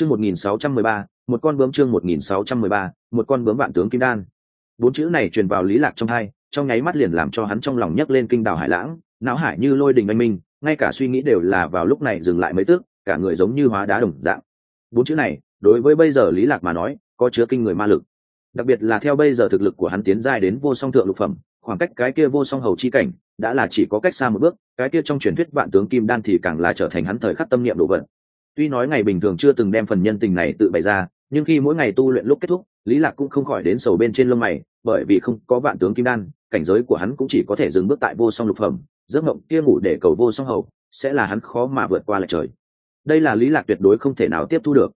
chương một nghìn sáu trăm mười ba, một con bướm chương một nghìn sáu trăm mười ba, một con bướm vạn tướng kim đan. Bốn chữ này truyền vào lý lạc trong hai trong nháy mắt liền làm cho hắn trong lòng nhấc lên kinh đảo hải lãng, não hải như lôi đình anh minh, ngay cả suy nghĩ đều là vào lúc này dừng lại mấy tức, cả người giống như hóa đá đồng dạng. Bốn chữ này, đối với bây giờ lý lạc mà nói, có chứa kinh người ma lực. Đặc biệt là theo bây giờ thực lực của hắn tiến giai đến vô song thượng lục phẩm, khoảng cách cái kia vô song hầu chi cảnh, đã là chỉ có cách xa một bước, cái kia trong truyền thuyết vạn tướng kim đan thì càng là trở thành hắn thời khắc tâm niệm đồ vật tuy nói ngày bình thường chưa từng đem phần nhân tình này tự bày ra, nhưng khi mỗi ngày tu luyện lúc kết thúc, lý lạc cũng không khỏi đến sầu bên trên lông mày, bởi vì không có vạn tướng kim đan, cảnh giới của hắn cũng chỉ có thể dừng bước tại vô song lục phẩm, giấc mộng kia ngủ để cầu vô song hầu sẽ là hắn khó mà vượt qua lại trời. Đây là lý lạc tuyệt đối không thể nào tiếp thu được.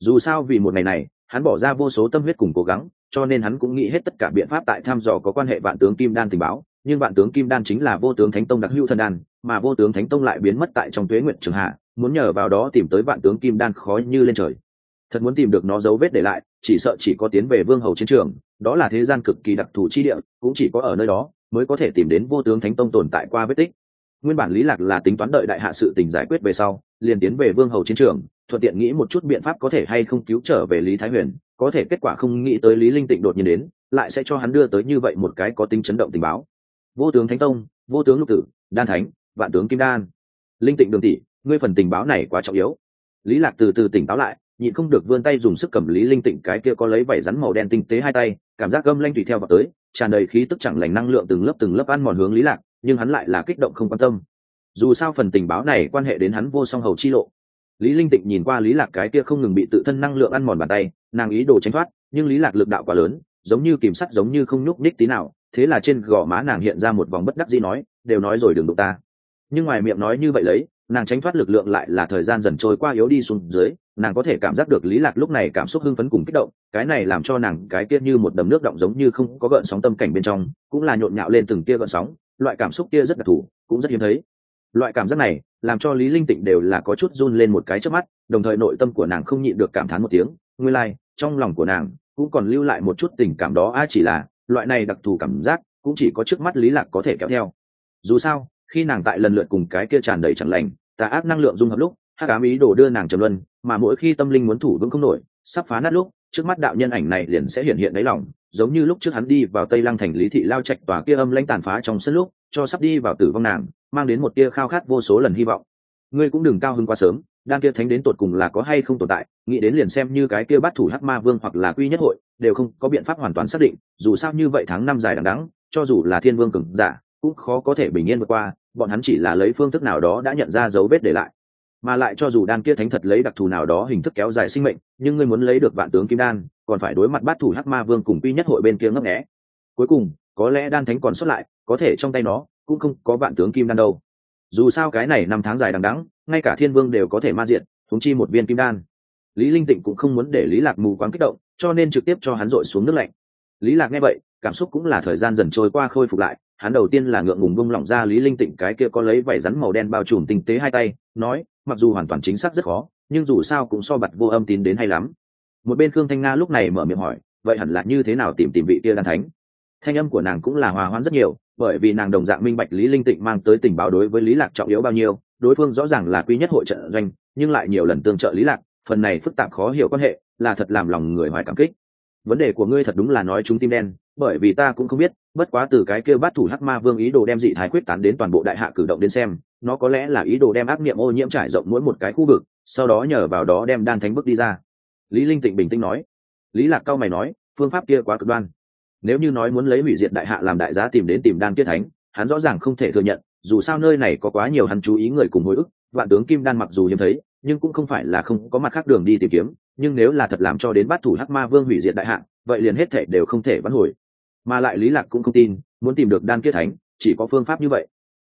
Dù sao vì một ngày này, hắn bỏ ra vô số tâm huyết cùng cố gắng, cho nên hắn cũng nghĩ hết tất cả biện pháp tại thăm dò có quan hệ vạn tướng kim đan tình báo, nhưng vạn tướng kim đan chính là vô tướng thánh tông đặc hữu thần đan, mà vô tướng thánh tông lại biến mất tại trong tuế nguyện trường hạ muốn nhờ vào đó tìm tới vạn tướng kim đan khó như lên trời. Thật muốn tìm được nó dấu vết để lại, chỉ sợ chỉ có tiến về vương hầu chiến trường, đó là thế gian cực kỳ đặc thù chi địa, cũng chỉ có ở nơi đó mới có thể tìm đến vô tướng thánh tông tồn tại qua vết tích. Nguyên bản lý lạc là tính toán đợi đại hạ sự tình giải quyết về sau, liền tiến về vương hầu chiến trường, thuận tiện nghĩ một chút biện pháp có thể hay không cứu trở về lý thái huyền, có thể kết quả không nghĩ tới lý linh tịnh đột nhiên đến, lại sẽ cho hắn đưa tới như vậy một cái có tính chấn động tình báo. Vô tướng thánh tông, vô tướng lục tử, đan thánh, vạn tướng kim đan. Linh tịnh đường tỷ ngươi phần tình báo này quá trọng yếu. Lý lạc từ từ tỉnh táo lại, nhịn không được vươn tay dùng sức cầm lý linh tịnh cái kia có lấy vảy rắn màu đen tinh tế hai tay, cảm giác gâm lanh tùy theo vào tới, tràn đầy khí tức chẳng lành năng lượng từng lớp từng lớp ăn mòn hướng lý lạc, nhưng hắn lại là kích động không quan tâm. Dù sao phần tình báo này quan hệ đến hắn vô song hầu chi lộ. Lý linh tịnh nhìn qua lý lạc cái kia không ngừng bị tự thân năng lượng ăn mòn bàn tay, nàng ý đồ tránh thoát, nhưng lý lạc lực đạo quá lớn, giống như kìm sắt giống như không nhúc ních tí nào, thế là trên gò má nàng hiện ra một vòng bất đắc dĩ nói, đều nói rồi đừng đụng ta. Nhưng ngoài miệng nói như vậy lấy nàng tránh thoát lực lượng lại là thời gian dần trôi qua yếu đi xuống dưới nàng có thể cảm giác được lý lạc lúc này cảm xúc hưng phấn cùng kích động cái này làm cho nàng cái kia như một đầm nước động giống như không có gợn sóng tâm cảnh bên trong cũng là nhộn nhạo lên từng tia gợn sóng loại cảm xúc kia rất đặc thù cũng rất hiếm thấy. Loại cảm giác này làm cho lý linh tịnh đều là có chút run lên một cái trước mắt đồng thời nội tâm của nàng không nhịn được cảm thán một tiếng nguyên lai like, trong lòng của nàng cũng còn lưu lại một chút tình cảm đó a chỉ là loại này đặc thù cảm giác cũng chỉ có trước mắt lý lạc có thể kéo theo. Dù sao khi nàng tại lần lượt cùng cái kia tràn đầy chẳng lành tà ác năng lượng dung hợp lúc, hắc ám ý đồ đưa nàng trầm luân, mà mỗi khi tâm linh muốn thủ vững không nổi, sắp phá nát lúc, trước mắt đạo nhân ảnh này liền sẽ hiện hiện đáy lòng, giống như lúc trước hắn đi vào tây lăng thành lý thị lao trạch tòa kia âm lãnh tàn phá trong sân lúc, cho sắp đi vào tử vong nàng, mang đến một tia khao khát vô số lần hy vọng. Ngươi cũng đừng cao hơn quá sớm đan kia thánh đến tột cùng là có hay không tồn tại, nghĩ đến liền xem như cái kia bắt thủ hắc ma vương hoặc là quy nhất hội, đều không có biện pháp hoàn toàn xác định, dù sao như vậy tháng năm dài đằng đẵng, cho dù là thiên vương cường giả, cũng khó có thể bình yên vượt qua bọn hắn chỉ là lấy phương thức nào đó đã nhận ra dấu vết để lại. Mà lại cho dù đan kia thánh thật lấy đặc thù nào đó hình thức kéo dài sinh mệnh, nhưng ngươi muốn lấy được vạn tướng kim đan, còn phải đối mặt bát thủ hắc ma vương cùng quy nhất hội bên kia ngấp nghẽ cuối cùng, có lẽ đan thánh còn xuất lại, có thể trong tay nó cũng không có vạn tướng kim đan đâu. Dù sao cái này năm tháng dài đằng đẵng, ngay cả thiên vương đều có thể ma diện thúng chi một viên kim đan. Lý linh tịnh cũng không muốn để lý lạc mù quáng kích động, cho nên trực tiếp cho hắn dội xuống nước lạnh. Lý lạc nghe vậy cảm xúc cũng là thời gian dần trôi qua khôi phục lại, hắn đầu tiên là ngượng ngùng bông lỏng ra lý linh tịnh cái kia có lấy vảy rắn màu đen bao trùm tinh tế hai tay, nói, mặc dù hoàn toàn chính xác rất khó, nhưng dù sao cũng so bật vô âm tín đến hay lắm. Một bên khương thanh nga lúc này mở miệng hỏi, vậy hẳn là như thế nào tìm tìm vị kia đan thánh? Thanh âm của nàng cũng là hòa hoãn rất nhiều, bởi vì nàng đồng dạng minh bạch lý linh tịnh mang tới tình báo đối với lý lạc trọng yếu bao nhiêu, đối phương rõ ràng là quý nhất hội trận doanh, nhưng lại nhiều lần tương trợ lý lạc, phần này phức tạp khó hiểu quan hệ, là thật làm lòng người hoài cảm kích. Vấn đề của ngươi thật đúng là nói chúng tim đen bởi vì ta cũng không biết, bất quá từ cái kia bát thủ hắc ma vương ý đồ đem dị thái quyết tán đến toàn bộ đại hạ cử động đến xem, nó có lẽ là ý đồ đem ác niệm ô nhiễm trải rộng mỗi một cái khu vực, sau đó nhờ vào đó đem đan thánh bước đi ra. Lý linh tịnh bình tĩnh nói. Lý lạc cao mày nói, phương pháp kia quá cực đoan. Nếu như nói muốn lấy hủy diệt đại hạ làm đại giá tìm đến tìm đan kiết thánh, hắn rõ ràng không thể thừa nhận, dù sao nơi này có quá nhiều hắn chú ý người cùng hồi ức, vạn tướng kim đan mặc dù hiếm thấy, nhưng cũng không phải là không có mặt khác đường đi tìm kiếm, nhưng nếu là thật làm cho đến bát thủ hắc ma vương hủy diệt đại hạ, vậy liền hết thể đều không thể vãn hồi mà lại lý lạc cũng không tin, muốn tìm được đan kiết thánh, chỉ có phương pháp như vậy.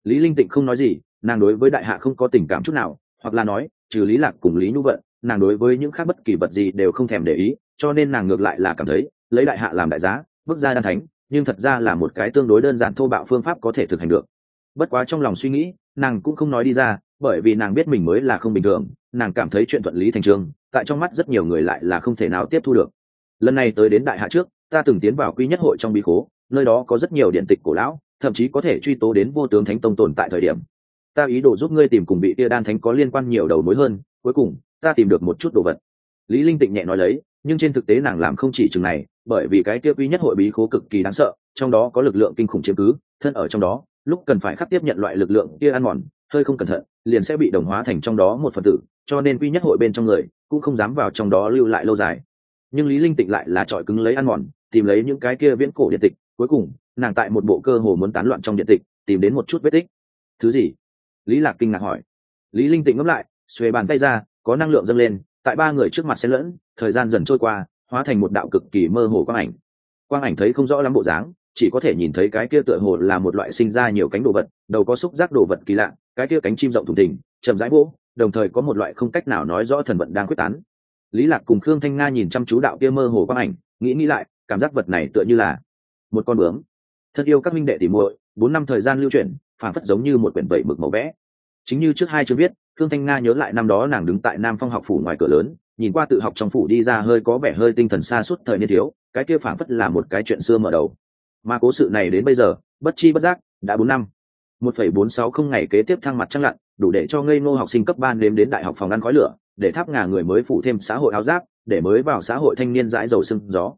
Lý linh tịnh không nói gì, nàng đối với đại hạ không có tình cảm chút nào, hoặc là nói, trừ lý lạc cùng lý nhu vận, nàng đối với những khác bất kỳ vật gì đều không thèm để ý, cho nên nàng ngược lại là cảm thấy, lấy đại hạ làm đại giá, bước ra đan thánh, nhưng thật ra là một cái tương đối đơn giản thô bạo phương pháp có thể thực hành được. Bất quá trong lòng suy nghĩ, nàng cũng không nói đi ra, bởi vì nàng biết mình mới là không bình thường, nàng cảm thấy chuyện thuận lý thành trường tại trong mắt rất nhiều người lại là không thể nào tiếp thu được. Lần này tới đến đại hạ trước ta từng tiến vào quy nhất hội trong bí khố, nơi đó có rất nhiều điện tịch cổ lão, thậm chí có thể truy tố đến vô tướng thánh tông tồn tại thời điểm. Ta ý đồ giúp ngươi tìm cùng bị tia đan thánh có liên quan nhiều đầu mối hơn, cuối cùng, ta tìm được một chút đồ vật. Lý linh tịnh nhẹ nói lấy, nhưng trên thực tế nàng làm không chỉ chừng này, bởi vì cái kia quy nhất hội bí khố cực kỳ đáng sợ, trong đó có lực lượng kinh khủng chiếm cứ, thân ở trong đó, lúc cần phải khắc tiếp nhận loại lực lượng kia ăn mòn, hơi không cẩn thận, liền sẽ bị đồng hóa thành trong đó một phần tử, cho nên quy nhất hội bên trong người cũng không dám vào trong đó lưu lại lâu dài. Nhưng lý linh tịnh lại là trọi cứng lấy ăn mòn tìm lấy những cái kia viễn cổ điện tịch, cuối cùng, nàng tại một bộ cơ hồ muốn tán loạn trong điện tịch, tìm đến một chút vết tích. Thứ gì? Lý lạc kinh ngạc hỏi. Lý linh tịnh ngấp lại, xuề bàn tay ra, có năng lượng dâng lên, tại ba người trước mặt xen lẫn, thời gian dần trôi qua, hóa thành một đạo cực kỳ mơ hồ quang ảnh. Quang ảnh thấy không rõ lắm bộ dáng, chỉ có thể nhìn thấy cái kia tựa hồ là một loại sinh ra nhiều cánh đồ vật, đầu có xúc giác đồ vật kỳ lạ, cái kia cánh chim rộng thùng thình, chậm rãi vỗ, đồng thời có một loại không cách nào nói rõ thần vận đang quyết tán. Lý lạc cùng khương thanh nga nhìn chăm chú đạo kia mơ hồ quang ảnh, nghĩ nghĩ lại cảm giác vật này tựa như là một con bướm. Thật yêu các minh đệ tỉ muội, bốn năm thời gian lưu chuyển phản phất giống như một quyển vẩy mực màu vẽ. Chính như trước hai chưa biết khương thanh nga nhớ lại năm đó nàng đứng tại nam phong học phủ ngoài cửa lớn, nhìn qua tự học trong phủ đi ra hơi có vẻ hơi tinh thần xa suốt thời niên thiếu, cái kia phản phất là một cái chuyện xưa mở đầu. Mà cố sự này đến bây giờ, bất chi bất giác, đã bốn năm. Một phẩy bốn sáu không ngày kế tiếp thăng mặt trăng lặn, đủ để cho ngây ngô học sinh cấp ba nếm đến đại học phòng ăn khói lửa, để tháp ngà người mới phụ thêm xã hội áo giáp, để mới vào xã hội thanh niên dãi dầu sưng gió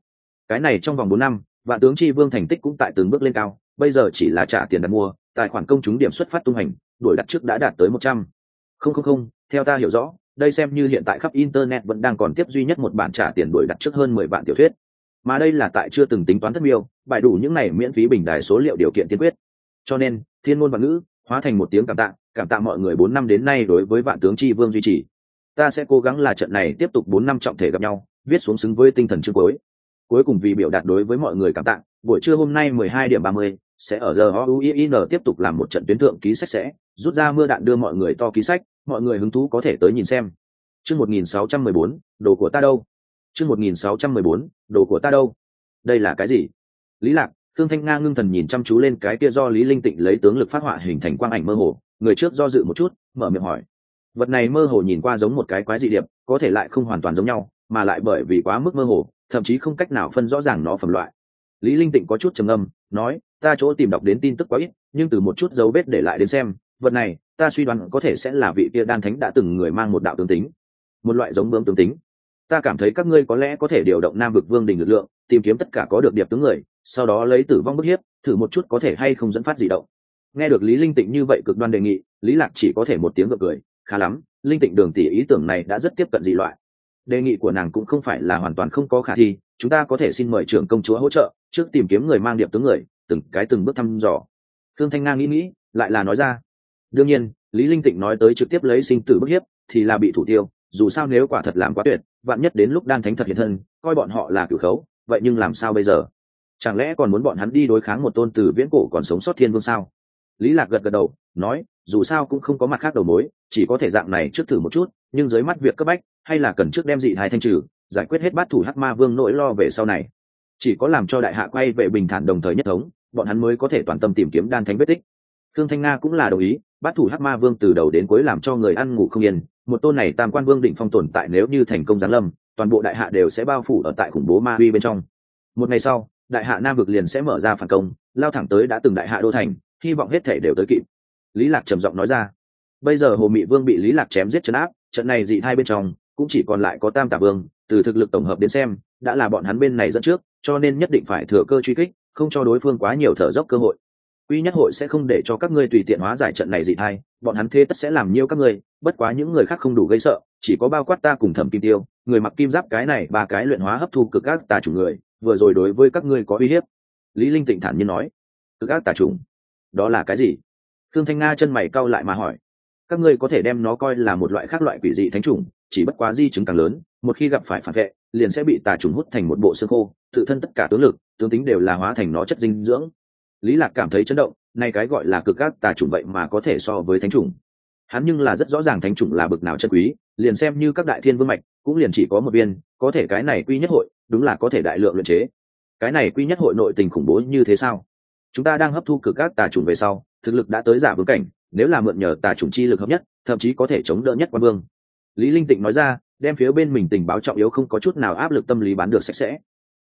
cái này trong vòng bốn năm, vạn tướng chi vương thành tích cũng tại từng bước lên cao, bây giờ chỉ là trả tiền đặt mua, tài khoản công chúng điểm xuất phát tung hành, đuổi đặt trước đã đạt tới một trăm. Không không không, theo ta hiểu rõ, đây xem như hiện tại khắp internet vẫn đang còn tiếp duy nhất một bản trả tiền đuổi đặt trước hơn mười vạn tiểu thuyết. Mà đây là tại chưa từng tính toán thất miêu, bài đủ những này miễn phí bình đài số liệu điều kiện tiên quyết. Cho nên, thiên ngôn và ngữ, hóa thành một tiếng cảm tạ cảm tạ mọi người bốn năm đến nay đối với vạn tướng tri vương duy trì. Ta sẽ cố gắng là trận này tiếp tục bốn năm trọng thể gặp nhau, viết xuống xứng với tinh thần chương cuối cuối cùng vì biểu đạt đối với mọi người cảm tạ, buổi trưa hôm nay mười hai điểm ba mươi, sẽ ở giờ OUIN tiếp tục làm một trận tuyến thượng ký sách sẽ, rút ra mưa đạn đưa mọi người to ký sách, mọi người hứng thú có thể tới nhìn xem. Chương một nghìn sáu trăm mười bốn, đồ của ta đâu? Chương một nghìn sáu trăm mười bốn, đồ của ta đâu? Đây là cái gì? Lý lạc thương thanh nga ngưng thần nhìn chăm chú lên cái kia do lý linh tịnh lấy tướng lực phát họa hình thành quang ảnh mơ hồ, người trước do dự một chút, mở miệng hỏi. Vật này mơ hồ nhìn qua giống một cái quái dị điệp, có thể lại không hoàn toàn giống nhau, mà lại bởi vì quá mức mơ hồ thậm chí không cách nào phân rõ ràng nó phẩm loại. Lý linh tịnh có chút trầm ngâm, nói, ta chỗ tìm đọc đến tin tức quá ít, nhưng từ một chút dấu vết để lại đến xem, vật này, ta suy đoán có thể sẽ là vị kia đan thánh đã từng người mang một đạo tương tính, một loại giống bướm tương tính. Ta cảm thấy các ngươi có lẽ có thể điều động nam vực vương đình lực lượng, tìm kiếm tất cả có được điệp tướng người, sau đó lấy tử vong bức hiếp, thử một chút có thể hay không dẫn phát gì động. Nghe được lý linh tịnh như vậy cực đoan đề nghị, lý lạc chỉ có thể một tiếng gật cười, khá lắm, linh tịnh đường tỷ ý tưởng này đã rất tiếp cận dị loại đề nghị của nàng cũng không phải là hoàn toàn không có khả thi, chúng ta có thể xin mời trưởng công chúa hỗ trợ, trước tìm kiếm người mang điệp tướng người, từng cái từng bước thăm dò. Thương thanh nga nghĩ nghĩ, lại là nói ra. Đương nhiên, lý linh tịnh nói tới trực tiếp lấy sinh tử bức hiếp, thì là bị thủ tiêu, dù sao nếu quả thật làm quá tuyệt, vạn nhất đến lúc đan thánh thật hiện thân, coi bọn họ là cửu khấu, vậy nhưng làm sao bây giờ? Chẳng lẽ còn muốn bọn hắn đi đối kháng một tôn tử viễn cổ còn sống sót thiên vương sao? Lý lạc gật gật đầu, nói, dù sao cũng không có mặt khác đầu mối, chỉ có thể dạng này trước thử một chút, nhưng dưới mắt việc cấp bách hay là cần trước đem dị thai thanh trừ, giải quyết hết bát thủ hắc ma vương nỗi lo về sau này. Chỉ có làm cho đại hạ quay về bình thản đồng thời nhất thống, bọn hắn mới có thể toàn tâm tìm kiếm đan thánh vết tích. Thương thanh nga cũng là đồng ý, bát thủ hắc ma vương từ đầu đến cuối làm cho người ăn ngủ không yên, một tôn này tam quan vương định phong tồn tại nếu như thành công giáng lâm, toàn bộ đại hạ đều sẽ bao phủ ở tại khủng bố ma uy bên trong. Một ngày sau, đại hạ nam vực liền sẽ mở ra phản công, lao thẳng tới đã từng đại hạ đô thành, hy vọng hết thể đều tới kịp. Lý lạc trầm giọng nói ra. Bây giờ hồ mị vương bị lý lạc chém giết chấn áp, trận này dị hai bên trong cũng chỉ còn lại có tam tả vương, từ thực lực tổng hợp đến xem, đã là bọn hắn bên này dẫn trước, cho nên nhất định phải thừa cơ truy kích, không cho đối phương quá nhiều thở dốc cơ hội. Quy nhất hội sẽ không để cho các ngươi tùy tiện hóa giải trận này dị thai, bọn hắn thế tất sẽ làm nhiêu các ngươi, bất quá những người khác không đủ gây sợ, chỉ có bao quát ta cùng thẩm kim tiêu, người mặc kim giáp cái này ba cái luyện hóa hấp thu cực các tà chủ người, vừa rồi đối với các ngươi có uy hiếp. Lý linh tịnh thản nhiên nói, cực các tà chủng? Đó là cái gì? Thương thanh nga chân mày cau lại mà hỏi, các ngươi có thể đem nó coi là một loại khác loại quỷ dị thánh chủng chỉ bất quá di chứng càng lớn, một khi gặp phải phản vệ, liền sẽ bị tà trùng hút thành một bộ xương khô, tự thân tất cả tướng lực, tướng tính đều là hóa thành nó chất dinh dưỡng. Lý lạc cảm thấy chấn động, nay cái gọi là cực các tà trùng vậy mà có thể so với thánh trùng. Hắn nhưng là rất rõ ràng thánh trùng là bực nào chân quý, liền xem như các đại thiên vương mạch, cũng liền chỉ có một viên, có thể cái này quy nhất hội, đúng là có thể đại lượng luyện chế. Cái này quy nhất hội nội tình khủng bố như thế sao? Chúng ta đang hấp thu cực các tà trùng về sau, thực lực đã tới giả vương cảnh, nếu là mượn nhờ tà trùng chi lực hợp nhất, thậm chí có thể chống đỡ nhất quan vương lý linh tịnh nói ra, đem phía bên mình tình báo trọng yếu không có chút nào áp lực tâm lý bán được sạch sẽ.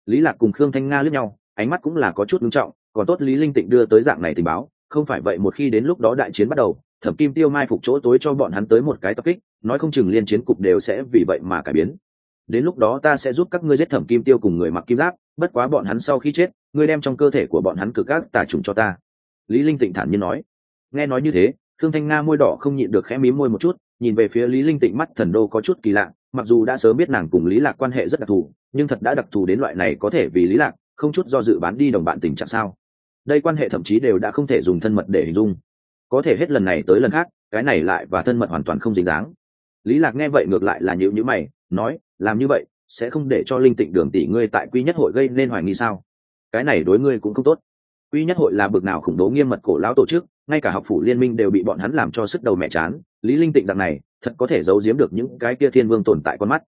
Lý lạc cùng khương thanh nga lướt nhau, ánh mắt cũng là có chút nghiêm trọng, còn tốt lý linh tịnh đưa tới dạng này tình báo, không phải vậy một khi đến lúc đó đại chiến bắt đầu, thẩm kim tiêu mai phục chỗ tối cho bọn hắn tới một cái tập kích, nói không chừng liên chiến cục đều sẽ vì vậy mà cải biến. Đến lúc đó ta sẽ giúp các ngươi giết thẩm kim tiêu cùng người mặc kim giáp, bất quá bọn hắn sau khi chết, ngươi đem trong cơ thể của bọn hắn cực các tà trùng cho ta. Lý linh tịnh thản nhiên nói. Nghe nói như thế thương thanh nga môi đỏ không nhịn được khẽ mím môi một chút nhìn về phía lý linh tịnh mắt thần đô có chút kỳ lạ, mặc dù đã sớm biết nàng cùng lý lạc quan hệ rất đặc thù, nhưng thật đã đặc thù đến loại này có thể vì lý lạc không chút do dự bán đi đồng bạn tình trạng sao? Đây quan hệ thậm chí đều đã không thể dùng thân mật để hình dung. Có thể hết lần này tới lần khác, cái này lại và thân mật hoàn toàn không dính dáng. Lý lạc nghe vậy ngược lại là nhịu nhữ mày, nói, làm như vậy, sẽ không để cho linh tịnh đường tỷ ngươi tại quy nhất hội gây nên hoài nghi sao? Cái này đối ngươi cũng không tốt quy nhất hội là bực nào khủng bố nghiêm mật cổ lão tổ chức, ngay cả học phủ liên minh đều bị bọn hắn làm cho sức đầu mẹ chán, lý linh tịnh rằng này, thật có thể giấu giếm được những cái kia thiên vương tồn tại con mắt.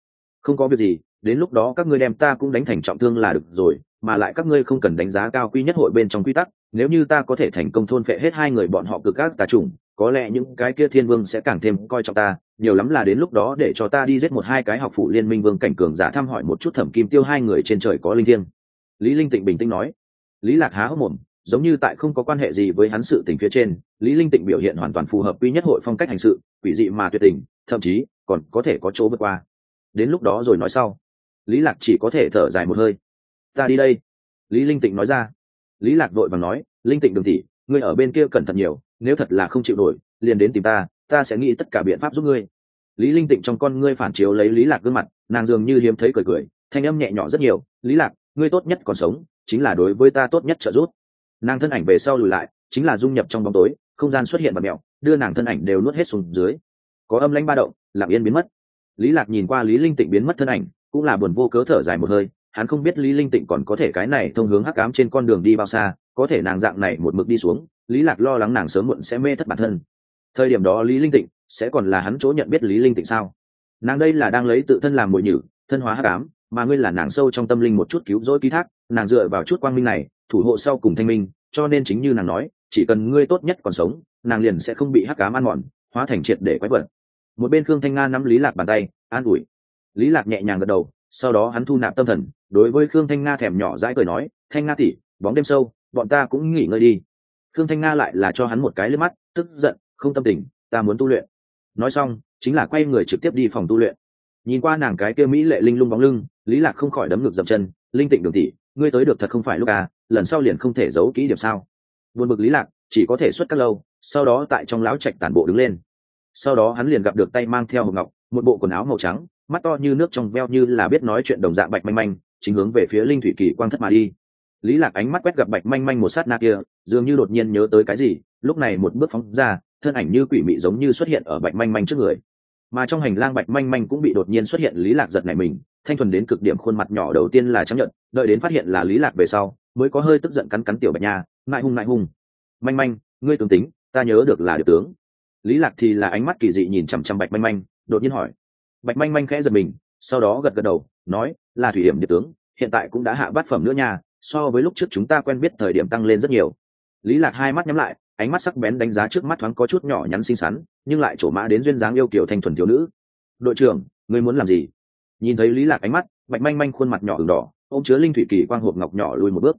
Không có việc gì, đến lúc đó các ngươi đem ta cũng đánh thành trọng thương là được rồi, mà lại các ngươi không cần đánh giá cao quy nhất hội bên trong quy tắc, nếu như ta có thể thành công thôn phệ hết hai người bọn họ cực các tà trùng có lẽ những cái kia thiên vương sẽ càng thêm coi trọng ta, nhiều lắm là đến lúc đó để cho ta đi giết một hai cái học phụ liên minh vương cảnh cường giả thăm hỏi một chút thẩm kim tiêu hai người trên trời có linh thiêng. Lý linh tịnh bình tĩnh nói lý lạc há hốc mồm, giống như tại không có quan hệ gì với hắn sự tình phía trên, lý linh tịnh biểu hiện hoàn toàn phù hợp quy nhất hội phong cách hành sự, quỷ dị mà tuyệt tình, thậm chí còn có thể có chỗ vượt qua. Đến lúc đó rồi nói sau. Lý lạc chỉ có thể thở dài một hơi. Ta đi đây. Lý linh tịnh nói ra. Lý lạc đội vàng nói, linh tịnh đường tỷ ngươi ở bên kia cẩn thận nhiều, nếu thật là không chịu nổi, liền đến tìm ta ta sẽ nghĩ tất cả biện pháp giúp ngươi. Lý linh tịnh trong con ngươi phản chiếu lấy lý lạc gương mặt, nàng dường như hiếm thấy cười cười, thanh âm nhẹ nhỏ rất nhiều, lý lạc, ngươi tốt nhất còn sống chính là đối với ta tốt nhất trợ giúp. Nàng thân ảnh về sau lùi lại, chính là dung nhập trong bóng tối, không gian xuất hiện và mẹo, đưa nàng thân ảnh đều nuốt hết xuống dưới. Có âm lãnh ba động, lặng yên biến mất. Lý lạc nhìn qua lý linh tịnh biến mất thân ảnh, cũng là buồn vô cớ thở dài một hơi, hắn không biết lý linh tịnh còn có thể cái này thông hướng hắc ám trên con đường đi bao xa, có thể nàng dạng này một mực đi xuống, lý lạc lo lắng nàng sớm muộn sẽ mê thất bản thân. Thời điểm đó lý linh tịnh sẽ còn là hắn chỗ nhận biết lý linh tịnh sao? Nàng đây là đang lấy tự thân làm mồi nhử, thân hóa hắc ám mà ngươi là nàng sâu trong tâm linh một chút cứu rỗi ký thác, nàng dựa vào chút quang minh này, thủ hộ sau cùng thanh minh, cho nên chính như nàng nói, chỉ cần ngươi tốt nhất còn sống, nàng liền sẽ không bị hắc ám ăn mòn, hóa thành triệt để quái vật. Một bên khương thanh nga nắm lý lạc bàn tay, an ủi. Lý lạc nhẹ nhàng gật đầu, sau đó hắn thu nạp tâm thần, đối với khương thanh nga thèm nhỏ dãi cười nói, thanh nga tỉ bóng đêm sâu, bọn ta cũng nghỉ ngơi đi. Khương thanh nga lại là cho hắn một cái lên mắt, tức giận, không tâm tình, ta muốn tu luyện. Nói xong, chính là quay người trực tiếp đi phòng tu luyện nhìn qua nàng cái kia mỹ lệ linh lung bóng lưng, lý lạc không khỏi đấm ngược dậm chân, linh tịnh đường tỷ, ngươi tới được thật không phải lúc à lần sau liền không thể giấu kỹ điểm sao? Buồn bực lý lạc, chỉ có thể xuất các lâu, sau đó tại trong lão trạch tản bộ đứng lên. Sau đó hắn liền gặp được tay mang theo hộp ngọc, một bộ quần áo màu trắng, mắt to như nước trong veo như là biết nói chuyện đồng dạng bạch manh manh, chính hướng về phía linh thủy kỳ quang thất mà đi. Lý lạc ánh mắt quét gặp bạch manh manh một sát na kia, dường như đột nhiên nhớ tới cái gì, lúc này một bước phóng ra, thân ảnh như quỷ mị giống như xuất hiện ở bạch manh manh trước người mà trong hành lang bạch manh manh cũng bị đột nhiên xuất hiện lý lạc giật này mình, thanh thuần đến cực điểm khuôn mặt nhỏ đầu tiên là chấp nhận đợi đến phát hiện là lý lạc về sau, mới có hơi tức giận cắn cắn tiểu bạch nha, ngại hung ngại hung. Manh manh, ngươi tướng tính, ta nhớ được là điều tướng. Lý lạc thì là ánh mắt kỳ dị nhìn chằm chằm bạch manh manh, đột nhiên hỏi. Bạch manh manh khẽ giật mình, sau đó gật gật đầu, nói, là thủy điểm điệp tướng, hiện tại cũng đã hạ bát phẩm nữa nha, so với lúc trước chúng ta quen biết thời điểm tăng lên rất nhiều. Lý lạc hai mắt nhắm lại ánh mắt sắc bén đánh giá trước mắt thoáng có chút nhỏ nhắn xinh xắn, nhưng lại trổ mã đến duyên dáng yêu kiểu thanh thuần thiếu nữ. Đội trưởng, ngươi muốn làm gì? Nhìn thấy lý lạc ánh mắt, bạch manh manh khuôn mặt nhỏ ửng đỏ, ôm chứa linh thủy kỳ quang hộp ngọc nhỏ lùi một bước.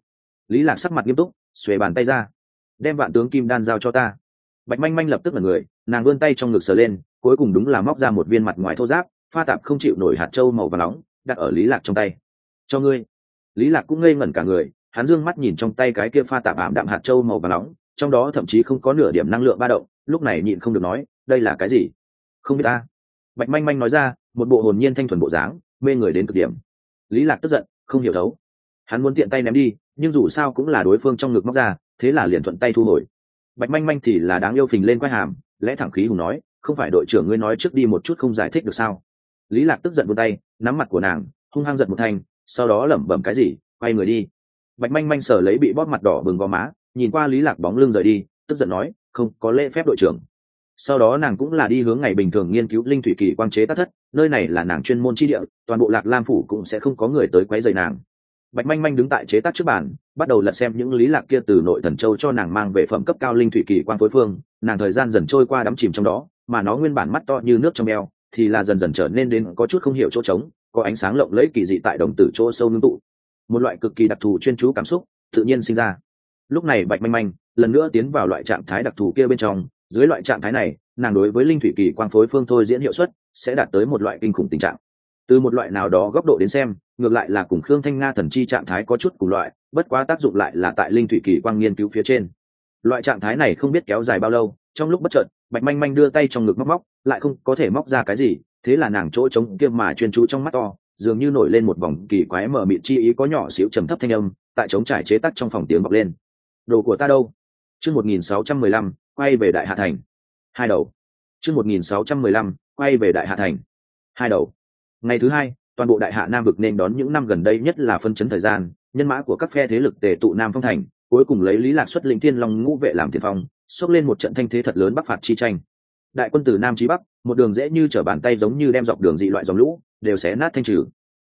Lý lạc sắc mặt nghiêm túc, xuề bàn tay ra. Đem vạn tướng kim đan giao cho ta. Bạch manh manh lập tức là người, nàng vươn tay trong ngực sờ lên, cuối cùng đúng là móc ra một viên mặt ngoài thô giáp, pha tạp không chịu nổi hạt trâu màu và nóng, đặt ở lý lạc trong tay. Cho ngươi. Lý lạc cũng ngây ngẩn cả người, hắn dương mắt nhìn trong tay cái kia pha tạp ảm đạm hạt trâu màu và nóng trong đó thậm chí không có nửa điểm năng lượng ba động, lúc này nhịn không được nói, đây là cái gì? Không biết ta. Bạch manh manh nói ra, một bộ hồn nhiên thanh thuần bộ dáng, mê người đến cực điểm. Lý lạc tức giận, không hiểu thấu. Hắn muốn tiện tay ném đi, nhưng dù sao cũng là đối phương trong ngực móc ra, thế là liền thuận tay thu hồi. Bạch manh manh thì là đáng yêu phình lên quai hàm, lẽ thẳng khí hùng nói, không phải đội trưởng ngươi nói trước đi một chút không giải thích được sao? Lý lạc tức giận vươn tay, nắm mặt của nàng, hung hăng giật một thanh, sau đó lẩm bẩm cái gì, quay người đi. Bạch manh manh sở lấy bị bóp mặt đỏ bừng gò má nhìn qua lý lạc bóng lưng rời đi, tức giận nói, không, có lễ phép đội trưởng. Sau đó nàng cũng là đi hướng ngày bình thường nghiên cứu linh thủy kỳ quang chế tác thất, nơi này là nàng chuyên môn chi địa, toàn bộ lạc lam phủ cũng sẽ không có người tới quấy rầy nàng. Bạch manh manh đứng tại chế tác trước bàn, bắt đầu lật xem những lý lạc kia từ nội thần châu cho nàng mang về phẩm cấp cao linh thủy kỳ quang phối phương, nàng thời gian dần trôi qua đắm chìm trong đó, mà nó nguyên bản mắt to như nước trong eo, thì là dần dần trở nên đến có chút không hiểu chỗ trống, có ánh sáng lộng lẫy kỳ dị tại đồng tử chỗ sâu ngưng tụ. Một loại cực kỳ đặc thù chuyên chú cảm xúc, tự nhiên sinh ra lúc này bạch manh manh lần nữa tiến vào loại trạng thái đặc thù kia bên trong. Dưới loại trạng thái này, nàng đối với linh thủy kỳ quang phối phương thôi diễn hiệu suất sẽ đạt tới một loại kinh khủng tình trạng. Từ một loại nào đó góc độ đến xem, ngược lại là cùng khương thanh nga thần chi trạng thái có chút cùng loại, bất quá tác dụng lại là tại linh thủy kỳ quang nghiên cứu phía trên. Loại trạng thái này không biết kéo dài bao lâu, trong lúc bất chợt, bạch manh manh đưa tay trong ngực móc móc, lại không có thể móc ra cái gì, thế là nàng chỗ trống kia mà chuyên chú trong mắt to, dường như nổi lên một vòng kỳ quái mở mịt chi ý có nhỏ xíu trầm thấp thanh âm, tại trống trải chế tắc trong phòng tiếng bọc lên đồ của ta đâu? Chương một nghìn sáu trăm mười lăm, quay về đại hạ thành. Hai đầu. Chương một nghìn sáu trăm mười lăm, quay về đại hạ thành. Hai đầu. Ngày thứ hai, toàn bộ đại hạ nam vực nên đón những năm gần đây nhất là phân chấn thời gian, nhân mã của các phe thế lực tề tụ nam phong thành, cuối cùng lấy lý lạc xuất lĩnh thiên long ngũ vệ làm tiền phong, xốc lên một trận thanh thế thật lớn bắc phạt chi tranh. Đại quân từ nam chí bắc, một đường dễ như trở bàn tay giống như đem dọc đường dị loại dòng lũ, đều xé nát thanh trừ.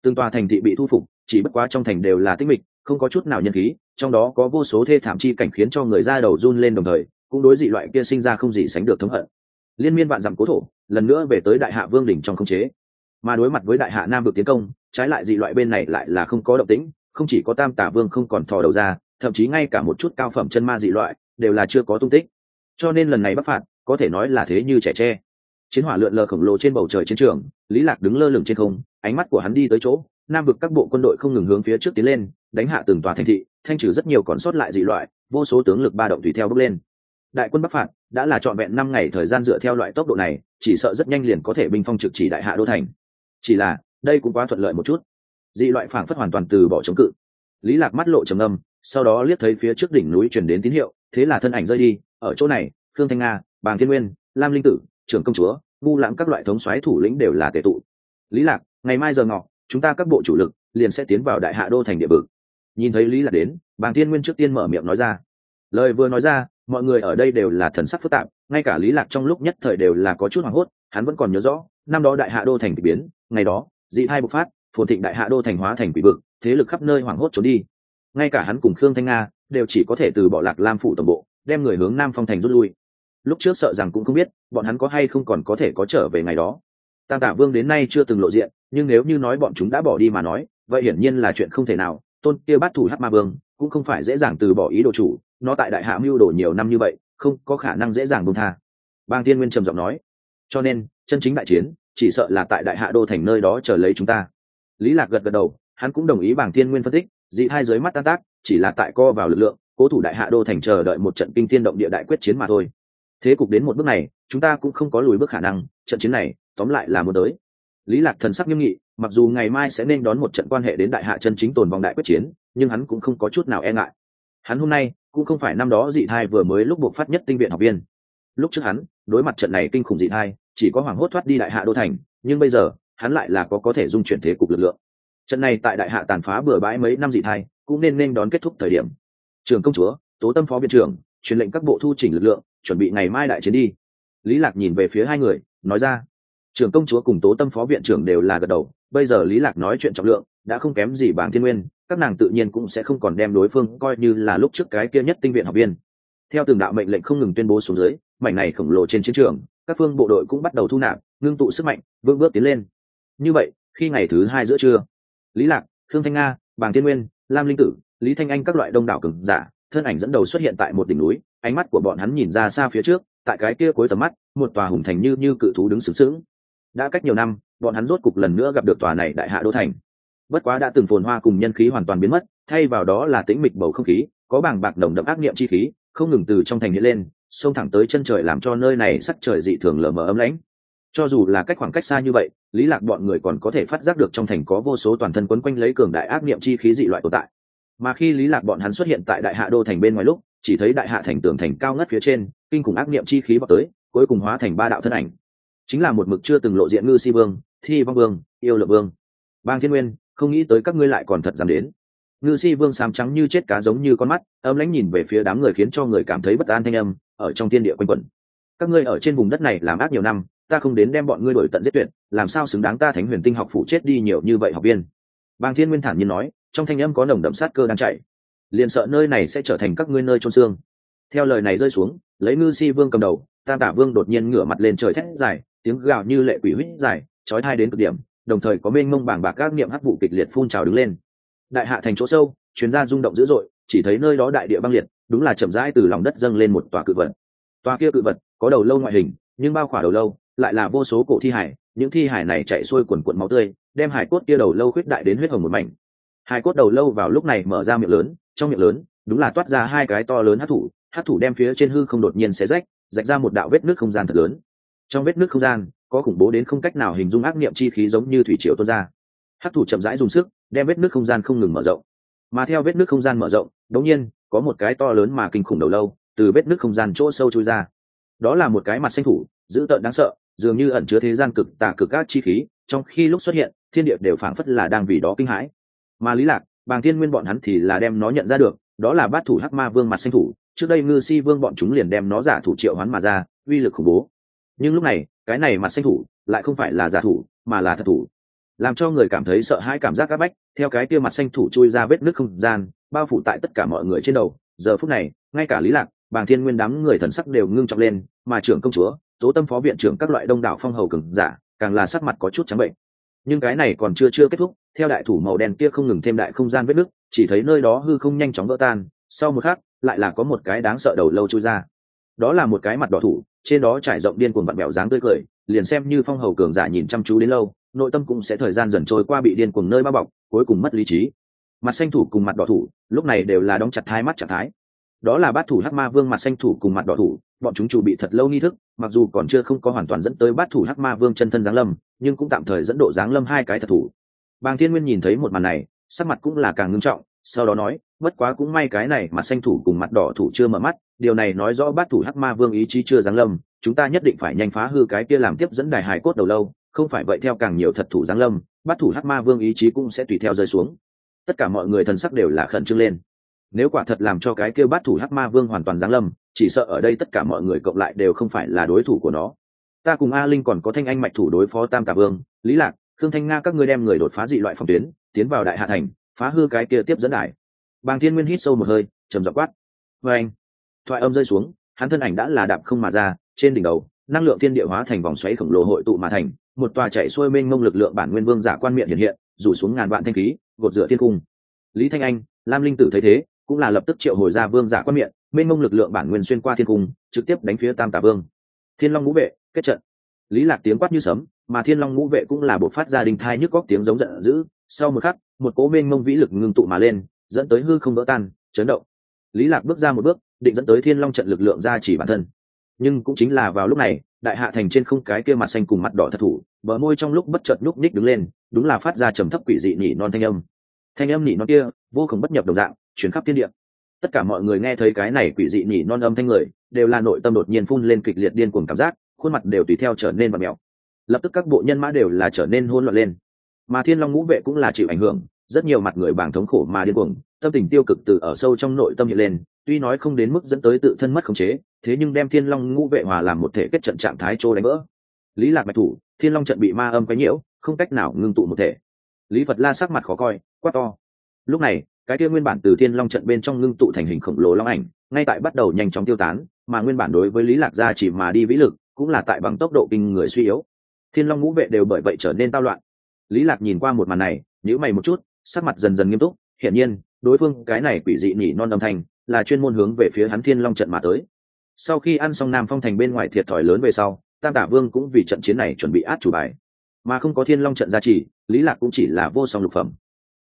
Từng tòa thành thị bị thu phục, chỉ bất quá trong thành đều là tích mịch, không có chút nào nhân khí trong đó có vô số thê thảm chi cảnh khiến cho người ra đầu run lên đồng thời, cũng đối dị loại kia sinh ra không gì sánh được thống hận. Liên miên vạn dặm cố thổ, lần nữa về tới đại hạ vương đỉnh trong không chế. Mà đối mặt với đại hạ nam được tiến công, trái lại dị loại bên này lại là không có động tĩnh, không chỉ có tam tả vương không còn thò đầu ra, thậm chí ngay cả một chút cao phẩm chân ma dị loại đều là chưa có tung tích. Cho nên lần này bắc phạt, có thể nói là thế như trẻ tre. Chiến hỏa lượn lờ khổng lồ trên bầu trời chiến trường, lý lạc đứng lơ lửng trên không, ánh mắt của hắn đi tới chỗ nam vực các bộ quân đội không ngừng hướng phía trước tiến lên, đánh hạ từng tòa thành thị, thanh trừ rất nhiều còn sót lại dị loại, vô số tướng lực ba động tùy theo bước lên. Đại quân bắc phạt đã là trọn vẹn năm ngày thời gian dựa theo loại tốc độ này, chỉ sợ rất nhanh liền có thể binh phong trực chỉ đại hạ đô thành. Chỉ là, đây cũng quá thuận lợi một chút. Dị loại phảng phất hoàn toàn từ bỏ chống cự. Lý lạc mắt lộ trầm âm sau đó liếc thấy phía trước đỉnh núi truyền đến tín hiệu, thế là thân ảnh rơi đi, ở chỗ này, khương thanh nga, bàng thiên nguyên, lam linh tử, trưởng công chúa, vu lãng các loại thống soái thủ lĩnh đều là tệ tụ. Lý lạc, ngày mai giờ ngọ chúng ta các bộ chủ lực liền sẽ tiến vào đại hạ đô thành địa vực. Nhìn thấy lý lạc đến, bàng tiên nguyên trước tiên mở miệng nói ra. Lời vừa nói ra, mọi người ở đây đều là thần sắc phức tạp, ngay cả lý lạc trong lúc nhất thời đều là có chút hoảng hốt, hắn vẫn còn nhớ rõ, năm đó đại hạ đô thành bị biến, ngày đó, dị hai bộc phát, phồn thịnh đại hạ đô thành hóa thành quỷ vực, thế lực khắp nơi hoảng hốt trốn đi. Ngay cả hắn cùng khương thanh nga đều chỉ có thể từ bỏ lạc lam phủ tổng bộ, đem người hướng nam phong thành rút lui. Lúc trước sợ rằng cũng không biết, bọn hắn có hay không còn có thể có trở về ngày đó tam tả vương đến nay chưa từng lộ diện, nhưng nếu như nói bọn chúng đã bỏ đi mà nói, vậy hiển nhiên là chuyện không thể nào. Tôn kia bắt thủ hát ma vương cũng không phải dễ dàng từ bỏ ý đồ chủ, nó tại đại hạ mưu đồ nhiều năm như vậy, không có khả năng dễ dàng bông tha. Bang tiên nguyên trầm giọng nói, cho nên, chân chính đại chiến, chỉ sợ là tại đại hạ đô thành nơi đó chờ lấy chúng ta. Lý lạc gật gật đầu, hắn cũng đồng ý bảng tiên nguyên phân tích, dị hai dưới mắt tan tác, chỉ là tại co vào lực lượng, cố thủ đại hạ đô thành chờ đợi một trận kinh thiên động địa đại quyết chiến mà thôi. Thế cục đến một bước này, chúng ta cũng không có lùi bước khả năng, trận chiến này tóm lại là muốn tới. Lý lạc thần sắc nghiêm nghị, mặc dù ngày mai sẽ nên đón một trận quan hệ đến đại hạ chân chính tồn vong đại quyết chiến, nhưng hắn cũng không có chút nào e ngại. Hắn hôm nay cũng không phải năm đó dị thai vừa mới lúc buộc phát nhất tinh viện học viên. Lúc trước hắn, đối mặt trận này kinh khủng dị thai, chỉ có hoàng hốt thoát đi đại hạ đô thành, nhưng bây giờ, hắn lại là có có thể dung chuyển thế cục lực lượng. Trận này tại đại hạ tàn phá bừa bãi mấy năm dị thai, cũng nên nên đón kết thúc thời điểm. Trường công chúa, tố tâm phó viện trưởng, truyền lệnh các bộ thu chỉnh lực lượng, chuẩn bị ngày mai đại chiến đi. Lý lạc nhìn về phía hai người, nói ra trưởng công chúa cùng tố tâm phó viện trưởng đều là gật đầu, bây giờ lý lạc nói chuyện trọng lượng, đã không kém gì bảng thiên nguyên, các nàng tự nhiên cũng sẽ không còn đem đối phương coi như là lúc trước cái kia nhất tinh viện học viên. Theo từng đạo mệnh lệnh không ngừng tuyên bố xuống dưới, mảnh này khổng lồ trên chiến trường, các phương bộ đội cũng bắt đầu thu nạp, ngưng tụ sức mạnh, vững bước tiến lên. Như vậy, khi ngày thứ hai giữa trưa, lý lạc thương thanh nga, bàng thiên nguyên, lam linh tử, lý thanh anh các loại đông đảo cường giả, thân ảnh dẫn đầu xuất hiện tại một đỉnh núi, ánh mắt của bọn hắn nhìn ra xa phía trước, tại cái kia cuối tầm mắt, một tòa hùng thành như như cự thú đứng sướng sướng đã cách nhiều năm, bọn hắn rốt cục lần nữa gặp được tòa này đại hạ đô thành. Bất quá đã từng phồn hoa cùng nhân khí hoàn toàn biến mất, thay vào đó là tĩnh mịch bầu không khí, có bảng bạc nồng đậm ác niệm chi khí, không ngừng từ trong thành hiện lên, xông thẳng tới chân trời làm cho nơi này sắc trời dị thường lờ mờ ấm lãnh. Cho dù là cách khoảng cách xa như vậy, lý lạc bọn người còn có thể phát giác được trong thành có vô số toàn thân quấn quanh lấy cường đại ác niệm chi khí dị loại tồn tại. Mà khi lý lạc bọn hắn xuất hiện tại đại hạ đô thành bên ngoài lúc, chỉ thấy đại hạ thành tường thành cao ngất phía trên, kinh khủng ác niệm chi khí bọc tới, cuối cùng hóa thành ba đạo thân ảnh chính là một mực chưa từng lộ diện ngư si vương, thi vong vương, yêu lượng vương. Bang thiên nguyên, không nghĩ tới các ngươi lại còn thật dám đến. Ngư si vương xám trắng như chết cá giống như con mắt, âm lãnh nhìn về phía đám người khiến cho người cảm thấy bất an thanh âm, ở trong thiên địa quanh quẩn. Các ngươi ở trên vùng đất này làm ác nhiều năm, ta không đến đem bọn ngươi đổi tận giết tuyệt, làm sao xứng đáng ta thánh huyền tinh học phụ chết đi nhiều như vậy học viên? Bang thiên nguyên thản nhiên nói, trong thanh âm có nồng đậm sát cơ đang chạy. Liền sợ nơi này sẽ trở thành các ngươi nơi trôn xương. Theo lời này rơi xuống, lấy ngư si vương cầm đầu, tam tả vương đột nhiên ngửa mặt lên trời thét dài tiếng gào như lệ quỷ huyết dài, chói thai đến cực điểm, đồng thời có mênh mông bảng bạc các niệm hắc vụ kịch liệt phun trào đứng lên. Đại hạ thành chỗ sâu chuyến ra rung động dữ dội, chỉ thấy nơi đó đại địa băng liệt, đúng là chậm rãi từ lòng đất dâng lên một tòa cự vật. Tòa kia cự vật có đầu lâu ngoại hình, nhưng bao khỏa đầu lâu, lại là vô số cổ thi hải, những thi hải này chạy xuôi quần quận máu tươi, đem hải cốt kia đầu lâu khuyết đại đến huyết hồng một mảnh. Hải cốt đầu lâu vào lúc này mở ra miệng lớn, trong miệng lớn, đúng là toát ra hai cái to lớn hát thủ hát thủ đem phía trên hư không đột nhiên xé rách, rạch ra một đạo vết nước không gian thật lớn trong vết nước không gian, có khủng bố đến không cách nào hình dung ác niệm chi khí giống như thủy triều tuôn ra. Hát thủ chậm rãi dùng sức, đem vết nước không gian không ngừng mở rộng. Mà theo vết nước không gian mở rộng, đống nhiên, có một cái to lớn mà kinh khủng đầu lâu, từ vết nước không gian chỗ sâu trôi ra. Đó là một cái mặt xanh thủ, dữ tợn đáng sợ, dường như ẩn chứa thế gian cực tà cực các chi khí, trong khi lúc xuất hiện, thiên địa đều phảng phất là đang vì đó kinh hãi. Mà lý lạc, bàng thiên nguyên bọn hắn thì là đem nó nhận ra được, đó là bát thủ hắc ma vương mặt xanh thủ, trước đây ngư si vương bọn chúng liền đem nó giả thủ triệu hoán mà ra, uy lực khủng bố nhưng lúc này, cái này mặt xanh thủ lại không phải là giả thủ, mà là thật thủ. Làm cho người cảm thấy sợ hãi cảm giác áp bách, theo cái kia mặt xanh thủ chui ra vết nước không gian, bao phủ tại tất cả mọi người trên đầu. Giờ phút này, ngay cả lý lạc, bàng thiên nguyên đám người thần sắc đều ngưng trọng lên, mà trưởng công chúa, tố tâm phó viện trưởng các loại đông đảo phong hầu cường giả, càng là sắc mặt có chút trắng bệnh. Nhưng cái này còn chưa chưa kết thúc, theo đại thủ màu đen kia không ngừng thêm đại không gian vết nước chỉ thấy nơi đó hư không nhanh chóng vỡ tan, sau một khắc, lại là có một cái đáng sợ đầu lâu chui ra đó là một cái mặt đỏ thủ, trên đó trải rộng điên cuồng vặn bẹo dáng tươi cười, liền xem như phong hầu cường giả nhìn chăm chú đến lâu, nội tâm cũng sẽ thời gian dần trôi qua bị điên cuồng nơi bao bọc, cuối cùng mất lý trí. Mặt xanh thủ cùng mặt đỏ thủ, lúc này đều là đóng chặt hai mắt trạng thái. Đó là bát thủ hắc ma vương mặt xanh thủ cùng mặt đỏ thủ, bọn chúng chủ bị thật lâu nghi thức, mặc dù còn chưa không có hoàn toàn dẫn tới bát thủ hắc ma vương chân thân giáng lâm, nhưng cũng tạm thời dẫn độ giáng lâm hai cái thật thủ. Bàng thiên nguyên nhìn thấy một màn này, sắc mặt cũng là càng ngưng trọng sau đó nói, bất quá cũng may cái này mặt xanh thủ cùng mặt đỏ thủ chưa mở mắt, điều này nói rõ bát thủ hắc ma vương ý chí chưa giáng lâm, chúng ta nhất định phải nhanh phá hư cái kia làm tiếp dẫn đài hài cốt đầu lâu, không phải vậy theo càng nhiều thật thủ giáng lâm bát thủ hắc ma vương ý chí cũng sẽ tùy theo rơi xuống. Tất cả mọi người thần sắc đều là khẩn trương lên. Nếu quả thật làm cho cái kia bát thủ hắc ma vương hoàn toàn giáng lâm, chỉ sợ ở đây tất cả mọi người cộng lại đều không phải là đối thủ của nó. Ta cùng a linh còn có thanh anh mạch thủ đối phó tam tà vương, lý lạc thương thanh nga các ngươi đem người đột phá dị loại phòng tuyến, tiến vào đại hạ thành phá hư cái kia tiếp dẫn đài. Bàng thiên nguyên hít sâu một hơi, trầm giọng quát. Vê anh, thoại âm rơi xuống, hắn thân ảnh đã là đạp không mà ra, trên đỉnh đầu, năng lượng thiên địa hóa thành vòng xoáy khổng lồ hội tụ mà thành, một tòa chạy xuôi mênh mông lực lượng bản nguyên vương giả quan miệng hiện hiện, rủ xuống ngàn vạn thanh khí, gột rửa thiên cung. Lý thanh anh, lam linh tử thấy thế, cũng là lập tức triệu hồi ra vương giả quan miệng, mênh mông lực lượng bản nguyên xuyên qua thiên cung, trực tiếp đánh phía tam tà vương. Thiên long ngũ vệ, kết trận. Lý lạc tiếng quát như sấm, mà thiên long ngũ vệ cũng là bộ phát ra đình thai nhức góc tiếng giống giận dữ sau một khắc, một cố mênh mông vĩ lực ngưng tụ mà lên, dẫn tới hư không vỡ tan, chấn động. Lý lạc bước ra một bước, định dẫn tới thiên long trận lực lượng ra chỉ bản thân. Nhưng cũng chính là vào lúc này, đại hạ thành trên không cái kia mặt xanh cùng mặt đỏ thật thủ, bờ môi trong lúc bất chợt nhúc ních đứng lên, đúng là phát ra trầm thấp quỷ dị nhỉ non thanh âm. Thanh âm nhỉ non kia, vô cùng bất nhập đồng dạng, chuyển khắp thiên địa. Tất cả mọi người nghe thấy cái này quỷ dị nhỉ non âm thanh người, đều là nội tâm đột nhiên phun lên kịch liệt điên cuồng cảm giác, khuôn mặt đều tùy theo trở nên bặm mèo. Lập tức các bộ nhân mã đều là trở nên hỗn loạn lên mà thiên long ngũ vệ cũng là chịu ảnh hưởng, rất nhiều mặt người bảng thống khổ mà điên cuồng, tâm tình tiêu cực từ ở sâu trong nội tâm hiện lên, tuy nói không đến mức dẫn tới tự thân mất khống chế, thế nhưng đem thiên long ngũ vệ hòa làm một thể kết trận trạng thái trô đánh vỡ. Lý lạc mạch thủ, thiên long trận bị ma âm quấy nhiễu, không cách nào ngưng tụ một thể. Lý phật la sắc mặt khó coi, quát to. Lúc này, cái kia nguyên bản từ thiên long trận bên trong ngưng tụ thành hình khổng lồ long ảnh, ngay tại bắt đầu nhanh chóng tiêu tán, mà nguyên bản đối với lý lạc gia chỉ mà đi vĩ lực, cũng là tại bằng tốc độ kinh người suy yếu. Thiên long ngũ vệ đều bởi vậy trở nên tao loạn lý lạc nhìn qua một màn này nhíu mày một chút sắc mặt dần dần nghiêm túc hiển nhiên đối phương cái này quỷ dị nhỉ non âm thanh là chuyên môn hướng về phía hắn thiên long trận mà tới. Sau khi ăn xong nam phong thành bên ngoài thiệt thòi lớn về sau tam tả vương cũng vì trận chiến này chuẩn bị át chủ bài. Mà không có thiên long trận gia trì lý lạc cũng chỉ là vô song lục phẩm.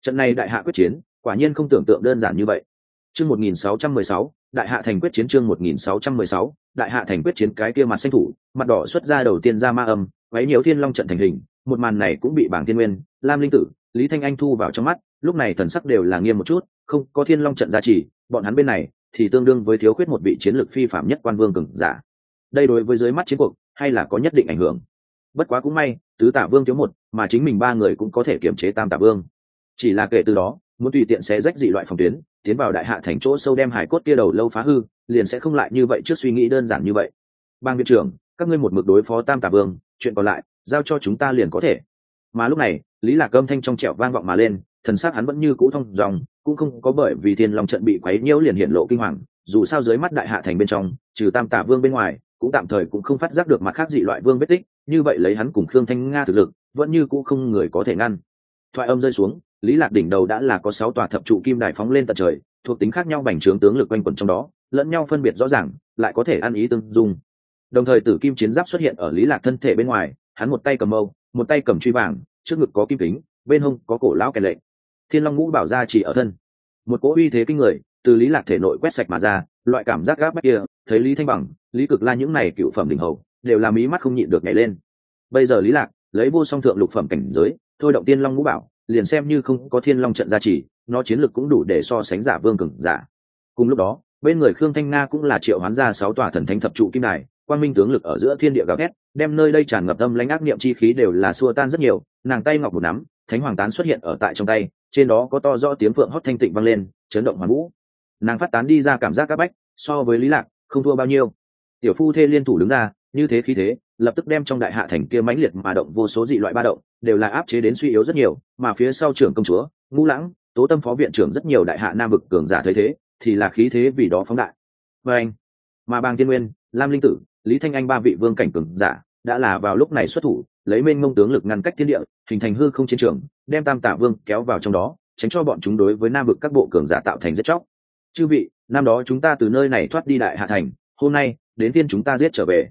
Trận này đại hạ quyết chiến quả nhiên không tưởng tượng đơn giản như vậy. Chương 1616, đại hạ thành quyết chiến chương 1616, đại hạ thành quyết chiến cái kia mặt xanh thủ mặt đỏ xuất ra đầu tiên ra ma âm váy nhiều thiên long trận thành hình một màn này cũng bị bảng thiên nguyên, lam linh tử, lý thanh anh thu vào trong mắt, lúc này thần sắc đều là nghiêm một chút, không, có thiên long trận gia trì, bọn hắn bên này thì tương đương với thiếu khuyết một vị chiến lược phi phạm nhất quan vương cường giả. Đây đối với dưới mắt chiến cuộc, hay là có nhất định ảnh hưởng? Bất quá cũng may, tứ tả vương thiếu một, mà chính mình ba người cũng có thể kiềm chế tam tả vương. Chỉ là kể từ đó, muốn tùy tiện sẽ rách dị loại phòng tuyến, tiến vào đại hạ thành chỗ sâu đem hải cốt kia đầu lâu phá hư, liền sẽ không lại như vậy trước suy nghĩ đơn giản như vậy. Bang viện trưởng, các ngươi một mực đối phó tam tả vương, chuyện còn lại giao cho chúng ta liền có thể. Mà lúc này, lý lạc âm thanh trong trẻo vang vọng mà lên, thần sắc hắn vẫn như cũ thông dòng, cũng không có bởi vì thiên long trận bị quấy nhiễu liền hiện lộ kinh hoàng, dù sao dưới mắt đại hạ thành bên trong, trừ tam tả vương bên ngoài, cũng tạm thời cũng không phát giác được mặt khác dị loại vương vết tích, như vậy lấy hắn cùng khương thanh nga thực lực, vẫn như cũ không người có thể ngăn. Thoại âm rơi xuống, lý lạc đỉnh đầu đã là có sáu tòa thập trụ kim đài phóng lên tận trời, thuộc tính khác nhau bành trướng tướng lực quanh quẩn trong đó, lẫn nhau phân biệt rõ ràng, lại có thể ăn ý tương dung. Đồng thời tử kim chiến giáp xuất hiện ở lý lạc thân thể bên ngoài hắn một tay cầm mâu, một tay cầm truy vàng trước ngực có kim kính, bên hông có cổ lão kèn lệnh thiên long ngũ bảo ra chỉ ở thân. Một cỗ uy thế kinh người, từ lý lạc thể nội quét sạch mà ra, loại cảm giác gáp bách kia, thấy lý thanh bằng, lý cực la những này cựu phẩm đỉnh hầu, đều làm ý mắt không nhịn được nhảy lên. Bây giờ lý lạc, lấy vô song thượng lục phẩm cảnh giới, thôi động tiên long ngũ bảo, liền xem như không có thiên long trận gia trì, nó chiến lực cũng đủ để so sánh giả vương cường giả. Cùng lúc đó, bên người khương thanh nga cũng là triệu hoán ra sáu tòa thần thánh thập trụ kim đài quang minh tướng lực ở giữa thiên địa gào thét, đem nơi đây tràn ngập âm lãnh ác niệm chi khí đều là xua tan rất nhiều, nàng tay ngọc một nắm, thánh hoàng tán xuất hiện ở tại trong tay, trên đó có to rõ tiếng phượng hót thanh tịnh vang lên, chấn động hoàn vũ. Nàng phát tán đi ra cảm giác áp bách, so với lý lạc, không thua bao nhiêu. Tiểu phu thê liên thủ đứng ra, như thế khí thế, lập tức đem trong đại hạ thành kia mãnh liệt mà động vô số dị loại ba động, đều là áp chế đến suy yếu rất nhiều, mà phía sau trưởng công chúa, ngũ lãng, tố tâm phó viện trưởng rất nhiều đại hạ nam vực cường giả thấy thế, thì là khí thế vì đó phóng đại. Và anh mà bang tiên nguyên, lam linh tử lý thanh anh ba vị vương cảnh cường giả đã là vào lúc này xuất thủ, lấy mênh mông tướng lực ngăn cách thiên địa, hình thành hư không chiến trường, đem tam tả vương kéo vào trong đó, tránh cho bọn chúng đối với nam vực các bộ cường giả tạo thành giết chóc. Chư vị, năm đó chúng ta từ nơi này thoát đi đại hạ thành, hôm nay, đến tiên chúng ta giết trở về.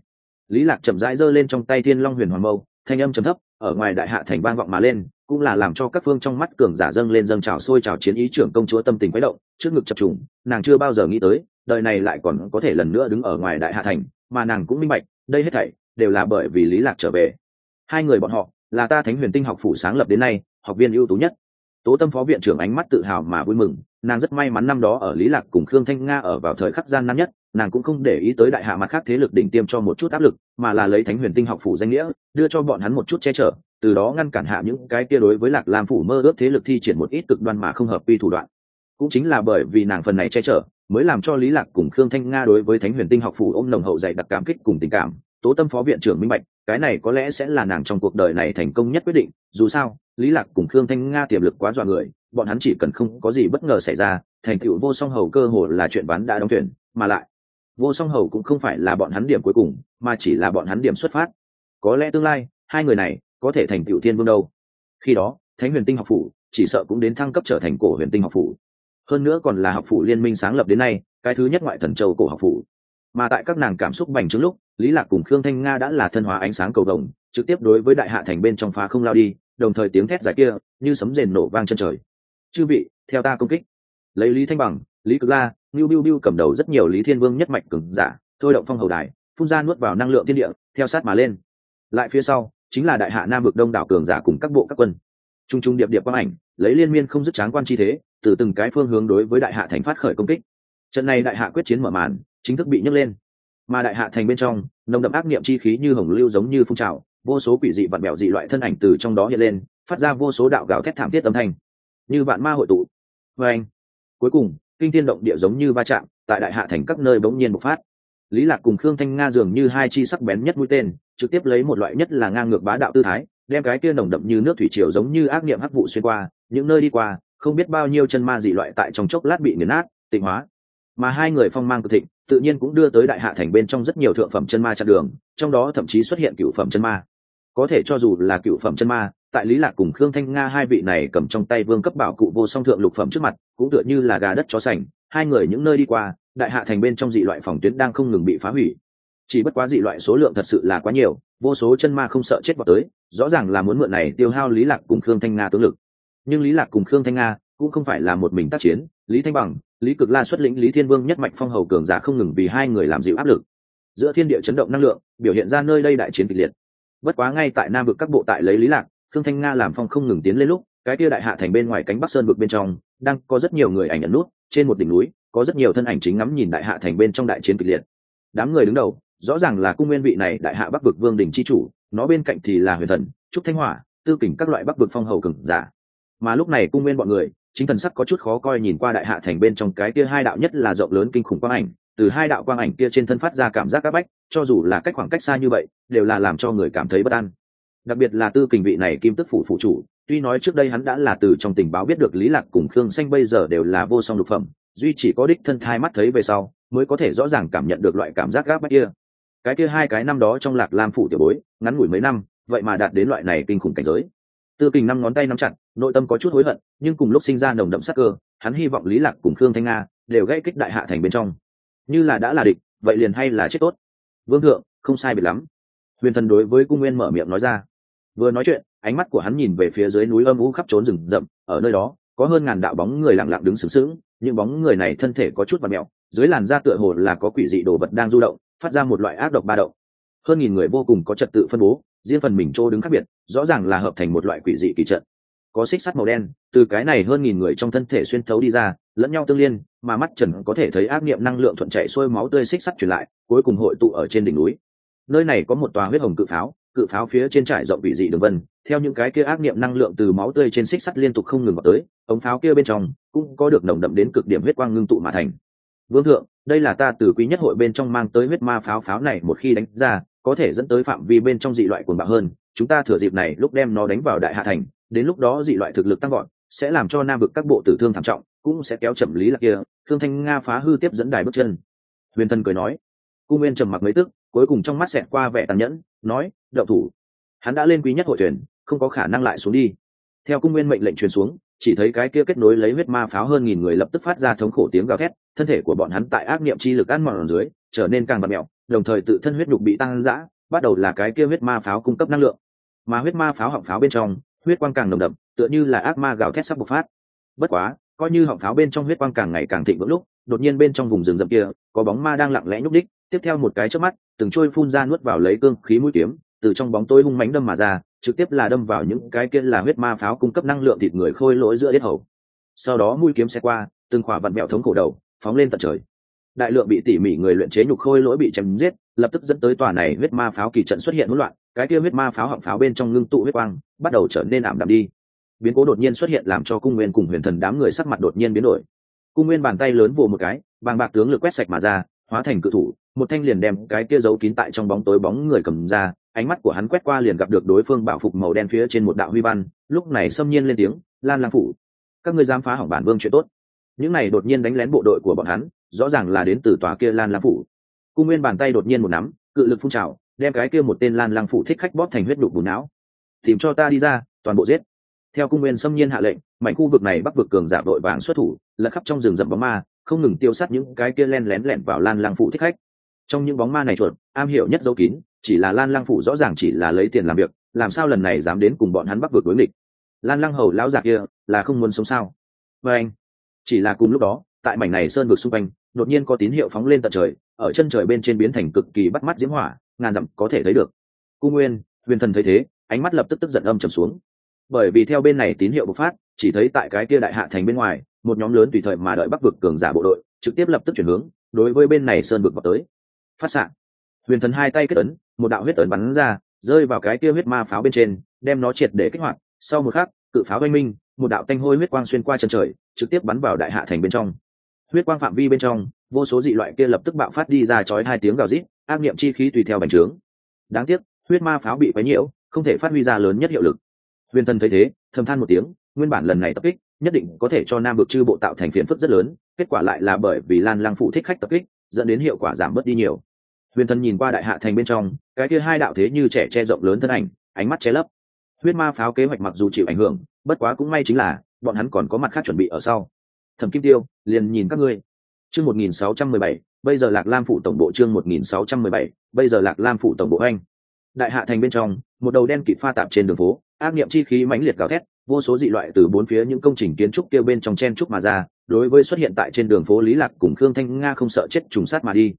Lý lạc chậm rãi giơ lên trong tay thiên long huyền hoàng mâu, thanh âm trầm thấp, ở ngoài đại hạ thành vang vọng mà lên, cũng là làm cho các phương trong mắt cường giả dâng lên dâng trào sôi trào chiến ý trưởng công chúa tâm tình quấy động, trước ngực chập trùng, nàng chưa bao giờ nghĩ tới, đời này lại còn có thể lần nữa đứng ở ngoài đại hạ thành mà nàng cũng minh bạch, đây hết thảy đều là bởi vì lý lạc trở về. Hai người bọn họ là ta thánh huyền tinh học phủ sáng lập đến nay học viên ưu tú nhất. Tố tâm phó viện trưởng ánh mắt tự hào mà vui mừng, nàng rất may mắn năm đó ở lý lạc cùng khương thanh nga ở vào thời khắc gian nan nhất, nàng cũng không để ý tới đại hạ mặt khác thế lực đỉnh tiêm cho một chút áp lực, mà là lấy thánh huyền tinh học phủ danh nghĩa, đưa cho bọn hắn một chút che chở, từ đó ngăn cản hạ những cái kia đối với lạc lam phủ mơ ước thế lực thi triển một ít cực đoan mà không hợp quy thủ đoạn. Cũng chính là bởi vì nàng phần này che chở mới làm cho lý lạc cùng khương thanh nga đối với thánh huyền tinh học phủ ôm nồng hậu dạy đặc cảm kích cùng tình cảm. Tố tâm phó viện trưởng minh bạch, cái này có lẽ sẽ là nàng trong cuộc đời này thành công nhất quyết định. Dù sao, lý lạc cùng khương thanh nga tiềm lực quá dọa người, bọn hắn chỉ cần không có gì bất ngờ xảy ra, thành tựu vô song hầu cơ hồ là chuyện bán đã đóng thuyền mà lại, vô song hầu cũng không phải là bọn hắn điểm cuối cùng, mà chỉ là bọn hắn điểm xuất phát. Có lẽ tương lai, hai người này có thể thành tựu thiên vương đâu. Khi đó, thánh huyền tinh học phủ chỉ sợ cũng đến thăng cấp trở thành cổ huyền tinh học phủ hơn nữa còn là học phủ liên minh sáng lập đến nay, cái thứ nhất ngoại thần châu cổ học phủ. Mà tại các nàng cảm xúc bành trướng lúc, lý lạc cùng khương thanh nga đã là thân hóa ánh sáng cầu đồng trực tiếp đối với đại hạ thành bên trong phá không lao đi, đồng thời tiếng thét dài kia, như sấm rền nổ vang chân trời. Chư vị, theo ta công kích. Lấy lý thanh bằng, lý cực la ngưu biu biu cầm đầu rất nhiều lý thiên vương nhất mạch cường giả, thôi động phong hầu đài, phun ra nuốt vào năng lượng thiên địa, theo sát mà lên. Lại phía sau, chính là đại hạ nam vực đông đảo cường giả cùng các bộ các quân. Trung trung điệp điệp quang ảnh, lấy liên miên không dứt tráng quan chi thế từ từng cái phương hướng đối với đại hạ thành phát khởi công kích. Trận này đại hạ quyết chiến mở màn, chính thức bị nhấc lên. Mà đại hạ thành bên trong, nồng đậm ác niệm chi khí như hồng lưu giống như phun trào, vô số quỷ dị vặn bẹo dị loại thân ảnh từ trong đó hiện lên, phát ra vô số đạo gạo thét thảm thiết âm thanh. Như vạn ma hội tụ. Vê anh, cuối cùng, kinh thiên động địa giống như va chạm, tại đại hạ thành các nơi bỗng nhiên bộc phát. Lý lạc cùng khương thanh nga dường như hai chi sắc bén nhất mũi tên, trực tiếp lấy một loại nhất là ngang ngược bá đạo tư thái, đem cái kia nồng đậm như nước thủy triều giống như ác niệm hắc vụ xuyên qua, những nơi đi qua không biết bao nhiêu chân ma dị loại tại trong chốc lát bị nghiền nát, tịnh hóa. Mà hai người phong mang cực thịnh, tự nhiên cũng đưa tới đại hạ thành bên trong rất nhiều thượng phẩm chân ma chặn đường, trong đó thậm chí xuất hiện cựu phẩm chân ma. Có thể cho dù là cựu phẩm chân ma, tại lý lạc cùng khương thanh nga hai vị này cầm trong tay vương cấp bảo cụ vô song thượng lục phẩm trước mặt, cũng tựa như là gà đất chó sành, hai người những nơi đi qua, đại hạ thành bên trong dị loại phòng tuyến đang không ngừng bị phá hủy. Chỉ bất quá dị loại số lượng thật sự là quá nhiều, vô số chân ma không sợ chết vào tới, rõ ràng là muốn mượn này tiêu hao lý lạc cùng khương thanh nga tướng lực nhưng lý lạc cùng khương thanh nga cũng không phải là một mình tác chiến lý thanh bằng lý cực la xuất lĩnh lý thiên vương nhất mạnh phong hầu cường giả không ngừng vì hai người làm dịu áp lực giữa thiên địa chấn động năng lượng biểu hiện ra nơi đây đại chiến kịch liệt bất quá ngay tại nam vực các bộ tại lấy lý lạc khương thanh nga làm phong không ngừng tiến lên lúc cái kia đại hạ thành bên ngoài cánh bắc sơn vực bên trong đang có rất nhiều người ảnh nhận nút trên một đỉnh núi có rất nhiều thân ảnh chính ngắm nhìn đại hạ thành bên trong đại chiến kịch liệt đám người đứng đầu rõ ràng là cung nguyên vị này đại hạ bắc vực vương đình chi chủ nó bên cạnh thì là huyền thần trúc thanh hỏa tư kình các loại bắc vực phong hầu cường giả mà lúc này cung nguyên bọn người, chính thần sắc có chút khó coi nhìn qua đại hạ thành bên trong cái kia hai đạo nhất là rộng lớn kinh khủng quang ảnh, từ hai đạo quang ảnh kia trên thân phát ra cảm giác áp bách, cho dù là cách khoảng cách xa như vậy, đều là làm cho người cảm thấy bất an. Đặc biệt là tư kình vị này kim tức phủ phụ chủ, tuy nói trước đây hắn đã là từ trong tình báo biết được lý lạc cùng khương xanh bây giờ đều là vô song lục phẩm, duy chỉ có đích thân thai mắt thấy về sau, mới có thể rõ ràng cảm nhận được loại cảm giác gáp bách kia. Cái kia hai cái năm đó trong lạc lam phủ tiểu bối, ngắn ngủi mấy năm, vậy mà đạt đến loại này kinh khủng cảnh giới. Tư kình năm ngón tay nắm chặt nội tâm có chút hối hận, nhưng cùng lúc sinh ra nồng đậm sắc cơ, hắn hy vọng lý lạc cùng khương thanh nga đều gây kích đại hạ thành bên trong. Như là đã là địch, vậy liền hay là chết tốt. Vương thượng, không sai biệt lắm. Huyền thần đối với cung nguyên mở miệng nói ra. Vừa nói chuyện, ánh mắt của hắn nhìn về phía dưới núi âm u khắp trốn rừng rậm, ở nơi đó, có hơn ngàn đạo bóng người lặng lặng đứng sừng sững, những bóng người này thân thể có chút và mẹo, dưới làn da tựa hồ là có quỷ dị đồ vật đang du động, phát ra một loại ác độc ba động. Hơn nghìn người vô cùng có trật tự phân bố, riêng phần mình chỗ đứng khác biệt, rõ ràng là hợp thành một loại quỷ dị kỳ trận có xích sắt màu đen, từ cái này hơn nghìn người trong thân thể xuyên thấu đi ra, lẫn nhau tương liên, mà mắt trần có thể thấy ác nghiệm năng lượng thuận chạy xuôi máu tươi xích sắt truyền lại, cuối cùng hội tụ ở trên đỉnh núi. Nơi này có một tòa huyết hồng cự pháo cự pháo phía trên trải rộng vị dị đường vân, theo những cái kia ác nghiệm năng lượng từ máu tươi trên xích sắt liên tục không ngừng vào tới, ống pháo kia bên trong cũng có được nồng đậm đến cực điểm huyết quang ngưng tụ mà thành. Vương thượng, đây là ta từ quý nhất hội bên trong mang tới huyết ma pháo pháo này một khi đánh ra, có thể dẫn tới phạm vi bên trong dị loại cuồng bạo hơn, chúng ta thừa dịp này lúc đem nó đánh vào đại hạ thành đến lúc đó dị loại thực lực tăng gọn sẽ làm cho nam vực các bộ tử thương thảm trọng, cũng sẽ kéo chậm lý lạc kia, thương thanh nga phá hư tiếp dẫn đài bước chân. Huyền thân cười nói, cung nguyên trầm mặc mấy tức, cuối cùng trong mắt xẹt qua vẻ tàn nhẫn, nói đậu thủ. Hắn đã lên quý nhất hội thuyền, không có khả năng lại xuống đi. Theo cung nguyên mệnh lệnh truyền xuống, chỉ thấy cái kia kết nối lấy huyết ma pháo hơn nghìn người lập tức phát ra thống khổ tiếng gào thét, thân thể của bọn hắn tại ác niệm chi lực ăn mòn ở dưới, trở nên càng bật mẹo, đồng thời tự thân huyết nhục bị tăng dã, bắt đầu là cái kia huyết ma pháo cung cấp năng lượng. Mà huyết ma pháo họng pháo bên trong huyết quang càng nồng đậm, tựa như là ác ma gào thét sắp bộc phát. Bất quá, coi như họng pháo bên trong huyết quang càng ngày càng thịnh vững lúc, đột nhiên bên trong vùng rừng rậm kia, có bóng ma đang lặng lẽ nhúc đích tiếp theo một cái chớp mắt, từng trôi phun ra nuốt vào lấy cương khí mũi kiếm, từ trong bóng tối hung mánh đâm mà ra, trực tiếp là đâm vào những cái kia là huyết ma pháo cung cấp năng lượng thịt người khôi lỗi giữa yết hầu. Sau đó mũi kiếm xe qua, từng khỏa vặn mẹo thống cổ đầu, phóng lên tận trời. Đại lượng bị tỉ mỉ người luyện chế nhục khôi lỗi bị chém giết lập tức dẫn tới tòa này huyết ma pháo kỳ trận xuất hiện hỗn loạn, cái kia huyết ma pháo họng pháo bên trong ngưng tụ huyết quang, bắt đầu trở nên ảm đạm đi. Biến cố đột nhiên xuất hiện làm cho cung nguyên cùng huyền thần đám người sắc mặt đột nhiên biến đổi. Cung nguyên bàn tay lớn vồ một cái, bàng bạc tướng lực quét sạch mà ra, hóa thành cự thủ, một thanh liền đem cái kia giấu kín tại trong bóng tối bóng người cầm ra, ánh mắt của hắn quét qua liền gặp được đối phương bảo phục màu đen phía trên một đạo huy văn, lúc này xâm nhiên lên tiếng, lan lang phủ, các ngươi dám phá hỏng bản vương chuyện tốt. Những này đột nhiên đánh lén bộ đội của bọn hắn, rõ ràng là đến từ tòa kia lan lang phủ cung nguyên bàn tay đột nhiên một nắm, cự lực phun trào, đem cái kia một tên lan lang phủ thích khách bóp thành huyết đục bùn não. Tìm cho ta đi ra, toàn bộ giết. Theo cung nguyên xâm nhiên hạ lệnh, mảnh khu vực này bắc vực cường giả đội vàng xuất thủ, lật khắp trong rừng rậm bóng ma, không ngừng tiêu sát những cái kia len lén lẻn vào lan lang phủ thích khách. Trong những bóng ma này chuột, am hiểu nhất dấu kín, chỉ là lan lang phủ rõ ràng chỉ là lấy tiền làm việc, làm sao lần này dám đến cùng bọn hắn bắc vực đối nghịch? Lan lang hầu lão già kia, là không muốn sống sao? Và anh, chỉ là cùng lúc đó, tại mảnh này sơn vực xung quanh, đột nhiên có tín hiệu phóng lên tận trời ở chân trời bên trên biến thành cực kỳ bắt mắt diễm hỏa, ngàn dặm có thể thấy được. Cung nguyên, huyền thần thấy thế, ánh mắt lập tức tức giận âm trầm xuống. Bởi vì theo bên này tín hiệu bộc phát, chỉ thấy tại cái kia đại hạ thành bên ngoài, một nhóm lớn tùy thời mà đợi bắc vực cường giả bộ đội, trực tiếp lập tức chuyển hướng, đối với bên này sơn vực vào tới. Phát xạ. Huyền thần hai tay kết ấn, một đạo huyết ấn bắn ra, rơi vào cái kia huyết ma pháo bên trên, đem nó triệt để kích hoạt. Sau một khắc, cự pháo oanh minh, một đạo tanh hôi huyết quang xuyên qua chân trời, trực tiếp bắn vào đại hạ thành bên trong huyết quang phạm vi bên trong, vô số dị loại kia lập tức bạo phát đi ra chói hai tiếng gào rít, ác niệm chi khí tùy theo bành trướng. Đáng tiếc, huyết ma pháo bị quấy nhiễu, không thể phát huy ra lớn nhất hiệu lực. Huyền thần thấy thế, thầm than một tiếng, nguyên bản lần này tập kích, nhất định có thể cho nam Bực chư bộ tạo thành phiền phức rất lớn, kết quả lại là bởi vì lan lang phụ thích khách tập kích, dẫn đến hiệu quả giảm bớt đi nhiều. Huyền thần nhìn qua đại hạ thành bên trong, cái kia hai đạo thế như trẻ che rộng lớn thân ảnh, ánh mắt che lấp. Huyết ma pháo kế hoạch mặc dù chịu ảnh hưởng, bất quá cũng may chính là, bọn hắn còn có mặt khác chuẩn bị ở sau thẩm kim tiêu, liền nhìn các ngươi. Chương một nghìn sáu trăm mười bảy, bây giờ lạc lam phủ tổng bộ chương một nghìn sáu trăm mười bảy, bây giờ lạc lam phủ tổng bộ anh. Đại hạ thành bên trong, một đầu đen kịt pha tạp trên đường phố, ác niệm chi khí mãnh liệt gào thét, vô số dị loại từ bốn phía những công trình kiến trúc kêu bên trong chen trúc mà ra, đối với xuất hiện tại trên đường phố lý lạc cùng khương thanh nga không sợ chết trùng sát mà đi.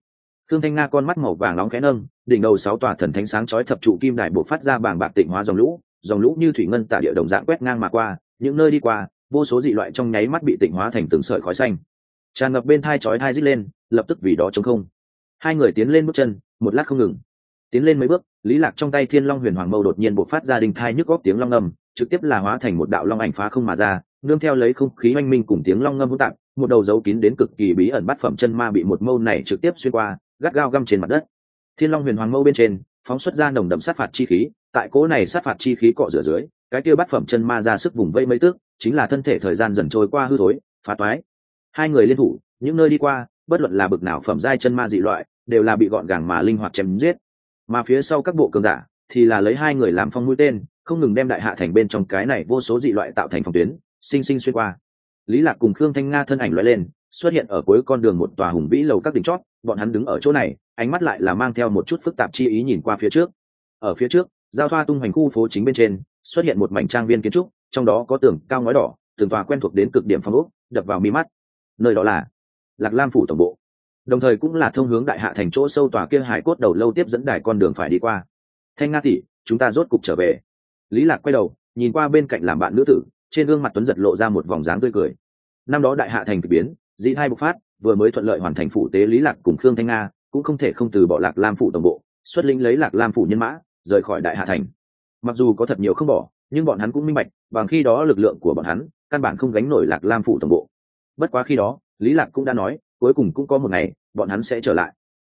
Khương thanh nga con mắt màu vàng nóng khẽ nâng, đỉnh đầu sáu tòa thần thánh sáng chói thập trụ kim đài buộc phát ra bảng bạc tịnh hóa dòng lũ dòng lũ như thủy ngân tả địa đồng dạng quét ngang mà qua, những nơi đi qua vô số dị loại trong nháy mắt bị tịnh hóa thành từng sợi khói xanh. Tràn ngập bên thai chói thai rít lên, lập tức vì đó chống không. Hai người tiến lên bước chân, một lát không ngừng. Tiến lên mấy bước, lý lạc trong tay thiên long huyền hoàng mâu đột nhiên bộc phát ra đình thai nhức góp tiếng long ngầm trực tiếp là hóa thành một đạo long ảnh phá không mà ra, nương theo lấy không khí oanh minh cùng tiếng long ngâm hỗn tạp, một đầu dấu kín đến cực kỳ bí ẩn bát phẩm chân ma bị một mâu này trực tiếp xuyên qua, gắt gao găm trên mặt đất. Thiên long huyền hoàng mâu bên trên, phóng xuất ra nồng đậm sát phạt chi khí, tại cỗ này sát phạt chi khí cọ rửa dưới, cái kia bát phẩm chân ma ra sức vùng vây mấy tước chính là thân thể thời gian dần trôi qua hư thối, phá toái. Hai người liên thủ, những nơi đi qua, bất luận là bực nào phẩm giai chân ma dị loại, đều là bị gọn gàng mà linh hoạt chém giết. Mà phía sau các bộ cường giả thì là lấy hai người làm phong mũi tên, không ngừng đem đại hạ thành bên trong cái này vô số dị loại tạo thành phòng tuyến, sinh sinh xuyên qua. Lý lạc cùng khương thanh nga thân ảnh loại lên, xuất hiện ở cuối con đường một tòa hùng vĩ lầu các đỉnh chót, bọn hắn đứng ở chỗ này, ánh mắt lại là mang theo một chút phức tạp chi ý nhìn qua phía trước. Ở phía trước, giao thoa tung hoành khu phố chính bên trên, xuất hiện một mảnh trang viên kiến trúc trong đó có tường cao ngói đỏ, tường tòa quen thuộc đến cực điểm phong ốc, đập vào mi mắt. Nơi đó là lạc lam phủ tổng bộ. Đồng thời cũng là thông hướng đại hạ thành chỗ sâu tòa kia hải cốt đầu lâu tiếp dẫn đài con đường phải đi qua. Thanh nga tỷ, chúng ta rốt cục trở về. Lý lạc quay đầu, nhìn qua bên cạnh làm bạn nữ tử, trên gương mặt tuấn giật lộ ra một vòng dáng tươi cười. Năm đó đại hạ thành kỳ biến dĩ hai bộc phát, vừa mới thuận lợi hoàn thành phủ tế lý lạc cùng khương thanh nga, cũng không thể không từ bỏ lạc lam phủ tổng bộ, xuất lĩnh lấy lạc lam phủ nhân mã, rời khỏi đại hạ thành. Mặc dù có thật nhiều không bỏ nhưng bọn hắn cũng minh bạch, bằng khi đó lực lượng của bọn hắn căn bản không gánh nổi lạc lam phủ tổng bộ. Bất quá khi đó, lý lạc cũng đã nói, cuối cùng cũng có một ngày, bọn hắn sẽ trở lại.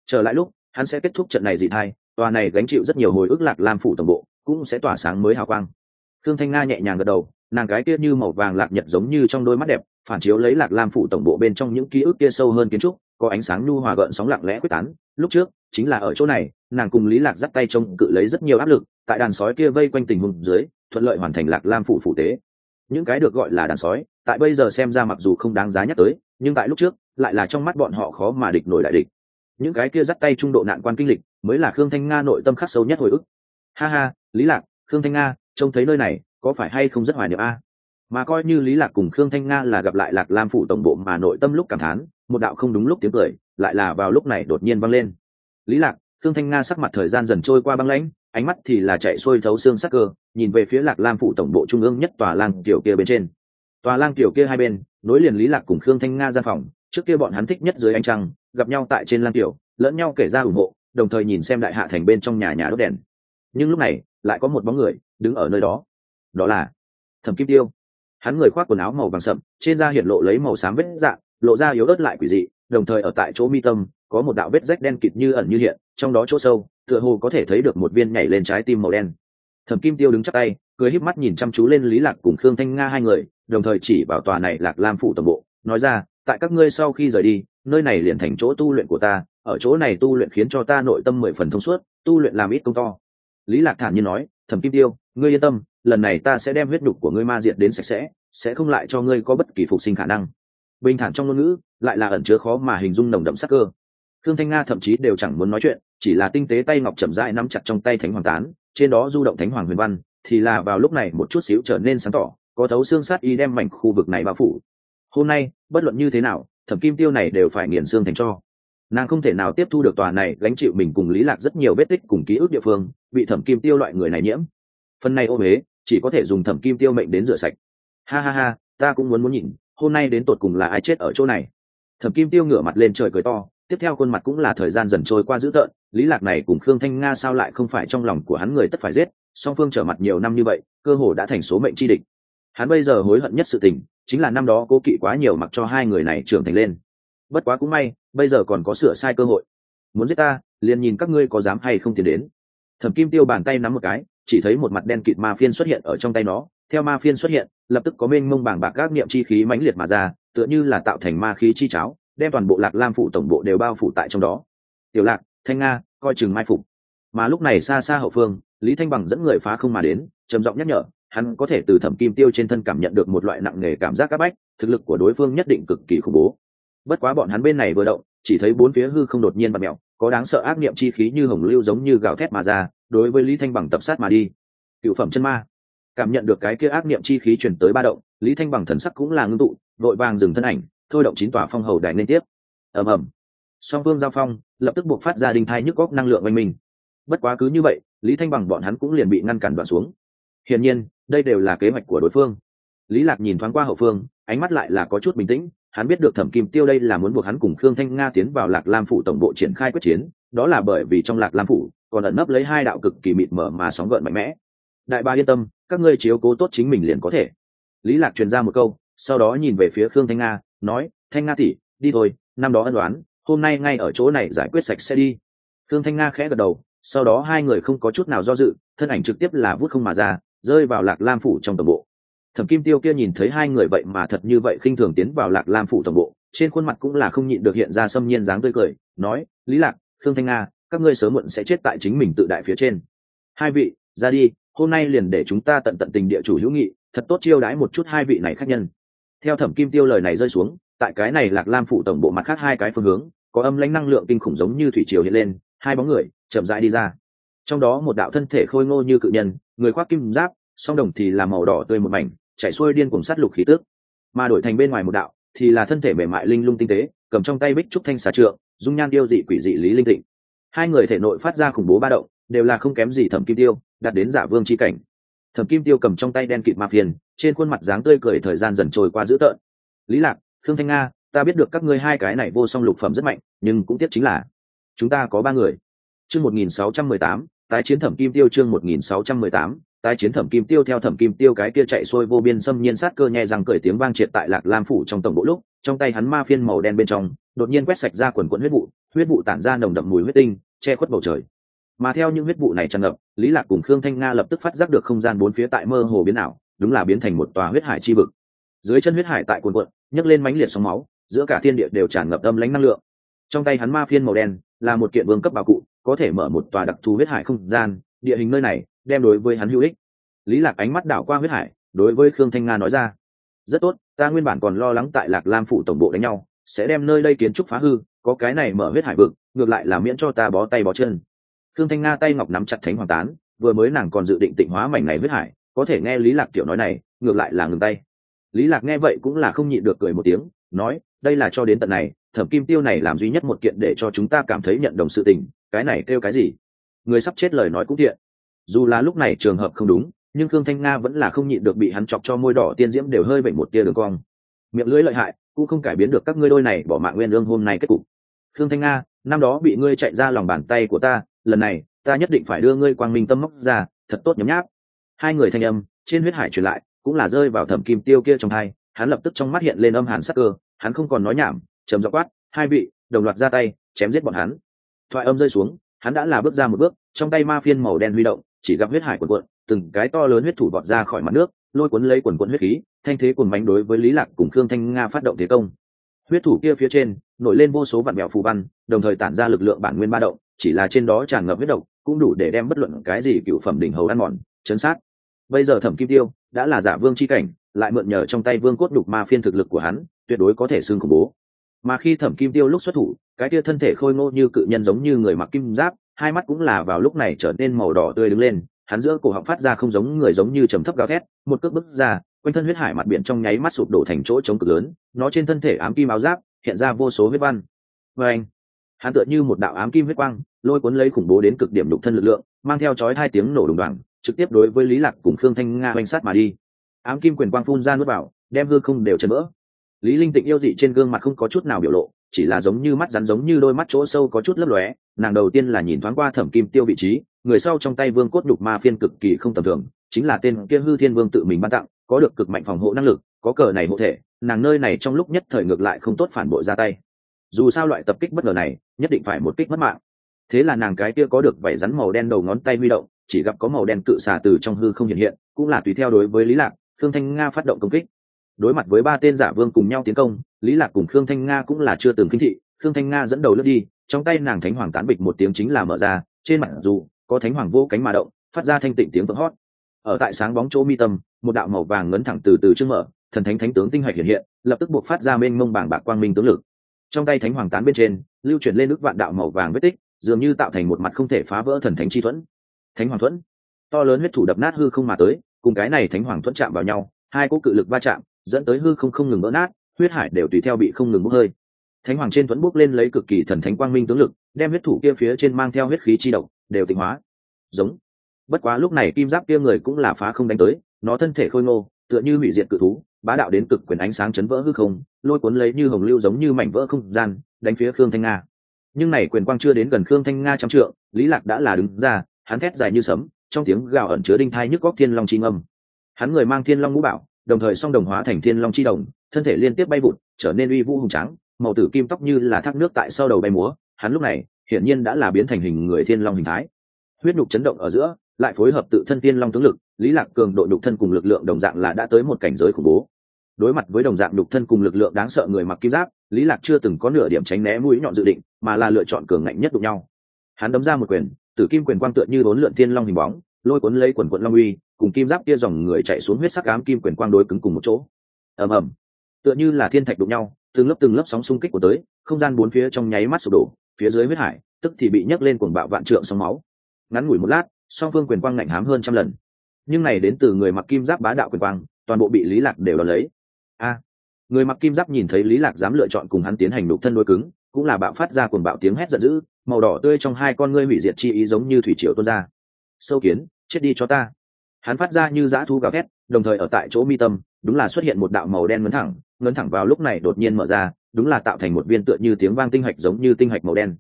Trở lại lúc, hắn sẽ kết thúc trận này dị thai, tòa này gánh chịu rất nhiều hồi ức lạc lam phủ tổng bộ, cũng sẽ tỏa sáng mới hào quang. Thương thanh nga nhẹ nhàng gật đầu, nàng gái kia như màu vàng lạc nhật giống như trong đôi mắt đẹp, phản chiếu lấy lạc lam phủ tổng bộ bên trong những ký ức kia sâu hơn kiến trúc, có ánh sáng nhu hòa gợn sóng lặng lẽ quyết tán. Lúc trước, chính là ở chỗ này, nàng cùng lý lạc dắt tay trông cự lấy rất nhiều áp lực, tại đàn sói kia vây quanh tình huống dưới thuận lợi hoàn thành lạc lam phủ phủ tế. Những cái được gọi là đàn sói, tại bây giờ xem ra mặc dù không đáng giá nhắc tới, nhưng tại lúc trước, lại là trong mắt bọn họ khó mà địch nổi đại địch. Những cái kia dắt tay trung độ nạn quan kinh lịch, mới là khương thanh nga nội tâm khắc sâu nhất hồi ức. Ha ha, lý lạc, khương thanh nga, trông thấy nơi này, có phải hay không rất hoài niệm a? Mà coi như lý lạc cùng khương thanh nga là gặp lại lạc lam phủ tổng bộ mà nội tâm lúc cảm thán, một đạo không đúng lúc tiếng cười, lại là vào lúc này đột nhiên vang lên. Lý lạc, khương thanh nga sắc mặt thời gian dần trôi qua băng lãnh ánh mắt thì là chạy xuôi thấu xương sắc cơ, nhìn về phía lạc lam phủ tổng bộ trung ương nhất tòa lang tiểu kia bên trên. Tòa lang tiểu kia hai bên, nối liền lý lạc cùng khương thanh nga gian phòng, trước kia bọn hắn thích nhất dưới ánh trăng, gặp nhau tại trên lang tiểu, lẫn nhau kể ra ủng hộ, đồng thời nhìn xem đại hạ thành bên trong nhà nhà đốt đèn. Nhưng lúc này, lại có một bóng người đứng ở nơi đó. Đó là thẩm kim tiêu. Hắn người khoác quần áo màu vàng sậm, trên da hiện lộ lấy màu xám vết dạng lộ ra yếu ớt lại quỷ dị, đồng thời ở tại chỗ mi tâm, có một đạo vết rách đen kịt như ẩn như hiện, trong đó chỗ sâu tựa hồ có thể thấy được một viên nhảy lên trái tim màu đen. Thẩm kim tiêu đứng chắc tay, cười híp mắt nhìn chăm chú lên lý lạc cùng khương thanh nga hai người, đồng thời chỉ vào tòa này lạc lam phủ tổng bộ, nói ra, tại các ngươi sau khi rời đi, nơi này liền thành chỗ tu luyện của ta, ở chỗ này tu luyện khiến cho ta nội tâm mười phần thông suốt, tu luyện làm ít công to. Lý lạc thản nhiên nói, thẩm kim tiêu, ngươi yên tâm, lần này ta sẽ đem huyết đục của ngươi ma diệt đến sạch sẽ sẽ không lại cho ngươi có bất kỳ phục sinh khả năng. Bình thản trong ngôn ngữ, lại là ẩn chứa khó mà hình dung nồng đậm sắc cơ. Khương thanh nga thậm chí đều chẳng muốn nói chuyện chỉ là tinh tế tay ngọc chậm rãi nắm chặt trong tay thánh hoàng tán, trên đó du động thánh hoàng huyền văn, thì là vào lúc này một chút xíu trở nên sáng tỏ, có thấu xương sát y đem mảnh khu vực này bao phủ. Hôm nay, bất luận như thế nào, thẩm kim tiêu này đều phải nghiền xương thành cho. Nàng không thể nào tiếp thu được tòa này gánh chịu mình cùng lý lạc rất nhiều vết tích cùng ký ức địa phương, bị thẩm kim tiêu loại người này nhiễm. Phần này ô huế chỉ có thể dùng thẩm kim tiêu mệnh đến rửa sạch. Ha ha ha, ta cũng muốn muốn nhìn, hôm nay đến tột cùng là ai chết ở chỗ này? Thẩm kim tiêu ngửa mặt lên trời cười to tiếp theo khuôn mặt cũng là thời gian dần trôi qua dữ tợn, lý lạc này cùng khương thanh nga sao lại không phải trong lòng của hắn người tất phải giết, song phương trở mặt nhiều năm như vậy, cơ hồ đã thành số mệnh chi địch. Hắn bây giờ hối hận nhất sự tình, chính là năm đó cố kỵ quá nhiều mặc cho hai người này trưởng thành lên. Bất quá cũng may, bây giờ còn có sửa sai cơ hội. Muốn giết ta, liền nhìn các ngươi có dám hay không tiến đến. Thẩm kim tiêu bàn tay nắm một cái, chỉ thấy một mặt đen kịt ma phiên xuất hiện ở trong tay nó. Theo ma phiên xuất hiện, lập tức có mênh mông bảng bạc các niệm chi khí mãnh liệt mà ra, tựa như là tạo thành ma khí chi cháo đem toàn bộ lạc lam phủ tổng bộ đều bao phủ tại trong đó. Tiểu lạc, thanh nga, coi chừng mai phục. Mà lúc này xa xa hậu phương, lý thanh bằng dẫn người phá không mà đến, trầm giọng nhắc nhở, hắn có thể từ thẩm kim tiêu trên thân cảm nhận được một loại nặng nề cảm giác áp bách, thực lực của đối phương nhất định cực kỳ khủng bố. Bất quá bọn hắn bên này vừa động, chỉ thấy bốn phía hư không đột nhiên bật mẹo có đáng sợ ác niệm chi khí như hồng lưu giống như gào thét mà ra, đối với lý thanh bằng tập sát mà đi. Cựu phẩm chân ma. Cảm nhận được cái kia ác niệm chi khí chuyển tới ba động, lý thanh bằng thần sắc cũng là ngưng tụ, vội vàng dừng thân ảnh thôi động chín tòa phong hầu đài liên tiếp. Ầm ầm. Song phương giao phong, lập tức buộc phát ra đình thai nhức góc năng lượng oanh minh. Bất quá cứ như vậy, lý thanh bằng bọn hắn cũng liền bị ngăn cản đoạn xuống. Hiển nhiên, đây đều là kế hoạch của đối phương. Lý lạc nhìn thoáng qua hậu phương, ánh mắt lại là có chút bình tĩnh, hắn biết được thẩm kim tiêu đây là muốn buộc hắn cùng khương thanh nga tiến vào lạc lam phủ tổng bộ triển khai quyết chiến, đó là bởi vì trong lạc lam phủ, còn ẩn nấp lấy hai đạo cực kỳ mịt mở mà sóng gợn mạnh mẽ. Đại ba yên tâm, các ngươi chiếu cố tốt chính mình liền có thể. Lý lạc truyền ra một câu, sau đó nhìn về phía khương thanh nga nói, thanh nga tỷ, đi thôi, năm đó ân đoán hôm nay ngay ở chỗ này giải quyết sạch sẽ đi. Thương thanh nga khẽ gật đầu, sau đó hai người không có chút nào do dự, thân ảnh trực tiếp là vút không mà ra, rơi vào lạc lam phủ trong tổng bộ. Thẩm kim tiêu kia nhìn thấy hai người vậy mà thật như vậy khinh thường tiến vào lạc lam phủ tổng bộ, trên khuôn mặt cũng là không nhịn được hiện ra xâm nhiên dáng tươi cười, nói, lý lạc Thương thanh nga, các ngươi sớm muộn sẽ chết tại chính mình tự đại phía trên. Hai vị, ra đi, hôm nay liền để chúng ta tận tận tình địa chủ hữu nghị, thật tốt chiêu đãi một chút hai vị này khác nhân theo thẩm kim tiêu lời này rơi xuống, tại cái này lạc lam phủ tổng bộ mặt khác hai cái phương hướng, có âm lãnh năng lượng kinh khủng giống như thủy triều hiện lên, hai bóng người chậm rãi đi ra. Trong đó một đạo thân thể khôi ngô như cự nhân, người khoác kim giáp, song đồng thì là màu đỏ tươi một mảnh chạy xuôi điên cùng sát lục khí tước mà đổi thành bên ngoài một đạo, thì là thân thể mềm mại linh lung tinh tế, cầm trong tay bích trúc thanh xà trượng, dung nhan điêu dị quỷ dị lý linh tịnh hai người thể nội phát ra khủng bố ba động, đều là không kém gì thẩm kim tiêu, đạt đến giả vương c h i cảnh thẩm kim tiêu cầm trong tay đen kịt ma phiền, trên khuôn mặt dáng tươi cười thời gian dần trôi qua dữ tợn. Lý lạc Thương thanh nga, ta biết được các ngươi hai cái này vô song lục phẩm rất mạnh, nhưng cũng tiếc chính là chúng ta có ba người. Chương một nghìn sáu trăm mười tám, tái chiến thẩm kim tiêu chương một nghìn sáu trăm mười tám, tái chiến thẩm kim tiêu theo thẩm kim tiêu cái kia chạy xuôi vô biên xâm nhiên sát cơ nhẹ rằng cởi tiếng vang triệt tại lạc lam phủ trong tổng bộ lúc, trong tay hắn ma phiên màu đen bên trong, đột nhiên quét sạch ra quần quẫn huyết vụ huyết vụ tản ra nồng đậm mùi huyết tinh, che khuất bầu trời mà theo những huyết vụ này tràn ngập lý lạc cùng khương thanh nga lập tức phát giác được không gian bốn phía tại mơ hồ biến ảo đúng là biến thành một tòa huyết hải chi vực. Dưới chân huyết hải tại cuồn cuộn, nhấc lên mãnh liệt sóng máu giữa cả thiên địa đều tràn ngập âm lãnh năng lượng. Trong tay hắn ma phiên màu đen là một kiện vương cấp bảo cụ có thể mở một tòa đặc thù huyết hải không gian địa hình nơi này đem đối với hắn hữu ích. Lý lạc ánh mắt đảo qua huyết hải đối với khương thanh nga nói ra rất tốt ta nguyên bản còn lo lắng tại lạc lam phủ tổng bộ đánh nhau sẽ đem nơi đây kiến trúc phá hư có cái này mở huyết hải vực ngược lại là miễn cho ta bó tay bó chân khương thanh nga tay ngọc nắm chặt thánh hoàng tán, vừa mới nàng còn dự định tịnh hóa mảnh này huyết hải, có thể nghe lý lạc tiểu nói này, ngược lại là ngừng tay. Lý lạc nghe vậy cũng là không nhịn được cười một tiếng, nói, đây là cho đến tận này, thẩm kim tiêu này làm duy nhất một kiện để cho chúng ta cảm thấy nhận đồng sự tình, cái này kêu cái gì? Người sắp chết lời nói cũng thiện. Dù là lúc này trường hợp không đúng, nhưng khương thanh nga vẫn là không nhịn được bị hắn chọc cho môi đỏ tiên diễm đều hơi bệnh một tia đường cong. Miệng lưỡi lợi hại, cũng không cải biến được các ngươi đôi này bỏ mạng nguyên lương hôm nay kết cục. Khương thanh nga, năm đó bị ngươi chạy ra lòng bàn tay của ta lần này, ta nhất định phải đưa ngươi quang minh tâm móc ra, thật tốt nhấm nháp. Hai người thanh âm, trên huyết hải truyền lại, cũng là rơi vào thẩm kim tiêu kia trong hai, hắn lập tức trong mắt hiện lên âm hàn sắc cơ, hắn không còn nói nhảm chấm dọ quát, hai vị, đồng loạt ra tay, chém giết bọn hắn. Thoại âm rơi xuống, hắn đã là bước ra một bước, trong tay ma phiên màu đen huy động, chỉ gặp huyết hải quần quận từng cái to lớn huyết thủ bọt ra khỏi mặt nước, lôi cuốn lấy quần quận huyết khí, thanh thế quần bánh đối với lý lạc cùng khương thanh nga phát động thế công. Huyết thủ kia phía trên, nổi lên vô số vạn mẹo phù văn, đồng thời tản ra lực lượng bản nguyên ba động chỉ là trên đó tràn ngập huyết độc, cũng đủ để đem bất luận cái gì cựu phẩm đỉnh hầu ăn mòn, chấn sát. Bây giờ thẩm kim tiêu đã là giả vương chi cảnh, lại mượn nhờ trong tay vương cốt đục ma phiên thực lực của hắn, tuyệt đối có thể xưng khủng bố. Mà khi thẩm kim tiêu lúc xuất thủ, cái tia thân thể khôi ngô như cự nhân giống như người mặc kim giáp, hai mắt cũng là vào lúc này trở nên màu đỏ tươi đứng lên, hắn giữa cổ họng phát ra không giống người giống như trầm thấp gào thét, một cước bước ra, quanh thân huyết hải mặt biển trong nháy mắt sụp đổ thành chỗ trống cực lớn, nó trên thân thể ám kim áo giáp, hiện ra vô số huyết văn vê anh hắn tựa như một đạo ám kim huyết quang, lôi cuốn lấy khủng bố đến cực điểm đục thân lực lượng, mang theo chói hai tiếng nổ đùng đoàng, trực tiếp đối với lý lạc cùng khương thanh nga oanh sát mà đi. Ám kim quyền quang phun ra nuốt vào, đem hư không đều chấn vỡ. Lý linh tịnh yêu dị trên gương mặt không có chút nào biểu lộ, chỉ là giống như mắt rắn giống như đôi mắt chỗ sâu có chút lấp lóe, nàng đầu tiên là nhìn thoáng qua thẩm kim tiêu vị trí, người sau trong tay vương cốt đục ma phiên cực kỳ không tầm thường, chính là tên kia hư thiên vương tự mình ban tặng, có được cực mạnh phòng hộ năng lực, có cờ này hộ thể, nàng nơi này trong lúc nhất thời ngược lại không tốt phản bội ra tay. Dù sao loại tập kích bất ngờ này nhất định phải một kích mất mạng. Thế là nàng cái kia có được vảy rắn màu đen đầu ngón tay huy động, chỉ gặp có màu đen cự xà từ trong hư không hiện hiện, cũng là tùy theo đối với lý lạc, khương thanh nga phát động công kích. Đối mặt với ba tên giả vương cùng nhau tiến công, lý lạc cùng khương thanh nga cũng là chưa từng kinh thị, khương thanh nga dẫn đầu lướt đi, trong tay nàng thánh hoàng tán bịch một tiếng chính là mở ra, trên mặt dù có thánh hoàng vô cánh mà động, phát ra thanh tịnh tiếng vỡ hót. Ở tại sáng bóng chỗ mi tâm, một đạo màu vàng ngấn thẳng từ từ trước mở, thần thánh thánh tướng tinh hạch hiện hiện, lập tức buộc phát ra mênh mông bảng bạc quang minh tướng lực. Trong tay thánh hoàng tán bên trên lưu chuyển lên ước vạn đạo màu vàng vết tích, dường như tạo thành một mặt không thể phá vỡ thần thánh chi thuẫn. Thánh hoàng thuẫn. To lớn huyết thủ đập nát hư không mà tới, cùng cái này thánh hoàng thuẫn chạm vào nhau, hai cỗ cự lực va chạm, dẫn tới hư không không ngừng vỡ nát, huyết hải đều tùy theo bị không ngừng bốc hơi. Thánh hoàng trên thuẫn bốc lên lấy cực kỳ thần thánh quang minh tướng lực, đem huyết thủ kia phía trên mang theo huyết khí chi động đều tịnh hóa. Giống. Bất quá lúc này kim giáp kia người cũng là phá không đánh tới, nó thân thể khôi ngô, tựa như hủy diệt cự thú, bá đạo đến cực quyền ánh sáng chấn vỡ hư không lôi cuốn lấy như hồng lưu giống như mảnh vỡ không gian, đánh phía khương thanh nga. Nhưng này quyền quang chưa đến gần khương thanh nga trăm trượng, lý lạc đã là đứng ra, hắn thét dài như sấm, trong tiếng gào ẩn chứa đinh thai nhức góc thiên long chi ngâm hắn người mang thiên long ngũ bảo, đồng thời song đồng hóa thành thiên long chi đồng, thân thể liên tiếp bay vụt, trở nên uy vũ hùng trắng màu tử kim tóc như là thác nước tại sau đầu bay múa, hắn lúc này, hiển nhiên đã là biến thành hình người thiên long hình thái. Huyết nhục chấn động ở giữa, lại phối hợp tự thân thiên long tướng lực, lý lạc cường độ nhục thân cùng lực lượng đồng dạng là đã tới một cảnh giới khủng bố đối mặt với đồng dạng nhục thân cùng lực lượng đáng sợ người mặc kim giáp, lý lạc chưa từng có nửa điểm tránh né mũi nhọn dự định, mà là lựa chọn cường ngạnh nhất đụng nhau. Hắn đấm ra một quyền, tử kim quyền quang tựa như bốn lượn thiên long hình bóng, lôi cuốn lấy quần quận long uy, cùng kim giáp kia dòng người chạy xuống huyết sắc ám kim quyền quang đối cứng cùng một chỗ. Ầm ầm. Tựa như là thiên thạch đụng nhau, từng lớp từng lớp sóng xung kích của tới, không gian bốn phía trong nháy mắt sụp đổ, phía dưới huyết hải, tức thì bị nhấc lên cuồng bạo vạn trượng sóng máu. Ngắn ngủi một lát, song phương quyền quang ngạnh hám hơn trăm lần. Nhưng này đến từ người mặc kim giáp bá đạo quyền quang, toàn bộ bị lý lạc đều đo lấy a người mặc kim giáp nhìn thấy lý lạc dám lựa chọn cùng hắn tiến hành đục thân đối cứng, cũng là bạo phát ra cuồng bạo tiếng hét giận dữ, màu đỏ tươi trong hai con ngươi hủy diệt chi ý giống như thủy triều tuôn ra. Sâu kiến, chết đi cho ta. Hắn phát ra như dã thu gào thét, đồng thời ở tại chỗ mi tâm, đúng là xuất hiện một đạo màu đen ngấn thẳng ngấn thẳng vào lúc này đột nhiên mở ra, đúng là tạo thành một viên tựa như tiếng vang tinh hạch giống như tinh hạch màu đen.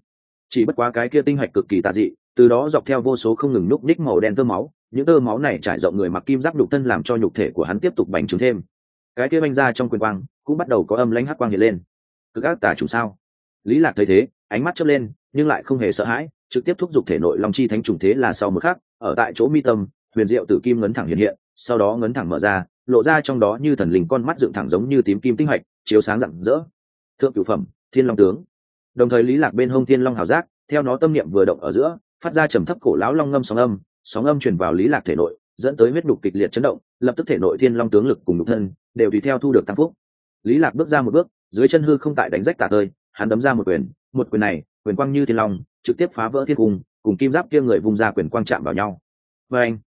Chỉ bất quá cái kia tinh hạch cực kỳ tà dị, từ đó dọc theo vô số không ngừng núp ních màu đen tơ máu, những tơ máu này trải rộng người mặc kim giáp đục thân làm cho nhục thể của hắn tiếp tục bành trướng thêm cái kia banh ra trong quyền quang, cũng bắt đầu có âm lãnh hắc quang hiện lên. Cực ác tà chủ sao? Lý lạc thấy thế, ánh mắt chớp lên, nhưng lại không hề sợ hãi, trực tiếp thúc giục thể nội long chi thánh trùng thế là sau một khắc, ở tại chỗ mi tâm, huyền diệu tử kim ngấn thẳng hiện hiện, sau đó ngấn thẳng mở ra, lộ ra trong đó như thần linh con mắt dựng thẳng giống như tím kim tinh hạch, chiếu sáng rạng rỡ. Thượng cửu phẩm, thiên long tướng. Đồng thời lý lạc bên hông thiên long hào giác, theo nó tâm niệm vừa động ở giữa, phát ra trầm thấp cổ lão long ngâm sóng âm sóng âm truyền vào lý lạc thể nội dẫn tới huyết đục kịch liệt chấn động, lập tức thể nội thiên long tướng lực cùng nhục thân đều tùy theo thu được tăng phúc. Lý lạc bước ra một bước, dưới chân hư không tại đánh rách tả tơi, hắn đấm ra một quyền một quyền này, quyền quang như thiên long, trực tiếp phá vỡ thiên cung, cùng kim giáp kia người vùng ra quyền quang chạm vào nhau. Và anh,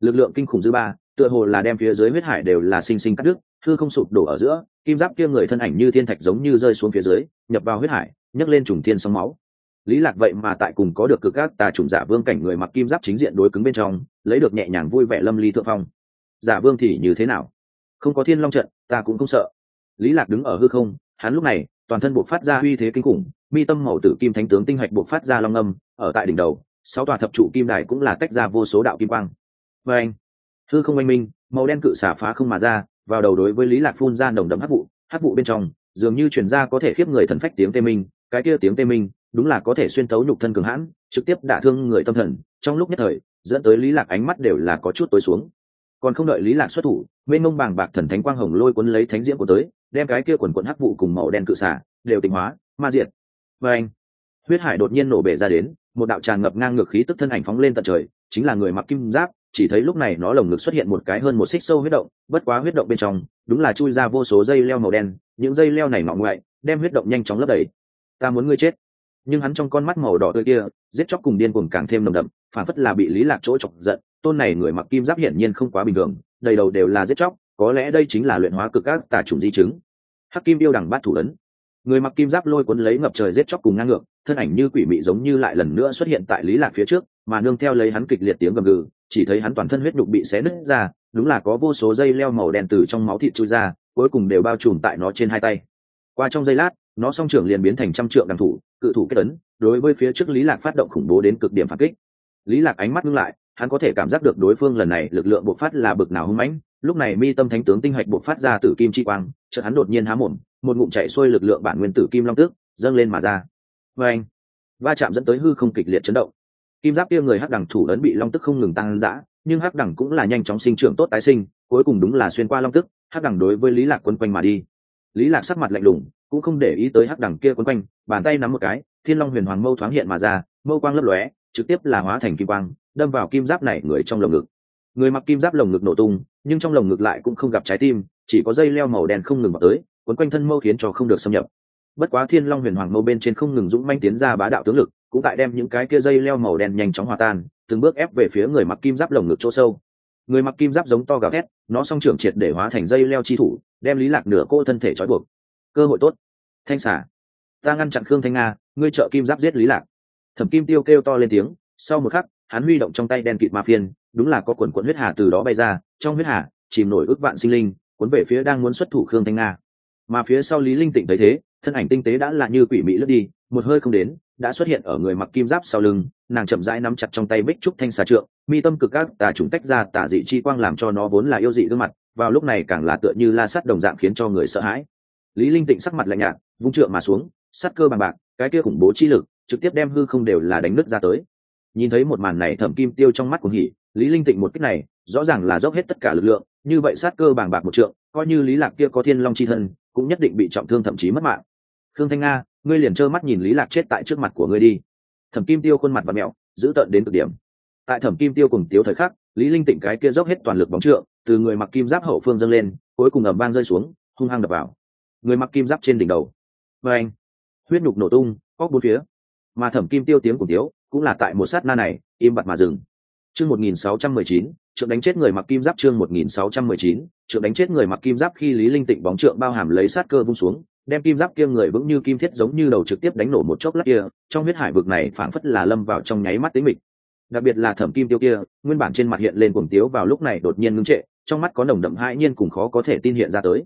lực lượng kinh khủng dư ba, tựa hồ là đem phía dưới huyết hải đều là sinh sinh cắt đứt, hư không sụp đổ ở giữa, kim giáp kia người thân ảnh như thiên thạch giống như rơi xuống phía dưới, nhập vào huyết hải, nhấc lên trùng thiên sóng máu lý lạc vậy mà tại cùng có được cực các tà trùng giả vương cảnh người mặc kim giáp chính diện đối cứng bên trong, lấy được nhẹ nhàng vui vẻ lâm ly thượng phong. Giả vương thì như thế nào? Không có thiên long trận, ta cũng không sợ. Lý lạc đứng ở hư không, hắn lúc này, toàn thân buộc phát ra uy thế kinh khủng, mi tâm màu tử kim thánh tướng tinh hạch buộc phát ra long âm, ở tại đỉnh đầu, sáu tòa thập trụ kim đài cũng là tách ra vô số đạo kim quang. Vê anh, hư không oanh minh, màu đen cự xả phá không mà ra, vào đầu đối với lý lạc phun ra nồng đậm hắc vụ hắc vụ bên trong, dường như chuyển ra có thể khiếp người thần phách tiếng tê minh, cái kia tiếng tê minh đúng là có thể xuyên tấu nhục thân cường hãn, trực tiếp đả thương người tâm thần, trong lúc nhất thời, dẫn tới lý lạc ánh mắt đều là có chút tối xuống. Còn không đợi lý lạc xuất thủ bên mông bàng bạc thần thánh quang hồng lôi cuốn lấy thánh diễm của tới, đem cái kia quần quần hắc vụ cùng màu đen cự xả, đều tịnh hóa, ma diệt. Và anh, huyết hải đột nhiên nổ bể ra đến, một đạo tràn ngập ngang ngược khí tức thân ảnh phóng lên tận trời, chính là người mặc kim giáp, chỉ thấy lúc này nó lồng ngực xuất hiện một cái hơn một xích sâu huyết động, bất quá huyết động bên trong, đúng là chui ra vô số dây leo màu đen, những dây leo này ngọ ngoại, đem huyết động nhanh chóng lấp đầy. Ta muốn ngươi chết nhưng hắn trong con mắt màu đỏ tươi kia, giết chóc cùng điên cuồng càng thêm nồng đậm, phản phất là bị lý lạc chỗ chọc giận, tôn này người mặc kim giáp hiển nhiên không quá bình thường, đầy đầu đều là giết chóc, có lẽ đây chính là luyện hóa cực các tà trùng di chứng. Hắc kim yêu đằng bát thủ ấn. Người mặc kim giáp lôi cuốn lấy ngập trời giết chóc cùng ngang ngược, thân ảnh như quỷ mị giống như lại lần nữa xuất hiện tại lý lạc phía trước, mà nương theo lấy hắn kịch liệt tiếng gầm gừ, chỉ thấy hắn toàn thân huyết nhục bị xé nứt ra, đúng là có vô số dây leo màu đen từ trong máu thịt chui ra, cuối cùng đều bao trùm tại nó trên hai tay. Qua trong giây lát nó song trưởng liền biến thành trăm trượng đằng thủ, cự thủ kết ấn, đối với phía trước lý lạc phát động khủng bố đến cực điểm phản kích. Lý lạc ánh mắt ngưng lại, hắn có thể cảm giác được đối phương lần này lực lượng bộc phát là bực nào hung mãnh. Lúc này mi tâm thánh tướng tinh hạch bộc phát ra từ kim chi quang, chợt hắn đột nhiên há mồm, một ngụm chạy xuôi lực lượng bản nguyên tử kim long tước, dâng lên mà ra. Vê anh va chạm dẫn tới hư không kịch liệt chấn động. Kim giáp kia người hắc đẳng thủ ấn bị long tức không ngừng tăng dã, nhưng hắc đẳng cũng là nhanh chóng sinh trưởng tốt tái sinh, cuối cùng đúng là xuyên qua long tức hắc đẳng đối với lý lạc quân quanh mà đi. Lý lạc sắc mặt lạnh lùng cũng không để ý tới hắc đẳng kia quấn quanh, bàn tay nắm một cái, thiên long huyền hoàng mâu thoáng hiện mà ra, mâu quang lấp lóe, trực tiếp là hóa thành kim quang, đâm vào kim giáp này người trong lồng ngực. Người mặc kim giáp lồng ngực nổ tung, nhưng trong lồng ngực lại cũng không gặp trái tim, chỉ có dây leo màu đen không ngừng vào tới, quấn quanh thân mâu khiến cho không được xâm nhập. Bất quá thiên long huyền hoàng mâu bên trên không ngừng dũng manh tiến ra bá đạo tướng lực, cũng tại đem những cái kia dây leo màu đen nhanh chóng hòa tan, từng bước ép về phía người mặc kim giáp lồng ngực chỗ sâu. Người mặc kim giáp giống to gào thét, nó song trưởng triệt để hóa thành dây leo chi thủ, đem lý lạc nửa cô thân thể trói buộc cơ hội tốt. Thanh xả ta ngăn chặn khương thanh nga, ngươi trợ kim giáp giết lý lạc. Thẩm kim tiêu kêu to lên tiếng, sau một khắc, hắn huy động trong tay đen kịt ma phiên, đúng là có quần quận huyết hà từ đó bay ra, trong huyết hà, chìm nổi ước vạn sinh linh, cuốn về phía đang muốn xuất thủ khương thanh nga. Mà phía sau lý linh tịnh thấy thế, thân ảnh tinh tế đã là như quỷ mỹ lướt đi, một hơi không đến, đã xuất hiện ở người mặc kim giáp sau lưng, nàng chậm rãi nắm chặt trong tay bích trúc thanh xà trượng, mi tâm cực các tà chúng tách ra, tà dị chi quang làm cho nó vốn là yêu dị gương mặt, vào lúc này càng là tựa như la sắt đồng dạng khiến cho người sợ hãi lý linh tịnh sắc mặt lạnh nhạt, vung trượng mà xuống Sát cơ bằng bạc, cái kia khủng bố chi lực, trực tiếp đem hư không đều là đánh nứt ra tới. Nhìn thấy một màn này thẩm kim tiêu trong mắt của hỉ, lý linh tịnh một cách này, rõ ràng là dốc hết tất cả lực lượng, như vậy sát cơ bàng bạc một trượng, coi như lý lạc kia có thiên long chi thân, cũng nhất định bị trọng thương thậm chí mất mạng. Thương thanh nga, ngươi liền trơ mắt nhìn lý lạc chết tại trước mặt của ngươi đi. Thẩm kim tiêu khuôn mặt và mẹo, giữ tận đến cực điểm. Tại thẩm kim tiêu cùng tiếu thời khắc, lý linh tịnh cái kia dốc hết toàn lực bóng trượng, từ người mặc kim giáp hậu phương dâng lên, cuối cùng ầm vang rơi xuống, hung hăng đập vào người mặc kim giáp trên đỉnh đầu. Và anh huyết nhục nổ tung óc bốn phía. Mà thẩm kim tiêu tiếng của tiếu cũng là tại một sát na này im bặt mà dừng. Chương 1619, trượng đánh chết người mặc kim giáp chương 1619, trượng đánh chết người mặc kim giáp khi lý linh tịnh bóng trượng bao hàm lấy sát cơ vung xuống đem kim giáp kia người vững như kim thiết giống như đầu trực tiếp đánh nổ một chốc lát kia trong huyết hải vực này phảng phất là lâm vào trong nháy mắt tính mịch. Đặc biệt là thẩm kim tiêu kia nguyên bản trên mặt hiện lên cuồng tiếu vào lúc này đột nhiên ngưng trệ trong mắt có nồng đậm hãi nhiên cùng khó có thể tin hiện ra tới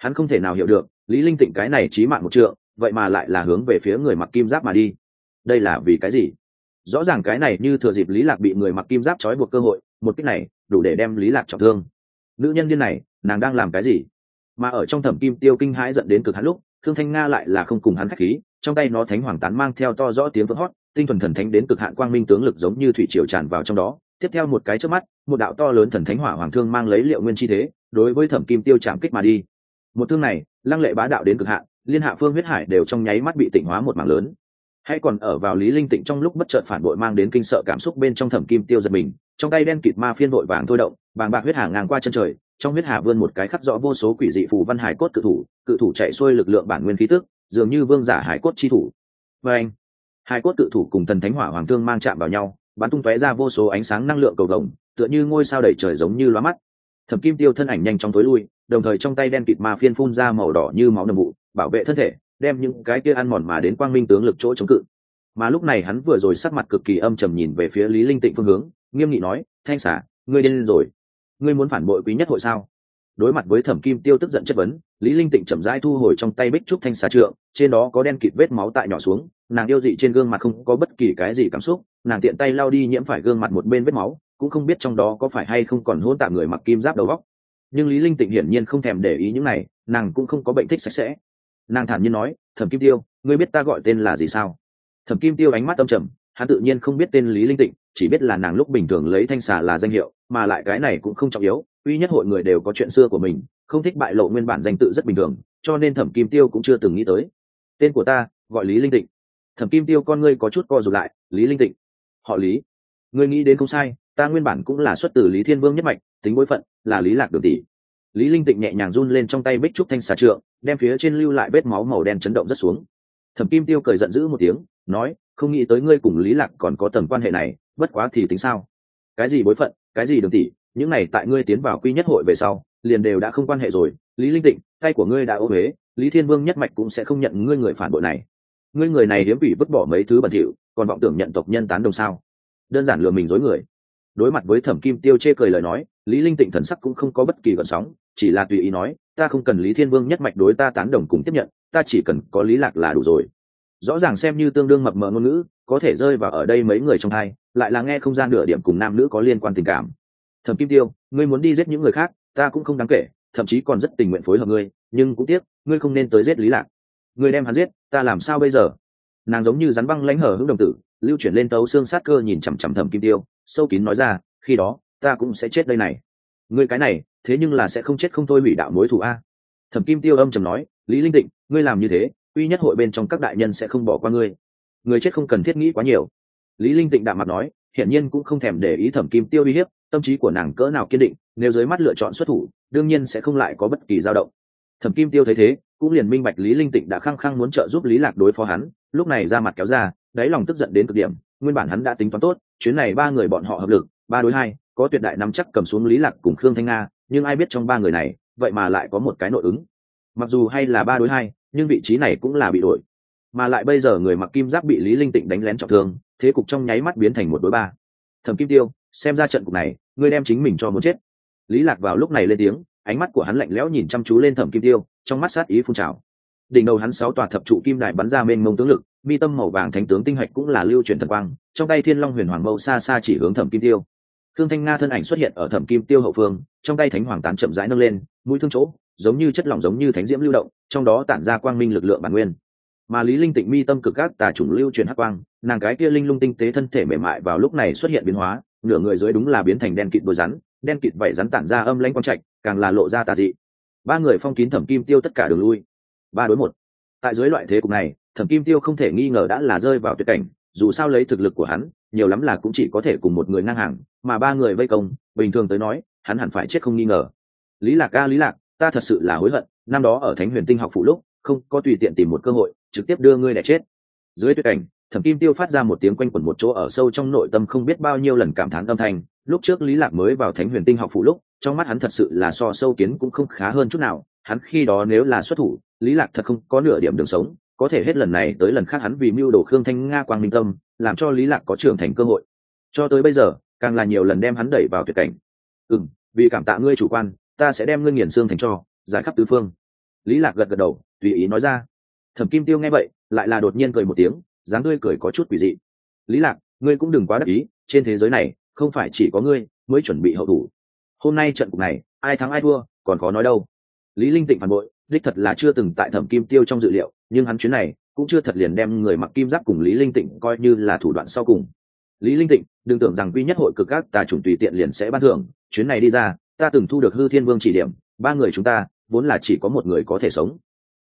hắn không thể nào hiểu được, lý linh tịnh cái này chí mạng một trượng, vậy mà lại là hướng về phía người mặc kim giáp mà đi. Đây là vì cái gì? Rõ ràng cái này như thừa dịp lý lạc bị người mặc kim giáp trói buộc cơ hội, một cách này đủ để đem lý lạc trọng thương. Nữ nhân điên này, nàng đang làm cái gì? Mà ở trong thẩm kim tiêu kinh hãi giận đến cực hắn lúc, thương thanh nga lại là không cùng hắn khách khí, trong tay nó thánh hoàng tán mang theo to rõ tiếng vỡ hót, tinh thuần thần thánh đến cực hạn quang minh tướng lực giống như thủy triều tràn vào trong đó. Tiếp theo một cái trước mắt, một đạo to lớn thần thánh hỏa hoàng thương mang lấy liệu nguyên chi thế, đối với thẩm kim tiêu chạm kích mà đi một thương này, lăng lệ bá đạo đến cực hạn, liên hạ phương huyết hải đều trong nháy mắt bị tỉnh hóa một mảng lớn. Hay còn ở vào lý linh tịnh trong lúc bất chợt phản bội mang đến kinh sợ cảm xúc bên trong thẩm kim tiêu giật mình, trong tay đen kịt ma phiên vội vàng thôi động, bàng bạc huyết hà ngang qua chân trời, trong huyết hà vươn một cái khắc rõ vô số quỷ dị phù văn hải cốt cự thủ cự thủ chạy xuôi lực lượng bản nguyên khí tức, dường như vương giả hải cốt chi thủ. Với anh, hải cốt cự thủ cùng thần thánh hỏa hoàng thương mang chạm vào nhau, bắn tung tóe ra vô số ánh sáng năng lượng cầu vồng, tựa như ngôi sao đầy trời giống như lóa mắt. Thẩm kim tiêu thân ảnh nhanh chóng tối lui đồng thời trong tay đen kịt ma phiên phun ra màu đỏ như máu nồng vụ, bảo vệ thân thể, đem những cái kia ăn mòn mà đến quang minh tướng lực chỗ chống cự. Mà lúc này hắn vừa rồi sắc mặt cực kỳ âm trầm nhìn về phía lý linh tịnh phương hướng, nghiêm nghị nói, thanh xả ngươi điên rồi. Ngươi muốn phản bội quý nhất hội sao? Đối mặt với thẩm kim tiêu tức giận chất vấn, lý linh tịnh chậm rãi thu hồi trong tay bích trúc thanh xà trượng, trên đó có đen kịt vết máu tại nhỏ xuống, nàng yêu dị trên gương mặt không có bất kỳ cái gì cảm xúc, nàng tiện tay lau đi nhiễm phải gương mặt một bên vết máu, cũng không biết trong đó có phải hay không còn hôn tạm người mặc kim giáp đầu góc nhưng lý linh tịnh hiển nhiên không thèm để ý những này, nàng cũng không có bệnh thích sạch sẽ. Nàng thản nhiên nói, thẩm kim tiêu, ngươi biết ta gọi tên là gì sao? Thẩm kim tiêu ánh mắt âm trầm, hắn tự nhiên không biết tên lý linh tịnh, chỉ biết là nàng lúc bình thường lấy thanh xà là danh hiệu, mà lại cái này cũng không trọng yếu, uy nhất hội người đều có chuyện xưa của mình, không thích bại lộ nguyên bản danh tự rất bình thường, cho nên thẩm kim tiêu cũng chưa từng nghĩ tới. Tên của ta, gọi lý linh tịnh. Thẩm kim tiêu con ngươi có chút co rụt lại, lý linh tịnh. Họ lý. Ngươi nghĩ đến không sai, ta nguyên bản cũng là xuất từ lý thiên vương nhất mạch tính bối phận, là lý lạc đường tỷ. Lý linh tịnh nhẹ nhàng run lên trong tay bích trúc thanh xà trượng, đem phía trên lưu lại vết máu màu đen chấn động rất xuống. Thẩm kim tiêu cười giận dữ một tiếng, nói, không nghĩ tới ngươi cùng lý lạc còn có tầm quan hệ này, bất quá thì tính sao? Cái gì bối phận, cái gì đường tỷ, những này tại ngươi tiến vào quy nhất hội về sau, liền đều đã không quan hệ rồi. Lý linh tịnh, tay của ngươi đã ô huế lý thiên vương nhất mạch cũng sẽ không nhận ngươi người phản bội này. Ngươi người này hiếm bị vứt bỏ mấy thứ bẩn thỉu, còn vọng tưởng nhận tộc nhân tán đồng sao? Đơn giản lừa mình dối người. Đối mặt với thẩm kim tiêu chê cười lời nói lý linh tịnh thần sắc cũng không có bất kỳ gợn sóng, chỉ là tùy ý nói, ta không cần lý thiên vương nhất mạch đối ta tán đồng cùng tiếp nhận, ta chỉ cần có lý lạc là đủ rồi. Rõ ràng xem như tương đương mập mờ ngôn ngữ, có thể rơi vào ở đây mấy người trong hai, lại là nghe không gian nửa điểm cùng nam nữ có liên quan tình cảm. Thẩm kim tiêu, ngươi muốn đi giết những người khác, ta cũng không đáng kể, thậm chí còn rất tình nguyện phối hợp ngươi, nhưng cũng tiếc, ngươi không nên tới giết lý lạc. Ngươi đem hắn giết, ta làm sao bây giờ? Nàng giống như rắn băng lãnh hở hững đồng tử, lưu chuyển lên tấu xương sát cơ nhìn chằm chằm thẩm kim tiêu, sâu kín nói ra, khi đó ta cũng sẽ chết đây này. Ngươi cái này, thế nhưng là sẽ không chết không thôi hủy đạo mối thù a. Thẩm kim tiêu âm trầm nói, lý linh tịnh, ngươi làm như thế, uy nhất hội bên trong các đại nhân sẽ không bỏ qua ngươi. Người chết không cần thiết nghĩ quá nhiều. Lý linh tịnh đạm mặt nói, hiển nhiên cũng không thèm để ý thẩm kim tiêu uy hiếp, tâm trí của nàng cỡ nào kiên định, nếu dưới mắt lựa chọn xuất thủ, đương nhiên sẽ không lại có bất kỳ dao động. Thẩm kim tiêu thấy thế, cũng liền minh bạch lý linh tịnh đã khăng khăng muốn trợ giúp lý lạc đối phó hắn, lúc này ra mặt kéo ra, đáy lòng tức giận đến cực điểm, nguyên bản hắn đã tính toán tốt, chuyến này ba người bọn họ hợp lực, ba đối hai có tuyệt đại nắm chắc cầm xuống lý lạc cùng khương thanh nga, nhưng ai biết trong ba người này, vậy mà lại có một cái nội ứng. Mặc dù hay là ba đối hai, nhưng vị trí này cũng là bị đổi. Mà lại bây giờ người mặc kim giáp bị lý linh tịnh đánh lén trọng thương, thế cục trong nháy mắt biến thành một đối ba. Thẩm kim tiêu, xem ra trận cục này, ngươi đem chính mình cho muốn chết. Lý lạc vào lúc này lên tiếng, ánh mắt của hắn lạnh lẽo nhìn chăm chú lên thẩm kim tiêu, trong mắt sát ý phun trào. Đỉnh đầu hắn sáu tòa thập trụ kim đài bắn ra mênh mông tướng lực, mi tâm màu vàng thánh tướng tinh hạch cũng là lưu truyền thần quang, trong tay thiên long huyền hoàng mâu xa xa chỉ hướng thẩm kim tiêu khương thanh nga thân ảnh xuất hiện ở thẩm kim tiêu hậu phương, trong tay thánh hoàng tán chậm rãi nâng lên, mũi thương chỗ, giống như chất lỏng giống như thánh diễm lưu động, trong đó tản ra quang minh lực lượng bản nguyên. Mà lý linh tịnh mi tâm cực các tà chủng lưu truyền hắc quang, nàng cái kia linh lung tinh tế thân thể mềm mại vào lúc này xuất hiện biến hóa, nửa người dưới đúng là biến thành đen kịt đôi rắn, đen kịt vảy rắn tản ra âm lãnh quang trạch, càng là lộ ra tà dị. Ba người phong kín thẩm kim tiêu tất cả đường lui. Ba đối một. Tại dưới loại thế cục này, thẩm kim tiêu không thể nghi ngờ đã là rơi vào tuyệt cảnh dù sao lấy thực lực của hắn, nhiều lắm là cũng chỉ có thể cùng một người ngang hàng, mà ba người vây công, bình thường tới nói, hắn hẳn phải chết không nghi ngờ. Lý lạc ca lý lạc, ta thật sự là hối hận, năm đó ở thánh huyền tinh học phụ lúc, không có tùy tiện tìm một cơ hội, trực tiếp đưa ngươi để chết. Dưới tuyệt cảnh, thẩm kim tiêu phát ra một tiếng quanh quẩn một chỗ ở sâu trong nội tâm không biết bao nhiêu lần cảm thán âm thanh. Lúc trước lý lạc mới vào thánh huyền tinh học phụ lúc, trong mắt hắn thật sự là so sâu kiến cũng không khá hơn chút nào. Hắn khi đó nếu là xuất thủ, lý lạc thật không có nửa điểm đường sống có thể hết lần này tới lần khác hắn vì mưu đồ khương thanh nga quang minh tâm, làm cho lý lạc có trưởng thành cơ hội. Cho tới bây giờ, càng là nhiều lần đem hắn đẩy vào tuyệt cảnh. Ừ vì cảm tạ ngươi chủ quan, ta sẽ đem ngươi nghiền xương thành cho, giải khắp tứ phương. Lý lạc gật gật đầu, tùy ý nói ra. Thẩm kim tiêu nghe vậy, lại là đột nhiên cười một tiếng, dáng tươi cười có chút quỷ dị. Lý lạc, ngươi cũng đừng quá đắc ý, trên thế giới này, không phải chỉ có ngươi mới chuẩn bị hậu thủ. Hôm nay trận cục này, ai thắng ai thua, còn có nói đâu. Lý linh tịnh phản bội, đích thật là chưa từng tại thẩm kim tiêu trong dự liệu nhưng hắn chuyến này cũng chưa thật liền đem người mặc kim giáp cùng lý linh tịnh coi như là thủ đoạn sau cùng. Lý linh tịnh, đừng tưởng rằng quy nhất hội cực các tà chủng tùy tiện liền sẽ ban thưởng, chuyến này đi ra, ta từng thu được hư thiên vương chỉ điểm, ba người chúng ta vốn là chỉ có một người có thể sống.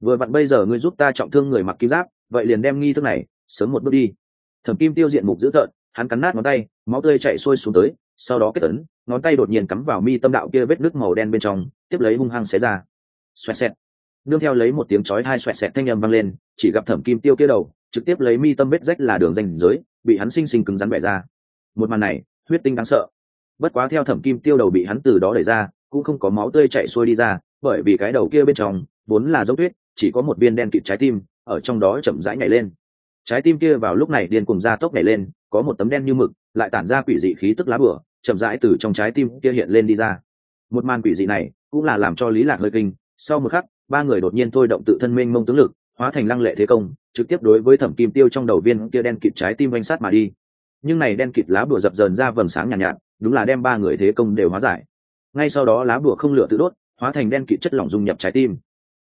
Vừa vặn bây giờ ngươi giúp ta trọng thương người mặc kim giáp, vậy liền đem nghi thức này sớm một bước đi. Thẩm kim tiêu diện mục dữ tợn, hắn cắn nát ngón tay, máu tươi chạy xuôi xuống tới, sau đó kết tấn ngón tay đột nhiên cắm vào mi tâm đạo kia vết nước màu đen bên trong, tiếp lấy hung hăng xé ra. Xoẹt xẹt nương theo lấy một tiếng chói hai xoẹt xẹt thanh â m vang lên, chỉ gặp thẩm kim tiêu kia đầu, trực tiếp lấy mi tâm vết rách là đường danh giới, bị hắn sinh sinh cứng rắn bẻ ra. Một màn này, huyết tinh đáng sợ. Bất quá theo thẩm kim tiêu đầu bị hắn từ đó đẩy ra, cũng không có máu tươi chạy xuôi đi ra, bởi vì cái đầu kia bên trong, vốn là dấu tuyết, chỉ có một viên đen kịt trái tim, ở trong đó chậm rãi nhảy lên. Trái tim kia vào lúc này điên cùng ra tốc nhảy lên, có một tấm đen như mực, lại tản ra quỷ dị khí tức lá bửa, chậm rãi từ trong trái tim kia hiện lên đi ra. Một màn quỷ dị này, cũng là làm cho lý lạc hơi kinh. Sau một khắc ba người đột nhiên thôi động tự thân mênh mông tướng lực hóa thành lăng lệ thế công trực tiếp đối với thẩm kim tiêu trong đầu viên kia đen kịt trái tim oanh sát mà đi. Nhưng này đen kịt lá bùa dập dờn ra vầng sáng nhàn nhạt, nhạt đúng là đem ba người thế công đều hóa giải. Ngay sau đó lá bùa không lửa tự đốt hóa thành đen kịt chất lỏng dung nhập trái tim.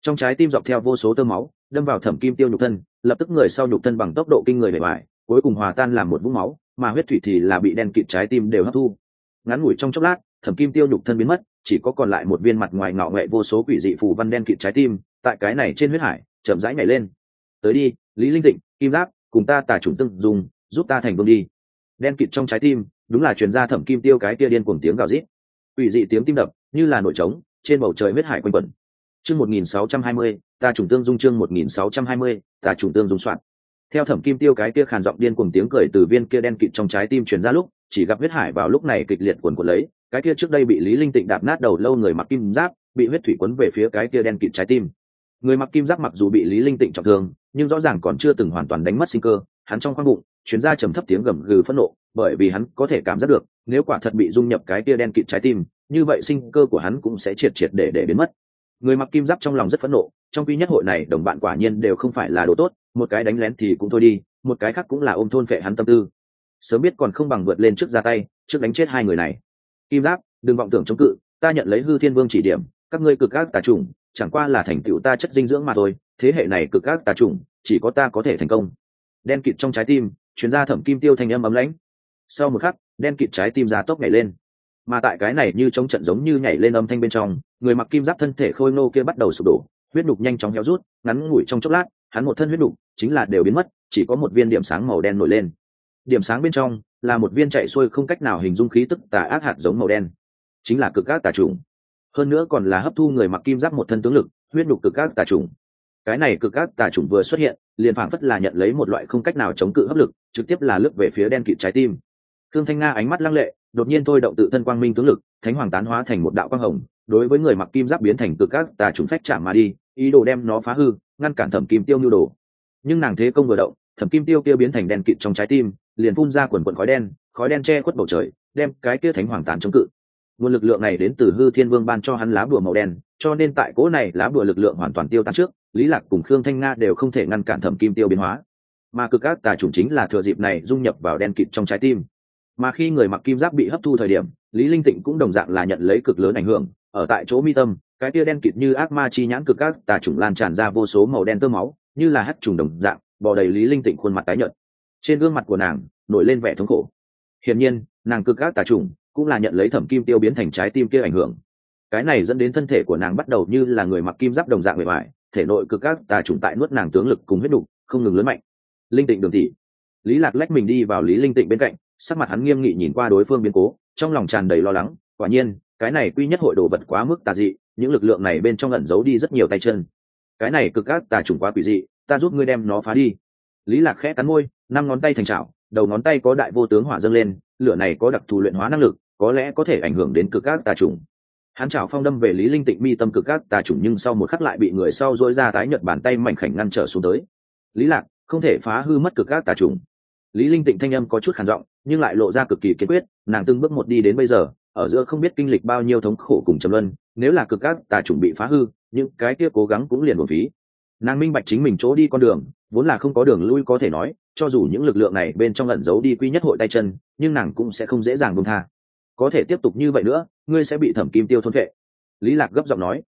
Trong trái tim dọc theo vô số tơ máu đâm vào thẩm kim tiêu nhục thân lập tức người sau nhục thân bằng tốc độ kinh người bề ngoài cuối cùng hòa tan làm một vũng máu mà huyết thủy thì là bị đen kịt trái tim đều hấp thu. Ngắn ngủi trong chốc lát thẩm kim tiêu nhục thân biến mất chỉ có còn lại một viên mặt ngoài ngọ nghệ vô số quỷ dị phù văn đen kịt trái tim tại cái này trên huyết hải chậm rãi nhảy lên. Tới đi lý linh tịnh kim giáp cùng ta tà chủng tương dùng giúp ta thành công đi. Đen kịt trong trái tim đúng là truyền ra thẩm kim tiêu cái kia điên cuồng tiếng gào rít. Quỷ dị tiếng tim đập như là nổi trống trên bầu trời huyết hải quanh quẩn. Chương 1620, ta trùng tương dung chương 1620, ta trùng tương dung soạn. Theo thẩm kim tiêu cái kia khàn giọng điên cuồng tiếng cười từ viên kia đen kịt trong trái tim truyền ra lúc chỉ gặp huyết hải vào lúc này kịch liệt cuồn cuộn lấy cái kia trước đây bị lý linh tịnh đạp nát đầu lâu người mặc kim giáp, bị huyết thủy cuốn về phía cái kia đen kịt trái tim. Người mặc kim giáp mặc dù bị lý linh tịnh trọng thương, nhưng rõ ràng còn chưa từng hoàn toàn đánh mất sinh cơ, hắn trong khoang bụng, chuyến ra trầm thấp tiếng gầm gừ phẫn nộ, bởi vì hắn có thể cảm giác được, nếu quả thật bị dung nhập cái kia đen kịt trái tim, như vậy sinh cơ của hắn cũng sẽ triệt triệt để để biến mất. Người mặc kim giáp trong lòng rất phẫn nộ, trong khi nhất hội này đồng bạn quả nhiên đều không phải là đồ tốt, một cái đánh lén thì cũng thôi đi, một cái khác cũng là ôm thôn phệ hắn tâm tư. Sớm biết còn không bằng vượt lên trước ra tay, trước đánh chết hai người này kim giáp, đừng vọng tưởng chống cự, ta nhận lấy hư thiên vương chỉ điểm, các ngươi cực ác tà trùng chẳng qua là thành tựu ta chất dinh dưỡng mà thôi, thế hệ này cực ác tà trùng chỉ có ta có thể thành công. Đen kịt trong trái tim chuyến ra thẩm kim tiêu thành âm ấm lãnh. Sau một khắc, đen kịt trái tim ra tốc nhảy lên. Mà tại cái này như trong trận giống như nhảy lên âm thanh bên trong, người mặc kim giáp thân thể khôi nô kia bắt đầu sụp đổ, huyết đục nhanh chóng héo rút, ngắn ngủi trong chốc lát, hắn một thân huyết đục chính là đều biến mất, chỉ có một viên điểm sáng màu đen nổi lên điểm sáng bên trong là một viên chạy xuôi không cách nào hình dung khí tức tà ác hạt giống màu đen, chính là cực ác tà trùng hơn nữa còn là hấp thu người mặc kim giáp một thân tướng lực, huyết đục cực ác tà trùng cái này cực ác tà trùng vừa xuất hiện, liền phảng phất là nhận lấy một loại không cách nào chống cự hấp lực, trực tiếp là lướt về phía đen kịt trái tim. Thương thanh nga ánh mắt lăng lệ, đột nhiên thôi động tự thân quang minh tướng lực, thánh hoàng tán hóa thành một đạo quang hồng, đối với người mặc kim giáp biến thành cực ác tà trùng phách chạm mà đi, ý đồ đem nó phá hư, ngăn cản thẩm kim tiêu nhu đồ. Nhưng nàng thế công vừa động, thẩm kim tiêu kia biến thành đen kịt trong trái tim liền phun ra quần quần khói đen khói đen che khuất bầu trời, đem cái kia thánh hoàng tán chống cự. Nguồn lực lượng này đến từ hư thiên vương ban cho hắn lá bùa màu đen, cho nên tại cỗ này lá bùa lực lượng hoàn toàn tiêu tan trước, lý lạc cùng khương thanh nga đều không thể ngăn cản thẩm kim tiêu biến hóa. Mà cực ác tà chủng chính là thừa dịp này dung nhập vào đen kịt trong trái tim. Mà khi người mặc kim giáp bị hấp thu thời điểm, lý linh tịnh cũng đồng dạng là nhận lấy cực lớn ảnh hưởng, ở tại chỗ mi tâm, cái tia đen kịt như ác ma chi nhãn cực ác tà chủng lan tràn ra vô số màu đen tơ máu, như là hắt trùng đồng dạng, bò đầy lý linh tịnh khuôn mặt tái nhợt trên gương mặt của nàng, nổi lên vẻ thống khổ. Hiển nhiên, nàng cực gác tà trùng, cũng là nhận lấy thẩm kim tiêu biến thành trái tim kia ảnh hưởng. Cái này dẫn đến thân thể của nàng bắt đầu như là người mặc kim giáp đồng dạng bề mại thể nội cực gác tà trùng tại nuốt nàng tướng lực cùng huyết đục, không ngừng lớn mạnh. Linh tịnh đường tỷ lý lạc lách mình đi vào lý linh tịnh bên cạnh, sắc mặt hắn nghiêm nghị nhìn qua đối phương biến cố, trong lòng tràn đầy lo lắng. Quả nhiên, cái này quy nhất hội đồ vật quá mức tà dị, những lực lượng này bên trong ẩn giấu đi rất nhiều tay chân. Cái này cực gác tà trùng quá quỷ dị, ta giúp ngươi đem nó phá đi. Lý lạc khẽ cắn môi năm ngón tay thành trào đầu ngón tay có đại vô tướng hỏa dâng lên, lửa này có đặc thù luyện hóa năng lực, có lẽ có thể ảnh hưởng đến cực các tà trùng hắn trào phong đâm về lý linh tịnh mi tâm cực các tà trùng nhưng sau một khắc lại bị người sau dỗi ra tái nhợt bàn tay mảnh khảnh ngăn trở xuống tới. Lý lạc, không thể phá hư mất cực các tà trùng lý linh tịnh thanh âm có chút khàn giọng, nhưng lại lộ ra cực kỳ kiên quyết, nàng từng bước một đi đến bây giờ, ở giữa không biết kinh lịch bao nhiêu thống khổ cùng trầm luân, nếu là cực các tà trùng bị phá hư, những cái kia cố gắng cũng liền một phí. Nàng minh bạch chính mình chỗ đi con đường vốn là không có đường lui có thể nói, cho dù những lực lượng này bên trong ẩn giấu đi quy nhất hội tay chân, nhưng nàng cũng sẽ không dễ dàng buông tha. Có thể tiếp tục như vậy nữa, ngươi sẽ bị thẩm kim tiêu thôn vệ. Lý lạc gấp giọng nói.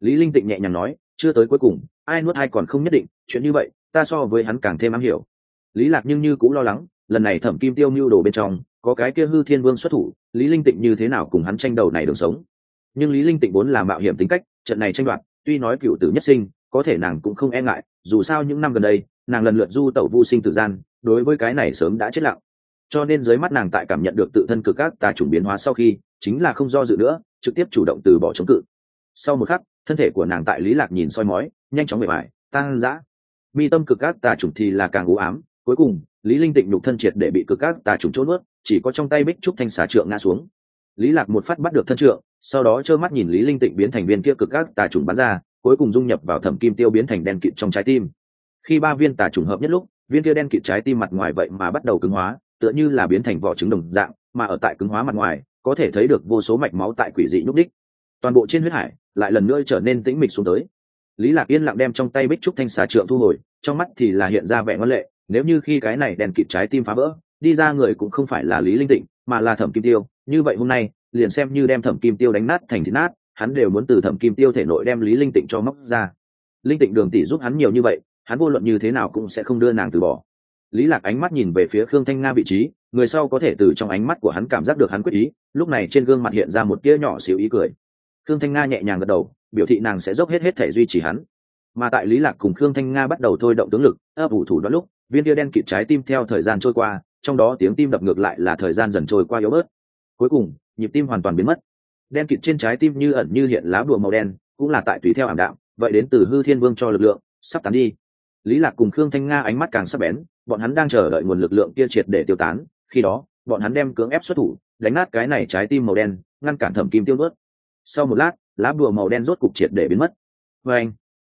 Lý linh tịnh nhẹ nhàng nói, chưa tới cuối cùng, ai nuốt ai còn không nhất định, chuyện như vậy, ta so với hắn càng thêm am hiểu. Lý lạc nhưng như cũng lo lắng, lần này thẩm kim tiêu mưu đồ bên trong, có cái kia hư thiên vương xuất thủ, lý linh tịnh như thế nào cùng hắn tranh đầu này đường sống? Nhưng lý linh tịnh vốn là mạo hiểm tính cách, trận này tranh đoạt, tuy nói cựu tử nhất sinh, có thể nàng cũng không e ngại, dù sao những năm gần đây nàng lần lượt du tẩu vô sinh tử gian, đối với cái này sớm đã chết lặng. Cho nên dưới mắt nàng tại cảm nhận được tự thân cực các tà chủng biến hóa sau khi, chính là không do dự nữa, trực tiếp chủ động từ bỏ chống cự. Sau một khắc, thân thể của nàng tại lý lạc nhìn soi mói, nhanh chóng bề bài tăng dã mi tâm cực các tà chủng thì là càng u ám, cuối cùng, lý linh tịnh nhục thân triệt để bị cực các tà chủng trốn nuốt, chỉ có trong tay bích trúc thanh xà trượng ngã xuống. Lý lạc một phát bắt được thân trượng, sau đó trơ mắt nhìn lý linh tịnh biến thành viên kia cực các tà chủng bắn ra, cuối cùng dung nhập vào thẩm kim tiêu biến thành đen kịt trong trái tim khi ba viên tà trùng hợp nhất lúc, viên kia đen kịt trái tim mặt ngoài vậy mà bắt đầu cứng hóa, tựa như là biến thành vỏ trứng đồng dạng, mà ở tại cứng hóa mặt ngoài, có thể thấy được vô số mạch máu tại quỷ dị nhúc đích toàn bộ trên huyết hải, lại lần nữa trở nên tĩnh mịch xuống tới. Lý lạc yên lặng đem trong tay bích trúc thanh xà trượng thu hồi, trong mắt thì là hiện ra vẻ ngoan lệ, nếu như khi cái này đèn kịt trái tim phá vỡ, đi ra người cũng không phải là lý linh tịnh, mà là thẩm kim tiêu. Như vậy hôm nay, liền xem như đem thẩm kim tiêu đánh nát thành thịt nát, hắn đều muốn từ thẩm kim tiêu thể nội đem lý linh tịnh cho móc ra. Linh tịnh đường tỷ giúp hắn nhiều như vậy hắn vô luận như thế nào cũng sẽ không đưa nàng từ bỏ. Lý lạc ánh mắt nhìn về phía khương thanh nga vị trí, người sau có thể từ trong ánh mắt của hắn cảm giác được hắn quyết ý, lúc này trên gương mặt hiện ra một tia nhỏ xíu ý cười. Khương thanh nga nhẹ nhàng gật đầu, biểu thị nàng sẽ dốc hết hết thể duy trì hắn. Mà tại lý lạc cùng khương thanh nga bắt đầu thôi động tướng lực, ấp ủ thủ đoạn lúc, viên tia đen kịt trái tim theo thời gian trôi qua, trong đó tiếng tim đập ngược lại là thời gian dần trôi qua yếu bớt. Cuối cùng, nhịp tim hoàn toàn biến mất. Đen kịt trên trái tim như ẩn như hiện lá bùa màu đen, cũng là tại tùy theo ảm đạm, vậy đến từ hư thiên vương cho lực lượng, sắp tán đi lý lạc cùng khương thanh nga ánh mắt càng sắc bén, bọn hắn đang chờ đợi nguồn lực lượng kia triệt để tiêu tán, khi đó, bọn hắn đem cưỡng ép xuất thủ, đánh nát cái này trái tim màu đen, ngăn cản thẩm kim tiêu bớt sau một lát, lá bùa màu đen rốt cục triệt để biến mất. Và anh,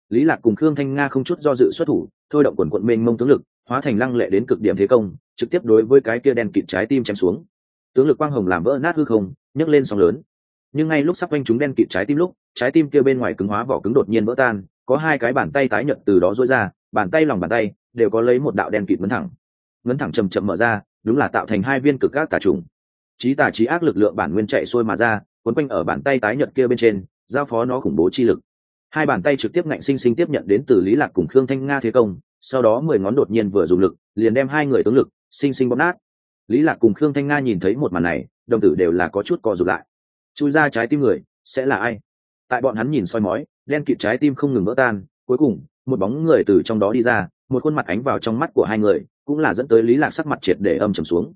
lý lạc cùng khương thanh nga không chút do dự xuất thủ, thôi động quần quận mênh mông tướng lực, hóa thành lăng lệ đến cực điểm thế công, trực tiếp đối với cái kia đen kịt trái tim chém xuống. Tướng lực quang hồng làm vỡ nát hư không, nhấc lên sóng lớn. Nhưng ngay lúc sắp quanh chúng đen kịt trái tim lúc, trái tim kia bên ngoài cứng hóa vỏ cứng đột nhiên vỡ tan, có hai cái bàn tay tái nhợt từ đó rối ra bàn tay lòng bàn tay, đều có lấy một đạo đen kịt ngấn thẳng. Ngấn thẳng chầm chậm mở ra, đúng là tạo thành hai viên cực các tà trùng. Trí tà trí ác lực lượng bản nguyên chạy xuôi mà ra quấn quanh ở bàn tay tái nhật kia bên trên, giao phó nó khủng bố chi lực. Hai bàn tay trực tiếp ngạnh sinh sinh tiếp nhận đến từ lý lạc cùng khương thanh nga thế công, sau đó mười ngón đột nhiên vừa dùng lực, liền đem hai người tướng lực, sinh sinh bóp nát. Lý lạc cùng khương thanh nga nhìn thấy một màn này, đồng tử đều là có chút co rụt lại. Chui ra trái tim người, sẽ là ai? Tại bọn hắn nhìn soi mói, đen kịt trái tim không ngừng vỡ tan, cuối cùng một bóng người từ trong đó đi ra, một khuôn mặt ánh vào trong mắt của hai người, cũng là dẫn tới lý lạc sắc mặt triệt để âm trầm xuống.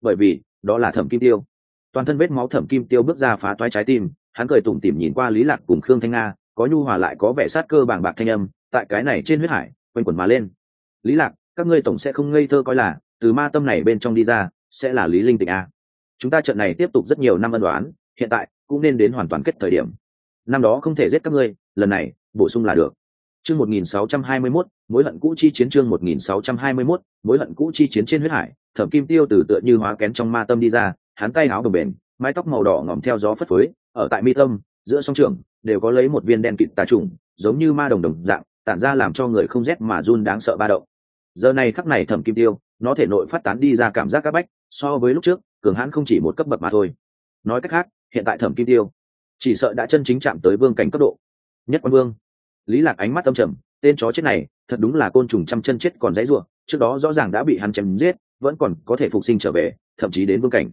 Bởi vì, đó là thẩm kim tiêu. Toàn thân vết máu thẩm kim tiêu bước ra phá toái trái tim, hắn cười tủm tỉm nhìn qua lý lạc cùng khương thanh nga, có nhu hòa lại có vẻ sát cơ bàng bạc thanh âm, tại cái này trên huyết hải, quanh quẩn mà lên. Lý lạc, các ngươi tổng sẽ không ngây thơ coi là, từ ma tâm này bên trong đi ra, sẽ là lý linh tịnh a. Chúng ta trận này tiếp tục rất nhiều năm ân đoán hiện tại cũng nên đến hoàn toàn kết thời điểm. Năm đó không thể giết các ngươi, lần này, bổ sung là được chương 1621, mối hận cũ chi chiến chương 1621, mối hận cũ chi chiến trên huyết hải thẩm kim tiêu từ tựa như hóa kén trong ma tâm đi ra hắn tay áo đồng bền mái tóc màu đỏ ngòm theo gió phất phới ở tại mi tâm giữa song trường đều có lấy một viên đen kịt tà trùng giống như ma đồng đồng dạng tản ra làm cho người không rét mà run đáng sợ ba động. Giờ này khắc này thẩm kim tiêu nó thể nội phát tán đi ra cảm giác các bách so với lúc trước cường hãn không chỉ một cấp bậc mà thôi. Nói cách khác hiện tại thẩm kim tiêu chỉ sợ đã chân chính chạm tới vương cảnh cấp độ. Nhất quan vương lý lạc ánh mắt âm trầm, tên chó chết này, thật đúng là côn trùng trăm chân chết còn dãy ruộng, trước đó rõ ràng đã bị hắn chém giết, vẫn còn có thể phục sinh trở về, thậm chí đến vương cảnh.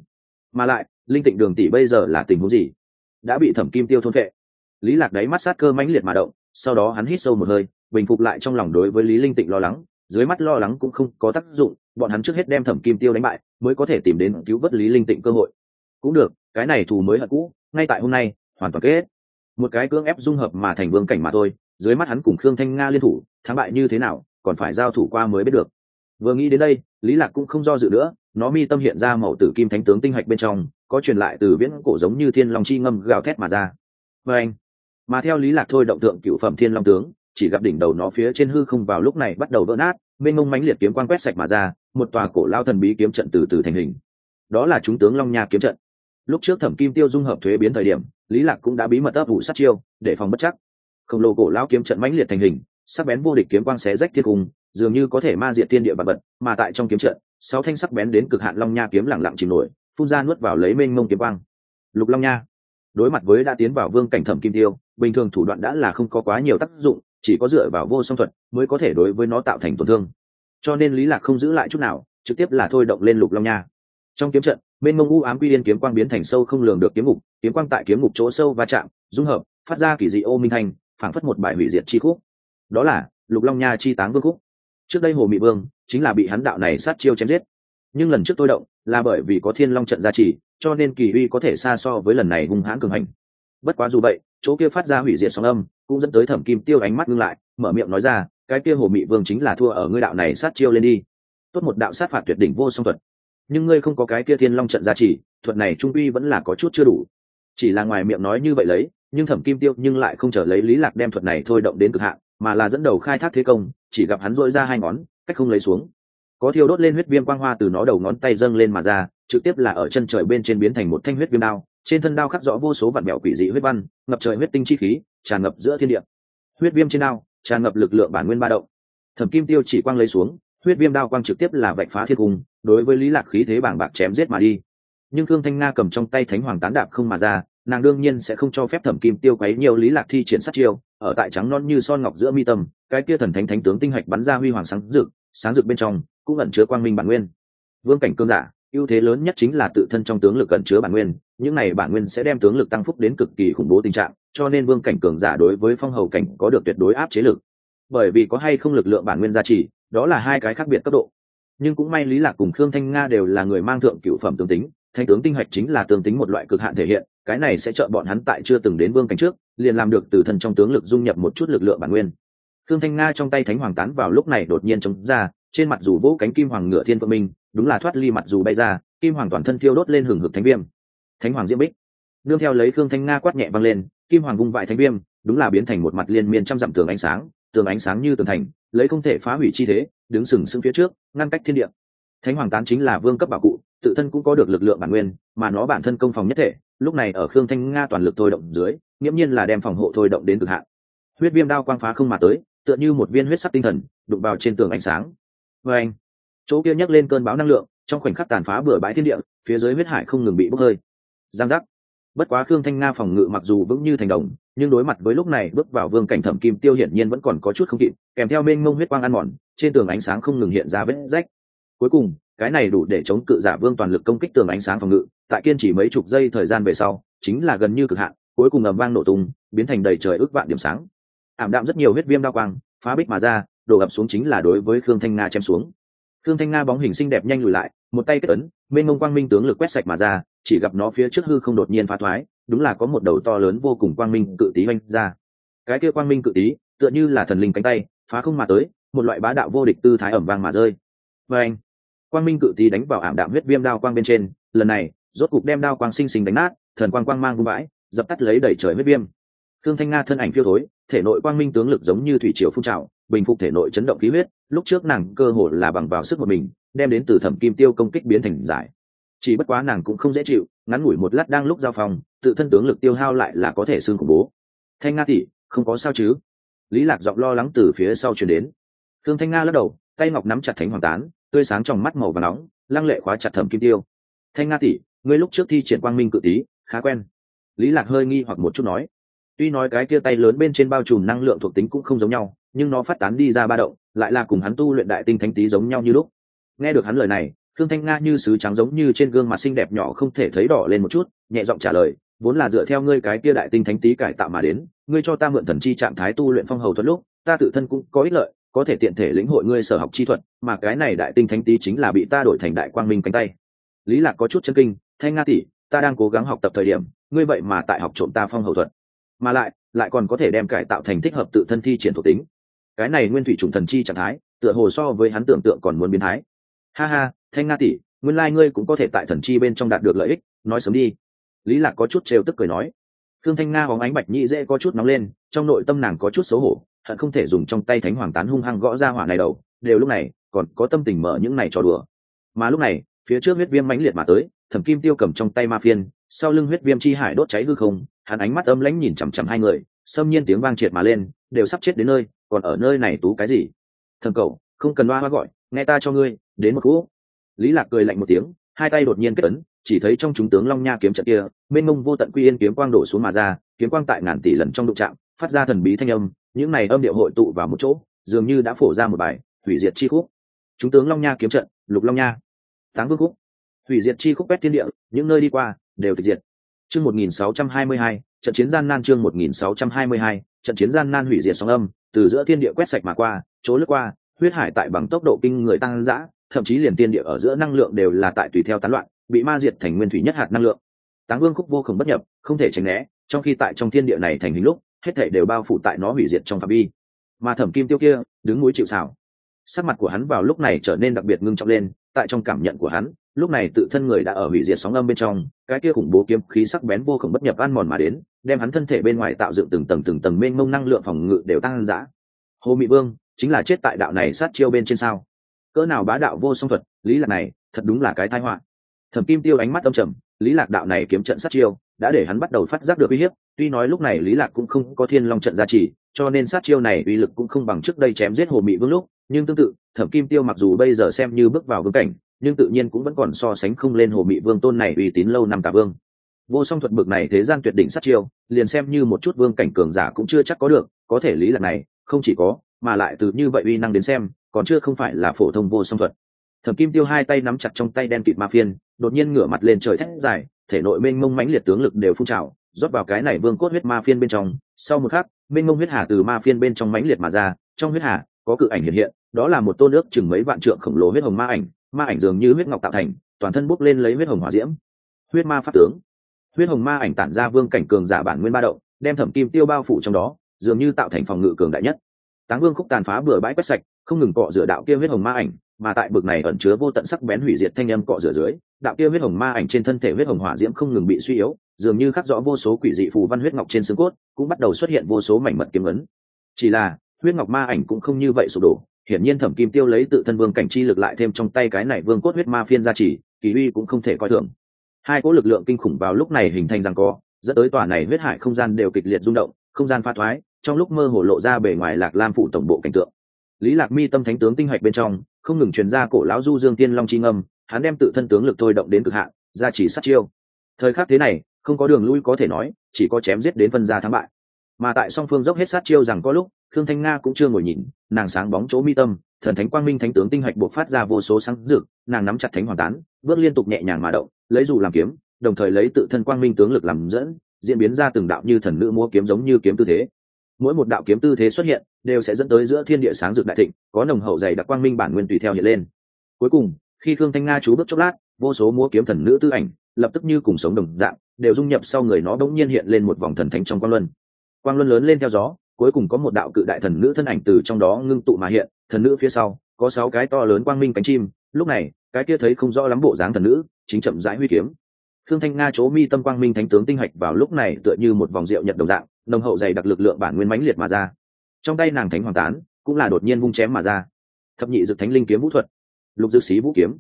Mà lại, linh tịnh đường tỷ bây giờ là tình huống gì? Đã bị thẩm kim tiêu thôn vệ lý lạc đáy mắt sát cơ mãnh liệt mà động, sau đó hắn hít sâu một hơi, bình phục lại trong lòng đối với lý linh tịnh lo lắng, dưới mắt lo lắng cũng không có tác dụng, bọn hắn trước hết đem thẩm kim tiêu đánh bại, mới có thể tìm đến cứu vớt lý linh tịnh cơ hội. Cũng được, cái này thù mới hận cũ, ngay tại hôm nay, hoàn toàn kết. Một cái cưỡng ép dung hợp mà thành vương cảnh mà thôi dưới mắt hắn cùng khương thanh nga liên thủ, thắng bại như thế nào, còn phải giao thủ qua mới biết được. Vừa nghĩ đến đây, lý lạc cũng không do dự nữa, nó mi tâm hiện ra màu tử kim thánh tướng tinh hạch bên trong, có truyền lại từ viễn cổ giống như thiên long chi ngâm gào thét mà ra. Và anh, mà theo lý lạc thôi động tượng cựu phẩm thiên long tướng, chỉ gặp đỉnh đầu nó phía trên hư không vào lúc này bắt đầu vỡ nát, mênh mông mãnh liệt kiếm quang quét sạch mà ra, một tòa cổ lao thần bí kiếm trận từ từ thành hình. Đó là chúng tướng long nha kiếm trận. Lúc trước thẩm kim tiêu dung hợp thuế biến thời điểm, lý lạc cũng đã bí mật ấp ủ sát chiêu, để phòng bất chắc khổng lồ cổ lão kiếm trận mãnh liệt thành hình, sắc bén vô địch kiếm quang xé rách thiên cung, dường như có thể ma diệt thiên địa vật vật, mà tại trong kiếm trận, sáu thanh sắc bén đến cực hạn long nha kiếm lẳng lặng chìm nổi, phun ra nuốt vào lấy mênh mông kiếm quang. Lục long nha, đối mặt với đã tiến vào vương cảnh thẩm kim tiêu, bình thường thủ đoạn đã là không có quá nhiều tác dụng, chỉ có dựa vào vô song thuật mới có thể đối với nó tạo thành tổn thương. Cho nên lý lạc không giữ lại chút nào, trực tiếp là thôi động lên lục long nha. Trong kiếm trận bên mông u ám quy yên kiếm quang biến thành sâu không lường được kiếm ngục, kiếm quang tại kiếm ngục chỗ sâu va chạm, dung hợp, phát ra kỳ dị ô minh thành phảng phất một bài hủy diệt chi khúc. Đó là lục long nha chi táng vương khúc. Trước đây hồ mị vương chính là bị hắn đạo này sát chiêu chém giết. Nhưng lần trước tôi động là bởi vì có thiên long trận gia trì, cho nên kỳ uy có thể xa so với lần này hung hãn cường hành. Bất quá dù vậy, chỗ kia phát ra hủy diệt sóng âm cũng dẫn tới thẩm kim tiêu ánh mắt ngưng lại, mở miệng nói ra, cái kia hồ mị vương chính là thua ở ngươi đạo này sát chiêu lên đi. Tốt một đạo sát phạt tuyệt đỉnh vô song thuật. Nhưng ngươi không có cái kia thiên long trận gia trì, thuật này trung uy vẫn là có chút chưa đủ. Chỉ là ngoài miệng nói như vậy lấy nhưng thẩm kim tiêu nhưng lại không trở lấy lý lạc đem thuật này thôi động đến cực hạn, mà là dẫn đầu khai thác thế công, chỉ gặp hắn dội ra hai ngón, cách không lấy xuống. Có thiêu đốt lên huyết viêm quang hoa từ nó đầu ngón tay dâng lên mà ra, trực tiếp là ở chân trời bên trên biến thành một thanh huyết viêm đao, trên thân đao khắc rõ vô số vạn mẹo quỷ dị huyết văn, ngập trời huyết tinh chi khí, tràn ngập giữa thiên địa. Huyết viêm trên đao, tràn ngập lực lượng bản nguyên ba động. Thẩm kim tiêu chỉ quang lấy xuống, huyết viêm đao quang trực tiếp là vạch phá thiên cung, đối với lý lạc khí thế bảng bạc chém giết mà đi. Nhưng thương thanh nga cầm trong tay thánh hoàng tán đạp không mà ra nàng đương nhiên sẽ không cho phép thẩm kim tiêu quấy nhiều lý lạc thi triển sát chiêu, ở tại trắng non như son ngọc giữa mi tâm, cái kia thần thánh thánh tướng tinh hạch bắn ra huy hoàng sáng rực sáng rực bên trong, cũng ẩn chứa quang minh bản nguyên. Vương cảnh cương giả, ưu thế lớn nhất chính là tự thân trong tướng lực ẩn chứa bản nguyên, những này bản nguyên sẽ đem tướng lực tăng phúc đến cực kỳ khủng bố tình trạng, cho nên vương cảnh cường giả đối với phong hầu cảnh có được tuyệt đối áp chế lực. Bởi vì có hay không lực lượng bản nguyên gia trì, đó là hai cái khác biệt cấp độ. Nhưng cũng may lý lạc cùng khương thanh nga đều là người mang thượng cựu phẩm tướng tính thanh tướng tinh hoạch chính là tương tính một loại cực hạn thể hiện cái này sẽ trợ bọn hắn tại chưa từng đến vương cảnh trước, liền làm được từ thân trong tướng lực dung nhập một chút lực lượng bản nguyên. Khương thanh nga trong tay thánh hoàng tán vào lúc này đột nhiên chống ra, trên mặt dù vỗ cánh kim hoàng ngựa thiên vợ minh, đúng là thoát ly mặt dù bay ra, kim hoàng toàn thân thiêu đốt lên hừng hực thánh viêm. Thánh hoàng diễm bích. Nương theo lấy khương thanh nga quát nhẹ văng lên, kim hoàng vung vại thánh viêm, đúng là biến thành một mặt liên miên trăm dặm tường ánh sáng, tường ánh sáng như tường thành, lấy không thể phá hủy chi thế, đứng sừng sững phía trước, ngăn cách thiên địa. Thánh hoàng tán chính là vương cấp bảo cụ, tự thân cũng có được lực lượng bản nguyên, mà nó bản thân công phòng nhất thể lúc này ở khương thanh nga toàn lực thôi động dưới, nghiễm nhiên là đem phòng hộ thôi động đến cực hạn. Huyết viêm đao quang phá không mà tới, tựa như một viên huyết sắc tinh thần, đụng vào trên tường ánh sáng. Và anh, chỗ kia nhấc lên cơn bão năng lượng, trong khoảnh khắc tàn phá bừa bãi thiên địa, phía dưới huyết hải không ngừng bị bốc hơi. Giang giác. Bất quá khương thanh nga phòng ngự mặc dù vững như thành đồng, nhưng đối mặt với lúc này bước vào vương cảnh thẩm kim tiêu hiển nhiên vẫn còn có chút không kịp, kèm theo mênh mông huyết quang ăn mòn, trên tường ánh sáng không ngừng hiện ra vết rách. Cuối cùng cái này đủ để chống cự giả vương toàn lực công kích tường ánh sáng phòng ngự, tại kiên chỉ mấy chục giây thời gian về sau, chính là gần như cực hạn, cuối cùng ầm vang nổ tung, biến thành đầy trời ước vạn điểm sáng. Ảm đạm rất nhiều huyết viêm đao quang, phá bích mà ra, đổ ập xuống chính là đối với khương thanh nga chém xuống. Khương thanh nga bóng hình xinh đẹp nhanh lùi lại, một tay kết ấn, mênh mông quang minh tướng lực quét sạch mà ra, chỉ gặp nó phía trước hư không đột nhiên phá thoái, đúng là có một đầu to lớn vô cùng quang minh cự tí oanh ra. Cái kia quang minh cự tí, tựa như là thần linh cánh tay, phá không mà tới, một loại bá đạo vô địch tư thái ẩm vang mà rơi. Và anh quang minh cự tí đánh vào ảm đạm huyết viêm đao quang bên trên, lần này, rốt cục đem đao quang sinh sinh đánh nát, thần quang quang mang vung vãi, dập tắt lấy đẩy trời huyết viêm. Thương thanh nga thân ảnh phiêu thối, thể nội quang minh tướng lực giống như thủy triều phun trào, bình phục thể nội chấn động khí huyết, lúc trước nàng cơ hồ là bằng vào sức một mình, đem đến từ thẩm kim tiêu công kích biến thành giải. Chỉ bất quá nàng cũng không dễ chịu, ngắn ngủi một lát đang lúc giao phòng, tự thân tướng lực tiêu hao lại là có thể xương khủng bố. Thanh nga tỷ, không có sao chứ? Lý lạc giọng lo lắng từ phía sau truyền đến. Thương thanh nga lắc đầu, tay ngọc nắm chặt thánh hoàng tán tươi sáng trong mắt màu và nóng lăng lệ khóa chặt thẩm kim tiêu. Thanh nga tỷ ngươi lúc trước thi triển quang minh cự tý, khá quen. Lý lạc hơi nghi hoặc một chút nói. Tuy nói cái kia tay lớn bên trên bao trùm năng lượng thuộc tính cũng không giống nhau nhưng nó phát tán đi ra ba động lại là cùng hắn tu luyện đại tinh thánh tý giống nhau như lúc. Nghe được hắn lời này thương thanh nga như sứ trắng giống như trên gương mặt xinh đẹp nhỏ không thể thấy đỏ lên một chút nhẹ giọng trả lời vốn là dựa theo ngươi cái kia đại tinh thánh tí cải tạo mà đến ngươi cho ta mượn thần chi trạng thái tu luyện phong hầu thuật lúc ta tự thân cũng có ích lợi có thể tiện thể lĩnh hội ngươi sở học chi thuật, mà cái này đại tinh thánh tý chính là bị ta đổi thành đại quang minh cánh tay. Lý lạc có chút chân kinh, thanh nga tỷ, ta đang cố gắng học tập thời điểm, ngươi vậy mà tại học trộm ta phong hầu thuật. Mà lại lại còn có thể đem cải tạo thành thích hợp tự thân thi triển thuộc tính. Cái này nguyên thủy trùng thần chi trạng thái, tựa hồ so với hắn tưởng tượng còn muốn biến thái. Ha ha, thanh nga tỷ, nguyên lai ngươi cũng có thể tại thần chi bên trong đạt được lợi ích, nói sớm đi. Lý lạc có chút trêu tức cười nói. Thương thanh nga bóng ánh bạch nhị dễ có chút nóng lên, trong nội tâm nàng có chút xấu hổ hận không thể dùng trong tay thánh hoàng tán hung hăng gõ ra hỏa này đầu, đều lúc này còn có tâm tình mở những này trò đùa. Mà lúc này, phía trước huyết viêm mãnh liệt mà tới, thẩm kim tiêu cầm trong tay ma phiên, sau lưng huyết viêm chi hải đốt cháy hư không, hắn ánh mắt âm lãnh nhìn chằm chằm hai người, xâm nhiên tiếng vang triệt mà lên, đều sắp chết đến nơi, còn ở nơi này tú cái gì? Thầm cậu, không cần hoa hoa gọi, nghe ta cho ngươi, đến một cú. Lý lạc cười lạnh một tiếng, hai tay đột nhiên kết ấn, chỉ thấy trong chúng tướng long nha kiếm trận kia, mênh mông vô tận quy yên kiếm quang đổ xuống mà ra, kiếm quang tại ngàn tỷ lần trong đụng chạm, phát ra thần bí thanh âm những này âm điệu hội tụ vào một chỗ, dường như đã phổ ra một bài, hủy diệt chi khúc. Chúng tướng long nha kiếm trận, lục long nha. Táng vương khúc. Hủy diệt chi khúc quét thiên địa, những nơi đi qua, đều tịch diệt. Chương một nghìn sáu trăm hai mươi hai, trận chiến gian nan chương một nghìn sáu trăm hai mươi hai, trận chiến gian nan hủy diệt sóng âm, từ giữa thiên địa quét sạch mà qua, chỗ lướt qua, huyết hải tại bằng tốc độ kinh người tăng dã, thậm chí liền tiên địa ở giữa năng lượng đều là tại tùy theo tán loạn, bị ma diệt thành nguyên thủy nhất hạt năng lượng. Táng vương khúc vô cùng bất nhập, không thể tránh né, trong khi tại trong thiên địa này thành hình lúc hết thể đều bao phủ tại nó hủy diệt trong phạm vi. Mà thẩm kim tiêu kia, đứng núi chịu xảo sắc mặt của hắn vào lúc này trở nên đặc biệt ngưng trọng lên, tại trong cảm nhận của hắn, lúc này tự thân người đã ở hủy diệt sóng âm bên trong, cái kia khủng bố kiếm khí sắc bén vô cùng bất nhập ăn mòn mà đến, đem hắn thân thể bên ngoài tạo dựng từng tầng từng tầng mênh mông năng lượng phòng ngự đều tăng dã. Hồ mỹ vương, chính là chết tại đạo này sát chiêu bên trên sao? Cỡ nào bá đạo vô song thuật, lý lạc này, thật đúng là cái tai họa. Thẩm kim tiêu ánh mắt âm trầm, lý lạc đạo này kiếm trận sát chiêu đã để hắn bắt đầu phát giác được uy hiếp, tuy nói lúc này lý lạc cũng không có thiên long trận gia trì, cho nên sát chiêu này uy lực cũng không bằng trước đây chém giết hồ mị vương lúc, nhưng tương tự, thẩm kim tiêu mặc dù bây giờ xem như bước vào vương cảnh, nhưng tự nhiên cũng vẫn còn so sánh không lên hồ mị vương tôn này uy tín lâu năm tà vương. Vô song thuật bực này thế gian tuyệt đỉnh sát chiêu, liền xem như một chút vương cảnh cường giả cũng chưa chắc có được, có thể lý lạc này, không chỉ có, mà lại từ như vậy uy năng đến xem, còn chưa không phải là phổ thông vô song thuật. Thẩm kim tiêu hai tay nắm chặt trong tay đen kịt ma phiên, đột nhiên ngửa mặt lên trời thét dài thể nội mênh mông mãnh liệt tướng lực đều phun trào, rót vào cái này vương cốt huyết ma phiên bên trong. Sau một khắc, mênh mông huyết hà từ ma phiên bên trong mãnh liệt mà ra, trong huyết hà có cự ảnh hiện hiện, đó là một tôn nước chừng mấy vạn trượng khổng lồ huyết hồng ma ảnh ma ảnh dường như huyết ngọc tạo thành, toàn thân bốc lên lấy huyết hồng hỏa diễm. Huyết ma pháp tướng. Huyết hồng ma ảnh tản ra vương cảnh cường giả bản nguyên ba động, đem thẩm kim tiêu bao phủ trong đó, dường như tạo thành phòng ngự cường đại nhất. Táng vương khúc tàn phá bừa bãi quét sạch, không ngừng cọ rửa đạo kia huyết hồng ma ảnh, mà tại bực này ẩn chứa vô tận sắc bén hủy diệt thanh âm cọ rửa dưới đạo kia huyết hồng ma ảnh trên thân thể huyết hồng hỏa diễm không ngừng bị suy yếu, dường như khắc rõ vô số quỷ dị phù văn huyết ngọc trên xương cốt, cũng bắt đầu xuất hiện vô số mảnh mật kiếm ấn. Chỉ là, huyết ngọc ma ảnh cũng không như vậy sụp đổ, hiển nhiên thẩm kim tiêu lấy tự thân vương cảnh chi lực lại thêm trong tay cái này vương cốt huyết ma phiên gia trì, kỳ uy cũng không thể coi thường. Hai cỗ lực lượng kinh khủng vào lúc này hình thành rằng co, dẫn tới tòa này huyết hải không gian đều kịch liệt rung động, không gian pha thoái, trong lúc mơ hồ lộ ra bề ngoài lạc lam phủ tổng bộ cảnh tượng. Lý lạc mi tâm thánh tướng tinh hạch bên trong, không ngừng truyền ra cổ lão du dương tiên long chi ngâm hắn đem tự thân tướng lực thôi động đến cực hạn, ra chỉ sát chiêu. Thời khắc thế này, không có đường lui có thể nói, chỉ có chém giết đến phân ra thắng bại. Mà tại song phương dốc hết sát chiêu rằng có lúc, khương thanh nga cũng chưa ngồi nhìn, nàng sáng bóng chỗ mi tâm, thần thánh quang minh thánh tướng tinh hạch buộc phát ra vô số sáng rực, nàng nắm chặt thánh hoàng tán, bước liên tục nhẹ nhàng mà động, lấy dù làm kiếm, đồng thời lấy tự thân quang minh tướng lực làm dẫn, diễn biến ra từng đạo như thần nữ múa kiếm giống như kiếm tư thế. Mỗi một đạo kiếm tư thế xuất hiện, đều sẽ dẫn tới giữa thiên địa sáng rực đại thịnh, có nồng hậu dày đặc quang minh bản nguyên tùy theo hiện lên. Cuối cùng khi khương thanh nga chú bước chốc lát, vô số múa kiếm thần nữ tư ảnh, lập tức như cùng sống đồng dạng, đều dung nhập sau người nó đ nhiên hiện lên một vòng thần thánh trong quang luân. Quang luân lớn lên theo gió, cuối cùng có một đạo cự đại thần nữ thân ảnh từ trong đó ngưng tụ mà hiện, thần nữ phía sau, có sáu cái to lớn quang minh cánh chim, lúc này, cái kia thấy không rõ lắm bộ dáng thần nữ, chính chậm rãi huy kiếm. Khương thanh nga chỗ mi tâm quang minh thánh tướng tinh hạch vào lúc này tựa như một vòng rượu nhật đồng dạng, nồng hậu dày đặc lực lượng bản nguyên mãnh liệt mà ra. Trong tay nàng thánh hoàng tán, cũng là đột nhiên vung chém mà ra. Thập nhị dực thánh linh kiếm vũ thuật lục dược xí vũ kiếm.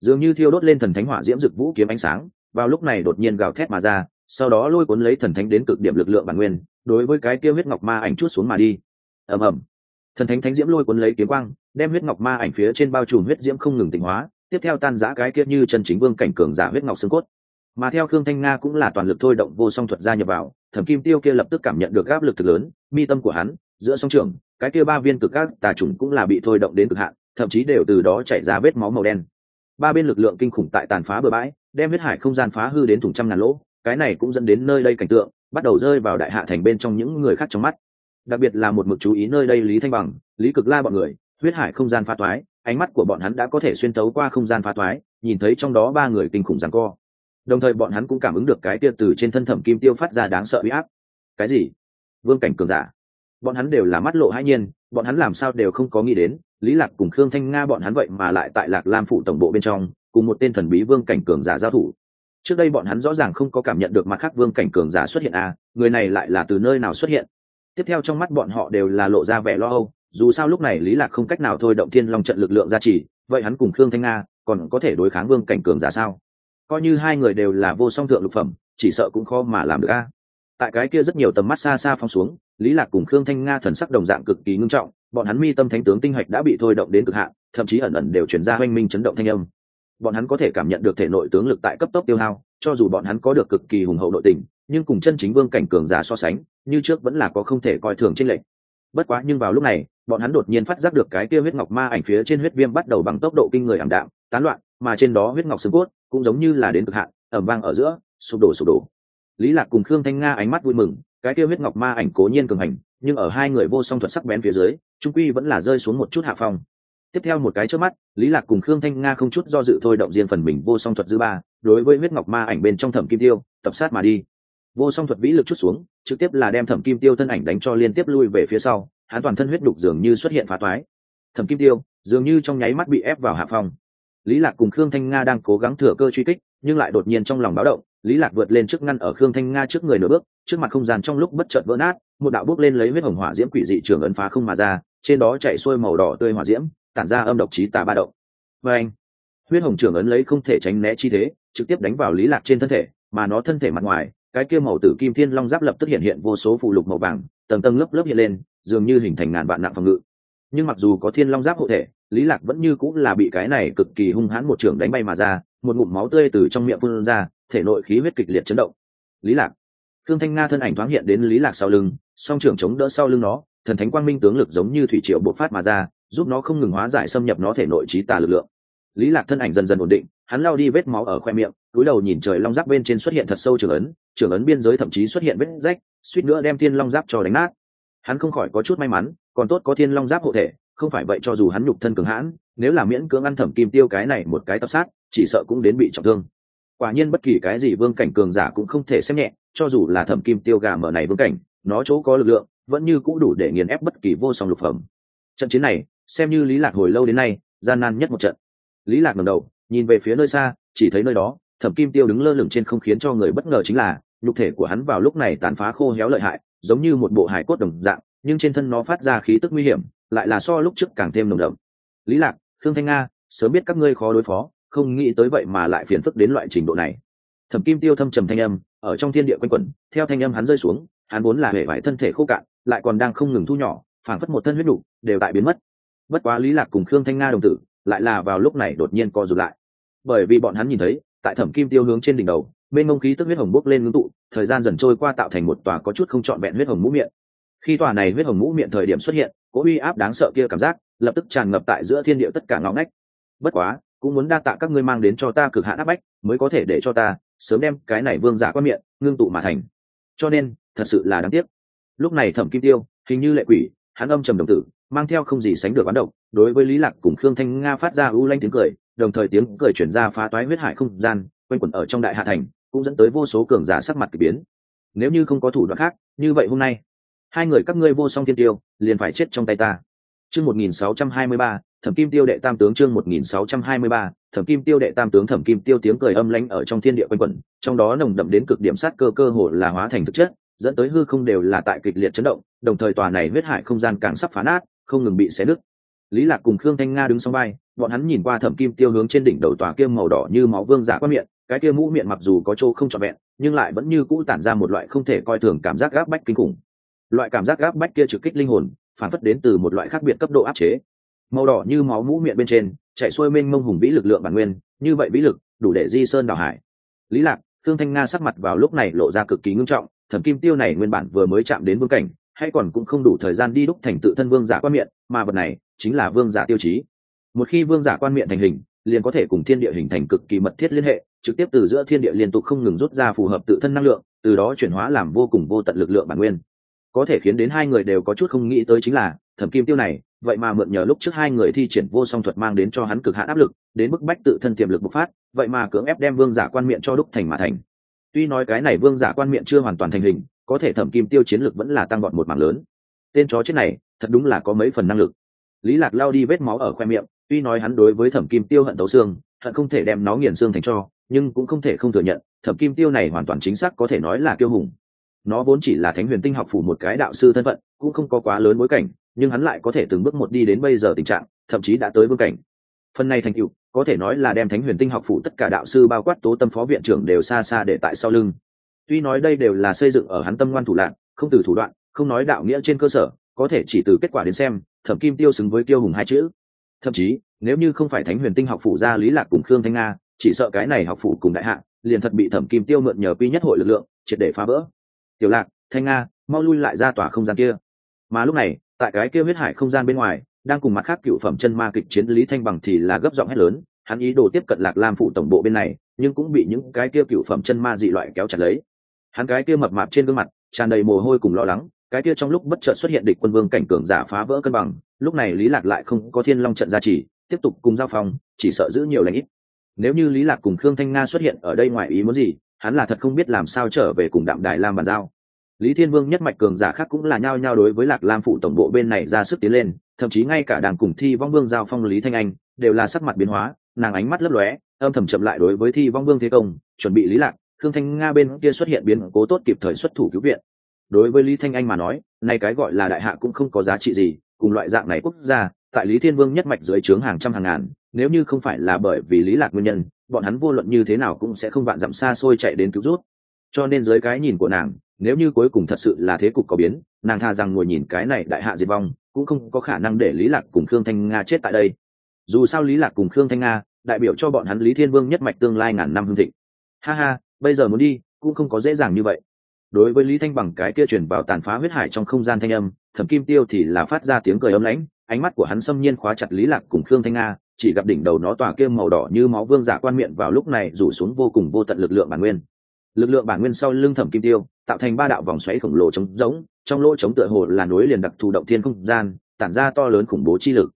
Dường như thiêu đốt lên thần thánh hỏa diễm dực vũ kiếm ánh sáng, vào lúc này đột nhiên gào thét mà ra, sau đó lôi cuốn lấy thần thánh đến cực điểm lực lượng bản nguyên, đối với cái kia huyết ngọc ma ảnh chút xuống mà đi. Ầm ầm. Thần thánh thánh diễm lôi cuốn lấy kiếm quang, đem huyết ngọc ma ảnh phía trên bao trùm huyết diễm không ngừng tịnh hóa, tiếp theo tan giã cái kia như chân chính vương cảnh cường giả huyết ngọc xương cốt. Mà theo khương thanh nga cũng là toàn lực thôi động vô song thuật gia nhập vào, thẩm kim tiêu kia lập tức cảm nhận được áp lực thực lớn, mi tâm của hắn, giữa song trường cái kia ba viên cực các tà trùng cũng là bị thôi động đến cực hạn thậm chí đều từ đó chảy ra vết máu màu đen. Ba bên lực lượng kinh khủng tại tàn phá bờ bãi, đem huyết hải không gian phá hư đến thùng trăm ngàn lỗ, cái này cũng dẫn đến nơi đây cảnh tượng, bắt đầu rơi vào đại hạ thành bên trong những người khác trong mắt. Đặc biệt là một mực chú ý nơi đây lý thanh bằng, lý cực la bọn người, huyết hải không gian phá thoái, ánh mắt của bọn hắn đã có thể xuyên tấu qua không gian phá thoái, nhìn thấy trong đó ba người kinh khủng rằng co. Đồng thời bọn hắn cũng cảm ứng được cái tia từ trên thân thẩm kim tiêu phát ra đáng sợ uy áp. Cái gì? Vương cảnh cường giả. Bọn hắn đều là mắt lộ hãi nhiên, bọn hắn làm sao đều không có nghĩ đến lý lạc cùng khương thanh nga bọn hắn vậy mà lại tại lạc lam phủ tổng bộ bên trong, cùng một tên thần bí vương cảnh cường giả giao thủ. Trước đây bọn hắn rõ ràng không có cảm nhận được mặt khác vương cảnh cường giả xuất hiện à người này lại là từ nơi nào xuất hiện? Tiếp theo trong mắt bọn họ đều là lộ ra vẻ lo âu, dù sao lúc này lý lạc không cách nào thôi động thiên long trận lực lượng gia trì, vậy hắn cùng khương thanh nga còn có thể đối kháng vương cảnh cường giả sao? Coi như hai người đều là vô song thượng lục phẩm, chỉ sợ cũng khó mà làm được a. Tại cái kia rất nhiều tầm mắt xa xa phong xuống, lý lạc cùng khương thanh nga thần sắc đồng dạng cực kỳ ngưng trọng bọn hắn mi tâm thánh tướng tinh hạch đã bị thôi động đến cực hạn, thậm chí ẩn ẩn đều chuyển ra hoanh minh chấn động thanh âm. Bọn hắn có thể cảm nhận được thể nội tướng lực tại cấp tốc tiêu hao, cho dù bọn hắn có được cực kỳ hùng hậu nội tình, nhưng cùng chân chính vương cảnh cường giả so sánh, như trước vẫn là có không thể coi thường trên lệnh bất quá nhưng vào lúc này, bọn hắn đột nhiên phát giác được cái kia huyết ngọc ma ảnh phía trên huyết viêm bắt đầu bằng tốc độ kinh người ảm đạm, tán loạn, mà trên đó huyết ngọc xương cốt cũng giống như là đến cực hạn, ẩm vang ở giữa, sụp đổ sụp đổ. Lý lạc cùng khương thanh nga ánh mắt vui mừng, cái kia huyết ngọc ma ảnh cố nhiên cường hành, nhưng ở hai người vô song thuật sắc bén phía dưới trung quy vẫn là rơi xuống một chút hạ phong. Tiếp theo một cái trước mắt, lý lạc cùng khương thanh nga không chút do dự thôi động riêng phần mình vô song thuật dư ba, đối với huyết ngọc ma ảnh bên trong thẩm kim tiêu, tập sát mà đi. Vô song thuật vĩ lực chút xuống, trực tiếp là đem thẩm kim tiêu thân ảnh đánh cho liên tiếp lui về phía sau, hắn toàn thân huyết đục dường như xuất hiện phá toái. Thẩm kim tiêu, dường như trong nháy mắt bị ép vào hạ phong. Lý lạc cùng khương thanh nga đang cố gắng thừa cơ truy kích, nhưng lại đột nhiên trong lòng báo động lý lạc vượt lên trước ngăn ở khương thanh nga trước người nửa bước, trước mặt không gian trong lúc bất chợt vỡ nát, một đạo bước lên lấy huyết hồng hỏa diễm quỷ dị trường ấn phá không mà ra, trên đó chạy xuôi màu đỏ tươi hỏa diễm, tản ra âm độc trí tà ba động. Vê anh, huyết hồng trường ấn lấy không thể tránh né chi thế, trực tiếp đánh vào lý lạc trên thân thể, mà nó thân thể mặt ngoài, cái kia màu tử kim thiên long giáp lập tức hiện hiện vô số phụ lục màu vàng, tầng tầng lớp lớp hiện lên, dường như hình thành ngàn vạn nặng phòng ngự. Nhưng mặc dù có thiên long giáp hộ thể, lý lạc vẫn như cũng là bị cái này cực kỳ hung hãn một trường đánh bay mà ra, một ngụm máu tươi từ trong miệng phun ra thể nội khí huyết kịch liệt chấn động. Lý lạc. Thương thanh nga thân ảnh thoáng hiện đến lý lạc sau lưng, song trưởng chống đỡ sau lưng nó, thần thánh quang minh tướng lực giống như thủy triều bộc phát mà ra, giúp nó không ngừng hóa giải xâm nhập nó thể nội trí tà lực lượng. Lý lạc thân ảnh dần dần ổn định, hắn lao đi vết máu ở khoe miệng cúi đầu nhìn trời long giáp bên trên xuất hiện thật sâu trường ấn trường ấn biên giới thậm chí xuất hiện vết rách, suýt nữa đem thiên long giáp cho đánh nát. Hắn không khỏi có chút may mắn, còn tốt có thiên long giáp hộ thể, không phải vậy cho dù hắn nhục thân cường hãn, nếu là miễn cưỡng ăn thẩm kim tiêu cái này một cái tập sát, chỉ sợ cũng đến bị trọng thương quả nhiên bất kỳ cái gì vương cảnh cường giả cũng không thể xem nhẹ, cho dù là thẩm kim tiêu gà mở này vương cảnh, nó chỗ có lực lượng, vẫn như cũng đủ để nghiền ép bất kỳ vô song lục phẩm. Trận chiến này, xem như lý lạc hồi lâu đến nay, gian nan nhất một trận. Lý lạc ngẩng đầu, nhìn về phía nơi xa, chỉ thấy nơi đó, thẩm kim tiêu đứng lơ lửng trên không khiến cho người bất ngờ chính là, nhục thể của hắn vào lúc này tàn phá khô héo lợi hại, giống như một bộ hải cốt đồng dạng, nhưng trên thân nó phát ra khí tức nguy hiểm, lại là so lúc trước càng thêm nồng đậm. Lý lạc thương thanh nga, sớm biết các ngươi khó đối phó không nghĩ tới vậy mà lại phiền phức đến loại trình độ này. Thẩm kim tiêu thâm trầm thanh âm, ở trong thiên địa quanh quẩn, theo thanh âm hắn rơi xuống, hắn vốn là hệ vải thân thể khô cạn, lại còn đang không ngừng thu nhỏ, phảng phất một thân huyết đủ, đều tại biến mất. Bất quá lý lạc cùng khương thanh nga đồng tử, lại là vào lúc này đột nhiên co rụt lại. Bởi vì bọn hắn nhìn thấy, tại thẩm kim tiêu hướng trên đỉnh đầu, bên ngông khí tức huyết hồng bốc lên ngưng tụ, thời gian dần trôi qua tạo thành một tòa có chút không trọn vẹn huyết hồng mũ miệng. Khi tòa này huyết hồng mũ miệng thời điểm xuất hiện cỗ uy áp đáng sợ kia cảm giác, lập tức tràn ngập tại giữa thiên địa tất cả ngõ ngách. Bất quá cũng muốn đa tạ các ngươi mang đến cho ta cực hạn áp bách mới có thể để cho ta sớm đem cái này vương giả qua miệng ngưng tụ mà thành. Cho nên thật sự là đáng tiếc. Lúc này thẩm kim tiêu hình như lệ quỷ hắn âm trầm đồng tử mang theo không gì sánh được bán độc đối với lý lạc cùng khương thanh nga phát ra u lanh tiếng cười đồng thời tiếng cười chuyển ra phá toái huyết hải không gian quanh quẩn ở trong đại hạ thành cũng dẫn tới vô số cường giả sắc mặt kỳ biến. Nếu như không có thủ đoạn khác như vậy hôm nay hai người các ngươi vô song thiên tiêu liền phải chết trong tay ta. Chương 1623, thẩm kim tiêu đệ tam tướng chương một nghìn sáu trăm hai mươi ba, thẩm kim tiêu đệ tam tướng thẩm kim tiêu tiếng cười âm lãnh ở trong thiên địa quanh quẩn, trong đó nồng đậm đến cực điểm sát cơ cơ hồ là hóa thành thực chất, dẫn tới hư không đều là tại kịch liệt chấn động, đồng thời tòa này huyết hại không gian càng sắp phá nát, không ngừng bị xé nứt. Lý lạc cùng khương thanh nga đứng sau vai, bọn hắn nhìn qua thẩm kim tiêu hướng trên đỉnh đầu tòa kia màu đỏ như máu vương giả qua miệng, cái kia mũ miệng mặc dù có chỗ không trọn vẹn, nhưng lại vẫn như cũ tản ra một loại không thể coi thường cảm giác gáp bách kinh khủng. Loại cảm giác gáp bách kia trực kích linh hồn, phản phất đến từ một loại khác biệt cấp độ áp chế màu đỏ như máu mũ miệng bên trên chạy xuôi mênh mông hùng vĩ lực lượng bản nguyên, như vậy vĩ lực, đủ để di sơn đảo hải. Lý lạc thương thanh nga sắc mặt vào lúc này lộ ra cực kỳ ngưng trọng, thẩm kim tiêu này nguyên bản vừa mới chạm đến vương cảnh, hay còn cũng không đủ thời gian đi đúc thành tự thân vương giả quan miệng, mà vật này chính là vương giả tiêu chí. Một khi vương giả quan miệng thành hình, liền có thể cùng thiên địa hình thành cực kỳ mật thiết liên hệ, trực tiếp từ giữa thiên địa liên tục không ngừng rút ra phù hợp tự thân năng lượng, từ đó chuyển hóa làm vô cùng vô tận lực lượng bản nguyên. Có thể khiến đến hai người đều có chút không nghĩ tới chính là, thẩm kim tiêu này vậy mà mượn nhờ lúc trước hai người thi triển vô song thuật mang đến cho hắn cực hạn áp lực, đến bức bách tự thân tiềm lực bộc phát, vậy mà cưỡng ép đem vương giả quan miệng cho đúc thành mà thành. Tuy nói cái này vương giả quan miệng chưa hoàn toàn thành hình, có thể thẩm kim tiêu chiến lực vẫn là tăng gọn một mảng lớn. Tên chó chết này, thật đúng là có mấy phần năng lực. Lý lạc lao đi vết máu ở khoe miệng, tuy nói hắn đối với thẩm kim tiêu hận tấu xương, hận không thể đem nó nghiền xương thành cho, nhưng cũng không thể không thừa nhận, thẩm kim tiêu này hoàn toàn chính xác có thể nói là kiêu hùng. Nó vốn chỉ là thánh huyền tinh học phủ một cái đạo sư thân phận, cũng không có quá lớn bối cảnh nhưng hắn lại có thể từng bước một đi đến bây giờ tình trạng, thậm chí đã tới vương cảnh. Phần này thành tựu, có thể nói là đem thánh huyền tinh học phủ tất cả đạo sư bao quát tố tâm phó viện trưởng đều xa xa để tại sau lưng. Tuy nói đây đều là xây dựng ở hắn tâm ngoan thủ lạc không từ thủ đoạn, không nói đạo nghĩa trên cơ sở, có thể chỉ từ kết quả đến xem, thẩm kim tiêu xứng với tiêu hùng hai chữ. Thậm chí, nếu như không phải thánh huyền tinh học phủ ra lý lạc cùng khương thanh nga, chỉ sợ cái này học phủ cùng đại hạ, liền thật bị thẩm kim tiêu mượn nhờ quy nhất hội lực lượng, triệt để phá vỡ. Tiểu lạc, thanh nga, mau lui lại ra tòa không gian kia. Mà lúc này tại cái kia huyết hải không gian bên ngoài, đang cùng mặt khác cựu phẩm chân ma kịch chiến lý thanh bằng thì là gấp giọng hét lớn, hắn ý đồ tiếp cận lạc lam phụ tổng bộ bên này, nhưng cũng bị những cái kia cựu phẩm chân ma dị loại kéo chặt lấy. Hắn cái kia mập mạp trên gương mặt, tràn đầy mồ hôi cùng lo lắng, cái kia trong lúc bất chợt xuất hiện địch quân vương cảnh cường giả phá vỡ cân bằng, lúc này lý lạc lại không có thiên long trận gia trì, tiếp tục cùng giao phòng chỉ sợ giữ nhiều lãnh ít. Nếu như lý lạc cùng khương thanh nga xuất hiện ở đây ngoài ý muốn gì, hắn là thật không biết làm sao trở về cùng đạm đài lam bàn giao lý thiên vương nhất mạch cường giả khác cũng là nhao nhao đối với lạc lam phụ tổng bộ bên này ra sức tiến lên, thậm chí ngay cả đàng cùng thi vong vương giao phong lý thanh anh, đều là sắc mặt biến hóa, nàng ánh mắt lấp lóe, âm thầm chậm lại đối với thi vong vương thế công, chuẩn bị lý lạc Thương thanh nga bên kia xuất hiện biến cố tốt kịp thời xuất thủ cứu viện. Đối với lý thanh anh mà nói, nay cái gọi là đại hạ cũng không có giá trị gì, cùng loại dạng này quốc gia, tại lý thiên vương nhất mạch dưới trướng hàng trăm hàng ngàn, nếu như không phải là bởi vì lý lạc nguyên nhân, bọn hắn vô luận như thế nào cũng sẽ không vạn dặm xa xôi chạy đến cứu rút. Cho nên dưới cái nhìn của nàng nếu như cuối cùng thật sự là thế cục có biến, nàng tha rằng ngồi nhìn cái này đại hạ diệt vong, cũng không có khả năng để lý lạc cùng khương thanh nga chết tại đây. Dù sao lý lạc cùng khương thanh nga, đại biểu cho bọn hắn lý thiên vương nhất mạch tương lai ngàn năm hương thịnh. Ha ha, bây giờ muốn đi, cũng không có dễ dàng như vậy. Đối với lý thanh bằng cái kia chuyển vào tàn phá huyết hải trong không gian thanh âm, thẩm kim tiêu thì là phát ra tiếng cười ấm lãnh, ánh mắt của hắn xâm nhiên khóa chặt lý lạc cùng khương thanh nga, chỉ gặp đỉnh đầu nó tỏa kia màu đỏ như máu vương giả quan miệng vào lúc này rủ xuống vô cùng vô tận lực lượng bản nguyên. Lực lượng bản nguyên sau lưng thẩm kim tiêu tạo thành ba đạo vòng xoáy khổng lồ trống rỗng, trong lỗ trống tựa hồ là núi liền đặc thù động thiên không gian, tản ra to lớn khủng bố chi lực.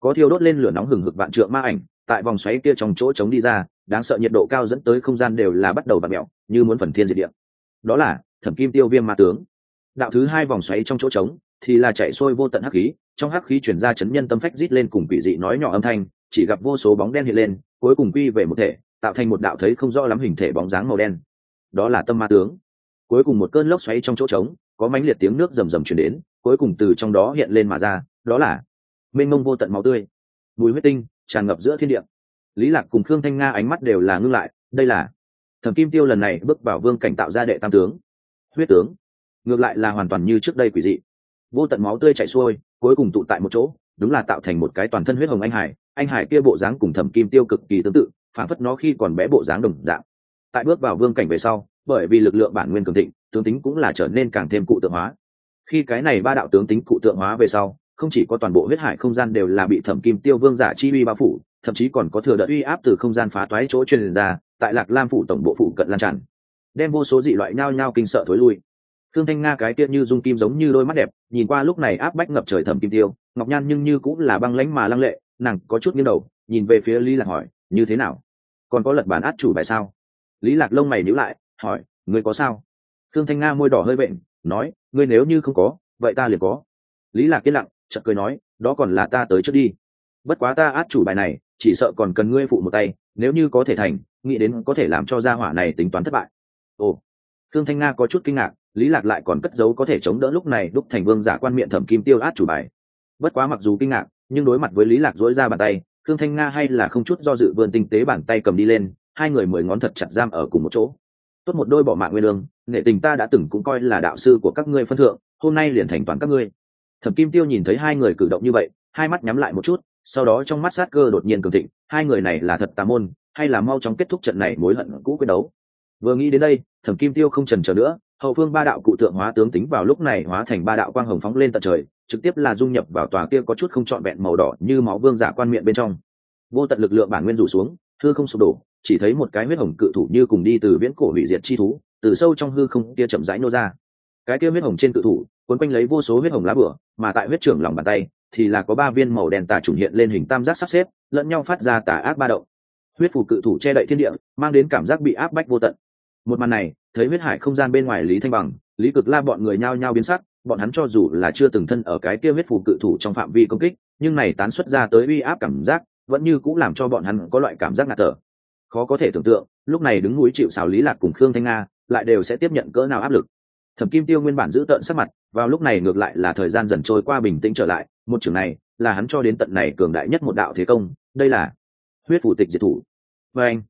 Có thiêu đốt lên lửa nóng hừng hực vạn trượng ma ảnh, tại vòng xoáy kia trong chỗ trống đi ra, đáng sợ nhiệt độ cao dẫn tới không gian đều là bắt đầu bạt mẹo như muốn phần thiên diệt địa. Đó là, thẩm kim tiêu viêm ma tướng. Đạo thứ hai vòng xoáy trong chỗ trống, thì là chạy sôi vô tận hắc khí, trong hắc khí chuyển ra chấn nhân tâm phách rít lên cùng quỷ dị nói nhỏ âm thanh, chỉ gặp vô số bóng đen hiện lên, cuối cùng quy về một thể, tạo thành một đạo thấy không rõ lắm hình thể bóng dáng màu đen. Đó là tâm ma tướng cuối cùng một cơn lốc xoáy trong chỗ trống, có mãnh liệt tiếng nước rầm rầm chuyển đến, cuối cùng từ trong đó hiện lên mà ra, đó là mênh mông vô tận máu tươi. Mùi huyết tinh tràn ngập giữa thiên địa. Lý lạc cùng khương thanh nga ánh mắt đều là ngưng lại, đây là thẩm kim tiêu lần này bước vào vương cảnh tạo ra đệ tam tướng. Huyết tướng, ngược lại là hoàn toàn như trước đây quỷ dị. Vô tận máu tươi chảy xuôi, cuối cùng tụ tại một chỗ, đúng là tạo thành một cái toàn thân huyết hồng anh hải anh hải kia bộ dáng cùng thẩm kim tiêu cực kỳ tương tự phản phất nó khi còn bé bộ dáng đồng dạng. Tại bước vào vương cảnh về sau bởi vì lực lượng bản nguyên cường thịnh, tướng tính cũng là trở nên càng thêm cụ tượng hóa. Khi cái này ba đạo tướng tính cụ tượng hóa về sau, không chỉ có toàn bộ huyết hải không gian đều là bị thẩm kim tiêu vương giả chi uy bao phủ, thậm chí còn có thừa đợt uy áp từ không gian phá toái chỗ truyền ra, tại lạc lam phủ tổng bộ phủ cận lan tràn, đem vô số dị loại nhao nhao kinh sợ thối lui. Thương thanh nga cái tiết như dung kim giống như đôi mắt đẹp, nhìn qua lúc này áp bách ngập trời thẩm kim tiêu, ngọc nhan nhưng như cũng là băng lãnh mà lăng lệ, nàng có chút nghiêng đầu, nhìn về phía lý lạc hỏi, như thế nào? Còn có lật bản át chủ bài sao? Lý lạc lông mày nhíu lại hỏi, ngươi có sao? Thương thanh nga môi đỏ hơi bệnh nói, ngươi nếu như không có, vậy ta liền có. Lý lạc yên lặng, chợt cười nói, đó còn là ta tới trước đi. Bất quá ta át chủ bài này, chỉ sợ còn cần ngươi phụ một tay, nếu như có thể thành, nghĩ đến có thể làm cho gia hỏa này tính toán thất bại. Ồ. Thương thanh nga có chút kinh ngạc, lý lạc lại còn cất giấu có thể chống đỡ lúc này đúc thành vương giả quan miệng thẩm kim tiêu át chủ bài. Bất quá mặc dù kinh ngạc, nhưng đối mặt với lý lạc dỗi ra bàn tay thương thanh nga hay là không chút do dự vươn tinh tế bàn tay cầm đi lên, hai người mười ngón thật chặt giam ở cùng một chỗ tốt một đôi bỏ mạng nguyên lương nghệ tình ta đã từng cũng coi là đạo sư của các ngươi phân thượng, hôm nay liền thành toàn các ngươi. Thẩm kim tiêu nhìn thấy hai người cử động như vậy, hai mắt nhắm lại một chút, sau đó trong mắt sát cơ đột nhiên cường thịnh, hai người này là thật tà môn, hay là mau chóng kết thúc trận này mối hận cũ quyết đấu. Vừa nghĩ đến đây, thẩm kim tiêu không trần chờ nữa, hậu phương ba đạo cụ tượng hóa tướng tính vào lúc này hóa thành ba đạo quang hồng phóng lên tận trời, trực tiếp là dung nhập vào tòa kia có chút không trọn vẹn màu đỏ như máu vương giả quan miệng bên trong. Vô tận lực lượng bản nguyên rủ xuống, thưa không sụp đổ chỉ thấy một cái huyết hồng cự thủ như cùng đi từ viễn cổ hủy diệt chi thú, từ sâu trong hư không kia chậm rãi nô ra. Cái kia huyết hồng trên cự thủ, cuốn quanh lấy vô số huyết hồng lá bửa, mà tại huyết trưởng lòng bàn tay, thì là có ba viên màu đen tà trùng hiện lên hình tam giác sắp xếp, lẫn nhau phát ra tà ác ba động. Huyết phủ cự thủ che đậy thiên địa, mang đến cảm giác bị áp bách vô tận. Một màn này, thấy huyết hải không gian bên ngoài lý thanh bằng, lý cực la bọn người nhao nhao biến sắc, bọn hắn cho dù là chưa từng thân ở cái kia huyết phù cự thủ trong phạm vi công kích, nhưng này tán xuất ra tới uy áp cảm giác, vẫn như cũng làm cho bọn hắn có loại cảm giác ngạt thở khó có thể tưởng tượng, lúc này đứng núi chịu xào lý lạc cùng khương thanh nga lại đều sẽ tiếp nhận cỡ nào áp lực. Thẩm kim tiêu nguyên bản giữ tợn sắc mặt, vào lúc này ngược lại là thời gian dần trôi qua bình tĩnh trở lại, một trường này là hắn cho đến tận này cường đại nhất một đạo thế công, đây là huyết phủ tịch diệt thủ. Và anh,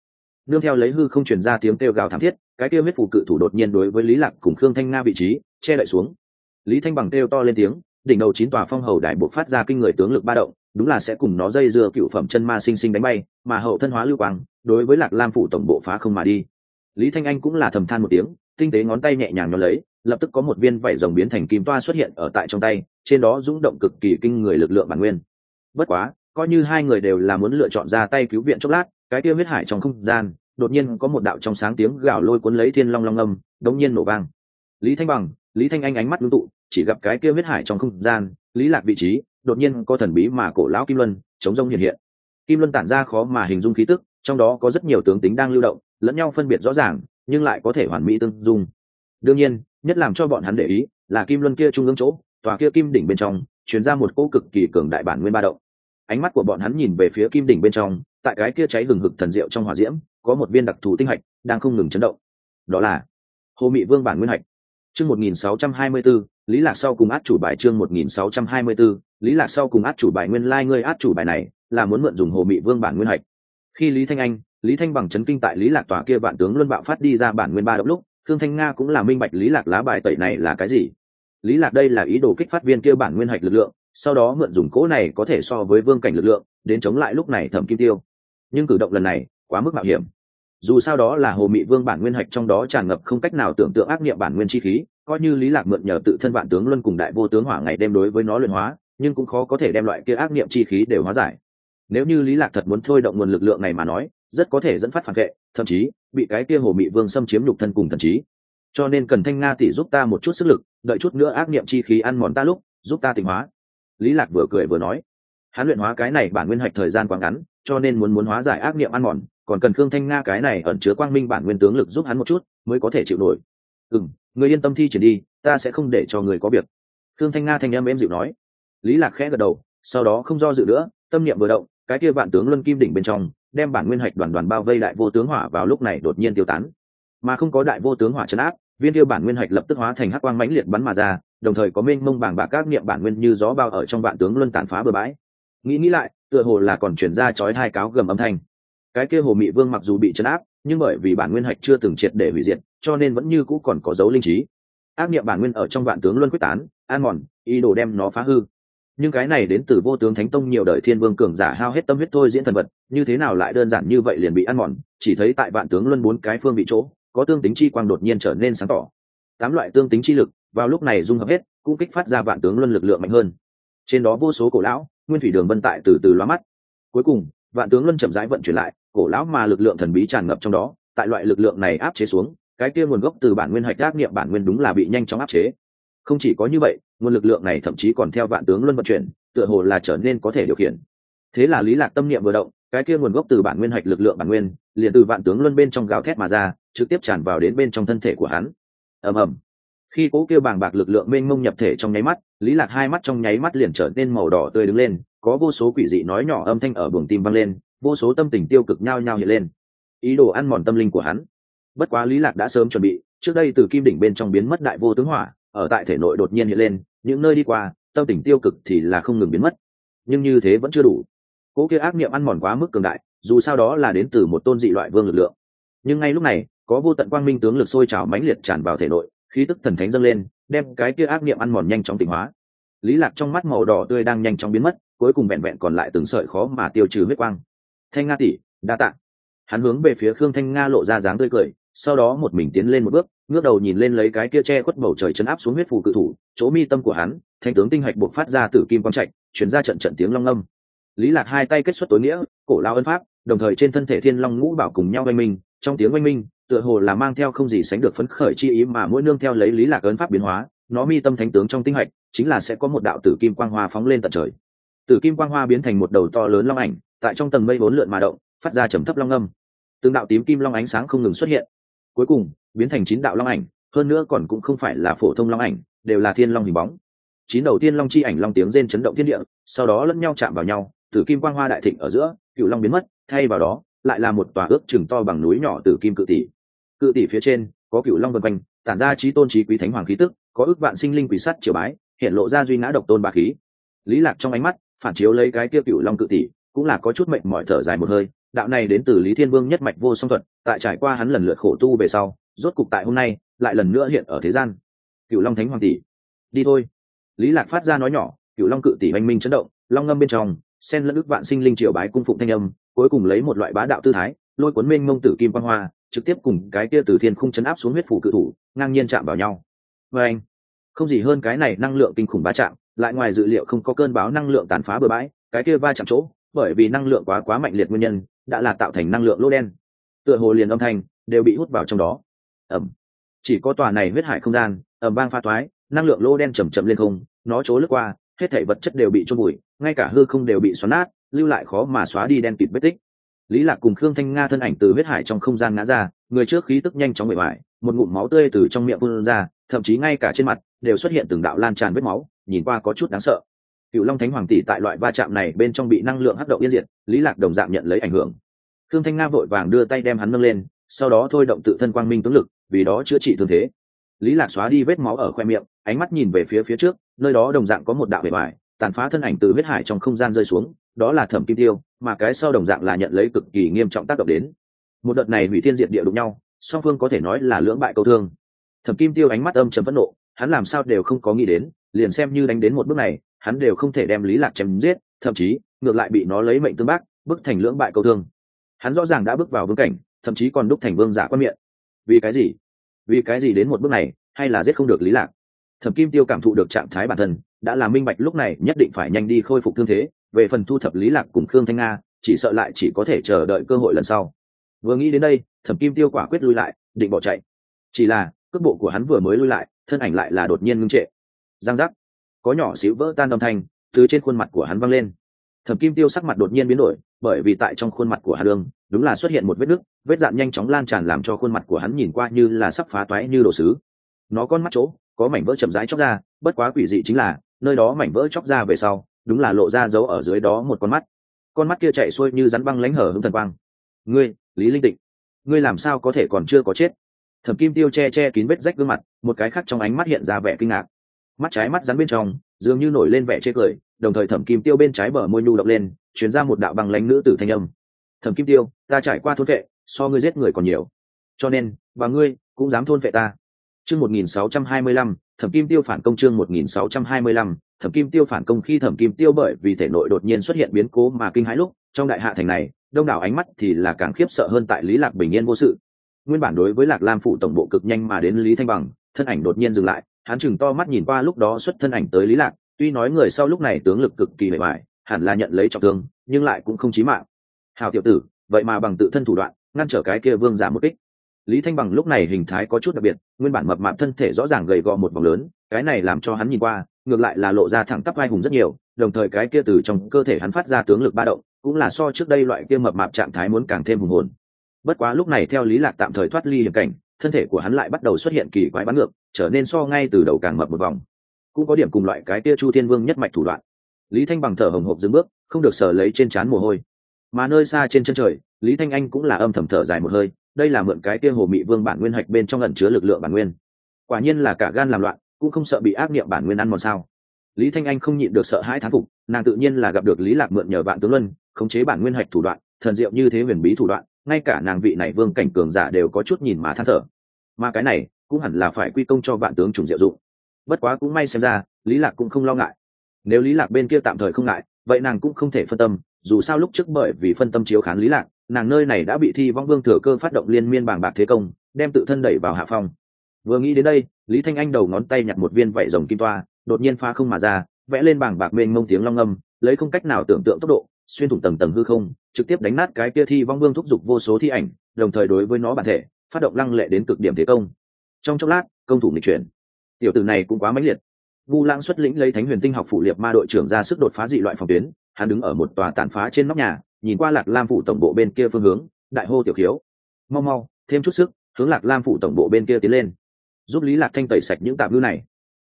nương theo lấy hư không truyền ra tiếng kêu gào thảm thiết, cái kêu huyết phủ cự thủ đột nhiên đối với lý lạc cùng khương thanh nga vị trí che đậy xuống. Lý thanh bằng kêu to lên tiếng, đỉnh đầu chín tòa phong hầu đại buộc phát ra kinh người tướng lực ba động đúng là sẽ cùng nó dây dưa cựu phẩm chân ma sinh sinh đánh bay, mà hậu thân hóa lưu quang, đối với lạc lam phủ tổng bộ phá không mà đi. Lý thanh anh cũng là thầm than một tiếng, tinh tế ngón tay nhẹ nhàng nhón lấy, lập tức có một viên vảy rồng biến thành kim toa xuất hiện ở tại trong tay, trên đó rung động cực kỳ kinh người lực lượng bản nguyên. Bất quá, coi như hai người đều là muốn lựa chọn ra tay cứu viện chốc lát, cái tiêu huyết hải trong không gian, đột nhiên có một đạo trong sáng tiếng gào lôi cuốn lấy thiên long long âm, đống nhiên nổ vang. Lý thanh bằng, lý thanh anh ánh mắt ngưng tụ, chỉ gặp cái kia huyết hải trong không gian, lý lạc vị trí đột nhiên có thần bí mà cổ lão kim luân chống rông hiện hiện. Kim luân tản ra khó mà hình dung khí tức trong đó có rất nhiều tướng tính đang lưu động lẫn nhau phân biệt rõ ràng nhưng lại có thể hoàn mỹ tương dung. Đương nhiên nhất làm cho bọn hắn để ý là kim luân kia trung ương chỗ tòa kia kim đỉnh bên trong chuyển ra một cỗ cực kỳ cường đại bản nguyên ba động. Ánh mắt của bọn hắn nhìn về phía kim đỉnh bên trong tại cái kia cháy gừng hực thần diệu trong hỏa diễm có một viên đặc thù tinh hạch đang không ngừng chấn động. Đó là hồ mị vương bản nguyên hạch. Chương 1624, lý lạc sau cùng át chủ bài chương 1624, lý lạc sau cùng át chủ bài nguyên lai like ngươi át chủ bài này là muốn mượn dùng hồ mị vương bản nguyên hạch. Khi lý thanh anh lý thanh bằng chấn kinh tại lý lạc tòa kia vạn tướng luân bạo phát đi ra bản nguyên ba động lúc thương thanh nga cũng là minh bạch lý lạc lá bài tẩy này là cái gì. Lý lạc đây là ý đồ kích phát viên kia bản nguyên hạch lực lượng sau đó mượn dùng cỗ này có thể so với vương cảnh lực lượng đến chống lại lúc này thẩm kim tiêu. Nhưng cử động lần này quá mức mạo hiểm dù sao đó là hồ mị vương bản nguyên hạch trong đó tràn ngập không cách nào tưởng tượng ác nghiệm bản nguyên chi khí, coi như lý lạc mượn nhờ tự thân vạn tướng luân cùng đại vô tướng hỏa ngày đêm đối với nó luyện hóa, nhưng cũng khó có thể đem loại kia ác nghiệm chi khí đều hóa giải. Nếu như lý lạc thật muốn thôi động nguồn lực lượng này mà nói, rất có thể dẫn phát phản vệ, thậm chí bị cái kia hồ mị vương xâm chiếm lục thân cùng thần trí. Cho nên cần thanh nga tỷ giúp ta một chút sức lực, đợi chút nữa ác nghiệm chi khí ăn mòn ta lúc, giúp ta tỉnh hóa. Lý lạc vừa cười vừa nói. Hắn luyện hóa cái này bản nguyên hạch thời gian quá ngắn, cho nên muốn muốn hóa giải ác nghiệm ăn mòn còn cần khương thanh nga cái này ẩn chứa quang minh bản nguyên tướng lực giúp hắn một chút, mới có thể chịu nổi. Ừ người yên tâm thi triển đi, ta sẽ không để cho người có việc. Khương thanh nga thanh em em dịu nói. Lý lạc khẽ gật đầu, sau đó không do dự nữa, tâm niệm vừa động, cái kia vạn tướng luân kim đỉnh bên trong, đem bản nguyên hạch đoàn đoàn bao vây đại vô tướng hỏa vào lúc này đột nhiên tiêu tán. Mà không có đại vô tướng hỏa chấn áp, viên tiêu bản nguyên hạch lập tức hóa thành hắc quang mãnh liệt bắn mà ra, đồng thời có mênh mông bảng bạc các niệm bản nguyên như gió bao ở trong vạn tướng luân tàn phá bừa bãi. Nghĩ nghĩ lại, tựa hồ là còn chuyển ra chói hai cáo gầm âm thanh cái kia hồ mị vương mặc dù bị chấn áp, nhưng bởi vì bản nguyên hạch chưa từng triệt để hủy diệt, cho nên vẫn như cũ còn có dấu linh trí. Ác niệm bản nguyên ở trong vạn tướng luân quyết tán an mòn, ý đồ đem nó phá hư. Nhưng cái này đến từ vô tướng thánh tông nhiều đời thiên vương cường giả hao hết tâm huyết thôi diễn thần vật, như thế nào lại đơn giản như vậy liền bị ăn mòn, chỉ thấy tại vạn tướng luân bốn cái phương bị chỗ, có tương tính chi quang đột nhiên trở nên sáng tỏ. Tám loại tương tính chi lực, vào lúc này dung hợp hết, cũng kích phát ra vạn tướng luân lực lượng mạnh hơn. Trên đó vô số cổ lão, nguyên thủy đường vân tại từ từ loa mắt. Cuối cùng vạn tướng luân chậm rãi vận chuyển lại, cổ lão mà lực lượng thần bí tràn ngập trong đó, tại loại lực lượng này áp chế xuống, cái kia nguồn gốc từ bản nguyên hạch ác niệm bản nguyên đúng là bị nhanh chóng áp chế. Không chỉ có như vậy, nguồn lực lượng này thậm chí còn theo vạn tướng luân vận chuyển, tựa hồ là trở nên có thể điều khiển. Thế là lý lạc tâm niệm vừa động, cái kia nguồn gốc từ bản nguyên hạch lực lượng bản nguyên, liền từ vạn tướng luân bên trong gào thét mà ra, trực tiếp tràn vào đến bên trong thân thể của hắn. Ầm ầm khi cố kêu bàng bạc lực lượng mênh mông nhập thể trong nháy mắt, lý lạc hai mắt trong nháy mắt liền trở nên màu đỏ tươi đứng lên, có vô số quỷ dị nói nhỏ âm thanh ở buồng tim vang lên, vô số tâm tình tiêu cực nhao nhao hiện lên. Ý đồ ăn mòn tâm linh của hắn. Bất quá lý lạc đã sớm chuẩn bị, trước đây từ kim đỉnh bên trong biến mất đại vô tướng hỏa, ở tại thể nội đột nhiên hiện lên, những nơi đi qua, tâm tình tiêu cực thì là không ngừng biến mất. Nhưng như thế vẫn chưa đủ. Cố kia ác niệm ăn mòn quá mức cường đại, dù sao đó là đến từ một tôn dị loại vương lực lượng. Nhưng ngay lúc này, có vô tận quang minh tướng lực sôi trào mãnh liệt tràn vào thể nội khí tức thần thánh dâng lên, đem cái kia ác niệm ăn mòn nhanh chóng tỉnh hóa. Lý lạc trong mắt màu đỏ tươi đang nhanh chóng biến mất, cuối cùng vẹn vẹn còn lại từng sợi khó mà tiêu trừ huyết quang. Thanh nga tỷ, đa tạ. Hắn hướng về phía khương thanh nga lộ ra dáng tươi cười, sau đó một mình tiến lên một bước, ngước đầu nhìn lên lấy cái kia che khuất bầu trời chấn áp xuống huyết phù cự thủ, chỗ mi tâm của hắn, thanh tướng tinh hạch buộc phát ra từ kim quang trạch chuyển ra trận trận tiếng long âm. Lý lạc hai tay kết xuất tối nghĩa, cổ lao ân pháp, đồng thời trên thân thể thiên long ngũ bảo cùng nhau oanh minh, trong tiếng oanh minh tựa hồ là mang theo không gì sánh được phấn khởi chi ý mà mỗi nương theo lấy lý lạc ấn pháp biến hóa, nó mi tâm thánh tướng trong tinh hạch, chính là sẽ có một đạo tử kim quang hoa phóng lên tận trời. Tử kim quang hoa biến thành một đầu to lớn long ảnh, tại trong tầng mây bốn lượn mà động, phát ra trầm thấp long âm. Từng đạo tím kim long ánh sáng không ngừng xuất hiện. Cuối cùng, biến thành chín đạo long ảnh, hơn nữa còn cũng không phải là phổ thông long ảnh, đều là thiên long hình bóng. Chín đầu tiên long chi ảnh long tiếng rên chấn động thiên địa, sau đó lẫn nhau chạm vào nhau, tử kim quang hoa đại thịnh ở giữa, cựu long biến mất, thay vào đó, lại là một tòa ước chừng to bằng núi nhỏ tử kim cự tỷ cự tỷ phía trên, có cựu long vân quanh, tản ra trí tôn trí quý thánh hoàng khí tức, có ước vạn sinh linh quỷ sắt triều bái, hiện lộ ra duy ngã độc tôn ba khí. Lý lạc trong ánh mắt, phản chiếu lấy cái kia cựu long cự tỷ, cũng là có chút mệnh mỏi thở dài một hơi. Đạo này đến từ lý thiên vương nhất mạch vô song thuật, tại trải qua hắn lần lượt khổ tu về sau, rốt cục tại hôm nay, lại lần nữa hiện ở thế gian. Cựu long thánh hoàng tỷ, đi thôi. Lý lạc phát ra nói nhỏ cựu long cự tỷ anh minh chấn động, long ngâm bên trong sen lẫn ức vạn sinh linh triều bái cung phụng thanh âm, cuối cùng lấy một loại bá đạo tư thái, lôi cuốn minh mông tử kim quan hoa trực tiếp cùng cái kia từ thiên khung chấn áp xuống huyết phủ cự thủ, ngang nhiên chạm vào nhau. Và anh, không gì hơn cái này năng lượng kinh khủng va chạm lại ngoài dự liệu không có cơn báo năng lượng tàn phá bừa bãi, cái kia va chạm chỗ, bởi vì năng lượng quá quá mạnh liệt nguyên nhân, đã là tạo thành năng lượng lỗ đen. Tựa hồ liền âm thanh đều bị hút vào trong đó. Ẩm chỉ có tòa này huyết hải không gian ẩm vang pha toái, năng lượng lỗ đen chầm chậm lên không, nó trố lướt qua, hết thảy vật chất đều bị trôn bụi ngay cả hư không đều bị xoắn nát, lưu lại khó mà xóa đi đen kịt vết tích lý lạc cùng khương thanh nga thân ảnh từ huyết hải trong không gian ngã ra, người trước khí tức nhanh chóng bề ngoài một ngụm máu tươi từ trong miệng phun ra, thậm chí ngay cả trên mặt đều xuất hiện từng đạo lan tràn vết máu, nhìn qua có chút đáng sợ. Cựu long thánh hoàng tỷ tại loại va chạm này bên trong bị năng lượng hấp động yên diệt, lý lạc đồng dạng nhận lấy ảnh hưởng. Khương thanh nga vội vàng đưa tay đem hắn nâng lên, sau đó thôi động tự thân quang minh tướng lực, vì đó chữa trị thương thế. Lý lạc xóa đi vết máu ở khoe miệng, ánh mắt nhìn về phía phía trước, nơi đó đồng dạng có một đạo bề bài, tàn phá thân ảnh từ huyết hải trong không gian rơi xuống đó là thẩm kim tiêu, mà cái sau đồng dạng là nhận lấy cực kỳ nghiêm trọng tác động đến. Một đợt này hủy thiên diệt địa đụng nhau, song phương có thể nói là lưỡng bại câu thương. Thẩm kim tiêu ánh mắt âm chấm phẫn nộ, hắn làm sao đều không có nghĩ đến, liền xem như đánh đến một bước này, hắn đều không thể đem lý lạc chém giết, thậm chí, ngược lại bị nó lấy mệnh tương bác, bức thành lưỡng bại câu thương. Hắn rõ ràng đã bước vào vương cảnh, thậm chí còn đúc thành vương giả quan miệng. Vì cái gì? Vì cái gì đến một bước này, hay là giết không được lý lạc? Thẩm kim tiêu cảm thụ được trạng thái bản thân, đã là minh bạch lúc này nhất định phải nhanh đi khôi phục thương thế về phần thu thập lý lạc cùng khương thanh nga, chỉ sợ lại chỉ có thể chờ đợi cơ hội lần sau. Vừa nghĩ đến đây, thẩm kim tiêu quả quyết lui lại, định bỏ chạy. Chỉ là, cước bộ của hắn vừa mới lui lại, thân ảnh lại là đột nhiên ngưng trệ. Giang giác. Có nhỏ xíu vỡ tan âm thanh, từ trên khuôn mặt của hắn văng lên. Thẩm kim tiêu sắc mặt đột nhiên biến đổi, bởi vì tại trong khuôn mặt của hà đường, đúng là xuất hiện một vết nứt, vết dạn nhanh chóng lan tràn làm cho khuôn mặt của hắn nhìn qua như là sắp phá toái như đồ sứ. Nó con mắt chỗ, có mảnh vỡ chậm rãi chóc ra, bất quá quỷ dị chính là, nơi đó mảnh vỡ chóc ra về sau đúng là lộ ra dấu ở dưới đó một con mắt. Con mắt kia chạy xuôi như rắn băng lánh hở hưng thần quang. Ngươi, lý linh tịnh, ngươi làm sao có thể còn chưa có chết? Thẩm kim tiêu che che kín vết rách gương mặt, một cái khác trong ánh mắt hiện ra vẻ kinh ngạc. Mắt trái mắt rắn bên trong, dường như nổi lên vẻ chê cười, đồng thời thẩm kim tiêu bên trái bờ môi nhu động lên chuyển ra một đạo băng lánh nữ tử thanh âm. Thẩm kim tiêu, ta trải qua thôn vệ, so ngươi giết người còn nhiều. Cho nên và ngươi cũng dám thôn vệ ta. Chương một nghìn sáu trăm hai mươi lăm thẩm kim tiêu phản công chương một nghìn sáu trăm hai mươi lăm, thẩm kim tiêu phản công khi thẩm kim tiêu bởi vì thể nội đột nhiên xuất hiện biến cố mà kinh hãi lúc, trong đại hạ thành này, đông đảo ánh mắt thì là càng khiếp sợ hơn tại lý lạc bình yên vô sự. Nguyên bản đối với lạc lam phủ tổng bộ cực nhanh mà đến lý thanh bằng, thân ảnh đột nhiên dừng lại, hắn chừng to mắt nhìn qua lúc đó xuất thân ảnh tới lý lạc, tuy nói người sau lúc này tướng lực cực kỳ bề bài hẳn là nhận lấy trọng thương, nhưng lại cũng không chí mạng. Hào tiểu tử, vậy mà bằng tự thân thủ đoạn, ngăn trở cái kia vương giả một kích lý thanh bằng lúc này hình thái có chút đặc biệt, nguyên bản mập mạp thân thể rõ ràng gầy gò một vòng lớn, cái này làm cho hắn nhìn qua, ngược lại là lộ ra thẳng tắp vai hùng rất nhiều, đồng thời cái kia từ trong cơ thể hắn phát ra tướng lực ba động, cũng là so trước đây loại kia mập mạp trạng thái muốn càng thêm hùng hồn. Bất quá lúc này theo lý lạc tạm thời thoát ly hiểm cảnh, thân thể của hắn lại bắt đầu xuất hiện kỳ quái bắn ngược, trở nên so ngay từ đầu càng mập một vòng. Cũng có điểm cùng loại cái kia chu thiên vương nhất mạch thủ đoạn. Lý thanh bằng thở hồng hộc dừng bước, không được sờ lấy trên trán mồ hôi. Mà nơi xa trên chân trời, lý thanh anh cũng là âm thầm thở dài một hơi đây là mượn cái kia hồ mị vương bản nguyên hạch bên trong ẩn chứa lực lượng bản nguyên. Quả nhiên là cả gan làm loạn, cũng không sợ bị ác niệm bản nguyên ăn mòn sao. Lý thanh anh không nhịn được sợ hãi thán phục, nàng tự nhiên là gặp được lý lạc mượn nhờ vạn tướng luân, khống chế bản nguyên hạch thủ đoạn, thần diệu như thế huyền bí thủ đoạn, ngay cả nàng vị này vương cảnh cường giả đều có chút nhìn mà than thở. Mà cái này, cũng hẳn là phải quy công cho vạn tướng trùng diệu dụng. Bất quá cũng may xem ra, lý lạc cũng không lo ngại. Nếu lý lạc bên kia tạm thời không ngại, vậy nàng cũng không thể phân tâm, dù sao lúc trước bởi vì phân tâm chiếu khán lý lạc nàng nơi này đã bị thi vong vương thừa cơ phát động liên miên bàng bạc thế công, đem tự thân đẩy vào hạ phong. Vừa nghĩ đến đây, lý thanh anh đầu ngón tay nhặt một viên vảy rồng kim toa, đột nhiên pha không mà ra, vẽ lên bảng bạc mênh mông tiếng long âm, lấy không cách nào tưởng tượng tốc độ, xuyên thủng tầng tầng hư không, trực tiếp đánh nát cái kia thi vong vương thúc giục vô số thi ảnh, đồng thời đối với nó bản thể, phát động lăng lệ đến cực điểm thế công. Trong chốc lát, công thủ nghịch chuyển. Tiểu tử này cũng quá mãnh liệt. Vu lãng xuất lĩnh lấy thánh huyền tinh học phụ liệt ma đội trưởng ra sức đột phá dị loại phòng tuyến, hắn đứng ở một tòa tàn phá trên nóc nhà nhìn qua lạc lam phủ tổng bộ bên kia phương hướng, đại hô tiểu khiếu. Mau mau, thêm chút sức, hướng lạc lam phủ tổng bộ bên kia tiến lên. Giúp lý lạc thanh tẩy sạch những tạm ngư này.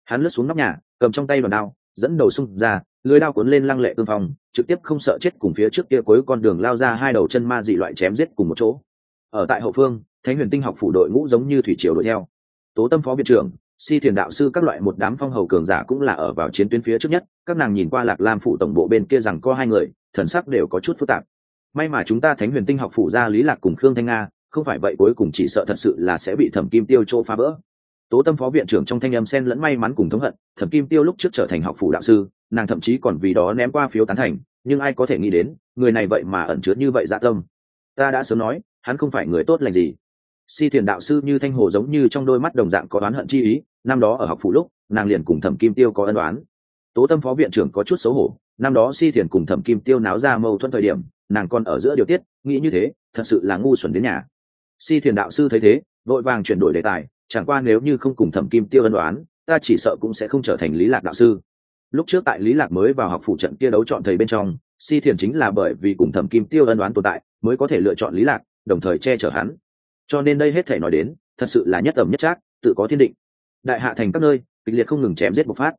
Hắn lướt xuống nóc nhà, cầm trong tay đòn đao, dẫn đầu xung ra, lưới đao cuốn lên lăng lệ cương phong, trực tiếp không sợ chết cùng phía trước kia cuối con đường lao ra hai đầu chân ma dị loại chém giết cùng một chỗ. Ở tại hậu phương, thánh huyền tinh học phủ đội ngũ giống như thủy triều đội theo. Tố tâm phó viện trưởng si thiền đạo sư các loại một đám phong hầu cường giả cũng là ở vào chiến tuyến phía trước nhất, các nàng nhìn qua lạc lam phủ tổng bộ bên kia rằng có hai người, thần sắc đều có chút phức tạp. May mà chúng ta thánh huyền tinh học phủ ra lý lạc cùng khương thanh nga, không phải vậy cuối cùng chỉ sợ thật sự là sẽ bị thẩm kim tiêu chỗ phá vỡ. Tố tâm phó viện trưởng trong thanh âm sen lẫn may mắn cùng thống hận, thẩm kim tiêu lúc trước trở thành học phủ đạo sư, nàng thậm chí còn vì đó ném qua phiếu tán thành, nhưng ai có thể nghĩ đến, người này vậy mà ẩn chứa như vậy dạ tâm. Ta đã sớm nói, hắn không phải người tốt lành gì si thiền đạo sư như thanh hồ giống như trong đôi mắt đồng dạng có oán hận chi ý, năm đó ở học phủ lúc, nàng liền cùng thẩm kim tiêu có ân đoán tố tâm phó viện trưởng có chút xấu hổ, năm đó si thiền cùng thẩm kim tiêu náo ra mâu thuẫn thời điểm, nàng còn ở giữa điều tiết, nghĩ như thế, thật sự là ngu xuẩn đến nhà. Si thiền đạo sư thấy thế, vội vàng chuyển đổi đề tài, chẳng qua nếu như không cùng thẩm kim tiêu ân đoán ta chỉ sợ cũng sẽ không trở thành lý lạc đạo sư. Lúc trước tại lý lạc mới vào học phụ trận kia đấu chọn thầy bên trong, si thiền chính là bởi vì cùng thẩm kim tiêu ân đoán tồn tại, mới có thể lựa chọn lý lạc, đồng thời che chở hắn cho nên đây hết thể nói đến, thật sự là nhất ẩm nhất trác, tự có thiên định. Đại hạ thành các nơi, kịch liệt không ngừng chém giết bộc phát.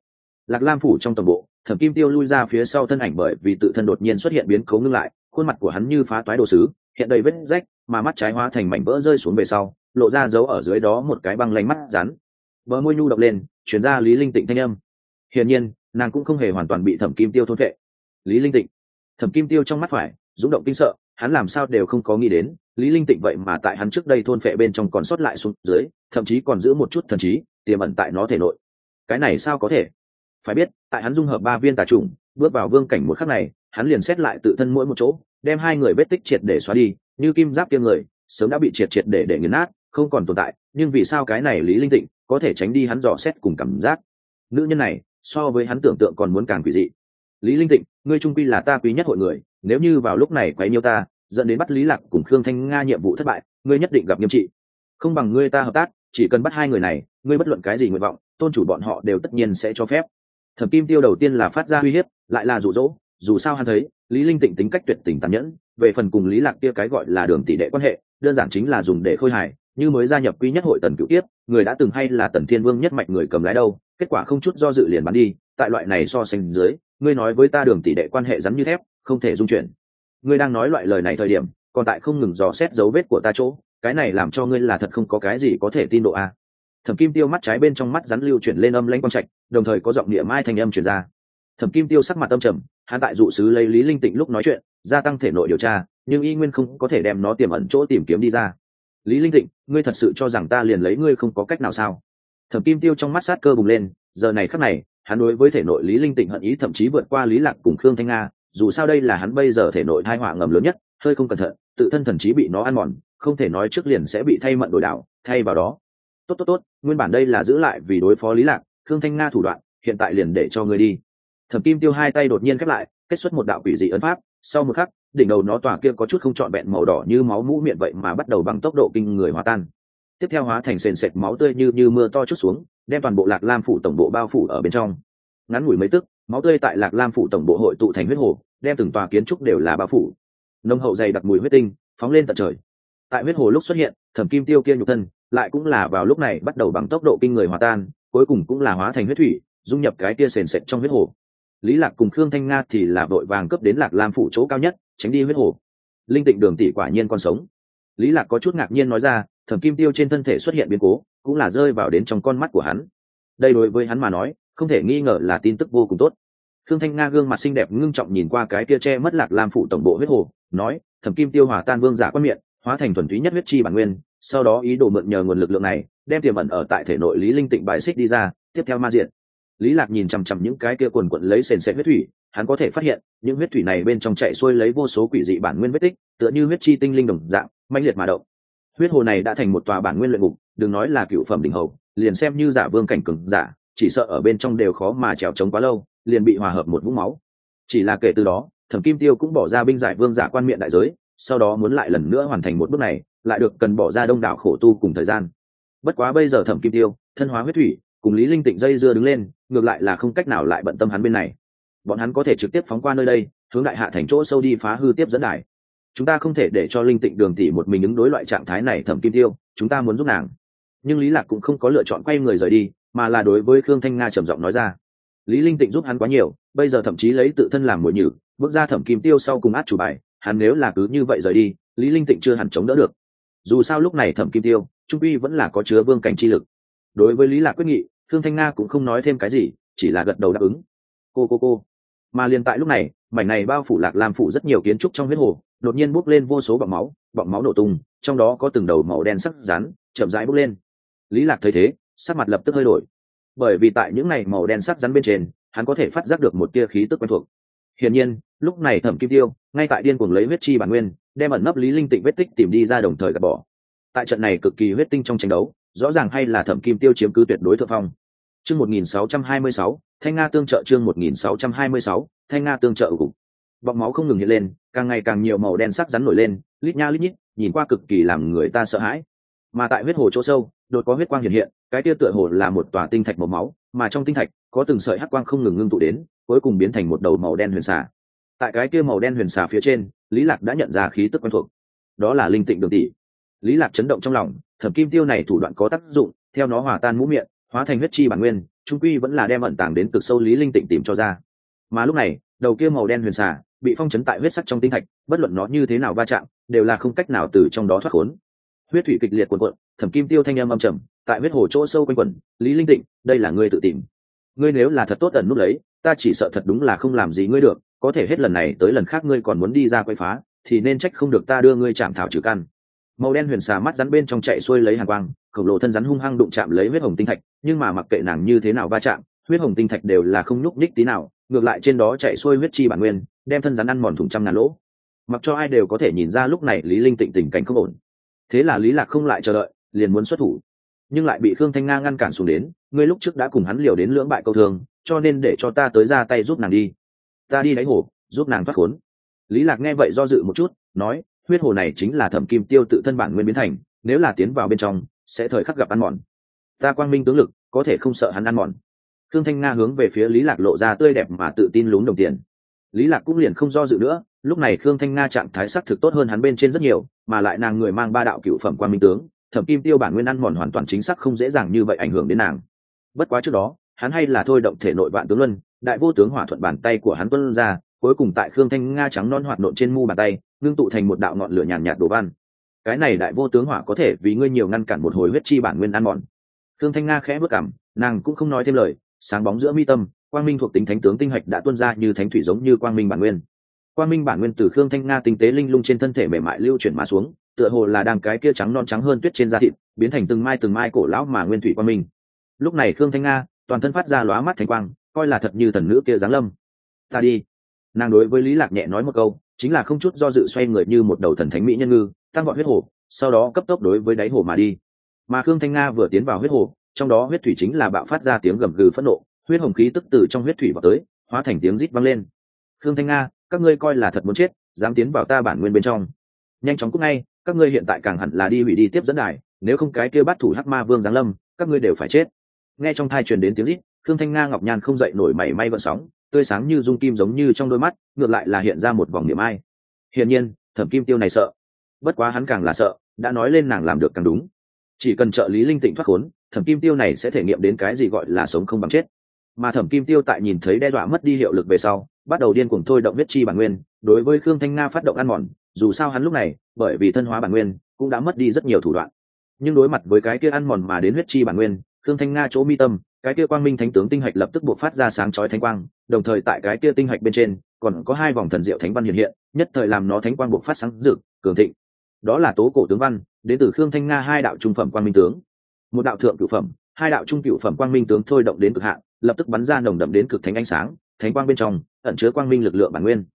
Lạc lam phủ trong toàn bộ, thẩm kim tiêu lui ra phía sau thân ảnh bởi vì tự thân đột nhiên xuất hiện biến cấu ngưng lại, khuôn mặt của hắn như phá toái đồ sứ, hiện đầy vết rách, mà mắt trái hóa thành mảnh vỡ rơi xuống về sau, lộ ra dấu ở dưới đó một cái băng lánh mắt rắn. Bờ môi nhu động lên chuyển ra lý linh tịnh thanh âm. Hiển nhiên, nàng cũng không hề hoàn toàn bị thẩm kim tiêu thôn vệ lý linh tịnh. Thẩm kim tiêu trong mắt phải, rung động kinh sợ, hắn làm sao đều không có nghĩ đến lý linh tịnh vậy mà tại hắn trước đây thôn phệ bên trong còn sót lại xuống dưới, thậm chí còn giữ một chút thần trí, tiềm ẩn tại nó thể nội. Cái này sao có thể? Phải biết, tại hắn dung hợp ba viên tà trùng, bước vào vương cảnh một khắc này, hắn liền xét lại tự thân mỗi một chỗ, đem hai người vết tích triệt để xóa đi, như kim giáp kia người, sớm đã bị triệt triệt để để nghiền nát, không còn tồn tại, nhưng vì sao cái này lý linh tịnh có thể tránh đi hắn dò xét cùng cảm giác? Nữ nhân này, so với hắn tưởng tượng còn muốn càng quỷ dị. Lý linh tịnh, ngươi trung quy là ta quý nhất hội người, nếu như vào lúc này quấy nhiêu ta dẫn đến bắt lý lạc cùng khương thanh nga nhiệm vụ thất bại, ngươi nhất định gặp nghiêm trị. Không bằng ngươi ta hợp tác, chỉ cần bắt hai người này, ngươi bất luận cái gì nguyện vọng, tôn chủ bọn họ đều tất nhiên sẽ cho phép. Thẩm kim tiêu đầu tiên là phát ra uy hiếp, lại là dụ dỗ, dù sao hắn thấy, lý linh tịnh tính cách tuyệt tình tàn nhẫn, về phần cùng lý lạc kia cái gọi là đường tỷ đệ quan hệ, đơn giản chính là dùng để khôi hài, như mới gia nhập quý nhất hội tần cựu tiếp người đã từng hay là tần thiên vương nhất mạnh người cầm lái đâu, kết quả không chút do dự liền bắn đi, tại loại này so sánh dưới, ngươi nói với ta đường tỷ đệ quan hệ rắn như thép, không thể dung chuyển ngươi đang nói loại lời này thời điểm, còn tại không ngừng dò xét dấu vết của ta chỗ, cái này làm cho ngươi là thật không có cái gì có thể tin độ a. Thẩm kim tiêu mắt trái bên trong mắt rắn lưu chuyển lên âm lanh quang trạch, đồng thời có giọng địa mai thành âm chuyển ra. Thẩm kim tiêu sắc mặt âm trầm, hắn tại dụ sứ lấy lý linh tịnh lúc nói chuyện, gia tăng thể nội điều tra, nhưng y nguyên không có thể đem nó tiềm ẩn chỗ tìm kiếm đi ra. Lý linh tịnh, ngươi thật sự cho rằng ta liền lấy ngươi không có cách nào sao? Thẩm kim tiêu trong mắt sát cơ bùng lên, giờ này khắc này, hắn đối với thể nội lý linh tịnh hận ý thậm chí vượt qua lý lạc cùng khương thanh nga dù sao đây là hắn bây giờ thể nội thai họa ngầm lớn nhất, hơi không cẩn thận, tự thân thần trí bị nó ăn mòn, không thể nói trước liền sẽ bị thay mận đổi đảo thay vào đó. Tốt tốt tốt, nguyên bản đây là giữ lại vì đối phó lý lạc Thương thanh nga thủ đoạn, hiện tại liền để cho ngươi đi. Thẩm kim tiêu hai tay đột nhiên khép lại, kết xuất một đạo quỷ dị ấn pháp, sau một khắc, đỉnh đầu nó tỏa kia có chút không trọn vẹn màu đỏ như máu mũ miệng vậy mà bắt đầu bằng tốc độ kinh người hóa tan. Tiếp theo hóa thành sền sệt máu tươi như như mưa to chút xuống, đem toàn bộ lạc lam phủ tổng bộ bao phủ ở bên trong ngắn ngủi mấy tức, máu tươi tại lạc lam phủ tổng bộ hội tụ thành huyết hồ, đem từng tòa kiến trúc đều là bao phủ. Nông hậu dày đặc mùi huyết tinh, phóng lên tận trời. Tại huyết hồ lúc xuất hiện, thẩm kim tiêu kia nhục thân, lại cũng là vào lúc này bắt đầu bằng tốc độ kinh người hòa tan, cuối cùng cũng là hóa thành huyết thủy, dung nhập cái kia sền sệt trong huyết hồ. Lý lạc cùng khương thanh nga thì là vội vàng cấp đến lạc lam phủ chỗ cao nhất, tránh đi huyết hồ. Linh tịnh đường tỷ quả nhiên còn sống. Lý lạc có chút ngạc nhiên nói ra, thẩm kim tiêu trên thân thể xuất hiện biến cố, cũng là rơi vào đến trong con mắt của hắn. Đây đối với hắn mà nói không thể nghi ngờ là tin tức vô cùng tốt. Thương thanh nga gương mặt xinh đẹp ngưng trọng nhìn qua cái kia che mất lạc lam phủ tổng bộ huyết hồ, nói, thẩm kim tiêu hòa tan vương giả quan miệng, hóa thành thuần túy nhất huyết chi bản nguyên, sau đó ý đồ mượn nhờ nguồn lực lượng này, đem tiềm ẩn ở tại thể nội lý linh tịnh bài xích đi ra, tiếp theo ma diện. Lý lạc nhìn chằm chằm những cái kia quần quận lấy sền sệt huyết thủy, hắn có thể phát hiện, những huyết thủy này bên trong chạy xuôi lấy vô số quỷ dị bản nguyên vết tích, tựa như huyết chi tinh linh đồng dạng, mãnh liệt mà động. Huyết hồ này đã thành một tòa bản nguyên luyện ngục, đừng nói là cựu phẩm đỉnh hầu, liền xem như giả vương cảnh cường giả chỉ sợ ở bên trong đều khó mà trèo trống quá lâu, liền bị hòa hợp một vũng máu. Chỉ là kể từ đó, thẩm kim tiêu cũng bỏ ra binh giải vương giả quan miệng đại giới, sau đó muốn lại lần nữa hoàn thành một bước này, lại được cần bỏ ra đông đảo khổ tu cùng thời gian. Bất quá bây giờ thẩm kim tiêu, thân hóa huyết thủy, cùng lý linh tịnh dây dưa đứng lên, ngược lại là không cách nào lại bận tâm hắn bên này. Bọn hắn có thể trực tiếp phóng qua nơi đây, hướng đại hạ thành chỗ sâu đi phá hư tiếp dẫn đài. Chúng ta không thể để cho linh tịnh đường tỷ một mình ứng đối loại trạng thái này, thẩm kim tiêu, chúng ta muốn giúp nàng nhưng lý lạc cũng không có lựa chọn quay người rời đi, mà là đối với khương thanh nga trầm giọng nói ra. Lý linh tịnh giúp hắn quá nhiều, bây giờ thậm chí lấy tự thân làm mồi nhử, bước ra thẩm kim tiêu sau cùng át chủ bài, hắn nếu là cứ như vậy rời đi, lý linh tịnh chưa hẳn chống đỡ được. Dù sao lúc này thẩm kim tiêu, trung uy vẫn là có chứa vương cảnh chi lực. Đối với lý lạc quyết nghị thương thanh nga cũng không nói thêm cái gì, chỉ là gật đầu đáp ứng. Cô cô cô. Mà liền tại lúc này, mảnh này bao phủ lạc làm phủ rất nhiều kiến trúc trong huyết hồ, đột nhiên bốc lên vô số bọng máu bọng máu nổ tung, trong đó có từng đầu màu đen sắc rán chậm rãi bốc lên lý lạc thấy thế sắc mặt lập tức hơi đổi. Bởi vì tại những này màu đen sắc rắn bên trên hắn có thể phát giác được một tia khí tức quen thuộc. Hiển nhiên lúc này thẩm kim tiêu ngay tại điên cuồng lấy huyết chi bản nguyên đem ẩn nấp lý linh tịnh vết tích tìm đi ra đồng thời gạt bỏ. Tại trận này cực kỳ huyết tinh trong tranh đấu rõ ràng hay là thẩm kim tiêu chiếm cứ tuyệt đối thượng phong. Chương 1626, thanh nga tương trợ chương 1626, thanh nga tương trợ cục. Bọng máu không ngừng hiện lên càng ngày càng nhiều màu đen sắc rắn nổi lên lít nha lít nhít nhìn qua cực kỳ làm người ta sợ hãi mà tại huyết hồ chỗ sâu, đột có huyết quang hiện hiện, cái tia tựa hồ là một tòa tinh thạch màu máu, mà trong tinh thạch, có từng sợi hắc quang không ngừng ngưng tụ đến, cuối cùng biến thành một đầu màu đen huyền xà. Tại cái kia màu đen huyền xà phía trên, lý lạc đã nhận ra khí tức quen thuộc. Đó là linh tịnh đường tỷ. Lý lạc chấn động trong lòng, thẩm kim tiêu này thủ đoạn có tác dụng, theo nó hòa tan mũ miệng, hóa thành huyết chi bản nguyên, trung quy vẫn là đem ẩn tàng đến cực sâu lý linh tịnh tìm cho ra. Mà lúc này, đầu kia màu đen huyền xà, bị phong chấn tại huyết sắc trong tinh thạch, bất luận nó như thế nào va chạm, đều là không cách nào từ trong đó thoát khốn huyết thủy kịch liệt cuộn cuộn, thẩm kim tiêu thanh âm âm trầm, tại huyết hồ chỗ sâu quanh quẩn, lý linh tịnh, đây là ngươi tự tìm. Ngươi nếu là thật tốt ẩn nút lấy, ta chỉ sợ thật đúng là không làm gì ngươi được, có thể hết lần này tới lần khác ngươi còn muốn đi ra quay phá, thì nên trách không được ta đưa ngươi chạm thảo trừ căn. Màu đen huyền xà mắt rắn bên trong chạy xuôi lấy hàng quang, khổng lồ thân rắn hung hăng đụng chạm lấy huyết hồng tinh thạch, nhưng mà mặc kệ nàng như thế nào va chạm, huyết hồng tinh thạch đều là không nhúc nhích tí nào, ngược lại trên đó chạy xuôi huyết chi bản nguyên, đem thân rắn ăn mòn thủng trăm ngàn lỗ. Mặc cho ai đều có thể nhìn ra lúc này lý linh tịnh tình cảnh không ổn thế là lý lạc không lại chờ đợi liền muốn xuất thủ. Nhưng lại bị khương thanh nga ngăn cản xuống đến ngươi lúc trước đã cùng hắn liều đến lưỡng bại câu thường, cho nên để cho ta tới ra tay giúp nàng đi. Ta đi đáy hồ giúp nàng thoát khốn. Lý lạc nghe vậy do dự một chút nói huyết hồ này chính là thẩm kim tiêu tự thân bản nguyên biến thành nếu là tiến vào bên trong sẽ thời khắc gặp ăn mòn. Ta quang minh tướng lực có thể không sợ hắn ăn mòn. Khương thanh nga hướng về phía lý lạc lộ ra tươi đẹp mà tự tin lúng đồng tiền. Lý lạc cũng liền không do dự nữa lúc này khương thanh nga trạng thái sắc thực tốt hơn hắn bên trên rất nhiều mà lại nàng người mang ba đạo cựu phẩm quan minh tướng thẩm kim tiêu bản nguyên ăn mòn hoàn toàn chính xác không dễ dàng như vậy ảnh hưởng đến nàng. Bất quá trước đó hắn hay là thôi động thể nội vạn tướng luân đại vô tướng hỏa thuận bàn tay của hắn tuân ra cuối cùng tại khương thanh nga trắng non hoạt nộn trên mu bàn tay ngưng tụ thành một đạo ngọn lửa nhàn nhạt, đồ văn. Cái này đại vô tướng hỏa có thể vì ngươi nhiều ngăn cản một hồi huyết chi bản nguyên ăn mòn. Khương thanh nga khẽ bước cảm nàng cũng không nói thêm lời sáng bóng giữa mi tâm quang minh thuộc tính thánh tướng tinh hạch đã tuôn ra như thánh thủy giống như quang minh bản nguyên quang minh bản nguyên từ khương thanh nga tinh tế linh lung trên thân thể mềm mại lưu chuyển mà xuống, tựa hồ là đang cái kia trắng non trắng hơn tuyết trên da thịt, biến thành từng mai từng mai cổ lão mà nguyên thủy quang minh. Lúc này khương thanh nga, toàn thân phát ra lóa mắt thanh quang, coi là thật như thần nữ kia giáng lâm. Ta đi. Nàng đối với lý lạc nhẹ nói một câu, chính là không chút do dự xoay người như một đầu thần thánh mỹ nhân ngư, tăng gọn huyết hồ, sau đó cấp tốc đối với đáy hồ mà đi. Mà khương thanh nga vừa tiến vào huyết hồ, trong đó huyết thủy chính là bạo phát ra tiếng gầm gừ phẫn nộ, huyết hồng khí tức từ trong huyết thủy vào tới, hóa thành tiếng rít vang lên. Khương thanh nga các ngươi coi là thật muốn chết, dám tiến vào ta bản nguyên bên trong. Nhanh chóng cúc ngay, các ngươi hiện tại càng hẳn là đi hủy đi tiếp dẫn đài, nếu không cái kia bắt thủ hắc ma vương giáng lâm, các ngươi đều phải chết. Nghe trong thai truyền đến tiếng rít thương thanh nga, ngọc nhan không dậy nổi mảy may vận sóng, tươi sáng như dung kim giống như trong đôi mắt, ngược lại là hiện ra một vòng niệm ai. Hiển nhiên, thẩm kim tiêu này sợ. Bất quá hắn càng là sợ, đã nói lên nàng làm được càng đúng. Chỉ cần trợ lý linh tịnh thoát khốn, thẩm kim tiêu này sẽ thể nghiệm đến cái gì gọi là sống không bằng chết. Mà thẩm kim tiêu tại nhìn thấy đe dọa mất đi hiệu lực về sau bắt đầu điên cuồng thôi động huyết chi bản nguyên, đối với khương thanh nga phát động ăn mòn, dù sao hắn lúc này, bởi vì thân hóa bản nguyên, cũng đã mất đi rất nhiều thủ đoạn. Nhưng đối mặt với cái kia ăn mòn mà đến huyết chi bản nguyên, khương thanh nga chỗ mi tâm, cái kia quang minh thánh tướng tinh hạch lập tức buộc phát ra sáng chói thánh quang, đồng thời tại cái kia tinh hạch bên trên, còn có hai vòng thần diệu thánh văn hiện hiện, nhất thời làm nó thánh quang buộc phát sáng rực, cường thịnh. Đó là tố cổ tướng văn, đến từ khương thanh nga hai đạo trung phẩm quang minh tướng. Một đạo thượng cửu phẩm, hai đạo trung cửu phẩm quang minh tướng thôi động đến cực hạn, lập tức bắn ra nồng đậm đến cực thánh ánh sáng, thánh quang bên trong ẩn chứa quang minh lực lượng bản nguyên.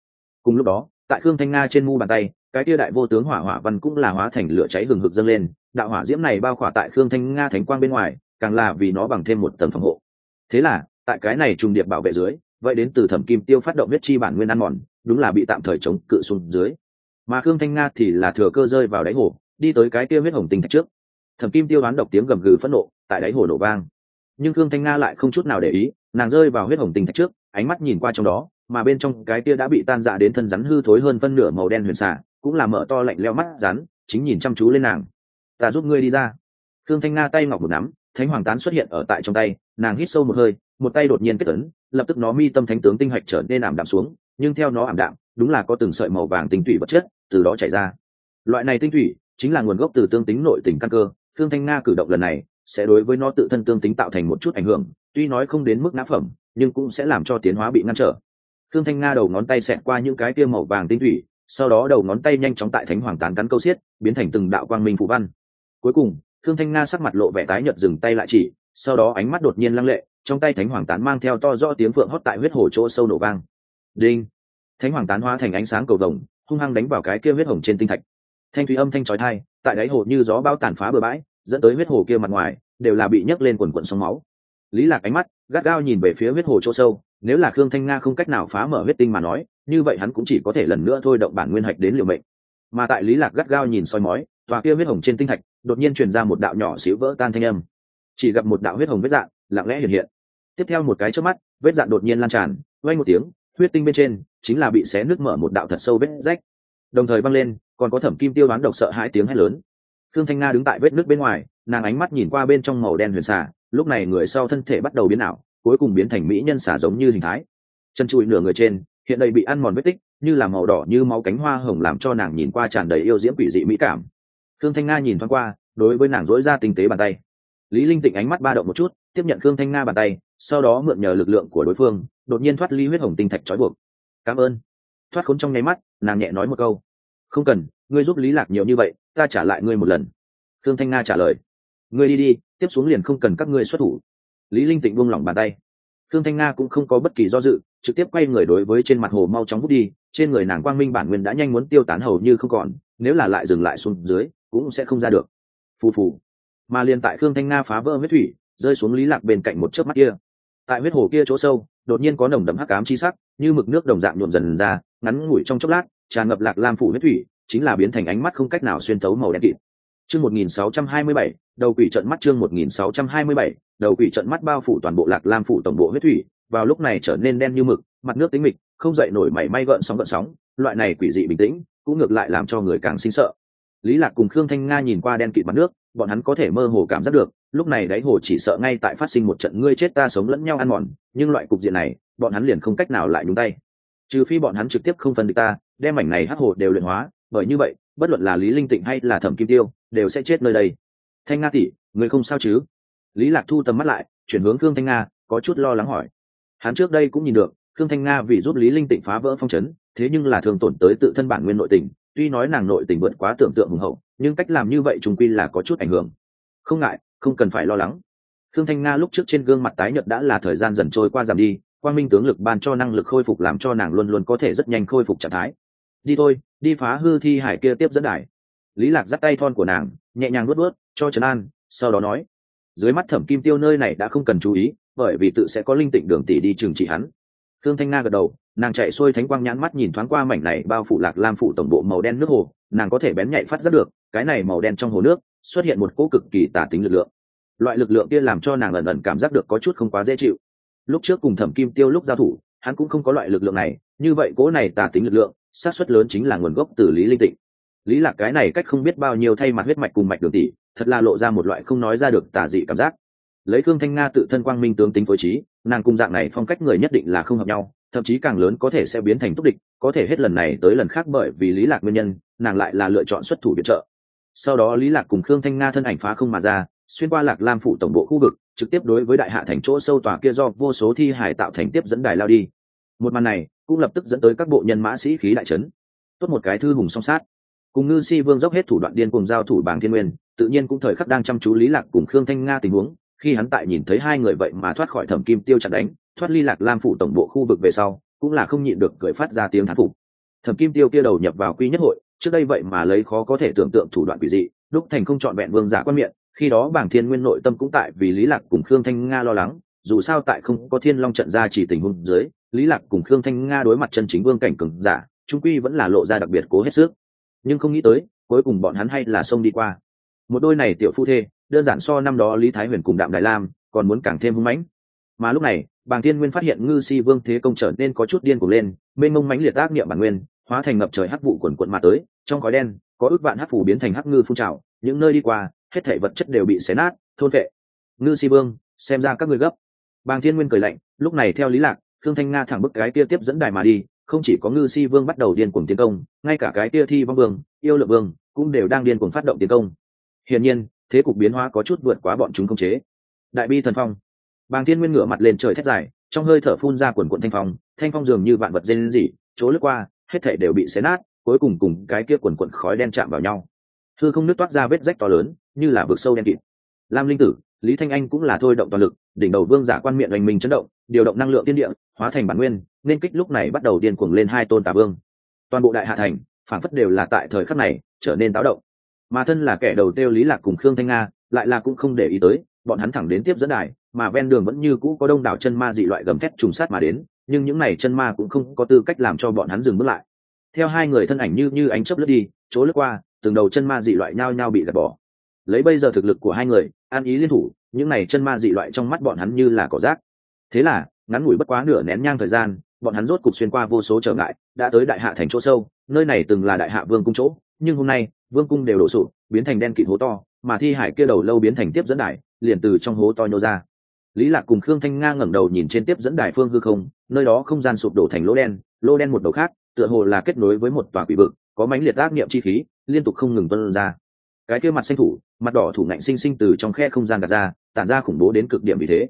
Cùng lúc đó, tại khương thanh nga trên mu bàn tay, cái kia đại vô tướng hỏa hỏa văn cũng là hóa thành lửa cháy hừng hực dâng lên. Đạo hỏa diễm này bao khỏa tại khương thanh nga thánh quang bên ngoài, càng là vì nó bằng thêm một tầng phòng hộ. Thế là, tại cái này trùng điệp bảo vệ dưới, vậy đến từ thẩm kim tiêu phát động huyết chi bản nguyên ăn mòn, đúng là bị tạm thời chống cự xuống dưới. Mà khương thanh nga thì là thừa cơ rơi vào đáy hồ, đi tới cái kia huyết hồng tinh thạch trước. Thẩm kim tiêu đoán độc tiếng gầm gừ phẫn nộ, tại đáy hồ nổ vang. Nhưng khương thanh nga lại không chút nào để ý, nàng rơi vào huyết hồng tinh thạch trước, ánh mắt nhìn qua trong đó mà bên trong cái kia đã bị tan dạ đến thân rắn hư thối hơn phân nửa màu đen huyền xả cũng là mở to lạnh leo mắt rắn, chính nhìn chăm chú lên nàng. Ta giúp ngươi đi ra. Khương thanh nga tay ngọc một nắm, thánh hoàng tán xuất hiện ở tại trong tay, nàng hít sâu một hơi, một tay đột nhiên kết tấn lập tức nó mi tâm thánh tướng tinh hạch trở nên ảm đạm xuống, nhưng theo nó ảm đạm, đúng là có từng sợi màu vàng tinh thủy vật chất từ đó chảy ra. Loại này tinh thủy chính là nguồn gốc từ tương tính nội tình căn cơ thương thanh nga cử động lần này sẽ đối với nó tự thân tương tính tạo thành một chút ảnh hưởng, tuy nói không đến mức nã phẩm, nhưng cũng sẽ làm cho tiến hóa bị ngăn trở thương thanh nga đầu ngón tay xẹt qua những cái tia màu vàng tinh thủy sau đó đầu ngón tay nhanh chóng tại thánh hoàng tán cắn câu xiết biến thành từng đạo quang minh phù văn. Cuối cùng thương thanh nga sắc mặt lộ vẻ tái nhợt dừng tay lại chỉ sau đó ánh mắt đột nhiên lăng lệ trong tay thánh hoàng tán mang theo to rõ tiếng phượng hót tại huyết hồ chỗ sâu nổ vang. Đinh! Thánh hoàng tán hóa thành ánh sáng cầu vồng hung hăng đánh vào cái kia huyết hồng trên tinh thạch. Thanh thủy âm thanh chói tai, tại đáy hồ như gió bão tàn phá bừa bãi dẫn tới huyết hồ kia mặt ngoài đều là bị nhấc lên quần quần sóng máu. Lý lạc ánh mắt gắt gao nhìn về phía huyết hồ chỗ sâu nếu là khương thanh nga không cách nào phá mở huyết tinh mà nói, như vậy hắn cũng chỉ có thể lần nữa thôi động bản nguyên hạch đến liều mệnh. Mà tại lý lạc gắt gao nhìn soi mói, tòa kia huyết hồng trên tinh thạch, đột nhiên truyền ra một đạo nhỏ xíu vỡ tan thanh âm. Chỉ gặp một đạo huyết hồng vết dạn lặng lẽ hiện hiện. Tiếp theo một cái trước mắt, vết dạn đột nhiên lan tràn, vang một tiếng, huyết tinh bên trên chính là bị xé nước mở một đạo thật sâu vết rách. Đồng thời văng lên, còn có thẩm kim tiêu đoán độc sợ hai tiếng hét lớn. Thương thanh nga đứng tại vết nước bên ngoài, nàng ánh mắt nhìn qua bên trong màu đen huyền xà, lúc này người sau thân thể bắt đầu biến ảo cuối cùng biến thành mỹ nhân xả giống như hình thái. Chân trụi nửa người trên, hiện đây bị ăn mòn vết tích, như là màu đỏ như máu cánh hoa hồng làm cho nàng nhìn qua tràn đầy yêu diễm quỷ dị mỹ cảm. Khương thanh nga nhìn thoáng qua, đối với nàng dỗi ra tinh tế bàn tay. Lý linh tịnh ánh mắt ba động một chút, tiếp nhận khương thanh nga bàn tay, sau đó mượn nhờ lực lượng của đối phương, đột nhiên thoát ly huyết hồng tinh thạch trói buộc. Cảm ơn. Thoát khốn trong nháy mắt, nàng nhẹ nói một câu. Không cần, ngươi giúp lý lạc nhiều như vậy, ta trả lại ngươi một lần. Khương thanh nga trả lời. Ngươi đi đi, tiếp xuống liền không cần các ngươi xuất thủ lý linh tịnh buông lỏng bàn tay. Thương thanh nga cũng không có bất kỳ do dự trực tiếp quay người đối với trên mặt hồ mau chóng hút đi trên người nàng quang minh bản nguyên đã nhanh muốn tiêu tán hầu như không còn nếu là lại dừng lại xuống dưới cũng sẽ không ra được. Phù phù. Mà liền tại khương thanh nga phá vỡ huyết thủy rơi xuống lý lạc bên cạnh một chớp mắt kia. Tại huyết hồ kia chỗ sâu đột nhiên có nồng đậm hắc ám chi sắc như mực nước đồng dạng nhuộm dần ra ngắn ngủi trong chốc lát tràn ngập lạc lam phủ huyết thủy chính là biến thành ánh mắt không cách nào xuyên tấu màu đen kịt. Chương 1627, đầu quỷ trận mắt chương 1627, đầu quỷ trận mắt bao phủ toàn bộ lạc lam phủ tổng bộ huyết thủy vào lúc này trở nên đen như mực mặt nước tính mịch không dậy nổi mảy may gợn sóng gợn sóng loại này quỷ dị bình tĩnh cũng ngược lại làm cho người càng sinh sợ. Lý lạc cùng khương thanh nga nhìn qua đen kịt mặt nước bọn hắn có thể mơ hồ cảm giác được lúc này đáy hồ chỉ sợ ngay tại phát sinh một trận ngươi chết ta sống lẫn nhau ăn mòn nhưng loại cục diện này bọn hắn liền không cách nào lại nhúng tay. Trừ phi bọn hắn trực tiếp không phân được ta đem mảnh này hắc hồ đều luyện hóa bởi như vậy bất luận là lý linh tịnh hay là thẩm kim tiêu đều sẽ chết nơi đây thanh nga tỷ, người không sao chứ? Lý lạc thu tầm mắt lại, chuyển hướng khương thanh nga, có chút lo lắng hỏi. Hắn trước đây cũng nhìn được, khương thanh nga vì giúp lý linh tịnh phá vỡ phong chấn, thế nhưng là thường tổn tới tự thân bản nguyên nội tình, tuy nói nàng nội tình vượt quá tưởng tượng hùng hậu, nhưng cách làm như vậy trùng quy là có chút ảnh hưởng. Không ngại, không cần phải lo lắng. Khương thanh nga lúc trước trên gương mặt tái nhợt đã là thời gian dần trôi qua giảm đi, quang minh tướng lực ban cho năng lực khôi phục làm cho nàng luôn luôn có thể rất nhanh khôi phục trạng thái. Đi thôi, đi phá hư thi hải kia tiếp dẫn đài. Lý lạc dắt tay thon của nàng, nhẹ nhàng nuốt nuốt cho trấn an, sau đó nói, dưới mắt thẩm kim tiêu nơi này đã không cần chú ý, bởi vì tự sẽ có linh tịnh đường tỷ đi trừng trị hắn. Thương thanh nga gật đầu, nàng chạy xuôi thánh quang nhãn mắt nhìn thoáng qua mảnh này bao phủ lạc lam phủ tổng bộ màu đen nước hồ, nàng có thể bén nhạy phát giác được, cái này màu đen trong hồ nước xuất hiện một cỗ cực kỳ tả tính lực lượng. Loại lực lượng kia làm cho nàng ẩn ẩn cảm giác được có chút không quá dễ chịu. Lúc trước cùng thẩm kim tiêu lúc giao thủ, hắn cũng không có loại lực lượng này, như vậy cỗ này tả tính lực lượng sát xuất lớn chính là nguồn gốc từ lý linh tịnh. Lý lạc cái này cách không biết bao nhiêu thay mặt huyết mạch cùng mạch đường tỷ thật là lộ ra một loại không nói ra được tà dị cảm giác. Lấy Thương thanh nga tự thân quang minh tướng tính phối trí, nàng cung dạng này phong cách người nhất định là không hợp nhau, thậm chí càng lớn có thể sẽ biến thành túc địch, có thể hết lần này tới lần khác bởi vì lý lạc nguyên nhân, nàng lại là lựa chọn xuất thủ viện trợ. Sau đó lý lạc cùng khương thanh nga thân ảnh phá không mà ra, xuyên qua lạc lam phủ tổng bộ khu vực, trực tiếp đối với đại hạ thành chỗ sâu tòa kia do vô số thi hải tạo thành tiếp dẫn đài lao đi. Một màn này cũng lập tức dẫn tới các bộ nhân mã sĩ khí đại trấn tốt một cái thư hùng song sát cùng ngư si vương dốc hết thủ đoạn điên cùng giao thủ bảng thiên nguyên, tự nhiên cũng thời khắc đang chăm chú lý lạc cùng khương thanh nga tình huống, khi hắn tại nhìn thấy hai người vậy mà thoát khỏi thẩm kim tiêu chặt đánh, thoát ly lạc lam phủ tổng bộ khu vực về sau, cũng là không nhịn được cười phát ra tiếng thán phục. Thẩm kim tiêu kia đầu nhập vào quy nhất hội, trước đây vậy mà lấy khó có thể tưởng tượng thủ đoạn quỷ dị, đúc thành không chọn vẹn vương giả quan miệng, khi đó bảng thiên nguyên nội tâm cũng tại vì lý lạc cùng khương thanh nga lo lắng, dù sao tại không có thiên long trận ra chỉ tình huống dưới, lý lạc cùng khương thanh nga đối mặt chân chính vương cảnh cường giả, trung quy vẫn là lộ ra đặc biệt cố hết sức nhưng không nghĩ tới, cuối cùng bọn hắn hay là xông đi qua. Một đôi này tiểu phu thê, đơn giản so năm đó lý thái huyền cùng đạm đại lam, còn muốn càng thêm hung mãnh. Mà lúc này, bàng tiên nguyên phát hiện ngư si vương thế công trở nên có chút điên cuồng lên, mênh mông mãnh liệt ác niệm bản nguyên, hóa thành ngập trời hắc vụ quần quận mà tới, trong khói đen, có ước vạn hắc phủ biến thành hắc ngư phun trào, những nơi đi qua, hết thể vật chất đều bị xé nát, thôn vệ. Ngư si vương, xem ra các ngươi gấp. Bàng thiên nguyên cười lạnh, lúc này theo lý lạc thương thanh nga thẳng bức cái kia tiếp dẫn đài mà đi không chỉ có ngư si vương bắt đầu điên cuồng tiến công, ngay cả cái tia thi vong vương, yêu lượng vương cũng đều đang điên cuồng phát động tiến công. Hiển nhiên, thế cục biến hóa có chút vượt quá bọn chúng không chế. Đại bi thần phong. Bàng thiên nguyên ngửa mặt lên trời thét dài, trong hơi thở phun ra quần quận thanh phong thanh phong dường như vạn vật dên dỉ chỗ lướt qua, hết thể đều bị xé nát, cuối cùng cùng cái kia quần quận khói đen chạm vào nhau. Thư không nước toát ra vết rách to lớn, như là vực sâu đen kịt. Lam linh tử lý thanh anh cũng là thôi động toàn lực, đỉnh đầu vương giả quan miệng oanh mình chấn động, điều động năng lượng tiên địa, hóa thành bản nguyên, nên kích lúc này bắt đầu điên cuồng lên hai tôn tà vương. Toàn bộ đại hạ thành phản phất đều là tại thời khắc này, trở nên táo động. Mà thân là kẻ đầu tiêu lý lạc cùng khương thanh nga, lại là cũng không để ý tới, bọn hắn thẳng đến tiếp dẫn đài, mà ven đường vẫn như cũ có đông đảo chân ma dị loại gầm thét trùng sát mà đến, nhưng những này chân ma cũng không có tư cách làm cho bọn hắn dừng bước lại. Theo hai người thân ảnh như như ánh chớp lướt đi, chỗ lướt qua, từng đầu chân ma dị loại nhao nhao bị gạt bỏ. Lấy bây giờ thực lực của hai người an ý liên thủ, những này chân ma dị loại trong mắt bọn hắn như là cỏ rác. Thế là, ngắn ngủi bất quá nửa nén nhang thời gian, bọn hắn rốt cục xuyên qua vô số trở ngại, đã tới đại hạ thành chỗ sâu, nơi này từng là đại hạ vương cung chỗ, nhưng hôm nay, vương cung đều đổ sụp, biến thành đen kịt hố to, mà thi hải kia đầu lâu biến thành tiếp dẫn đài, liền từ trong hố to nhô ra. Lý lạc cùng khương thanh nga ngẩng đầu nhìn trên tiếp dẫn đài phương hư không, nơi đó không gian sụp đổ thành lỗ đen lỗ đen một đầu khác, tựa hồ là kết nối với một tòa quỷ vực, có mãnh liệt ác niệm chi khí, liên tục không ngừng tuôn ra cái kia mặt xanh thủ, mặt đỏ thủ ngạnh sinh sinh từ trong khe không gian gạt ra, tản ra khủng bố đến cực điểm vì thế.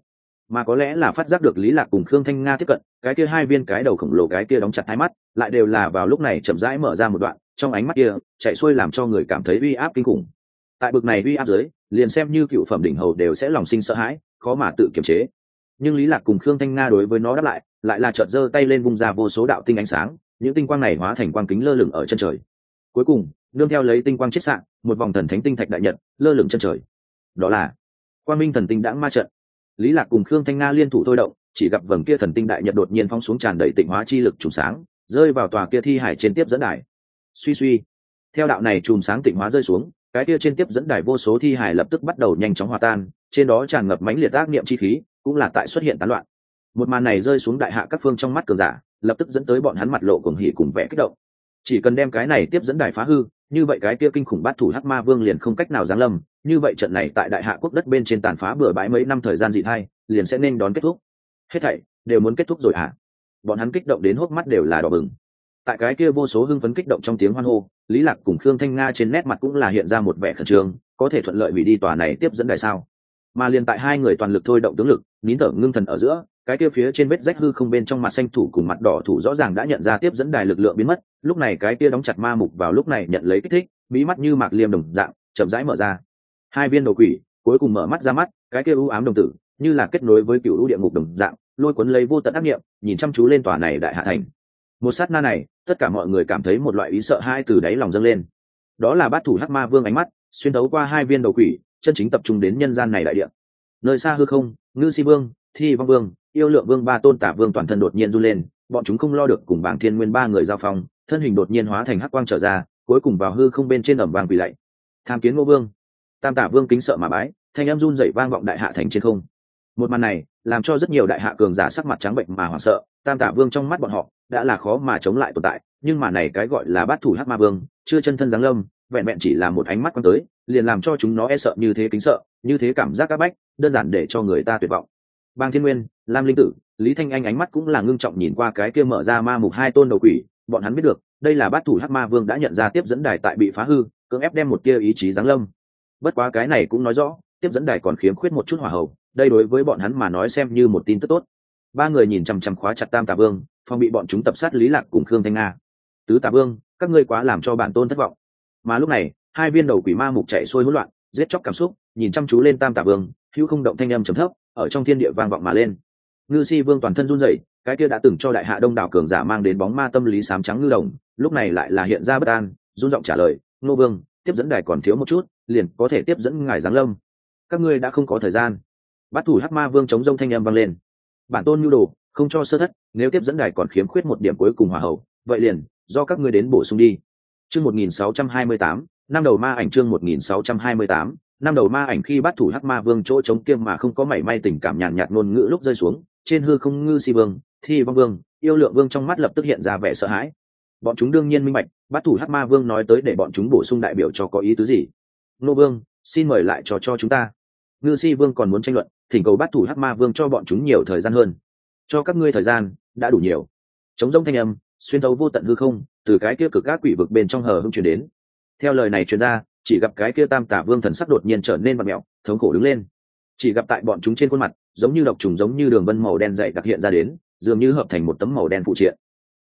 Mà có lẽ là phát giác được lý lạc cùng khương thanh nga tiếp cận, cái kia hai viên cái đầu khổng lồ cái kia đóng chặt hai mắt, lại đều là vào lúc này chậm rãi mở ra một đoạn, trong ánh mắt kia, chạy xuôi làm cho người cảm thấy uy áp kinh khủng. Tại bực này uy áp dưới, liền xem như cựu phẩm đỉnh hầu đều sẽ lòng sinh sợ hãi, khó mà tự kiềm chế. Nhưng lý lạc cùng khương thanh nga đối với nó đáp lại lại là chợt giơ tay lên vung ra vô số đạo tinh ánh sáng, những tinh quang này hóa thành quang kính lơ lửng ở chân trời. Cuối cùng nương theo lấy tinh quang chiết sạn một vòng thần thánh tinh thạch đại nhật, lơ lửng chân trời. Đó là, quang minh thần tinh đã ma trận. Lý lạc cùng khương thanh nga liên thủ thôi động, chỉ gặp vầng kia thần tinh đại nhật đột nhiên phong xuống tràn đầy tịnh hóa chi lực trùng sáng, rơi vào tòa kia thi hải trên tiếp dẫn đài. Suy suy, theo đạo này chùm sáng tịnh hóa rơi xuống, cái kia trên tiếp dẫn đài vô số thi hải lập tức bắt đầu nhanh chóng hòa tan, trên đó tràn ngập mãnh liệt ác niệm chi khí, cũng là tại xuất hiện tán loạn. Một màn này rơi xuống đại hạ các phương trong mắt cường giả, lập tức dẫn tới bọn hắn mặt lộ cuồng hỉ cùng vẻ kích động chỉ cần đem cái này tiếp dẫn đài phá hư, như vậy cái kia kinh khủng bát thủ hắc ma vương liền không cách nào giáng lâm, như vậy trận này tại đại hạ quốc đất bên trên tàn phá bừa bãi mấy năm thời gian dị thai liền sẽ nên đón kết thúc. Hết thảy đều muốn kết thúc rồi hả? Bọn hắn kích động đến hốc mắt đều là đỏ bừng. Tại cái kia vô số hưng phấn kích động trong tiếng hoan hô, lý lạc cùng khương thanh nga trên nét mặt cũng là hiện ra một vẻ khẩn trương, có thể thuận lợi hủy đi tòa này tiếp dẫn đài sao? Mà liền tại hai người toàn lực thôi động tướng lực, nín thở ngưng thần ở giữa cái kia phía trên vết rách hư không bên trong mặt xanh thủ cùng mặt đỏ thủ rõ ràng đã nhận ra tiếp dẫn đài lực lượng biến mất, lúc này cái kia đóng chặt ma mục vào lúc này nhận lấy kích thích mỹ mắt như mạc liêm đồng dạng, chậm rãi mở ra. Hai viên đồ quỷ, cuối cùng mở mắt ra mắt, cái kia u ám đồng tử, như là kết nối với cựu lũ địa ngục đồng dạng, lôi cuốn lấy vô tận ác nghiệm nhìn chăm chú lên tòa này đại hạ thành. Một sát na này, tất cả mọi người cảm thấy một loại ý sợ hai từ đáy lòng dâng lên. Đó là bát thủ hắc ma vương ánh mắt, xuyên đấu qua hai viên đầu quỷ, chân chính tập trung đến nhân gian này đại địa. Nơi xa hư không, ngư si vương, thi vong vương yêu lượng vương ba tôn tả vương toàn thân đột nhiên run lên, bọn chúng không lo được cùng bảng thiên nguyên ba người giao phong, thân hình đột nhiên hóa thành hắc quang trở ra, cuối cùng vào hư không bên trên ẩm vàng quỳ lạy. Tham kiến ngô vương. Tam tả vương kính sợ mà bái, thanh em run dậy vang vọng đại hạ thành trên không. Một màn này, làm cho rất nhiều đại hạ cường giả sắc mặt trắng bệnh mà hoảng sợ, tam tả vương trong mắt bọn họ, đã là khó mà chống lại tồn tại, nhưng mà này cái gọi là bát thủ hắc ma vương, chưa chân thân giáng lâm, vẹn vẹn chỉ là một ánh mắt quan tới, liền làm cho chúng nó e sợ như thế kính sợ, như thế cảm giác áp bách, đơn giản để cho người ta tuyệt vọng bang thiên nguyên, lam linh tử, lý thanh anh ánh mắt cũng là ngưng trọng nhìn qua cái kia mở ra ma mục hai tôn đầu quỷ, bọn hắn biết được, đây là bát thủ hắc ma vương đã nhận ra tiếp dẫn đài tại bị phá hư, cưỡng ép đem một kia ý chí giáng lâm. Bất quá cái này cũng nói rõ, tiếp dẫn đài còn khiếm khuyết một chút hỏa hậu đây đối với bọn hắn mà nói xem như một tin tức tốt. Ba người nhìn chằm chằm khóa chặt tam tà vương phong bị bọn chúng tập sát lý lạc cùng khương thanh nga. Tứ tà vương, các ngươi quá làm cho bản tôn thất vọng. Mà lúc này, hai viên đầu quỷ ma mục chạy xuôi hỗn loạn, giết chóc cảm xúc, nhìn chăm chú lên tam tà vương, hữu không động thanh âm trầm thấp ở trong thiên địa vang vọng mà lên. Ngư si vương toàn thân run rẩy, cái kia đã từng cho đại hạ đông đảo cường giả mang đến bóng ma tâm lý sám trắng ngư đồng, lúc này lại là hiện ra bất an, run giọng trả lời nô vương, tiếp dẫn đài còn thiếu một chút, liền có thể tiếp dẫn ngài giáng lâm. Các ngươi đã không có thời gian. Bắt thủ hắc ma vương chống rông thanh âm vang lên. Bản tôn nhu đồ, không cho sơ thất, nếu tiếp dẫn đài còn khiếm khuyết một điểm cuối cùng hòa hậu, vậy liền, do các ngươi đến bổ sung đi. Chương một nghìn sáu trăm hai mươi tám, năm đầu ma ảnh chương một nghìn sáu trăm hai mươi tám năm đầu ma ảnh khi bắt thủ hắc ma vương chỗ chống kiêm mà không có mảy may tình cảm nhàn nhạt ngôn ngữ lúc rơi xuống, trên hư không ngư si vương, thi vong vương, yêu lượng vương trong mắt lập tức hiện ra vẻ sợ hãi. Bọn chúng đương nhiên minh bạch, bắt thủ hắc ma vương nói tới để bọn chúng bổ sung đại biểu cho có ý tứ gì. Nô vương, xin mời lại trò cho chúng ta. Ngư si vương còn muốn tranh luận, thỉnh cầu bắt thủ hắc ma vương cho bọn chúng nhiều thời gian hơn. Cho các ngươi thời gian, đã đủ nhiều. Chống rông thanh âm, xuyên thấu vô tận hư không, từ cái kia cực các quỷ vực bên trong hờ hưng chuyển đến. Theo lời này truyền ra chỉ gặp cái kia tam tả vương thần sắc đột nhiên trở nên vật mẹo, thống khổ đứng lên. Chỉ gặp tại bọn chúng trên khuôn mặt, giống như độc trùng giống như đường vân màu đen dậy đặc hiện ra đến, dường như hợp thành một tấm màu đen phụ triện.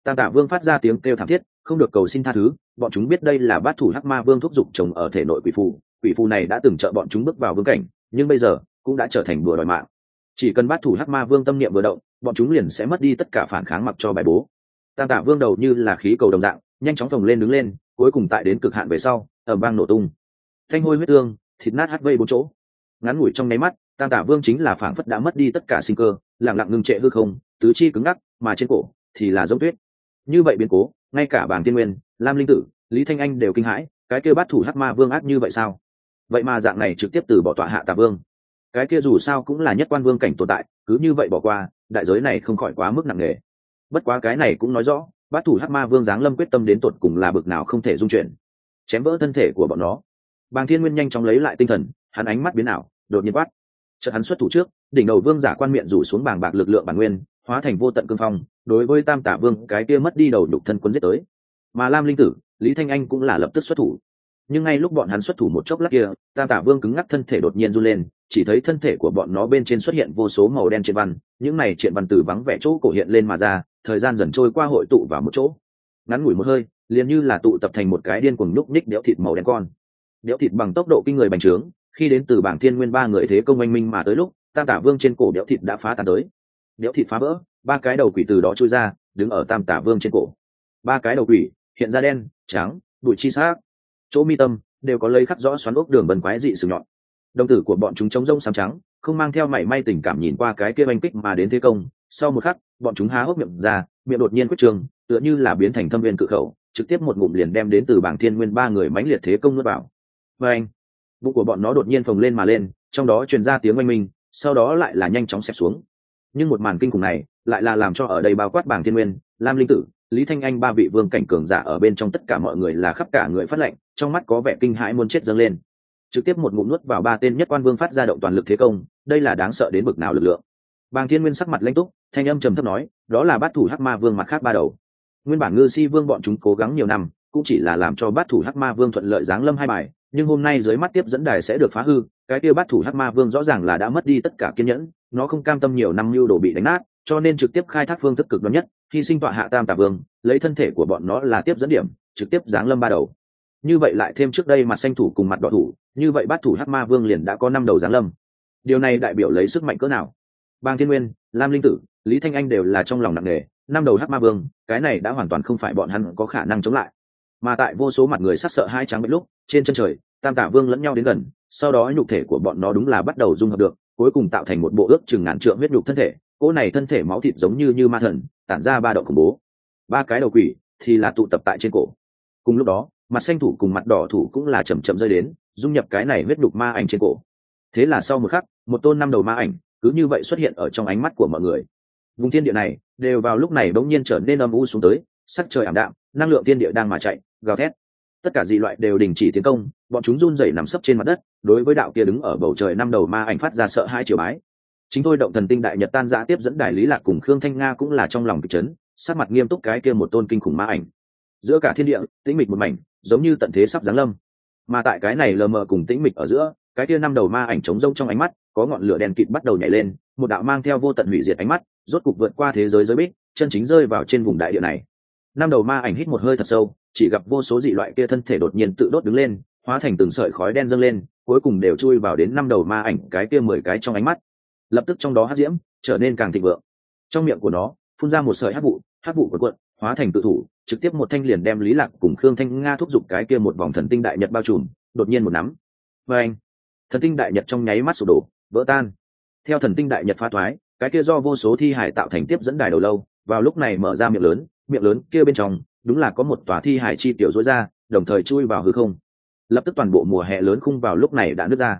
Tam tả vương phát ra tiếng kêu thảm thiết, không được cầu xin tha thứ, bọn chúng biết đây là bát thủ hắc ma vương thúc giục chồng ở thể nội quỷ phù quỷ phù này đã từng trợ bọn chúng bước vào vương cảnh, nhưng bây giờ cũng đã trở thành bừa đòi mạng. Chỉ cần bát thủ hắc ma vương tâm niệm vừa động, bọn chúng liền sẽ mất đi tất cả phản kháng mặc cho bài bố. Tam tả vương đầu như là khí cầu đồng dạng, nhanh chóng phồng lên đứng lên, cuối cùng tại đến cực hạn về sau ở bang nổ tung. Thanh hôi huyết tương, thịt nát hát vây bốn chỗ. Ngắn ngủi trong nháy mắt, tam tả vương chính là phảng phất đã mất đi tất cả sinh cơ, lặng lặng ngưng trệ hư không, tứ chi cứng ngắc, mà trên cổ thì là giống tuyết. Như vậy biến cố, ngay cả bảng tiên nguyên, lam linh tử, lý thanh anh đều kinh hãi, cái kia bắt thủ hắc ma vương ác như vậy sao? Vậy mà dạng này trực tiếp từ bỏ tọa hạ tà vương. Cái kia dù sao cũng là nhất quan vương cảnh tồn tại, cứ như vậy bỏ qua, đại giới này không khỏi quá mức nặng nề. Bất quá cái này cũng nói rõ, bát thủ hắc ma vương giáng lâm quyết tâm đến tột cùng là bực nào không thể dung chuyển chém vỡ thân thể của bọn nó. Bàng thiên nguyên nhanh chóng lấy lại tinh thần, hắn ánh mắt biến ảo, đột nhiên quát. Chợt hắn xuất thủ trước, đỉnh đầu vương giả quan miệng rủ xuống bàng bạc lực lượng bản nguyên, hóa thành vô tận cương phong, đối với tam tả vương, cái kia mất đi đầu nhục thân quân giết tới. Mà lam linh tử, lý thanh anh cũng là lập tức xuất thủ. Nhưng ngay lúc bọn hắn xuất thủ một chốc lát kia, tam tả vương cứng ngắc thân thể đột nhiên run lên, chỉ thấy thân thể của bọn nó bên trên xuất hiện vô số màu đen triện văn, những này triện văn từ vắng vẻ chỗ cổ hiện lên mà ra, thời gian dần trôi qua hội tụ vào một chỗ. Ngắn ngủi một hơi liền như là tụ tập thành một cái điên cuồng nhúc nhích đẽo thịt màu đen con. Đẽo thịt bằng tốc độ kinh người bành trướng, khi đến từ bảng thiên nguyên ba người thế công oanh minh mà tới lúc, tam tả vương trên cổ đẽo thịt đã phá tan tới. Đẽo thịt phá vỡ, ba cái đầu quỷ từ đó trôi ra, đứng ở tam tả vương trên cổ. Ba cái đầu quỷ, hiện ra đen, trắng, bụi chi xác. Chỗ mi tâm đều có lấy khắc rõ xoắn ốc đường bần quái dị sừng nhọn. Đồng tử của bọn chúng trống rông sáng trắng, không mang theo mảy may tình cảm nhìn qua cái kia oanh kích mà đến thế công. Sau một khắc, bọn chúng há hốc miệng ra, miệng đột nhiên quyết trường, tựa như là biến thành thâm viên cự khẩu trực tiếp một ngụm liền đem đến từ bảng thiên nguyên ba người mãnh liệt thế công nuốt vào. Và anh, bụng của bọn nó đột nhiên phồng lên mà lên, trong đó truyền ra tiếng oanh minh, sau đó lại là nhanh chóng xẹp xuống. Nhưng một màn kinh khủng này lại là làm cho ở đây bao quát bảng thiên nguyên, lam linh tử, lý thanh anh ba vị vương cảnh cường giả ở bên trong tất cả mọi người là khắp cả người phát lệnh, trong mắt có vẻ kinh hãi muốn chết dâng lên. Trực tiếp một ngụm nuốt vào ba tên nhất quan vương phát ra động toàn lực thế công, đây là đáng sợ đến bực nào lực lượng. Bàng thiên nguyên sắc mặt lãnh túc, thanh âm trầm thấp nói, đó là bát thủ hắc ma vương mặt khác ba đầu nguyên bản ngư si vương bọn chúng cố gắng nhiều năm, cũng chỉ là làm cho bát thủ hắc ma vương thuận lợi giáng lâm hai bài, nhưng hôm nay dưới mắt tiếp dẫn đài sẽ được phá hư, cái kia bát thủ hắc ma vương rõ ràng là đã mất đi tất cả kiên nhẫn, nó không cam tâm nhiều năm mưu đồ bị đánh nát, cho nên trực tiếp khai thác phương thức cực đoan nhất, hy sinh tọa hạ tam tà vương, lấy thân thể của bọn nó là tiếp dẫn điểm, trực tiếp giáng lâm ba đầu. Như vậy lại thêm trước đây mặt xanh thủ cùng mặt đỏ thủ, như vậy bát thủ hắc ma vương liền đã có năm đầu giáng lâm. Điều này đại biểu lấy sức mạnh cỡ nào? Bang thiên nguyên, lam linh tử, lý thanh anh đều là trong lòng nặng nề năm đầu hắc ma vương, cái này đã hoàn toàn không phải bọn hắn có khả năng chống lại. Mà tại vô số mặt người sắc sợ hai trắng bệnh lúc, trên chân trời, tam tả vương lẫn nhau đến gần, sau đó nhục thể của bọn nó đúng là bắt đầu dung hợp được, cuối cùng tạo thành một bộ ước chừng ngàn trượng huyết nhục thân thể, cỗ này thân thể máu thịt giống như như ma thần, tản ra ba đậu khủng bố. Ba cái đầu quỷ thì là tụ tập tại trên cổ. Cùng lúc đó, mặt xanh thủ cùng mặt đỏ thủ cũng là chầm chậm rơi đến, dung nhập cái này huyết nhục ma ảnh trên cổ. Thế là sau một khắc, một tôn năm đầu ma ảnh cứ như vậy xuất hiện ở trong ánh mắt của mọi người vùng thiên địa này đều vào lúc này bỗng nhiên trở nên âm u xuống tới, sắc trời ảm đạm, năng lượng thiên địa đang mà chạy, gào thét. Tất cả dị loại đều đình chỉ tiến công, bọn chúng run rẩy nằm sấp trên mặt đất, đối với đạo kia đứng ở bầu trời năm đầu ma ảnh phát ra sợ hai chiều bái. Chính thôi động thần tinh đại nhật tan giã tiếp dẫn đại lý lạc cùng khương thanh nga cũng là trong lòng kịch chấn sát mặt nghiêm túc cái kia một tôn kinh khủng ma ảnh. Giữa cả thiên địa, tĩnh mịch một mảnh, giống như tận thế sắp giáng lâm. Mà tại cái này lờ mờ cùng tĩnh mịch ở giữa, cái kia năm đầu ma ảnh trống rông trong ánh mắt, có ngọn lửa đèn kịt bắt đầu nhảy lên một đạo mang theo vô tận hủy diệt ánh mắt, rốt cục vượt qua thế giới giới bích, chân chính rơi vào trên vùng đại địa này. Năm đầu ma ảnh hít một hơi thật sâu, chỉ gặp vô số dị loại kia thân thể đột nhiên tự đốt đứng lên, hóa thành từng sợi khói đen dâng lên, cuối cùng đều chui vào đến năm đầu ma ảnh cái kia mười cái trong ánh mắt. Lập tức trong đó hát diễm trở nên càng thịnh vượng. Trong miệng của nó, phun ra một sợi hát vụ hát vụ của quận, hóa thành tự thủ, trực tiếp một thanh liền đem lý lạc cùng khương thanh nga thúc giục cái kia một vòng thần tinh đại nhật bao trùm, đột nhiên một nắm. Và anh thần tinh đại nhật trong nháy mắt sụp đổ, vỡ tan theo thần tinh đại nhật phá thoái, cái kia do vô số thi hải tạo thành tiếp dẫn đài đầu lâu, vào lúc này mở ra miệng lớn miệng lớn kia bên trong, đúng là có một tòa thi hải chi tiểu dối ra, đồng thời chui vào hư không. Lập tức toàn bộ mùa hè lớn khung vào lúc này đã nứt ra.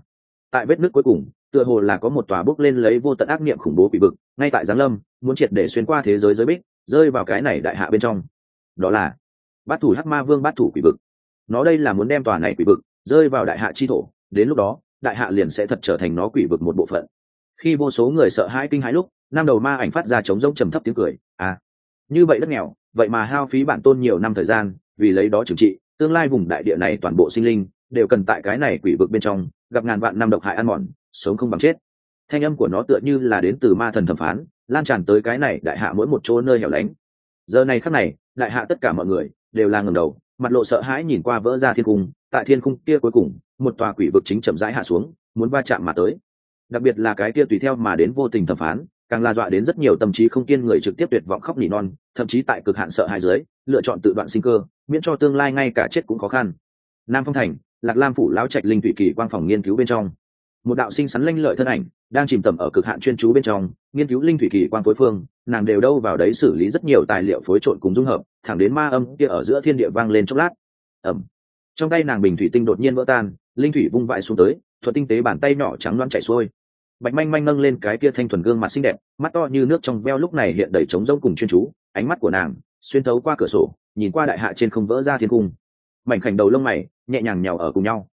Tại vết nước cuối cùng, tựa hồ là có một tòa bước lên lấy vô tận ác niệm khủng bố quỷ vực, ngay tại giáng lâm, muốn triệt để xuyên qua thế giới giới bích, rơi vào cái này đại hạ bên trong. Đó là bát thủ hắc ma vương bát thủ quỷ vực. Nó đây là muốn đem tòa này quỷ vực rơi vào đại hạ chi thổ, đến lúc đó, đại hạ liền sẽ thật trở thành nó quỷ vực một bộ phận khi vô số người sợ hãi kinh hãi lúc, năm đầu ma ảnh phát ra trống rỗng trầm thấp tiếng cười à như vậy đất nghèo, vậy mà hao phí bản tôn nhiều năm thời gian, vì lấy đó trừng trị, tương lai vùng đại địa này toàn bộ sinh linh, đều cần tại cái này quỷ vực bên trong, gặp ngàn vạn năm độc hại ăn mòn, sống không bằng chết. Thanh âm của nó tựa như là đến từ ma thần thẩm phán, lan tràn tới cái này đại hạ mỗi một chỗ nơi hẻo lánh. Giờ này khắc này, đại hạ tất cả mọi người đều là ngầm đầu, mặt lộ sợ hãi nhìn qua vỡ ra thiên cung, tại thiên cung kia cuối cùng, một tòa quỷ vực chính chậm rãi hạ xuống, muốn va chạm mà tới đặc biệt là cái kia tùy theo mà đến vô tình thẩm phán, càng la dọa đến rất nhiều tâm trí không kiên người trực tiếp tuyệt vọng khóc nỉ non, thậm chí tại cực hạn sợ hai dưới, lựa chọn tự đoạn sinh cơ, miễn cho tương lai ngay cả chết cũng khó khăn. Nam phong thành, lạc lam phủ lão trạch linh thủy kỳ quang phòng nghiên cứu bên trong. Một đạo sinh sắn lanh lợi thân ảnh đang chìm tầm ở cực hạn chuyên chú bên trong, nghiên cứu linh thủy kỳ quang phối phương, nàng đều đâu vào đấy xử lý rất nhiều tài liệu phối trộn cùng dung hợp, thẳng đến ma âm kia ở giữa thiên địa vang lên chốc lát. Ẩm trong tay nàng bình thủy tinh đột nhiên vỡ tan, linh thủy vung vãi xuống tới thuật tinh tế bàn tay nhỏ trắng loáng chảy xuôi. Bạch manh manh nâng lên cái kia thanh thuần gương mặt xinh đẹp mắt to như nước trong veo lúc này hiện đầy trống rỗng cùng chuyên chú ánh mắt của nàng xuyên thấu qua cửa sổ nhìn qua đại hạ trên không vỡ ra thiên cung. Mảnh khảnh đầu lông mày nhẹ nhàng nhào ở cùng nhau.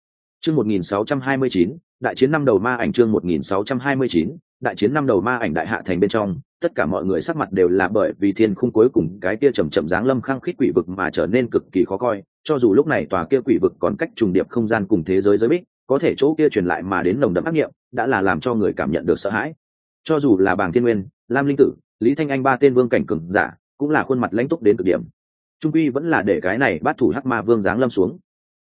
Chương 1629, đại chiến năm đầu ma ảnh chương 1629, đại chiến năm đầu ma ảnh đại hạ thành bên trong tất cả mọi người sắc mặt đều là bởi vì thiên khung cuối cùng cái kia chầm chậm dáng lâm khang khít quỷ vực mà trở nên cực kỳ khó coi cho dù lúc này tòa kia quỷ vực còn cách trùng điệp không gian cùng thế giới giới bích có thể chỗ kia truyền lại mà đến nồng đậm ác nghiệm, đã là làm cho người cảm nhận được sợ hãi. Cho dù là bàng thiên nguyên, lam linh tử, lý thanh anh ba tên vương cảnh cường giả, cũng là khuôn mặt lãnh túc đến cực điểm. Trung quy vẫn là để cái này bắt thủ hắc ma vương giáng lâm xuống.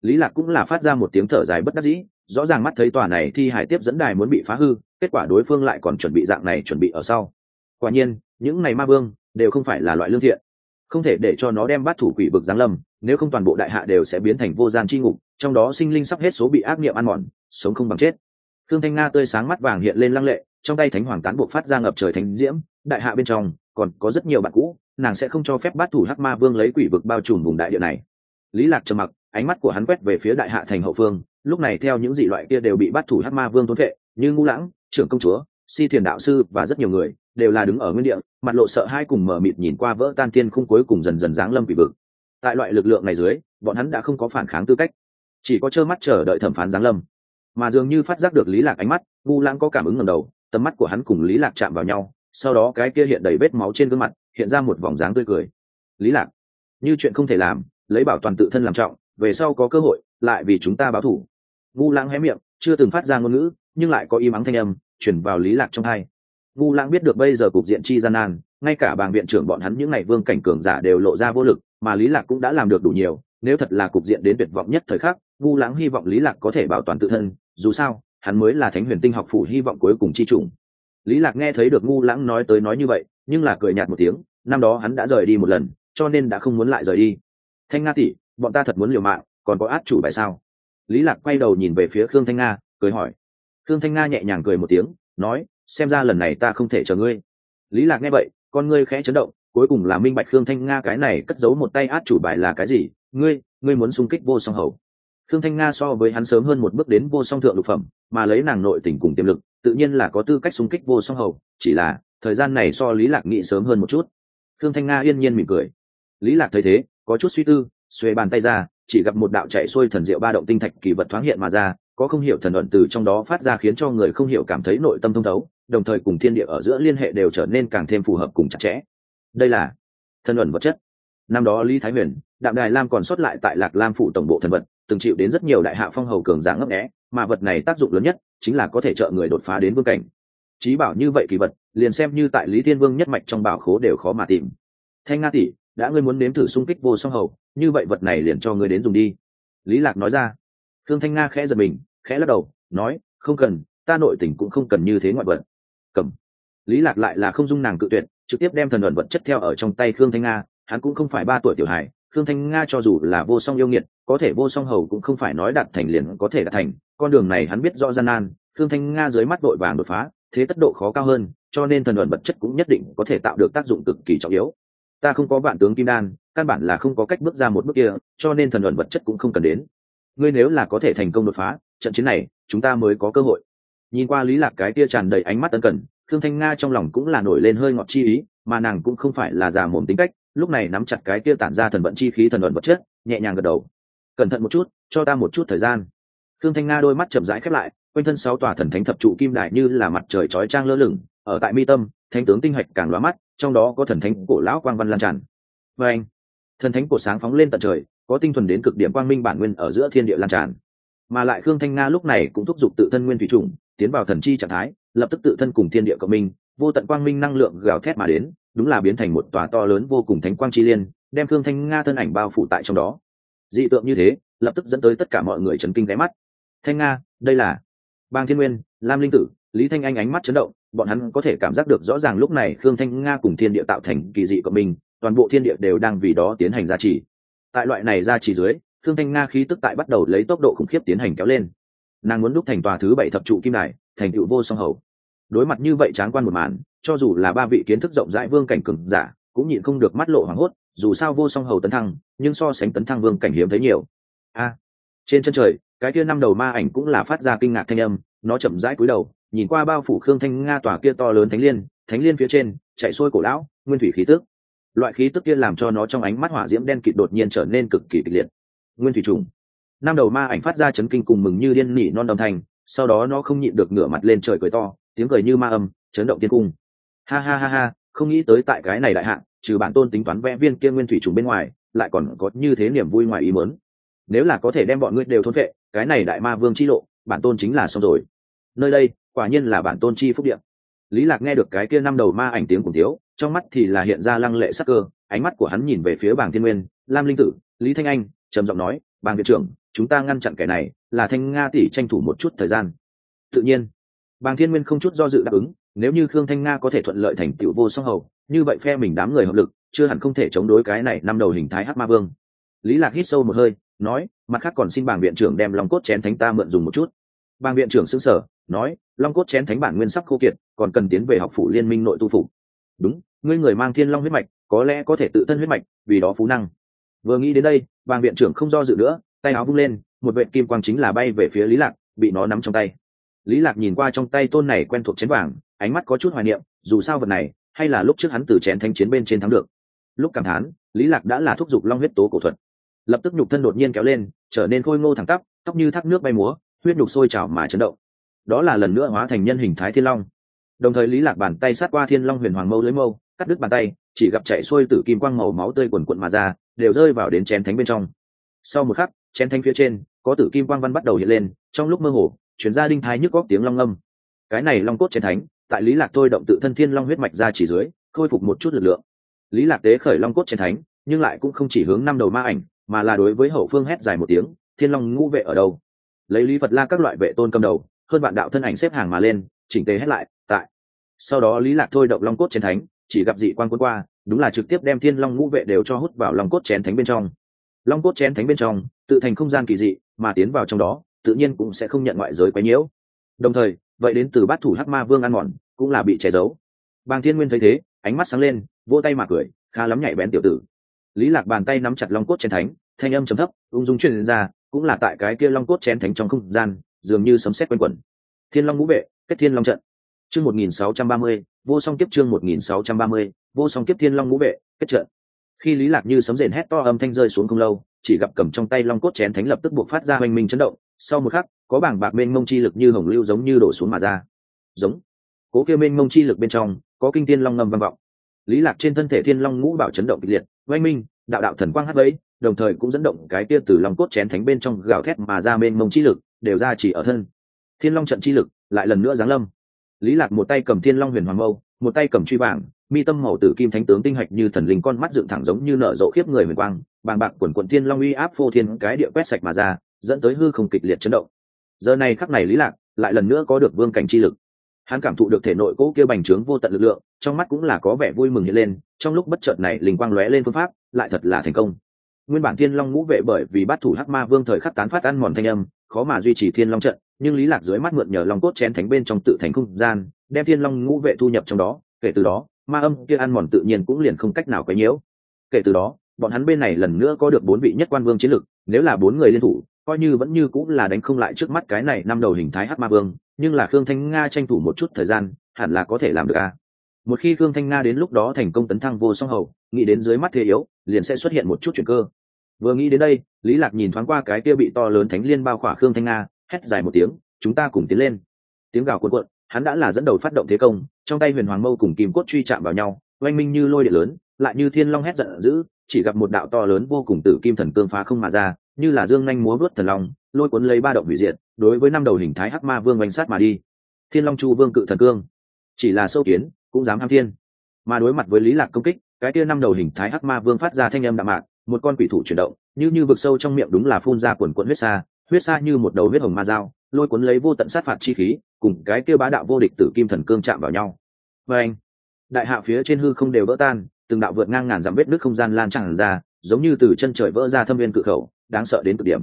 Lý lạc cũng là phát ra một tiếng thở dài bất đắc dĩ, rõ ràng mắt thấy tòa này thi hải tiếp dẫn đài muốn bị phá hư, kết quả đối phương lại còn chuẩn bị dạng này chuẩn bị ở sau. Quả nhiên, những này ma vương đều không phải là loại lương thiện. Không thể để cho nó đem bắt thủ quỷ vực giáng lâm, nếu không toàn bộ đại hạ đều sẽ biến thành vô gian chi ngục trong đó sinh linh sắp hết số bị ác niệm ăn mòn, sống không bằng chết. Thương thanh nga tươi sáng mắt vàng hiện lên lăng lệ, trong tay thánh hoàng tán buộc phát ra ngập trời thánh diễm, đại hạ bên trong, còn có rất nhiều bạn cũ, nàng sẽ không cho phép bát thủ hắc ma vương lấy quỷ vực bao trùm vùng đại địa này. Lý lạc trầm mặc, ánh mắt của hắn quét về phía đại hạ thành hậu phương, lúc này theo những dị loại kia đều bị bát thủ hắc ma vương thốn vệ, như ngũ lãng, trưởng công chúa, si thiền đạo sư và rất nhiều người, đều là đứng ở nguyên địa, mặt lộ sợ hai cùng mở mịt nhìn qua vỡ tan tiên khung cuối cùng dần dần giáng lâm quỷ vực. Tại loại lực lượng này dưới, bọn hắn đã không có phản kháng tư cách chỉ có trơ mắt chờ đợi thẩm phán giáng lâm. Mà dường như phát giác được lý lạc ánh mắt ngu lãng có cảm ứng ngầm đầu, tầm mắt của hắn cùng lý lạc chạm vào nhau, sau đó cái kia hiện đầy vết máu trên gương mặt, hiện ra một vòng dáng tươi cười. Lý lạc, như chuyện không thể làm, lấy bảo toàn tự thân làm trọng, về sau có cơ hội, lại vì chúng ta báo thủ. Ngu lãng hé miệng, chưa từng phát ra ngôn ngữ, nhưng lại có im ắng thanh âm, chuyển vào lý lạc trong hai. Ngu lãng biết được bây giờ cục diện chi gian nan, ngay cả bàng viện trưởng bọn hắn những ngày vương cảnh cường giả đều lộ ra vô lực, mà lý lạc cũng đã làm được đủ nhiều, nếu thật là cục diện đến tuyệt vọng nhất thời khắc ngu lãng hy vọng lý lạc có thể bảo toàn tự thân, dù sao, hắn mới là thánh huyền tinh học phủ hy vọng cuối cùng chi trùng lý lạc nghe thấy được ngu lãng nói tới nói như vậy, nhưng là cười nhạt một tiếng, năm đó hắn đã rời đi một lần, cho nên đã không muốn lại rời đi. Thanh nga tỷ, bọn ta thật muốn liều mạng, còn có át chủ bài sao? Lý lạc quay đầu nhìn về phía khương thanh nga, cười hỏi. Khương thanh nga nhẹ nhàng cười một tiếng, nói, xem ra lần này ta không thể chờ ngươi. Lý lạc nghe vậy, con ngươi khẽ chấn động, cuối cùng là minh bạch khương thanh nga cái này cất giấu một tay át chủ bài là cái gì. Ngươi ngươi muốn xung kích vô song hầu khương thanh nga so với hắn sớm hơn một bước đến vô song thượng lục phẩm, mà lấy nàng nội tình cùng tiềm lực, tự nhiên là có tư cách xung kích vô song hầu, chỉ là, thời gian này so lý lạc nghĩ sớm hơn một chút. Khương thanh nga yên nhiên mỉm cười. Lý lạc thấy thế, có chút suy tư xuê bàn tay ra, chỉ gặp một đạo chạy xuôi thần diệu ba động tinh thạch kỳ vật thoáng hiện mà ra, có không hiểu thần luận từ trong đó phát ra khiến cho người không hiểu cảm thấy nội tâm thông thấu, đồng thời cùng thiên địa ở giữa liên hệ đều trở nên càng thêm phù hợp cùng chặt chẽ. Đây là thần luận vật chất. Năm đó lý thái huyền, đạm đài lam còn xuất lại tại lạc lam phủ tổng bộ thần vật từng chịu đến rất nhiều đại hạ phong hầu cường giả ngấp nghẽ mà vật này tác dụng lớn nhất chính là có thể trợ người đột phá đến vương cảnh. Trí bảo như vậy kỳ vật, liền xem như tại lý thiên vương nhất mạch trong bảo khố đều khó mà tìm. Thanh nga tỷ, đã ngươi muốn nếm thử xung kích vô song hầu, như vậy vật này liền cho ngươi đến dùng đi. Lý lạc nói ra. Thương thanh nga khẽ giật mình, khẽ lắc đầu, nói, không cần, ta nội tình cũng không cần như thế ngoại vật. Cầm. Lý lạc lại là không dung nàng cự tuyệt, trực tiếp đem thần luận vật chất theo ở trong tay khương thanh nga, hắn cũng không phải ba tuổi tiểu hài, khương thanh nga cho dù là vô song yêu nghiệt có thể vô song hầu cũng không phải nói đạt thành liền có thể đạt thành, con đường này hắn biết rõ gian nan thương thanh nga dưới mắt đội vàng đột phá, thế tất độ khó cao hơn, cho nên thần luận vật chất cũng nhất định có thể tạo được tác dụng cực kỳ trọng yếu. Ta không có vạn tướng kim đan, căn bản là không có cách bước ra một bước kia, cho nên thần luận vật chất cũng không cần đến. Ngươi nếu là có thể thành công đột phá, trận chiến này, chúng ta mới có cơ hội. Nhìn qua lý lạc cái kia tràn đầy ánh mắt ân cần thương thanh nga trong lòng cũng là nổi lên hơi ngọt chi ý, mà nàng cũng không phải là già mồm tính cách, lúc này nắm chặt cái kia tản ra thần vận chi khí thần luận vật chất, nhẹ nhàng gật đầu cẩn thận một chút, cho ta một chút thời gian. Khương thanh nga đôi mắt chậm rãi khép lại, quanh thân sáu tòa thần thánh thập trụ kim đại như là mặt trời chói trang lơ lửng, ở tại mi tâm, thánh tướng tinh hạch càng lóa mắt, trong đó có thần thánh cổ lão quang văn lan tràn. Và anh, thần thánh cổ sáng phóng lên tận trời, có tinh thuần đến cực điểm quang minh bản nguyên ở giữa thiên địa lan tràn. Mà lại khương thanh nga lúc này cũng thúc giục tự thân nguyên thủy trùng, tiến vào thần chi trạng thái, lập tức tự thân cùng thiên địa cộng minh, vô tận quang minh năng lượng gào thét mà đến, đúng là biến thành một tòa to lớn vô cùng thánh quang chi liên, đem khương thanh nga thân ảnh bao phủ tại trong đó dị tượng như thế, lập tức dẫn tới tất cả mọi người chấn kinh ghé mắt. Thanh nga, đây là bang thiên nguyên, lam linh tử, lý thanh anh ánh mắt chấn động, bọn hắn có thể cảm giác được rõ ràng lúc này khương thanh nga cùng thiên địa tạo thành kỳ dị của mình toàn bộ thiên địa đều đang vì đó tiến hành gia trì. Tại loại này gia trì dưới, khương thanh nga khí tức tại bắt đầu lấy tốc độ khủng khiếp tiến hành kéo lên. Nàng muốn đúc thành tòa thứ bảy thập trụ kim đài, thành tựu vô song hầu. Đối mặt như vậy tráng quan một màn, cho dù là ba vị kiến thức rộng rãi vương cảnh cường giả, cũng nhịn không được mắt lộ hoảng hốt dù sao vô song hầu tấn thăng, nhưng so sánh tấn thăng vương cảnh hiếm thấy nhiều. A, trên chân trời, cái kia năm đầu ma ảnh cũng là phát ra kinh ngạc thanh âm, nó chậm rãi cúi đầu, nhìn qua bao phủ khương thanh nga tòa kia to lớn thánh liên thánh liên phía trên, chạy xuôi cổ lão, nguyên thủy khí tức. Loại khí tức kia làm cho nó trong ánh mắt hỏa diễm đen kịt đột nhiên trở nên cực kỳ kịch liệt. Nguyên thủy trùng. Năm đầu ma ảnh phát ra chấn kinh cùng mừng như điên nỉ non đồng thành sau đó nó không nhịn được ngửa mặt lên trời cười to, tiếng cười như ma âm, chấn động tiên cung. Ha ha ha ha, không nghĩ tới tại cái này đại hạn trừ bản tôn tính toán vẽ viên kia nguyên thủy trùng bên ngoài, lại còn có như thế niềm vui ngoài ý muốn. Nếu là có thể đem bọn ngươi đều thôn vệ, cái này đại ma vương chi lộ, bản tôn chính là xong rồi. Nơi đây, quả nhiên là bản tôn chi phúc điện lý lạc nghe được cái kia năm đầu ma ảnh tiếng cùng thiếu, trong mắt thì là hiện ra lăng lệ sắc cơ, ánh mắt của hắn nhìn về phía bảng thiên nguyên, lam linh tử, lý thanh anh, trầm giọng nói, bàng viện trưởng, chúng ta ngăn chặn kẻ này, là thanh nga tỷ tranh thủ một chút thời gian. Tự nhiên, bàng thiên nguyên không chút do dự đáp ứng nếu như khương thanh nga có thể thuận lợi thành tiểu vô song hầu, như vậy phe mình đám người hợp lực, chưa hẳn không thể chống đối cái này năm đầu hình thái hát ma vương. Lý lạc hít sâu một hơi, nói, mặt khác còn xin bàng viện trưởng đem long cốt chén thánh ta mượn dùng một chút. Bàng viện trưởng xứng sở nói, long cốt chén thánh bản nguyên sắc khô kiệt, còn cần tiến về học phủ liên minh nội tu phủ. Đúng, ngươi người mang thiên long huyết mạch, có lẽ có thể tự thân huyết mạch, vì đó phú năng. Vừa nghĩ đến đây bàng viện trưởng không do dự nữa, tay áo vung lên, một vệ kim quang chính là bay về phía lý lạc, bị nó nắm trong tay. Lý lạc nhìn qua trong tay tôn này quen thuộc chén vàng ánh mắt có chút hoài niệm, dù sao vật này, hay là lúc trước hắn từ chén thánh chiến bên trên thắng được. Lúc cảm thán, lý lạc đã là thúc giục long huyết tố cổ thuật. Lập tức nhục thân đột nhiên kéo lên, trở nên khôi ngô thẳng tắp, tóc như thác nước bay múa, huyết nhục sôi trào mà chấn động. Đó là lần nữa hóa thành nhân hình thái thiên long. Đồng thời lý lạc bàn tay sát qua thiên long huyền hoàng mâu lưới mâu, cắt đứt bàn tay, chỉ gặp chạy xuôi từ kim quang màu máu tươi quần quận mà ra, đều rơi vào đến chén thánh bên trong. Sau một khắc, chén thánh phía trên, có tử kim quang văn bắt đầu hiện lên, trong lúc mơ hồ chuyển ra đinh thái nhức góc tiếng long âm cái này long cốt chén thánh tại lý lạc thôi động tự thân thiên long huyết mạch ra chỉ dưới, khôi phục một chút lực lượng. Lý lạc tế khởi long cốt chén thánh, nhưng lại cũng không chỉ hướng năm đầu ma ảnh, mà là đối với hậu phương hét dài một tiếng, thiên long ngũ vệ ở đâu? Lấy lý phật la các loại vệ tôn cầm đầu, hơn bạn đạo thân ảnh xếp hàng mà lên, chỉnh tế hét lại, tại. Sau đó lý lạc thôi động long cốt chén thánh, chỉ gặp dị quan quân qua, đúng là trực tiếp đem thiên long ngũ vệ đều cho hút vào long cốt chén thánh bên trong. Long cốt chén thánh bên trong, tự thành không gian kỳ dị, mà tiến vào trong đó, tự nhiên cũng sẽ không nhận ngoại giới quấy nhiễu. Đồng thời vậy đến từ bát thủ hắc ma vương ăn mòn, cũng là bị che giấu. Bàng thiên nguyên thấy thế, ánh mắt sáng lên, vỗ tay mà cười, khá lắm nhạy bén tiểu tử. Lý lạc bàn tay nắm chặt long cốt chén thánh, thanh âm trầm thấp, ung dung truyền ra, cũng là tại cái kia long cốt chén thánh trong không gian, dường như sấm sét quanh quẩn. Thiên long ngũ vệ, kết thiên long trận. Chương một nghìn sáu trăm ba mươi, vô song kiếp chương một nghìn sáu trăm ba mươi, vô song kiếp thiên long ngũ vệ, kết trận. Khi lý lạc như sấm rền hét to âm thanh rơi xuống không lâu chỉ gặp cầm trong tay long cốt chén thánh lập tức buộc phát ra hoành minh chấn động, sau một khắc, có bảng bạc mênh mông chi lực như hồng lưu giống như đổ xuống mà ra. Giống. Cố kêu mênh mông chi lực bên trong, có kinh thiên long ngầm vang vọng. Lý lạc trên thân thể thiên long ngũ bảo chấn động kịch liệt oanh minh, đạo đạo thần quang hắt lấy đồng thời cũng dẫn động cái kia từ long cốt chén thánh bên trong gào thét mà ra mênh mông chi lực, đều ra chỉ ở thân. Thiên long trận chi lực lại lần nữa giáng lâm. Lý lạc một tay cầm thiên long huyền hoàng mâu, một tay cầm truy bảng mi tâm màu tử kim thánh tướng tinh hạch như thần linh con mắt dựng thẳng giống như nở rộ khiếp người huyền quang, bàng bạc quần quận thiên long uy áp phô thiên cái địa quét sạch mà ra, dẫn tới hư không kịch liệt chấn động. Giờ này khắc này lý lạc lại lần nữa có được vương cảnh chi lực. Hắn cảm thụ được thể nội cỗ kia bành trướng vô tận lực lượng, trong mắt cũng là có vẻ vui mừng hiện lên, trong lúc bất chợt này linh quang lóe lên phương pháp, lại thật là thành công. Nguyên bản thiên long ngũ vệ bởi vì bắt thủ hắc ma vương thời khắc tán phát ăn mòn thanh âm, khó mà duy trì thiên long trận, nhưng lý lạc dưới mắt mượn nhờ long cốt chén thánh bên trong tự thành không gian, đem thiên long ngũ vệ thu nhập trong đó, kể từ đó ma âm kia ăn mòn tự nhiên cũng liền không cách nào quấy nhiễu. Kể từ đó, bọn hắn bên này lần nữa có được bốn vị nhất quan vương chiến lực, nếu là bốn người liên thủ, coi như vẫn như cũng là đánh không lại trước mắt cái này năm đầu hình thái hắc ma vương, nhưng là khương thanh nga tranh thủ một chút thời gian, hẳn là có thể làm được a. Một khi khương thanh nga đến lúc đó thành công tấn thăng vô song hầu, nghĩ đến dưới mắt thế yếu, liền sẽ xuất hiện một chút chuyển cơ. Vừa nghĩ đến đây, lý lạc nhìn thoáng qua cái kia bị to lớn thánh liên bao khỏa khương thanh nga, hét dài một tiếng, chúng ta cùng tiến lên. Tiếng gào cuộn cuộn, hắn đã là dẫn đầu phát động thế công trong tay huyền hoàng mâu cùng kim cốt truy chạm vào nhau, oanh minh như lôi điện lớn, lại như thiên long hét giận dữ, chỉ gặp một đạo to lớn vô cùng tử kim thần cương phá không mà ra, như là dương nhanh múa vớt thần long, lôi cuốn lấy ba động hủy diệt, đối với năm đầu hình thái hắc ma vương oanh sát mà đi. Thiên long chu vương cự thần cương, chỉ là sâu kiến, cũng dám ham thiên. Mà đối mặt với lý lạc công kích, cái kia năm đầu hình thái hắc ma vương phát ra thanh âm đạm mạc, một con quỷ thủ chuyển động, như như vực sâu trong miệng đúng là phun ra quần quần huyết xa huyết xa như một đầu huyết hồng ma dao, lôi cuốn lấy vô tận sát phạt chi khí, cùng cái kia bá đạo vô địch tử kim thần cương chạm vào nhau và anh, đại hạ phía trên hư không đều vỡ tan, từng đạo vượt ngang ngàn dặm vết nước không gian lan tràn ra, giống như từ chân trời vỡ ra thâm viên cự khẩu, đáng sợ đến cực điểm.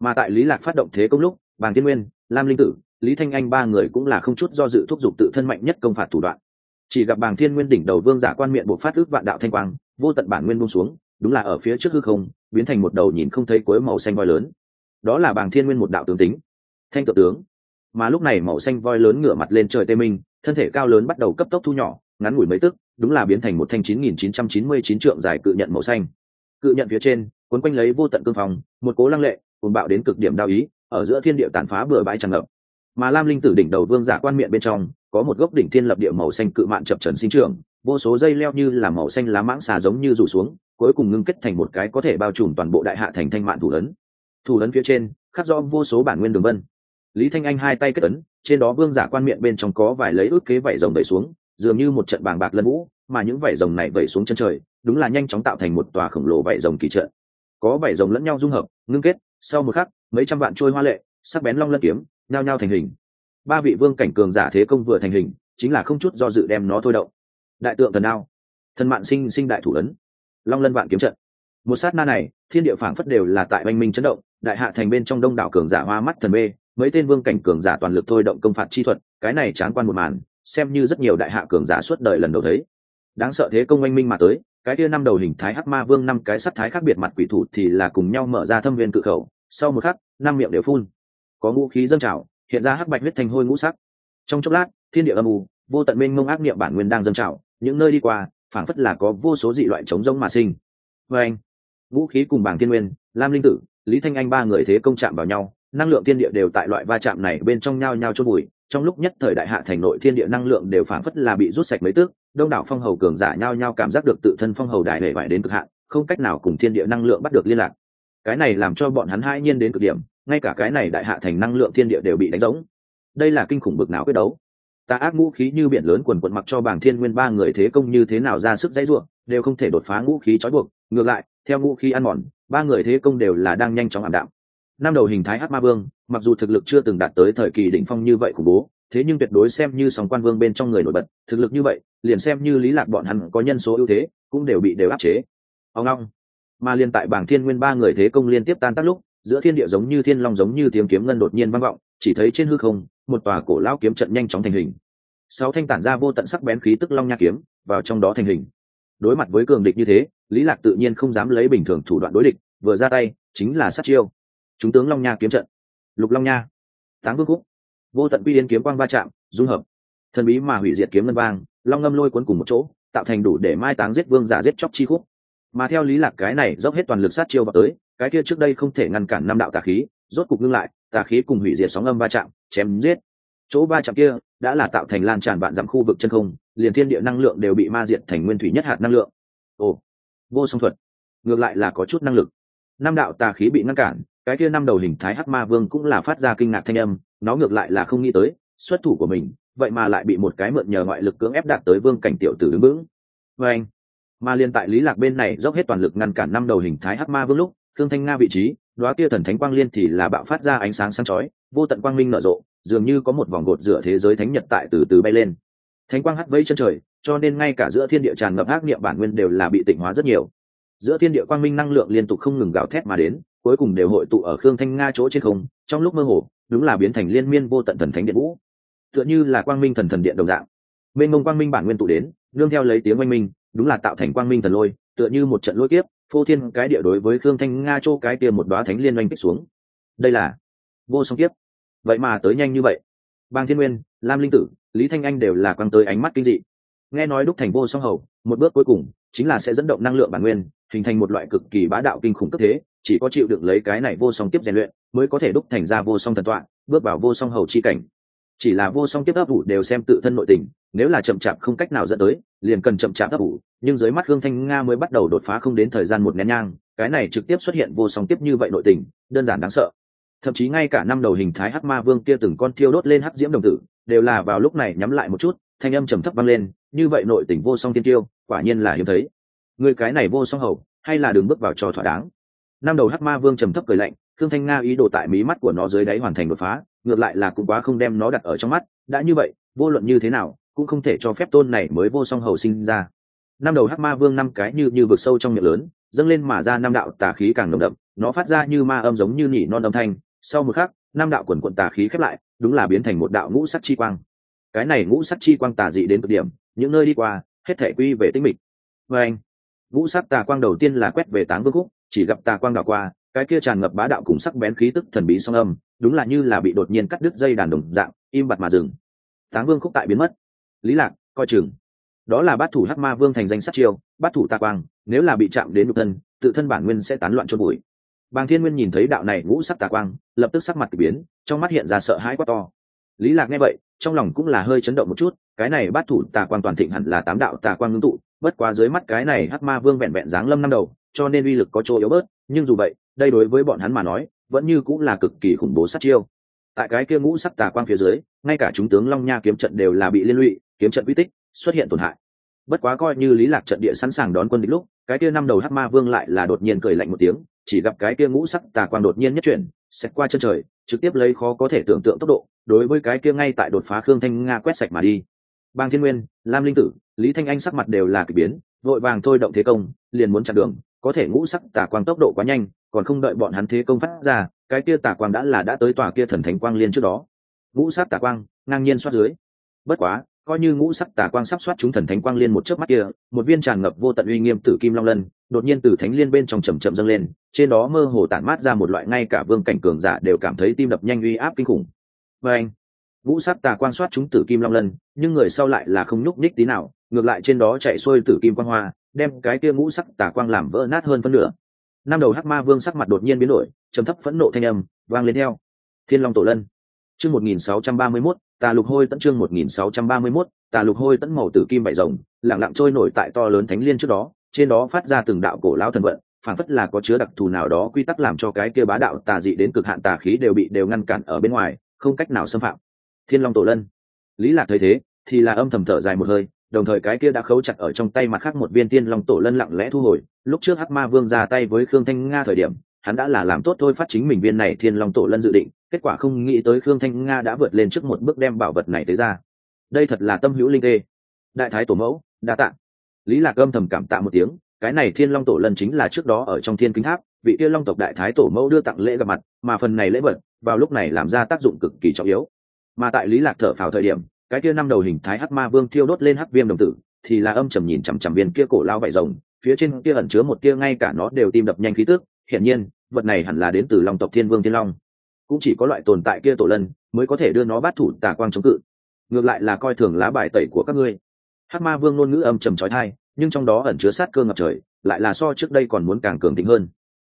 Mà tại lý lạc phát động thế công lúc, bàng thiên nguyên, lam linh tử, lý thanh anh ba người cũng là không chút do dự thúc giục tự thân mạnh nhất công phạt thủ đoạn. Chỉ gặp bàng thiên nguyên đỉnh đầu vương giả quan miệng buộc phát ước vạn đạo thanh quang, vô tận bản nguyên buông xuống, đúng là ở phía trước hư không, biến thành một đầu nhìn không thấy cuối màu xanh voi lớn. Đó là bàng thiên nguyên một đạo tướng tính, thanh tự tướng. Mà lúc này màu xanh voi lớn ngửa mặt lên trời tê minh thân thể cao lớn bắt đầu cấp tốc thu nhỏ, ngắn ngủi mấy tức, đúng là biến thành một thanh chín nghìn chín trăm chín mươi chín trượng dài cự nhận màu xanh. Cự nhận phía trên, quấn quanh lấy vô tận cương phòng, một cố lăng lệ cùng bạo đến cực điểm đao ý, ở giữa thiên địa tàn phá bừa bãi tràn ngập. Mà lam linh tử đỉnh đầu vương giả quan miệng bên trong, có một gốc đỉnh thiên lập địa màu xanh cự mạn chập trần sinh trưởng, vô số dây leo như là màu xanh lá mãng xà giống như rủ xuống, cuối cùng ngưng kết thành một cái có thể bao trùm toàn bộ đại hạ thành thanh mạn thủ ấn. Thủ ấn phía trên, khắc do vô số bản nguyên đường vân. Lý thanh anh hai tay kết ấn trên đó vương giả quan miệng bên trong có vài lấy ước kế vảy rồng đẩy xuống, dường như một trận bàng bạc lân vũ, mà những vảy rồng này vẩy xuống chân trời, đúng là nhanh chóng tạo thành một tòa khổng lồ vảy rồng kỳ trận. Có vảy rồng lẫn nhau dung hợp, ngưng kết, sau một khắc, mấy trăm vạn trôi hoa lệ, sắc bén long lân kiếm, nhao nhao thành hình. Ba vị vương cảnh cường giả thế công vừa thành hình, chính là không chút do dự đem nó thôi động. Đại tượng thần ao, thần mạn sinh sinh đại thủ ấn, long lân vạn kiếm trận. Một sát na này, thiên địa phảng phất đều là tại oanh minh chấn động, đại hạ thành bên trong đông đảo cường giả hoa mắt thần mê mấy tên vương cảnh cường giả toàn lực thôi động công phạt chi thuật, cái này tráng quan một màn, xem như rất nhiều đại hạ cường giả suốt đời lần đầu thấy. Đáng sợ thế công oanh minh mà tới, cái kia năm đầu hình thái hắc ma vương năm cái sắc thái khác biệt mặt quỷ thủ thì là cùng nhau mở ra thâm viên cự khẩu, sau một khắc, năm miệng đều phun. Có ngũ khí dâng trào, hiện ra hắc bạch huyết thành hôi ngũ sắc. Trong chốc lát, thiên địa âm u, vô tận minh mông ác niệm bản nguyên đang dâng trào, những nơi đi qua, phảng phất là có vô số dị loại chống rỗng mà sinh. Vâng. Vê anh vũ khí cùng bảng thiên nguyên, lam linh tử, lý thanh anh ba người thế công chạm vào nhau năng lượng thiên địa đều tại loại va chạm này bên trong nhau nhau chôn bụi, trong lúc nhất thời đại hạ thành nội thiên địa năng lượng đều phảng phất là bị rút sạch mấy tước, đông đảo phong hầu cường giả nhau nhau cảm giác được tự thân phong hầu đại hệ vải đến cực hạn, không cách nào cùng thiên địa năng lượng bắt được liên lạc. Cái này làm cho bọn hắn hai nhiên đến cực điểm, ngay cả cái này đại hạ thành năng lượng thiên địa đều bị đánh giống đây là kinh khủng bực nào quyết đấu. Ta ác ngũ khí như biển lớn quần quận mặc cho bảng thiên nguyên ba người thế công như thế nào ra sức dãy ruộng, đều không thể đột phá ngũ khí trói buộc. Ngược lại, theo ngũ khí ăn mòn, ba người thế công đều là đang nhanh chóng ảm đạm năm đầu hình thái hát ma vương, mặc dù thực lực chưa từng đạt tới thời kỳ đỉnh phong như vậy khủng bố, thế nhưng tuyệt đối xem như sòng quan vương bên trong người nổi bật, thực lực như vậy, liền xem như lý lạc bọn hắn có nhân số ưu thế, cũng đều bị đều áp chế. Ông long mà liên tại bảng thiên nguyên ba người thế công liên tiếp tan tác lúc, giữa thiên địa giống như thiên long giống như tiếng kiếm ngân đột nhiên vang vọng, chỉ thấy trên hư không, một tòa cổ lão kiếm trận nhanh chóng thành hình. Sáu thanh tản ra vô tận sắc bén khí tức long nha kiếm, vào trong đó thành hình. Đối mặt với cường địch như thế, lý lạc tự nhiên không dám lấy bình thường thủ đoạn đối địch, vừa ra tay, chính là sát chiêu chúng tướng long nha kiếm trận. Lục long nha, táng vương khúc, vô tận quy yên kiếm quang va chạm, dung hợp. Thần bí mà hủy diệt kiếm ngân vang, long ngâm lôi cuốn cùng một chỗ, tạo thành đủ để mai táng giết vương giả giết chóc chi khúc. Mà theo lý lạc cái này dốc hết toàn lực sát chiêu vào tới, cái kia trước đây không thể ngăn cản năm đạo tà khí, rốt cục ngưng lại, tà khí cùng hủy diệt sóng âm va chạm, chém giết. Chỗ va chạm kia đã là tạo thành lan tràn vạn dặm khu vực chân không, liền thiên địa năng lượng đều bị ma diệt thành nguyên thủy nhất hạt năng lượng. Ồ, vô song thuật. Ngược lại là có chút năng lực. Năm đạo tà khí bị ngăn cản cái kia năm đầu hình thái hắc ma vương cũng là phát ra kinh ngạc thanh âm, nó ngược lại là không nghĩ tới, xuất thủ của mình, vậy mà lại bị một cái mượn nhờ ngoại lực cưỡng ép đạt tới vương cảnh tiểu tử đứng vững. Vâng. Vê anh mà liên tại lý lạc bên này dốc hết toàn lực ngăn cản năm đầu hình thái hắc ma vương lúc thương thanh nga vị trí, đóa kia thần thánh quang liên thì là bạo phát ra ánh sáng sáng chói, vô tận quang minh nở rộ, dường như có một vòng gột rửa thế giới thánh nhật tại từ từ bay lên. Thánh quang hắt vây chân trời, cho nên ngay cả giữa thiên địa tràn ngập ác niệm bản nguyên đều là bị tịnh hóa rất nhiều. Giữa thiên địa quang minh năng lượng liên tục không ngừng gào thét mà đến cuối cùng đều hội tụ ở khương thanh nga chỗ trên không, trong lúc mơ hồ, đúng là biến thành liên miên vô tận thần thánh điện vũ. Tựa như là quang minh thần thần điện đồng dạng. Bên mông quang minh bản nguyên tụ đến, nương theo lấy tiếng oanh minh, đúng là tạo thành quang minh thần lôi, tựa như một trận lôi kiếp, phô thiên cái địa đối với khương thanh nga chỗ cái kia một đoá thánh liên oanh kích xuống. Đây là vô song kiếp. Vậy mà tới nhanh như vậy. Bang thiên nguyên, lam linh tử, lý thanh anh đều là quăng tới ánh mắt kinh dị. Nghe nói đúc thành vô song hầu, một bước cuối cùng, chính là sẽ dẫn động năng lượng bản nguyên hình thành một loại cực kỳ bá đạo kinh khủng cấp thế, chỉ có chịu được lấy cái này vô song tiếp rèn luyện mới có thể đúc thành ra vô song thần tọa, bước vào vô song hầu chi cảnh. Chỉ là vô song tiếp ấp ủ đều xem tự thân nội tình, nếu là chậm chạp không cách nào dẫn tới, liền cần chậm chạp ấp ủ, nhưng dưới mắt hương thanh nga mới bắt đầu đột phá không đến thời gian một nén nhang, cái này trực tiếp xuất hiện vô song tiếp như vậy nội tình, đơn giản đáng sợ. Thậm chí ngay cả năm đầu hình thái hắc ma vương kia từng con thiêu đốt lên hắc diễm đồng tử, đều là vào lúc này nhắm lại một chút, thanh âm trầm thấp vang lên, như vậy nội tình vô song tiên tiêu, quả nhiên là hiếm thấy người cái này vô song hầu, hay là đường bước vào trò thỏa đáng. Năm đầu hắc ma vương trầm thấp cười lạnh thương thanh nga ý đồ tại mí mắt của nó dưới đáy hoàn thành đột phá, ngược lại là cũng quá không đem nó đặt ở trong mắt, đã như vậy, vô luận như thế nào, cũng không thể cho phép tôn này mới vô song hầu sinh ra. Năm đầu hắc ma vương năm cái như như vực sâu trong miệng lớn, dâng lên mà ra năm đạo tà khí càng nồng đậm, nó phát ra như ma âm giống như nhỉ non âm thanh. Sau một khắc, năm đạo quần quận tà khí khép lại, đúng là biến thành một đạo ngũ sắc chi quang. Cái này ngũ sắc chi quang tà dị đến cực điểm, những nơi đi qua, hết thể quy về tinh mịch. Và anh ngũ sắc tà quang đầu tiên là quét về táng vương khúc, chỉ gặp tà quang đảo qua, cái kia tràn ngập bá đạo cùng sắc bén khí tức thần bí song âm, đúng là như là bị đột nhiên cắt đứt dây đàn đồng dạng, im bặt mà dừng. Táng vương khúc tại biến mất. Lý lạc, coi chừng. Đó là bát thủ hắc ma vương thành danh sát chiêu, bát thủ tà quang, nếu là bị chạm đến nhục thân, tự thân bản nguyên sẽ tán loạn chôn bụi. Bàng thiên nguyên nhìn thấy đạo này ngũ sắc tà quang, lập tức sắc mặt k ỳ biến, trong mắt hiện ra sợ hãi quá to. Lý lạc nghe vậy, trong lòng cũng là hơi chấn động một chút cái này bát thủ tà quang toàn thịnh hẳn là tám đạo tà quang ngưng tụ, bất quá dưới mắt cái này hắc ma vương vẹn vẹn dáng lâm năm đầu, cho nên uy lực có chỗ yếu bớt, nhưng dù vậy, đây đối với bọn hắn mà nói, vẫn như cũng là cực kỳ khủng bố sát chiêu. Tại cái kia ngũ sắc tà quang phía dưới, ngay cả chúng tướng long nha kiếm trận đều là bị liên lụy, kiếm trận uy tích, xuất hiện tổn hại. Bất quá coi như lý lạc trận địa sẵn sàng đón quân địch lúc, cái kia năm đầu hắc ma vương lại là đột nhiên cười lạnh một tiếng, chỉ gặp cái kia ngũ sắc tà quang đột nhiên nhất chuyển xét qua chân trời, trực tiếp lấy khó có thể tưởng tượng tốc độ, đối với cái kia ngay tại đột phá khương thanh nga quét sạch mà đi bang thiên nguyên, lam linh tử, lý thanh anh sắc mặt đều là k ỳ biến, vội vàng thôi động thế công, liền muốn chặn đường, có thể ngũ sắc tà quang tốc độ quá nhanh, còn không đợi bọn hắn thế công phát ra, cái kia tà quang đã là đã tới tòa kia thần thánh quang liên trước đó. Ngũ sắc tà quang, ngang nhiên xoát dưới. Bất quá, coi như ngũ sắc tà quang sắp soát chúng thần thánh quang liên một chớp mắt kia, một viên tràn ngập vô tận uy nghiêm tử kim long lân, đột nhiên từ thánh liên bên trong chầm chậm dâng lên, trên đó mơ hồ tản mát ra một loại ngay cả vương cảnh cường giả đều cảm thấy tim đập nhanh uy áp kinh khủng. Và anh ngũ sắc tà quang soát chúng tử kim long lân, nhưng người sau lại là không nhúc nhích tí nào, ngược lại trên đó chạy xuôi tử kim quang hoa, đem cái kia ngũ sắc tà quang làm vỡ nát hơn phân nửa. Năm đầu hắc ma vương sắc mặt đột nhiên biến đổi, trầm thấp phẫn nộ thanh âm vang lên theo. Thiên long tổ lân. Chương một nghìn sáu trăm ba mươi mốt, tà lục hôi tẫn chương một nghìn sáu trăm ba mươi mốt, tà lục hôi tẫn màu tử kim bảy rồng lẳng lặng trôi nổi tại to lớn thánh liên trước đó, trên đó phát ra từng đạo cổ lão thần vận phản phất là có chứa đặc thù nào đó quy tắc làm cho cái kia bá đạo tà dị đến cực hạn tà khí đều bị đều ngăn cản ở bên ngoài, không cách nào xâm phạm thiên long tổ lân. Lý lạc thấy thế, thì là âm thầm thở dài một hơi, đồng thời cái kia đã khấu chặt ở trong tay mặt khác một viên tiên long tổ lân lặng lẽ thu hồi. Lúc trước hắc ma vương ra tay với khương thanh nga thời điểm, hắn đã là làm tốt thôi phát chính mình viên này thiên long tổ lân dự định, kết quả không nghĩ tới khương thanh nga đã vượt lên trước một bước đem bảo vật này tới ra. Đây thật là tâm hữu linh tê. Đại thái tổ mẫu, đa tạ. Lý lạc âm thầm cảm tạ một tiếng, cái này thiên long tổ lân chính là trước đó ở trong thiên kính tháp, vị kia long tộc đại thái tổ mẫu đưa tặng lễ gặp mặt, mà phần này lễ vật, vào lúc này làm ra tác dụng cực kỳ trọng yếu mà tại lý lạc thở phào thời điểm, cái kia năm đầu hình thái hắc ma vương thiêu đốt lên hắc viêm đồng tử, thì là âm trầm nhìn chằm chằm viên kia cổ lao vải rồng, phía trên kia ẩn chứa một tia ngay cả nó đều tim đập nhanh khí tức, hiển nhiên, vật này hẳn là đến từ long tộc thiên vương thiên long. Cũng chỉ có loại tồn tại kia tổ lân, mới có thể đưa nó bắt thủ tà quang chống cự. Ngược lại là coi thường lá bài tẩy của các ngươi. Hắc ma vương ngôn ngữ âm trầm trói thai nhưng trong đó ẩn chứa sát cơ ngập trời, lại là so trước đây còn muốn càng cường thịnh hơn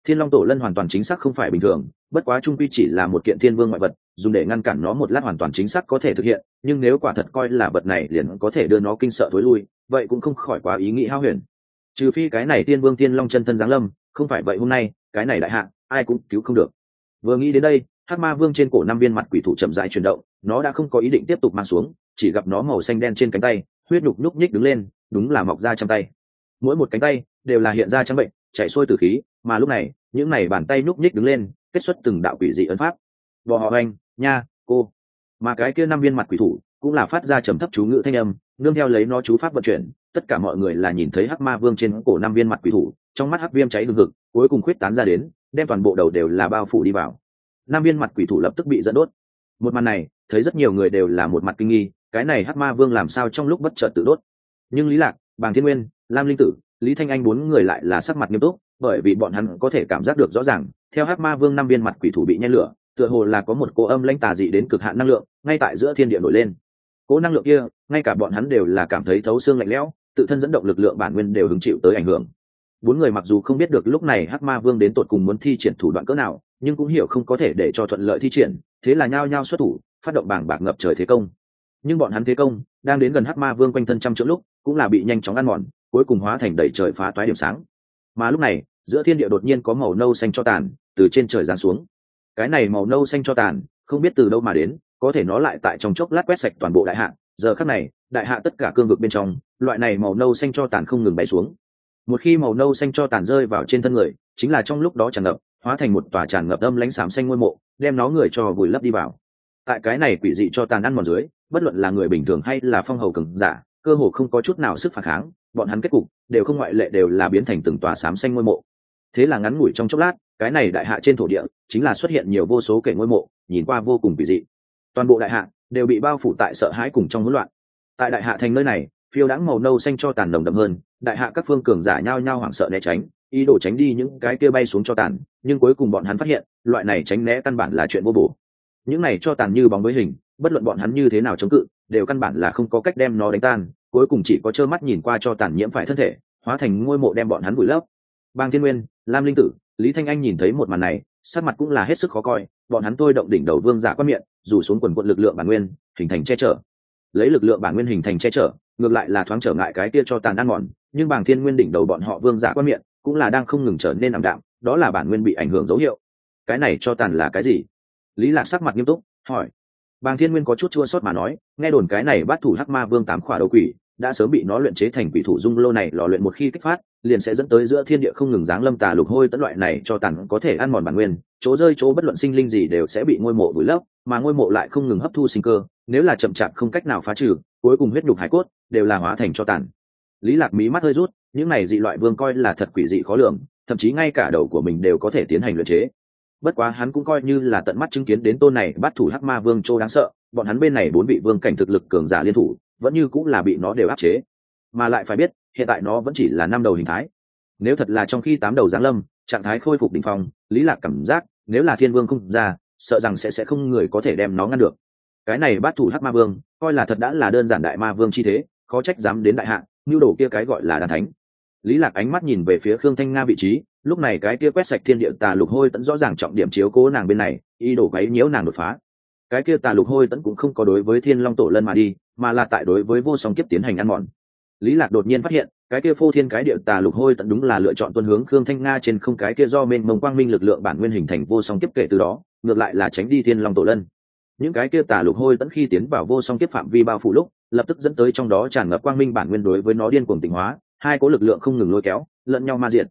thiên long tổ lân hoàn toàn chính xác không phải bình thường, bất quá trung quy chỉ là một kiện thiên vương ngoại vật, dùng để ngăn cản nó một lát hoàn toàn chính xác có thể thực hiện, nhưng nếu quả thật coi là vật này liền có thể đưa nó kinh sợ thối lui, vậy cũng không khỏi quá ý nghĩ hao huyền. Trừ phi cái này thiên vương thiên long chân thân giáng lâm, không phải vậy hôm nay, cái này đại hạ, ai cũng cứu không được. Vừa nghĩ đến đây, hắc ma vương trên cổ năm viên mặt quỷ thủ chậm rãi chuyển động, nó đã không có ý định tiếp tục mang xuống, chỉ gặp nó màu xanh đen trên cánh tay, huyết nhục nhúc nhích đứng lên, đúng là mọc ra trong tay. Mỗi một cánh tay đều là hiện ra trắng bệnh chạy xuôi từ khí, mà lúc này, những này bàn tay nhúc nhích đứng lên, kết xuất từng đạo quỷ dị ấn pháp. Bò họ anh nha, cô. Mà cái kia năm viên mặt quỷ thủ, cũng là phát ra trầm thấp chú ngữ thanh âm, nương theo lấy nó chú pháp vận chuyển, tất cả mọi người là nhìn thấy hắc ma vương trên cổ năm viên mặt quỷ thủ, trong mắt hắc viêm cháy hừng hực, cuối cùng khuyết tán ra đến, đem toàn bộ đầu đều là bao phủ đi vào. Năm viên mặt quỷ thủ lập tức bị dẫn đốt. Một màn này, thấy rất nhiều người đều là một mặt kinh nghi, cái này hắc ma vương làm sao trong lúc bất chợt tự đốt? Nhưng lý lạc, bàng thiên nguyên, lam linh tử lý thanh anh bốn người lại là sắc mặt nghiêm túc, bởi vì bọn hắn có thể cảm giác được rõ ràng, theo hắc ma vương năm viên mặt quỷ thủ bị nhen lửa, tựa hồ là có một cô âm lãnh tà dị đến cực hạn năng lượng, ngay tại giữa thiên địa nổi lên. Cố năng lượng kia, ngay cả bọn hắn đều là cảm thấy thấu xương lạnh lẽo, tự thân dẫn động lực lượng bản nguyên đều hứng chịu tới ảnh hưởng. Bốn người mặc dù không biết được lúc này hắc ma vương đến tột cùng muốn thi triển thủ đoạn cỡ nào, nhưng cũng hiểu không có thể để cho thuận lợi thi triển, thế là nhao nhao xuất thủ, phát động bảng bạc ngập trời thế công. Nhưng bọn hắn thế công, đang đến gần hắc ma vương quanh thân trăm chỗ lúc, cũng là bị nhanh chóng ăn mòn cuối cùng hóa thành đầy trời phá toái điểm sáng. Mà lúc này, giữa thiên địa đột nhiên có màu nâu xanh cho tàn, từ trên trời giáng xuống. Cái này màu nâu xanh cho tàn, không biết từ đâu mà đến, có thể nó lại tại trong chốc lát quét sạch toàn bộ đại hạ. Giờ khắc này, đại hạ tất cả cương vực bên trong, loại này màu nâu xanh cho tàn không ngừng bay xuống. Một khi màu nâu xanh cho tàn rơi vào trên thân người, chính là trong lúc đó tràn ngập, hóa thành một tòa tràn ngập âm lãnh xám xanh ngôi mộ, đem nó người cho vùi lấp đi vào. Tại cái này quỷ dị cho tàn ăn mòn dưới, bất luận là người bình thường hay là phong hầu cường giả, cơ hồ không có chút nào sức phản kháng bọn hắn kết cục đều không ngoại lệ đều là biến thành từng tòa xám xanh ngôi mộ. Thế là ngắn ngủi trong chốc lát, cái này đại hạ trên thổ địa chính là xuất hiện nhiều vô số kể ngôi mộ, nhìn qua vô cùng kỳ dị. Toàn bộ đại hạ đều bị bao phủ tại sợ hãi cùng trong hỗn loạn. Tại đại hạ thành nơi này, phiêu đãng màu nâu xanh cho tàn nồng đậm hơn, đại hạ các phương cường giả nhao nhao hoảng sợ né tránh, ý đồ tránh đi những cái kia bay xuống cho tàn, nhưng cuối cùng bọn hắn phát hiện, loại này tránh né căn bản là chuyện vô bổ. Những này cho tàn như bóng với hình, bất luận bọn hắn như thế nào chống cự, đều căn bản là không có cách đem nó đánh tan cuối cùng chỉ có trơ mắt nhìn qua cho tàn nhiễm phải thân thể, hóa thành ngôi mộ đem bọn hắn vùi lấp. Bang thiên nguyên, lam linh tử, lý thanh anh nhìn thấy một màn này, sắc mặt cũng là hết sức khó coi, bọn hắn tôi động đỉnh đầu vương giả quan miệng dù xuống quần quận lực lượng bản nguyên, hình thành che chở. Lấy lực lượng bản nguyên hình thành che chở, ngược lại là thoáng trở ngại cái kia cho tàn ăn mòn, nhưng bàng thiên nguyên đỉnh đầu bọn họ vương giả quan miệng cũng là đang không ngừng trở nên ảm đạm, đó là bản nguyên bị ảnh hưởng dấu hiệu. Cái này cho tàn là cái gì? Lý lạc sắc mặt nghiêm túc, hỏi. Bàng thiên nguyên có chút chua xót mà nói, nghe đồn cái này bắt thủ hắc ma vương tám khỏa đầu quỷ đã sớm bị nó luyện chế thành quỷ thủ dung lô này lò luyện một khi kích phát, liền sẽ dẫn tới giữa thiên địa không ngừng giáng lâm tà lục hôi tận loại này cho tàn có thể ăn mòn bản nguyên, chỗ rơi chỗ bất luận sinh linh gì đều sẽ bị ngôi mộ vùi lấp, mà ngôi mộ lại không ngừng hấp thu sinh cơ, nếu là chậm chạp không cách nào phá trừ, cuối cùng huyết nhục hải cốt đều là hóa thành cho tàn. Lý lạc mí mắt hơi rút, những này dị loại vương coi là thật quỷ dị khó lường, thậm chí ngay cả đầu của mình đều có thể tiến hành luyện chế. Bất quá hắn cũng coi như là tận mắt chứng kiến đến tôn này bắt thủ hắc ma vương châu đáng sợ, bọn hắn bên này bốn vị vương cảnh thực lực cường giả liên thủ vẫn như cũng là bị nó đều áp chế. Mà lại phải biết hiện tại nó vẫn chỉ là năm đầu hình thái. Nếu thật là trong khi tám đầu giáng lâm trạng thái khôi phục đỉnh phong lý lạc cảm giác nếu là thiên vương không ra sợ rằng sẽ sẽ không người có thể đem nó ngăn được. Cái này bát thủ hắc ma vương coi là thật đã là đơn giản đại ma vương chi thế khó trách dám đến đại hạng, như đồ kia cái gọi là đàn thánh. Lý lạc ánh mắt nhìn về phía khương thanh nga vị trí lúc này cái kia quét sạch thiên địa tà lục hôi tẫn rõ ràng trọng điểm chiếu cố nàng bên này ý đồ quấy nhiễu nàng đột phá cái kia tà lục hôi tẫn cũng không có đối với thiên long tổ lân mà đi, mà là tại đối với vô song kiếp tiến hành ăn mòn. Lý lạc đột nhiên phát hiện, cái kia phô thiên cái địa tà lục hôi tận đúng là lựa chọn tuân hướng khương thanh nga trên không cái kia do mênh mông quang minh lực lượng bản nguyên hình thành vô song kiếp kể từ đó, ngược lại là tránh đi thiên long tổ lân. Những cái kia tà lục hôi tận khi tiến vào vô song kiếp phạm vi bao phủ lúc, lập tức dẫn tới trong đó tràn ngập quang minh bản nguyên đối với nó điên cuồng tịnh hóa, hai cố lực lượng không ngừng lôi kéo, lẫn nhau ma diện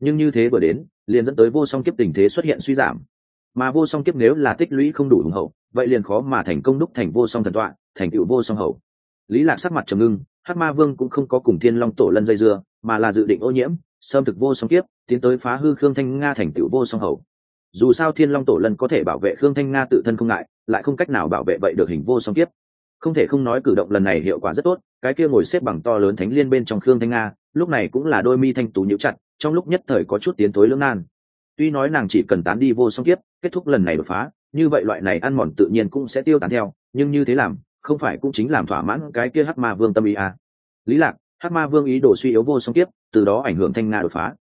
nhưng như thế vừa đến, liền dẫn tới vô song kiếp tình thế xuất hiện suy giảm. Mà vô song kiếp nếu là tích lũy không đủ hùng hậu vậy liền khó mà thành công đúc thành vô song thần tọa, thành tựu vô song hậu lý lạc sắc mặt trầm ngưng hát ma vương cũng không có cùng thiên long tổ lân dây dưa, mà là dự định ô nhiễm, xâm thực vô song kiếp, tiến tới phá hư khương thanh nga thành tựu vô song hậu dù sao thiên long tổ lân có thể bảo vệ khương thanh nga tự thân không ngại, lại không cách nào bảo vệ vậy được hình vô song kiếp. Không thể không nói cử động lần này hiệu quả rất tốt, cái kia ngồi xếp bằng to lớn thánh liên bên trong khương thanh nga, lúc này cũng là đôi mi thanh tú nhíu chặt, trong lúc nhất thời có chút tiến tối lưỡng nan. Tuy nói nàng chỉ cần tán đi vô song kiếp, kết thúc lần này đột phá như vậy loại này ăn mòn tự nhiên cũng sẽ tiêu tán theo, nhưng như thế làm, không phải cũng chính làm thỏa mãn cái kia hắc ma vương tâm ý à. lý lạc, hắc ma vương ý đồ suy yếu vô song tiếp từ đó ảnh hưởng thanh nga đột phá.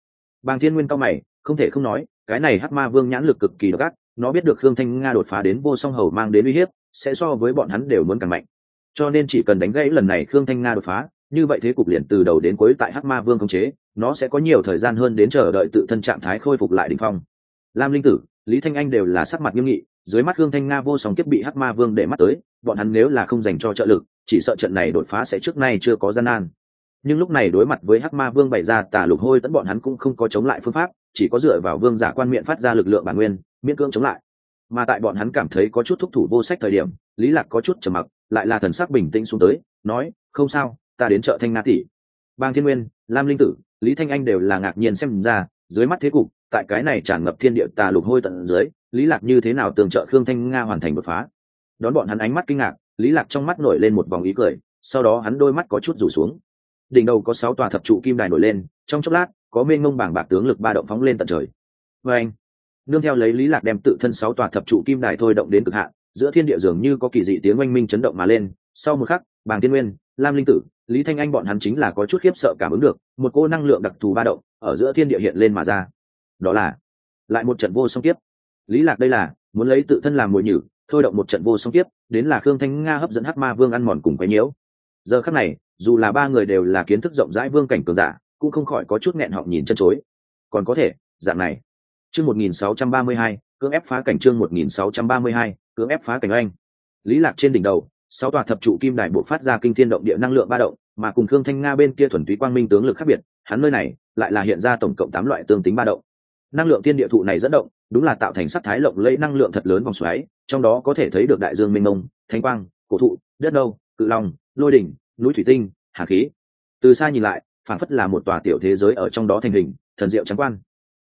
Bàng thiên nguyên cao mày, không thể không nói, cái này hắc ma vương nhãn lực cực kỳ độc ác nó biết được khương thanh nga đột phá đến vô song hầu mang đến uy hiếp, sẽ so với bọn hắn đều muốn càng mạnh. Cho nên chỉ cần đánh gãy lần này khương thanh nga đột phá, như vậy thế cục liền từ đầu đến cuối tại hắc ma vương khống chế, nó sẽ có nhiều thời gian hơn đến chờ đợi tự thân trạng thái khôi phục lại đỉnh phong. Lam linh tử, lý thanh anh đều là sắc mặt nghiêm nghị dưới mắt hương thanh nga vô song kiếp bị hắc ma vương để mắt tới, bọn hắn nếu là không dành cho trợ lực, chỉ sợ trận này đột phá sẽ trước nay chưa có gian nan. Nhưng lúc này đối mặt với hắc ma vương bày ra tả lục hôi tẫn bọn hắn cũng không có chống lại phương pháp, chỉ có dựa vào vương giả quan miệng phát ra lực lượng bản nguyên, miễn cưỡng chống lại. Mà tại bọn hắn cảm thấy có chút thúc thủ vô sách thời điểm, lý lạc có chút trầm mặc, lại là thần sắc bình tĩnh xuống tới, nói, không sao, ta đến chợ thanh nga tỷ. Bang thiên nguyên, lam linh tử, lý thanh anh đều là ngạc nhiên xem ra, dưới mắt thế cục tại cái này tràn ngập thiên địa tà lục hôi tận dưới, lý lạc như thế nào tường trợ khương thanh nga hoàn thành đột phá? Đón bọn hắn ánh mắt kinh ngạc, lý lạc trong mắt nổi lên một vòng ý cười, sau đó hắn đôi mắt có chút rủ xuống. Đỉnh đầu có sáu tòa thập trụ kim đài nổi lên, trong chốc lát, có mênh mông bảng bạc tướng lực ba động phóng lên tận trời. Và anh, nương theo lấy lý lạc đem tự thân sáu tòa thập trụ kim đài thôi động đến cực hạn, giữa thiên địa dường như có kỳ dị tiếng oanh minh chấn động mà lên. Sau một khắc, bàng tiên nguyên, lam linh tử, lý thanh anh bọn hắn chính là có chút khiếp sợ cảm ứng được, một cô năng lượng đặc thù ba động ở giữa thiên địa hiện lên mà ra đó là lại một trận vô song tiếp lý lạc đây là muốn lấy tự thân làm mồi nhử thôi động một trận vô song tiếp đến là khương thanh nga hấp dẫn hắc ma vương ăn mòn cùng quấy nhiễu. Giờ khắc này dù là ba người đều là kiến thức rộng rãi vương cảnh cường giả cũng không khỏi có chút nghẹn họng nhìn chân chối. Còn có thể dạng này. Chương 1632, cưỡng ép phá cảnh chương 1632, cưỡng ép phá cảnh anh lý lạc trên đỉnh đầu sáu tòa thập trụ kim đài bộ phát ra kinh thiên động địa năng lượng ba động mà cùng khương thanh nga bên kia thuần túy quang minh tướng lực khác biệt hắn nơi này lại là hiện ra tổng cộng tám loại tương tính ba động năng lượng thiên địa thụ này dẫn động, đúng là tạo thành sắc thái lộng lẫy năng lượng thật lớn vòng xoáy, trong đó có thể thấy được đại dương mênh mông thanh quang, cổ thụ, đất đâu cự long, lôi đỉnh, núi thủy tinh, hà khí. Từ xa nhìn lại phản phất là một tòa tiểu thế giới ở trong đó thành hình, thần diệu trắng quan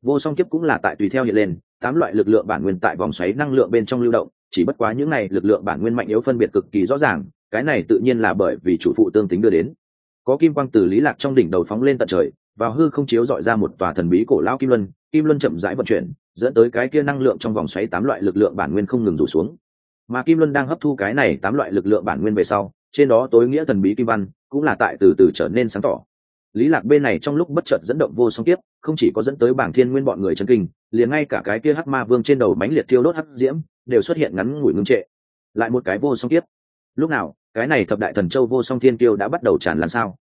vô song kiếp cũng là tại tùy theo hiện lên, tám loại lực lượng bản nguyên tại vòng xoáy năng lượng bên trong lưu động, chỉ bất quá những này lực lượng bản nguyên mạnh yếu phân biệt cực kỳ rõ ràng, cái này tự nhiên là bởi vì chủ phụ tương tính đưa đến. Có kim quang từ lý lạc trong đỉnh đầu phóng lên tận trời, vào hư không chiếu dọi ra một tòa thần bí cổ lão kim luân kim luân chậm rãi vận chuyển, dẫn tới cái kia năng lượng trong vòng xoáy tám loại lực lượng bản nguyên không ngừng rủ xuống. Mà kim luân đang hấp thu cái này tám loại lực lượng bản nguyên về sau, trên đó tối nghĩa thần bí kim văn cũng là tại từ từ trở nên sáng tỏ. Lý lạc bên này trong lúc bất chợt dẫn động vô song tiếp không chỉ có dẫn tới bảng thiên nguyên bọn người chân kinh, liền ngay cả cái kia hắc ma vương trên đầu bánh liệt thiêu đốt hắc diễm đều xuất hiện ngắn ngủi ngưng trệ. Lại một cái vô song tiếp lúc nào, cái này thập đại thần châu vô song thiên kiêu đã bắt đầu tràn lan sao?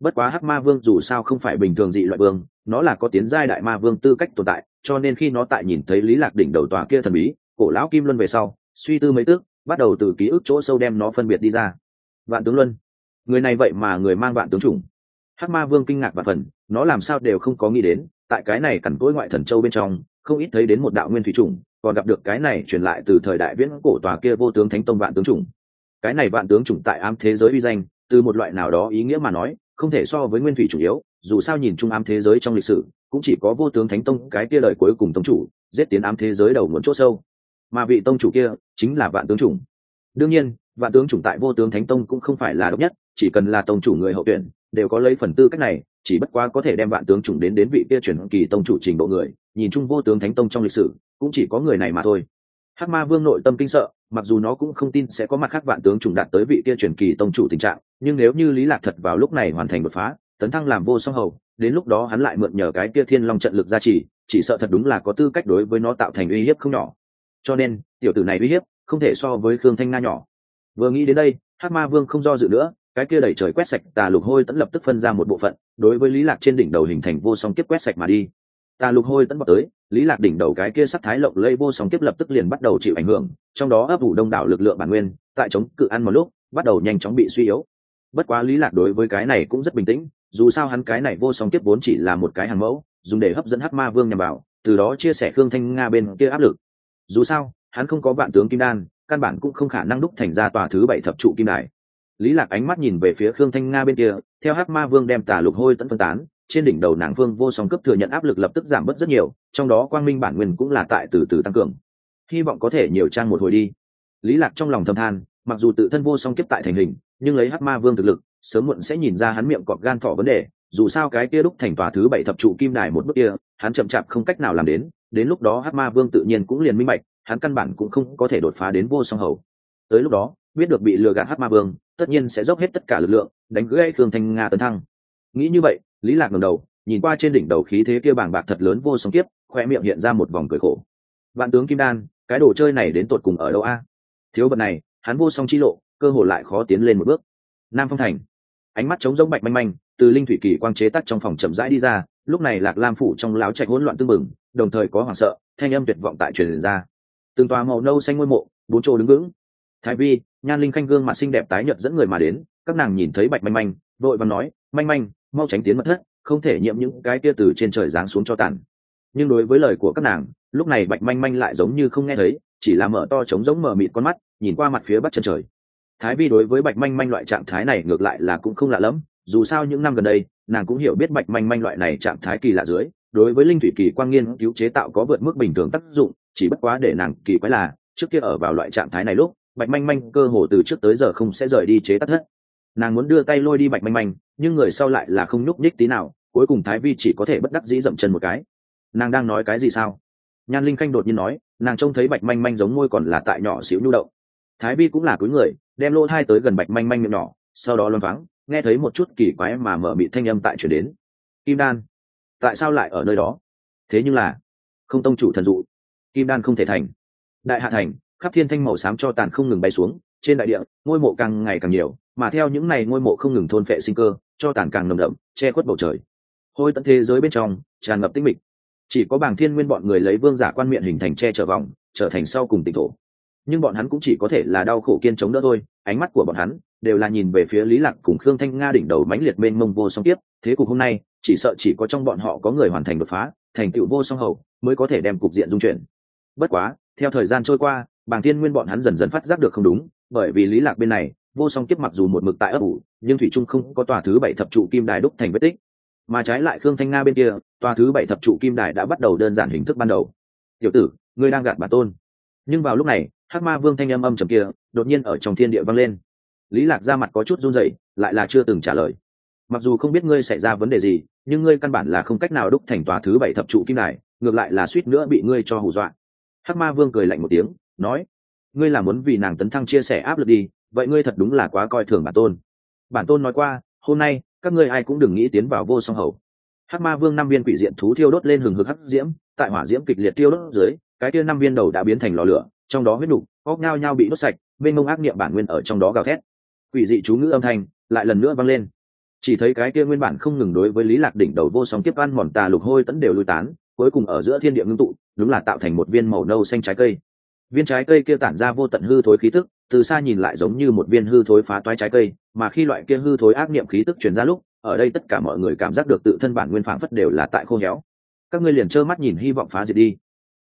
Bất quá hắc ma vương dù sao không phải bình thường dị loại vương, nó là có tiến giai đại ma vương tư cách tồn tại, cho nên khi nó tại nhìn thấy lý lạc đỉnh đầu tòa kia thần bí, cổ lão kim luân về sau, suy tư mấy tước bắt đầu từ ký ức chỗ sâu đem nó phân biệt đi ra. Vạn tướng luân. Người này vậy mà người mang vạn tướng chủng. Hắc ma vương kinh ngạc và phần, nó làm sao đều không có nghĩ đến, tại cái này cẩn cỗi ngoại thần châu bên trong, không ít thấy đến một đạo nguyên thủy chủng, còn gặp được cái này truyền lại từ thời đại viễn cổ tòa kia vô tướng thánh tông vạn tướng chủng. Cái này vạn tướng chủng tại ám thế giới uy danh, từ một loại nào đó ý nghĩa mà nói không thể so với nguyên thủy chủ yếu, dù sao nhìn chung ám thế giới trong lịch sử, cũng chỉ có vô tướng thánh tông cái kia lời cuối cùng tông chủ, giết tiến ám thế giới đầu nguồn chỗ sâu. Mà vị tông chủ kia chính là vạn tướng chủng. Đương nhiên, vạn tướng chủng tại vô tướng thánh tông cũng không phải là độc nhất, chỉ cần là tông chủ người hậu tuyển, đều có lấy phần tư cách này, chỉ bất quá có thể đem vạn tướng chủng đến đến vị kia chuyển kỳ tông chủ trình độ người, nhìn chung vô tướng thánh tông trong lịch sử, cũng chỉ có người này mà thôi. Hắc ma vương nội tâm kinh sợ mặc dù nó cũng không tin sẽ có mặt khác vạn tướng trùng đạt tới vị kia truyền kỳ tông chủ tình trạng, nhưng nếu như lý lạc thật vào lúc này hoàn thành đột phá, tấn thăng làm vô song hầu, đến lúc đó hắn lại mượn nhờ cái kia thiên long trận lực gia trì, chỉ sợ thật đúng là có tư cách đối với nó tạo thành uy hiếp không nhỏ. Cho nên, tiểu tử này uy hiếp, không thể so với khương thanh nga nhỏ. Vừa nghĩ đến đây, hắc ma vương không do dự nữa, cái kia đẩy trời quét sạch tà lục hôi tẫn lập tức phân ra một bộ phận, đối với lý lạc trên đỉnh đầu hình thành vô song kiếp quét sạch mà đi tà lục hôi tấn bọc tới, lý lạc đỉnh đầu cái kia sắc thái lộng lây vô song tiếp lập tức liền bắt đầu chịu ảnh hưởng, trong đó ấp ủ đông đảo lực lượng bản nguyên, tại chống cự ăn một lúc, bắt đầu nhanh chóng bị suy yếu. Bất quá lý lạc đối với cái này cũng rất bình tĩnh, dù sao hắn cái này vô song tiếp vốn chỉ là một cái hàng mẫu, dùng để hấp dẫn hắc ma vương nhằm vào, từ đó chia sẻ khương thanh nga bên kia áp lực. Dù sao, hắn không có vạn tướng kim đan, căn bản cũng không khả năng đúc thành ra tòa thứ bảy thập trụ kim đài. Lý lạc ánh mắt nhìn về phía khương thanh nga bên kia, theo hắc ma vương đem tà lục hôi tấn phân tán trên đỉnh đầu nàng vương vô song cấp thừa nhận áp lực lập tức giảm bớt rất nhiều, trong đó quang minh bản nguyên cũng là tại từ từ tăng cường. Hy vọng có thể nhiều trang một hồi đi. Lý lạc trong lòng thầm than, mặc dù tự thân vô song kiếp tại thành hình, nhưng lấy hắc ma vương thực lực, sớm muộn sẽ nhìn ra hắn miệng cọp gan thỏ vấn đề, dù sao cái kia đúc thành tòa thứ bảy thập trụ kim đài một bước kia, hắn chậm chạp không cách nào làm đến đến lúc đó hắc ma vương tự nhiên cũng liền minh bạch, hắn căn bản cũng không có thể đột phá đến vô song hầu. Tới lúc đó, biết được bị lừa gạt hắc ma vương, tất nhiên sẽ dốc hết tất cả lực lượng, đánh gãy khương thanh nga tấn thăng. Nghĩ như vậy lý lạc ngẩng đầu, nhìn qua trên đỉnh đầu khí thế kia bàng bạc thật lớn vô song kiếp khoe miệng hiện ra một vòng cười khổ. Vạn tướng kim đan, cái đồ chơi này đến tột cùng ở đâu a? Thiếu vật này, hắn vô song chi lộ, cơ hội lại khó tiến lên một bước. Nam phong thành. Ánh mắt trống rỗng bạch manh manh, từ linh thủy kỳ quang chế tắt trong phòng chậm rãi đi ra, lúc này lạc lam phủ trong láo chạy hỗn loạn tương mừng đồng thời có hoảng sợ, thanh âm tuyệt vọng tại truyền ra. Từng tòa màu nâu xanh ngôi mộ, bốn chỗ đứng vững. Thái vi, nhan linh khanh gương mặt xinh đẹp tái nhợt dẫn người mà đến, các nàng nhìn thấy bạch manh manh, vội vàng nói, manh manh mau tránh tiến mất thất, không thể nhiễm những cái kia từ trên trời giáng xuống cho tàn. Nhưng đối với lời của các nàng, lúc này bạch manh manh lại giống như không nghe thấy, chỉ là mở to trống giống mở mịt con mắt, nhìn qua mặt phía bắc chân trời. Thái vi đối với bạch manh manh loại trạng thái này ngược lại là cũng không lạ lẫm, dù sao những năm gần đây, nàng cũng hiểu biết bạch manh manh loại này trạng thái kỳ lạ dưới, đối với linh thủy kỳ quang nghiên cứu chế tạo có vượt mức bình thường tác dụng, chỉ bất quá để nàng kỳ quái là, trước kia ở vào loại trạng thái này lúc, bạch manh manh cơ hồ từ trước tới giờ không sẽ rời đi chế tác thất. Nàng muốn đưa tay lôi đi bạch manh manh nhưng người sau lại là không nhúc nhích tí nào, cuối cùng thái vi chỉ có thể bất đắc dĩ dậm chân một cái. Nàng đang nói cái gì sao? Nhan linh khanh đột nhiên nói, nàng trông thấy bạch manh manh giống môi còn là tại nhỏ xíu nhu động. Thái vi cũng là cuối người, đem lô thai tới gần bạch manh manh miệng nhỏ, sau đó loan vắng nghe thấy một chút kỳ quái mà mở bị thanh âm tại chuyển đến. Kim đan, tại sao lại ở nơi đó? Thế nhưng là, không tông chủ thần dụ. Kim đan không thể thành. Đại hạ thành, khắp thiên thanh màu xám cho tàn không ngừng bay xuống, trên đại địa, ngôi mộ càng ngày càng nhiều mà theo những ngày ngôi mộ không ngừng thôn phệ sinh cơ, cho tàn càng nồng đậm, che khuất bầu trời. Hôi tận thế giới bên trong, tràn ngập tinh mịch. Chỉ có bảng thiên nguyên bọn người lấy vương giả quan miệng hình thành che trở vòng trở thành sau cùng tỉnh thổ. Nhưng bọn hắn cũng chỉ có thể là đau khổ kiên chống đỡ thôi, ánh mắt của bọn hắn đều là nhìn về phía lý lạc cùng khương thanh nga đỉnh đầu mãnh liệt bên mông vô song tiếp thế cục hôm nay, chỉ sợ chỉ có trong bọn họ có người hoàn thành đột phá, thành tựu vô song hầu, mới có thể đem cục diện dung chuyển. Bất quá, theo thời gian trôi qua, bàng thiên nguyên bọn hắn dần dần phát giác được không đúng, bởi vì lý lạc bên này vô song kiếp mặc dù một mực tại ấp ủ, nhưng thủy trung không có tòa thứ bảy thập trụ kim đài đúc thành vết tích. Mà trái lại khương thanh nga bên kia, tòa thứ bảy thập trụ kim đài đã bắt đầu đơn giản hình thức ban đầu. Tiểu tử, ngươi đang gạt bản tôn. Nhưng vào lúc này, hắc ma vương thanh âm âm trầm kia đột nhiên ở trong thiên địa vang lên. Lý lạc ra mặt có chút run rẩy, lại là chưa từng trả lời. Mặc dù không biết ngươi xảy ra vấn đề gì, nhưng ngươi căn bản là không cách nào đúc thành tòa thứ bảy thập trụ kim đài, ngược lại là suýt nữa bị ngươi cho hù dọa. Hắc ma vương cười lạnh một tiếng, nói, ngươi là muốn vì nàng tấn thăng chia sẻ áp lực đi vậy ngươi thật đúng là quá coi thường bản tôn. Bản tôn nói qua, hôm nay, các ngươi ai cũng đừng nghĩ tiến vào vô song hầu. Hắc ma vương năm viên quỷ diện thú thiêu đốt lên hừng hực hắc diễm, tại hỏa diễm kịch liệt tiêu đốt dưới, cái kia năm viên đầu đã biến thành lò lửa, trong đó huyết đục óc nhao nhao bị đốt sạch bên mông ác niệm bản nguyên ở trong đó gào thét. Quỷ dị chú ngữ âm thanh lại lần nữa vang lên. Chỉ thấy cái kia nguyên bản không ngừng đối với lý lạc đỉnh đầu vô song kiếp ăn mòn tà lục hôi tẫn đều lui tán, cuối cùng ở giữa thiên địa ngưng tụ, đúng là tạo thành một viên màu nâu xanh trái cây. Viên trái cây kia tản ra vô tận hư thối khí tức từ xa nhìn lại giống như một viên hư thối phá toái trái cây, mà khi loại kia hư thối ác niệm khí tức truyền ra lúc, ở đây tất cả mọi người cảm giác được tự thân bản nguyên phảng phất đều là tại khô héo. Các ngươi liền trơ mắt nhìn hy vọng phá diệt đi.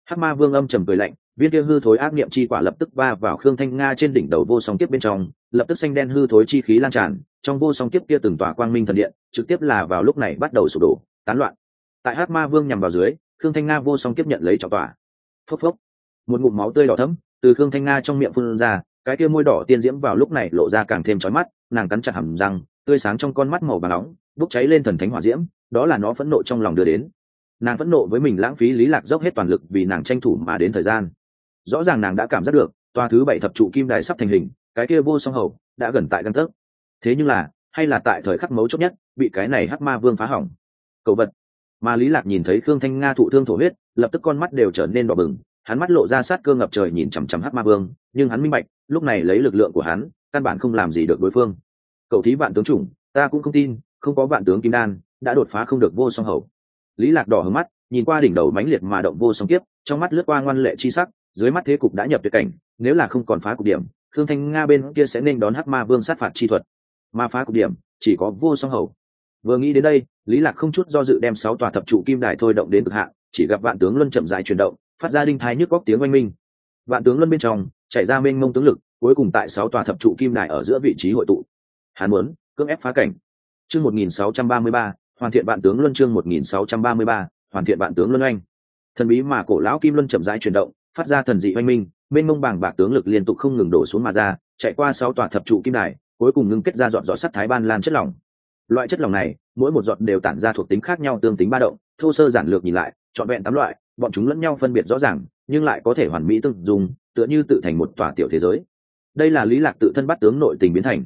Hắc ma vương âm trầm cười lạnh, viên kia hư thối ác niệm chi quả lập tức va vào khương thanh nga trên đỉnh đầu vô song kiếp bên trong, lập tức xanh đen hư thối chi khí lan tràn, trong vô song kiếp kia từng tòa quang minh thần điện, trực tiếp là vào lúc này bắt đầu sụp đổ, tán loạn. Tại hắc ma vương nhằm vào dưới, khương thanh nga vô song kiếp nhận lấy trọng tòa phốc phốc. Một ngụm máu tươi đỏ thấm từ khương thanh nga trong miệng phun ra cái kia môi đỏ tiên diễm vào lúc này lộ ra càng thêm chói mắt, nàng cắn chặt hầm răng, tươi sáng trong con mắt màu vàng nóng, bốc cháy lên thần thánh hỏa diễm, đó là nó phẫn nộ trong lòng đưa đến. Nàng phẫn nộ với mình lãng phí lý lạc dốc hết toàn lực vì nàng tranh thủ mà đến thời gian. Rõ ràng nàng đã cảm giác được toa thứ bảy thập trụ kim đài sắp thành hình, cái kia vô song hầu, đã gần tại căn tấc. Thế nhưng là, hay là tại thời khắc mấu chốt nhất, bị cái này hắc ma vương phá hỏng. Cầu vật. Mà lý lạc nhìn thấy khương thanh nga thụ thương thổ huyết, lập tức con mắt đều trở nên đỏ bừng hắn mắt lộ ra sát cơ ngập trời nhìn chằm chằm hắc ma vương nhưng hắn minh bạch lúc này lấy lực lượng của hắn căn bản không làm gì được đối phương. Cậu thí vạn tướng chủng ta cũng không tin không có vạn tướng kim đan đã đột phá không được vô song hầu. Lý lạc đỏ hướng mắt nhìn qua đỉnh đầu mãnh liệt mà động vô song Kiếp, trong mắt lướt qua ngoan lệ chi sắc dưới mắt thế cục đã nhập tuyệt cảnh nếu là không còn phá cục điểm thương thanh nga bên kia sẽ nên đón hắc ma vương sát phạt chi thuật. Mà phá cục điểm chỉ có vô song hầu. Vừa nghĩ đến đây lý lạc không chút do dự đem sáu tòa thập trụ kim đài thôi động đến cực hạn chỉ gặp vạn tướng luân chậm dài chuyển động phát ra đinh thái nhức góc tiếng oanh minh. Vạn tướng luân bên trong, chảy ra mênh mông tướng lực, cuối cùng tại sáu tòa thập trụ kim đài ở giữa vị trí hội tụ. Hắn muốn, cưỡng ép phá cảnh. Chương một nghìn sáu trăm ba mươi ba, hoàn thiện vạn tướng luân chương một nghìn sáu trăm ba mươi ba, hoàn thiện vạn tướng luân oanh. Thần bí mà cổ lão kim luân chậm rãi chuyển động, phát ra thần dị oanh minh, mênh mông bảng bạc tướng lực liên tục không ngừng đổ xuống mà ra, chạy qua sáu tòa thập trụ kim đài, cuối cùng ngưng kết ra dọn dọn sắt thái ban lan chất lỏng. Loại chất lỏng này, mỗi một giọt đều tản ra thuộc tính khác nhau tương tính ba động, thô sơ giản lược nhìn lại, trọn vẹn tám loại bọn chúng lẫn nhau phân biệt rõ ràng, nhưng lại có thể hoàn mỹ tương dùng tựa như tự thành một tòa tiểu thế giới. Đây là lý lạc tự thân bắt tướng nội tình biến thành.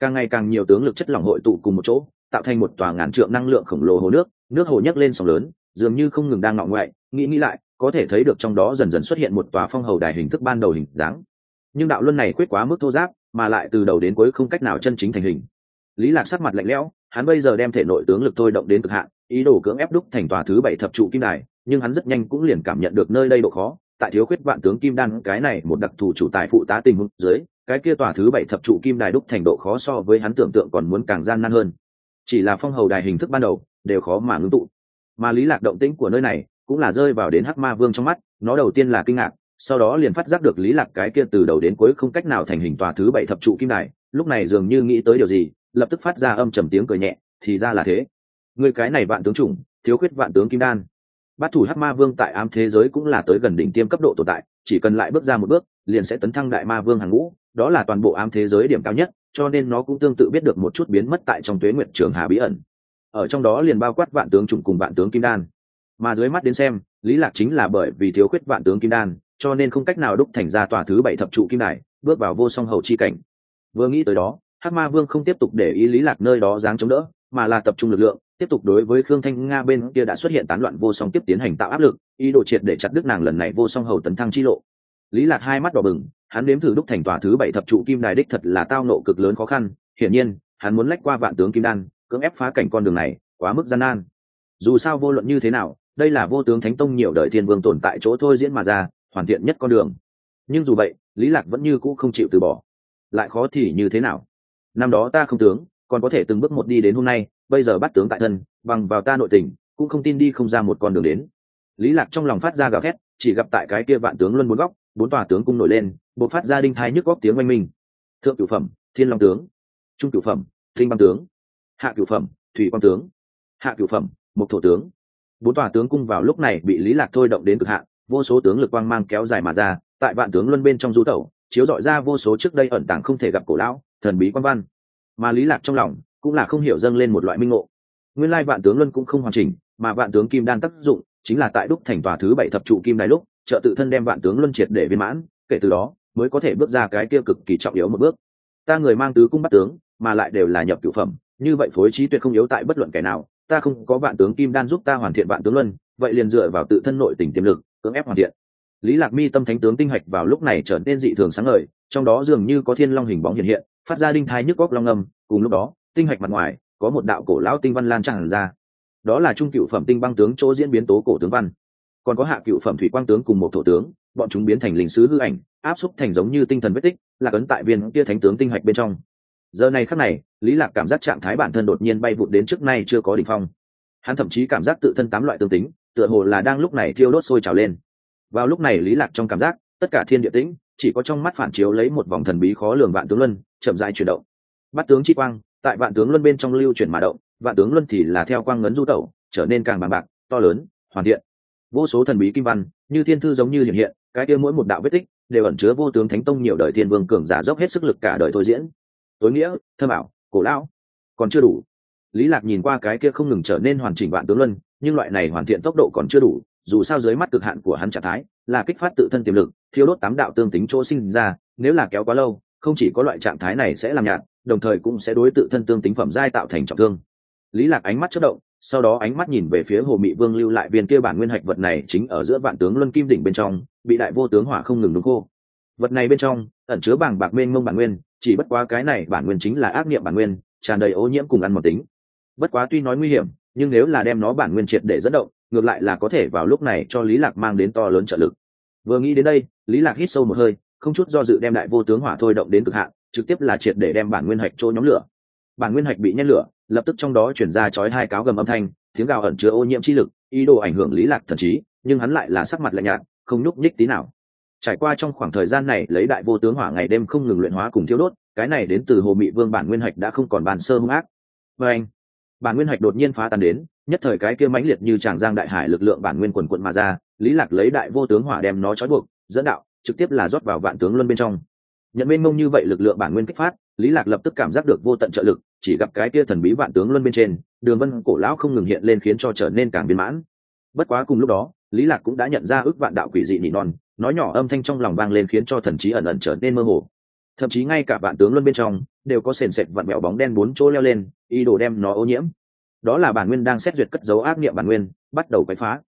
Càng ngày càng nhiều tướng lực chất lỏng hội tụ cùng một chỗ, tạo thành một tòa ngàn trượng năng lượng khổng lồ hồ nước nước hồ nhấc lên sóng lớn, dường như không ngừng đang ngọ ngoại, nghĩ nghĩ lại, có thể thấy được trong đó dần dần xuất hiện một tòa phong hầu đài hình thức ban đầu hình dáng. Nhưng đạo luân này quyết quá mức thô giáp, mà lại từ đầu đến cuối không cách nào chân chính thành hình. Lý lạc sắc mặt lạnh lẽo, hắn bây giờ đem thể nội tướng lực thôi động đến cực hạn, ý đồ cưỡng ép đúc thành tòa thứ bảy thập trụ kim đài nhưng hắn rất nhanh cũng liền cảm nhận được nơi đây độ khó, tại thiếu khuyết vạn tướng kim đan, cái này một đặc thù chủ tài phụ tá tình huống dưới, cái kia tòa thứ bảy thập trụ kim đài đúc thành độ khó so với hắn tưởng tượng còn muốn càng gian nan hơn. Chỉ là phong hầu đài hình thức ban đầu, đều khó mà ngưng tụ. Mà lý lạc động tĩnh của nơi này, cũng là rơi vào đến hắc ma vương trong mắt, nó đầu tiên là kinh ngạc, sau đó liền phát giác được lý lạc cái kia từ đầu đến cuối không cách nào thành hình tòa thứ bảy thập trụ kim đài, lúc này dường như nghĩ tới điều gì, lập tức phát ra âm trầm tiếng cười nhẹ, thì ra là thế. Người cái này vạn tướng chủng, thiếu khuyết vạn tướng kim đan bát thủ hắc ma vương tại ám thế giới cũng là tới gần đỉnh tiêm cấp độ tồn tại, chỉ cần lại bước ra một bước, liền sẽ tấn thăng đại ma vương hàng ngũ, đó là toàn bộ ám thế giới điểm cao nhất, cho nên nó cũng tương tự biết được một chút biến mất tại trong tuế nguyện trường hà bí ẩn. Ở trong đó liền bao quát vạn tướng trùng cùng vạn tướng kim đan. Mà dưới mắt đến xem, lý lạc chính là bởi vì thiếu khuyết vạn tướng kim đan, cho nên không cách nào đúc thành ra tòa thứ bảy thập trụ kim đài, bước vào vô song hầu chi cảnh. Vừa nghĩ tới đó, hắc ma vương không tiếp tục để ý lý lạc nơi đó dáng chống đỡ, mà là tập trung lực lượng tiếp tục đối với khương thanh nga bên kia đã xuất hiện tán loạn vô song tiếp tiến hành tạo áp lực, ý đồ triệt để chặt đứt nàng lần này vô song hầu tấn thăng chi lộ. Lý lạc hai mắt đỏ bừng, hắn nếm thử đúc thành tòa thứ bảy thập trụ kim đài đích thật là tao nộ cực lớn khó khăn, hiển nhiên, hắn muốn lách qua vạn tướng kim đan, cưỡng ép phá cảnh con đường này, quá mức gian nan. Dù sao vô luận như thế nào, đây là vô tướng thánh tông nhiều đời thiên vương tồn tại chỗ thôi diễn mà ra, hoàn thiện nhất con đường. Nhưng dù vậy, lý lạc vẫn như cũ không chịu từ bỏ. Lại khó thì như thế nào? Năm đó ta không tướng, còn có thể từng bước một đi đến hôm nay bây giờ bắt tướng tại thân, bằng vào ta nội tình, cũng không tin đi không ra một con đường đến. Lý lạc trong lòng phát ra gào thét, chỉ gặp tại cái kia vạn tướng luân bốn góc, bốn tòa tướng cung nổi lên bộ phát ra đinh thái nhức góc tiếng oanh minh. Thượng cửu phẩm, thiên long tướng. Trung cửu phẩm thinh băng tướng. Hạ cửu phẩm, thủy quang tướng. Hạ cửu phẩm mục thổ tướng. Bốn tòa tướng cung vào lúc này bị lý lạc thôi động đến cực hạn, vô số tướng lực quang mang kéo dài mà ra, tại vạn tướng luân bên trong du tẩu, chiếu dọi ra vô số trước đây ẩn tàng không thể gặp cổ lão, thần bí quan văn. Mà lý lạc trong lòng cũng là không hiểu dâng lên một loại minh ngộ. Nguyên lai vạn tướng luân cũng không hoàn chỉnh, mà vạn tướng kim đan tác dụng chính là tại đúc thành tòa thứ bảy thập trụ kim đài lúc, trợ tự thân đem vạn tướng luân triệt để viên mãn, kể từ đó mới có thể bước ra cái kia cực kỳ trọng yếu một bước. Ta người mang tứ cung bắt tướng, mà lại đều là nhập cửu phẩm, như vậy phối trí tuyệt không yếu tại bất luận kẻ nào, ta không có vạn tướng kim đan giúp ta hoàn thiện vạn tướng luân, vậy liền dựa vào tự thân nội tình tiềm lực, cưỡng ép hoàn thiện. Lý lạc mi tâm thánh tướng tinh hạch vào lúc này trở nên dị thường sáng ngời, trong đó dường như có thiên long hình bóng hiện hiện, phát ra đinh thái nhức góc long âm, cùng lúc đó tinh hạch mặt ngoài, có một đạo cổ lão tinh văn lan tràn ra. Đó là trung cựu phẩm tinh băng tướng chỗ diễn biến tố cổ tướng văn. Còn có hạ cựu phẩm thủy quang tướng cùng một thổ tướng, bọn chúng biến thành linh sứ hư ảnh, áp xúc thành giống như tinh thần vết tích, là cấn tại viên kia thánh tướng tinh hạch bên trong. Giờ này khắc này, lý lạc cảm giác trạng thái bản thân đột nhiên bay vụt đến trước nay chưa có đỉnh phong. Hắn thậm chí cảm giác tự thân tám loại tương tính, tựa hồ là đang lúc này thiêu đốt sôi trào lên. Vào lúc này lý lạc trong cảm giác, tất cả thiên địa tĩnh, chỉ có trong mắt phản chiếu lấy một vòng thần bí khó lường vạn tướng luân, chậm rãi chuyển động. Bắt tướng chi quang tại vạn tướng luân bên trong lưu chuyển mà động, vạn tướng luân thì là theo quang ngấn du tẩu, trở nên càng bằng bạc, to lớn, hoàn thiện. Vô số thần bí kim văn, như thiên thư giống như hiện hiện, cái kia mỗi một đạo vết tích, đều ẩn chứa vô tướng thánh tông nhiều đời thiên vương cường giả dốc hết sức lực cả đời thôi diễn. Tối nghĩa, thơ bảo, cổ lão, còn chưa đủ. Lý lạc nhìn qua cái kia không ngừng trở nên hoàn chỉnh vạn tướng luân, nhưng loại này hoàn thiện tốc độ còn chưa đủ, dù sao dưới mắt cực hạn của hắn trạng thái, là kích phát tự thân tiềm lực thiếu đốt tám đạo tương tính chỗ sinh ra, nếu là kéo quá lâu, không chỉ có loại trạng thái này sẽ làm nhạt đồng thời cũng sẽ đối tự thân tương tính phẩm giai tạo thành trọng thương. Lý lạc ánh mắt chớp động, sau đó ánh mắt nhìn về phía hồ mị vương lưu lại viên kia bản nguyên hạch vật này chính ở giữa vạn tướng luân kim đỉnh bên trong, bị đại vô tướng hỏa không ngừng đúng khô. Vật này bên trong, ẩn chứa bảng bạc mênh mông bản nguyên, chỉ bất quá cái này bản nguyên chính là ác niệm bản nguyên, tràn đầy ô nhiễm cùng ăn một tính. Bất quá tuy nói nguy hiểm, nhưng nếu là đem nó bản nguyên triệt để dẫn động, ngược lại là có thể vào lúc này cho lý lạc mang đến to lớn trợ lực. Vừa nghĩ đến đây, lý lạc hít sâu một hơi, không chút do dự đem đại vô tướng hỏa thôi động đến cực hạn trực tiếp là triệt để đem bản nguyên hạch trôi nhóm lửa. Bản nguyên hạch bị nhét lửa, lập tức trong đó chuyển ra chói hai cáo gầm âm thanh, tiếng gào ẩn chứa ô nhiễm chi lực, ý đồ ảnh hưởng lý lạc thần trí, nhưng hắn lại là sắc mặt lạnh nhạt, không nhúc nhích tí nào. Trải qua trong khoảng thời gian này, lấy đại vô tướng hỏa ngày đêm không ngừng luyện hóa cùng thiêu đốt, cái này đến từ hồ mị vương bản nguyên hạch đã không còn bàn sơ hung ác. Và anh, bản nguyên hạch đột nhiên phá tan đến, nhất thời cái kia mãnh liệt như tràng giang đại hải lực lượng bản nguyên quần quận mà ra, lý lạc lấy đại vô tướng hỏa đem nó trói buộc, dẫn đạo, trực tiếp là rót vào vạn tướng luân bên trong nhận bên mông như vậy lực lượng bản nguyên kích phát, lý lạc lập tức cảm giác được vô tận trợ lực, chỉ gặp cái kia thần bí vạn tướng luân bên trên, đường vân cổ lão không ngừng hiện lên khiến cho trở nên càng viên mãn. Bất quá cùng lúc đó, lý lạc cũng đã nhận ra ước vạn đạo quỷ dị nỉ non, nói nhỏ âm thanh trong lòng vang lên khiến cho thần trí ẩn ẩn trở nên mơ hồ. Thậm chí ngay cả vạn tướng luân bên trong, đều có sền sệt vặn mẹo bóng đen bốn chỗ leo lên, ý đồ đem nó ô nhiễm. Đó là bản nguyên đang xét duyệt cất dấu ác niệm bản nguyên, bắt đầu quấy phá.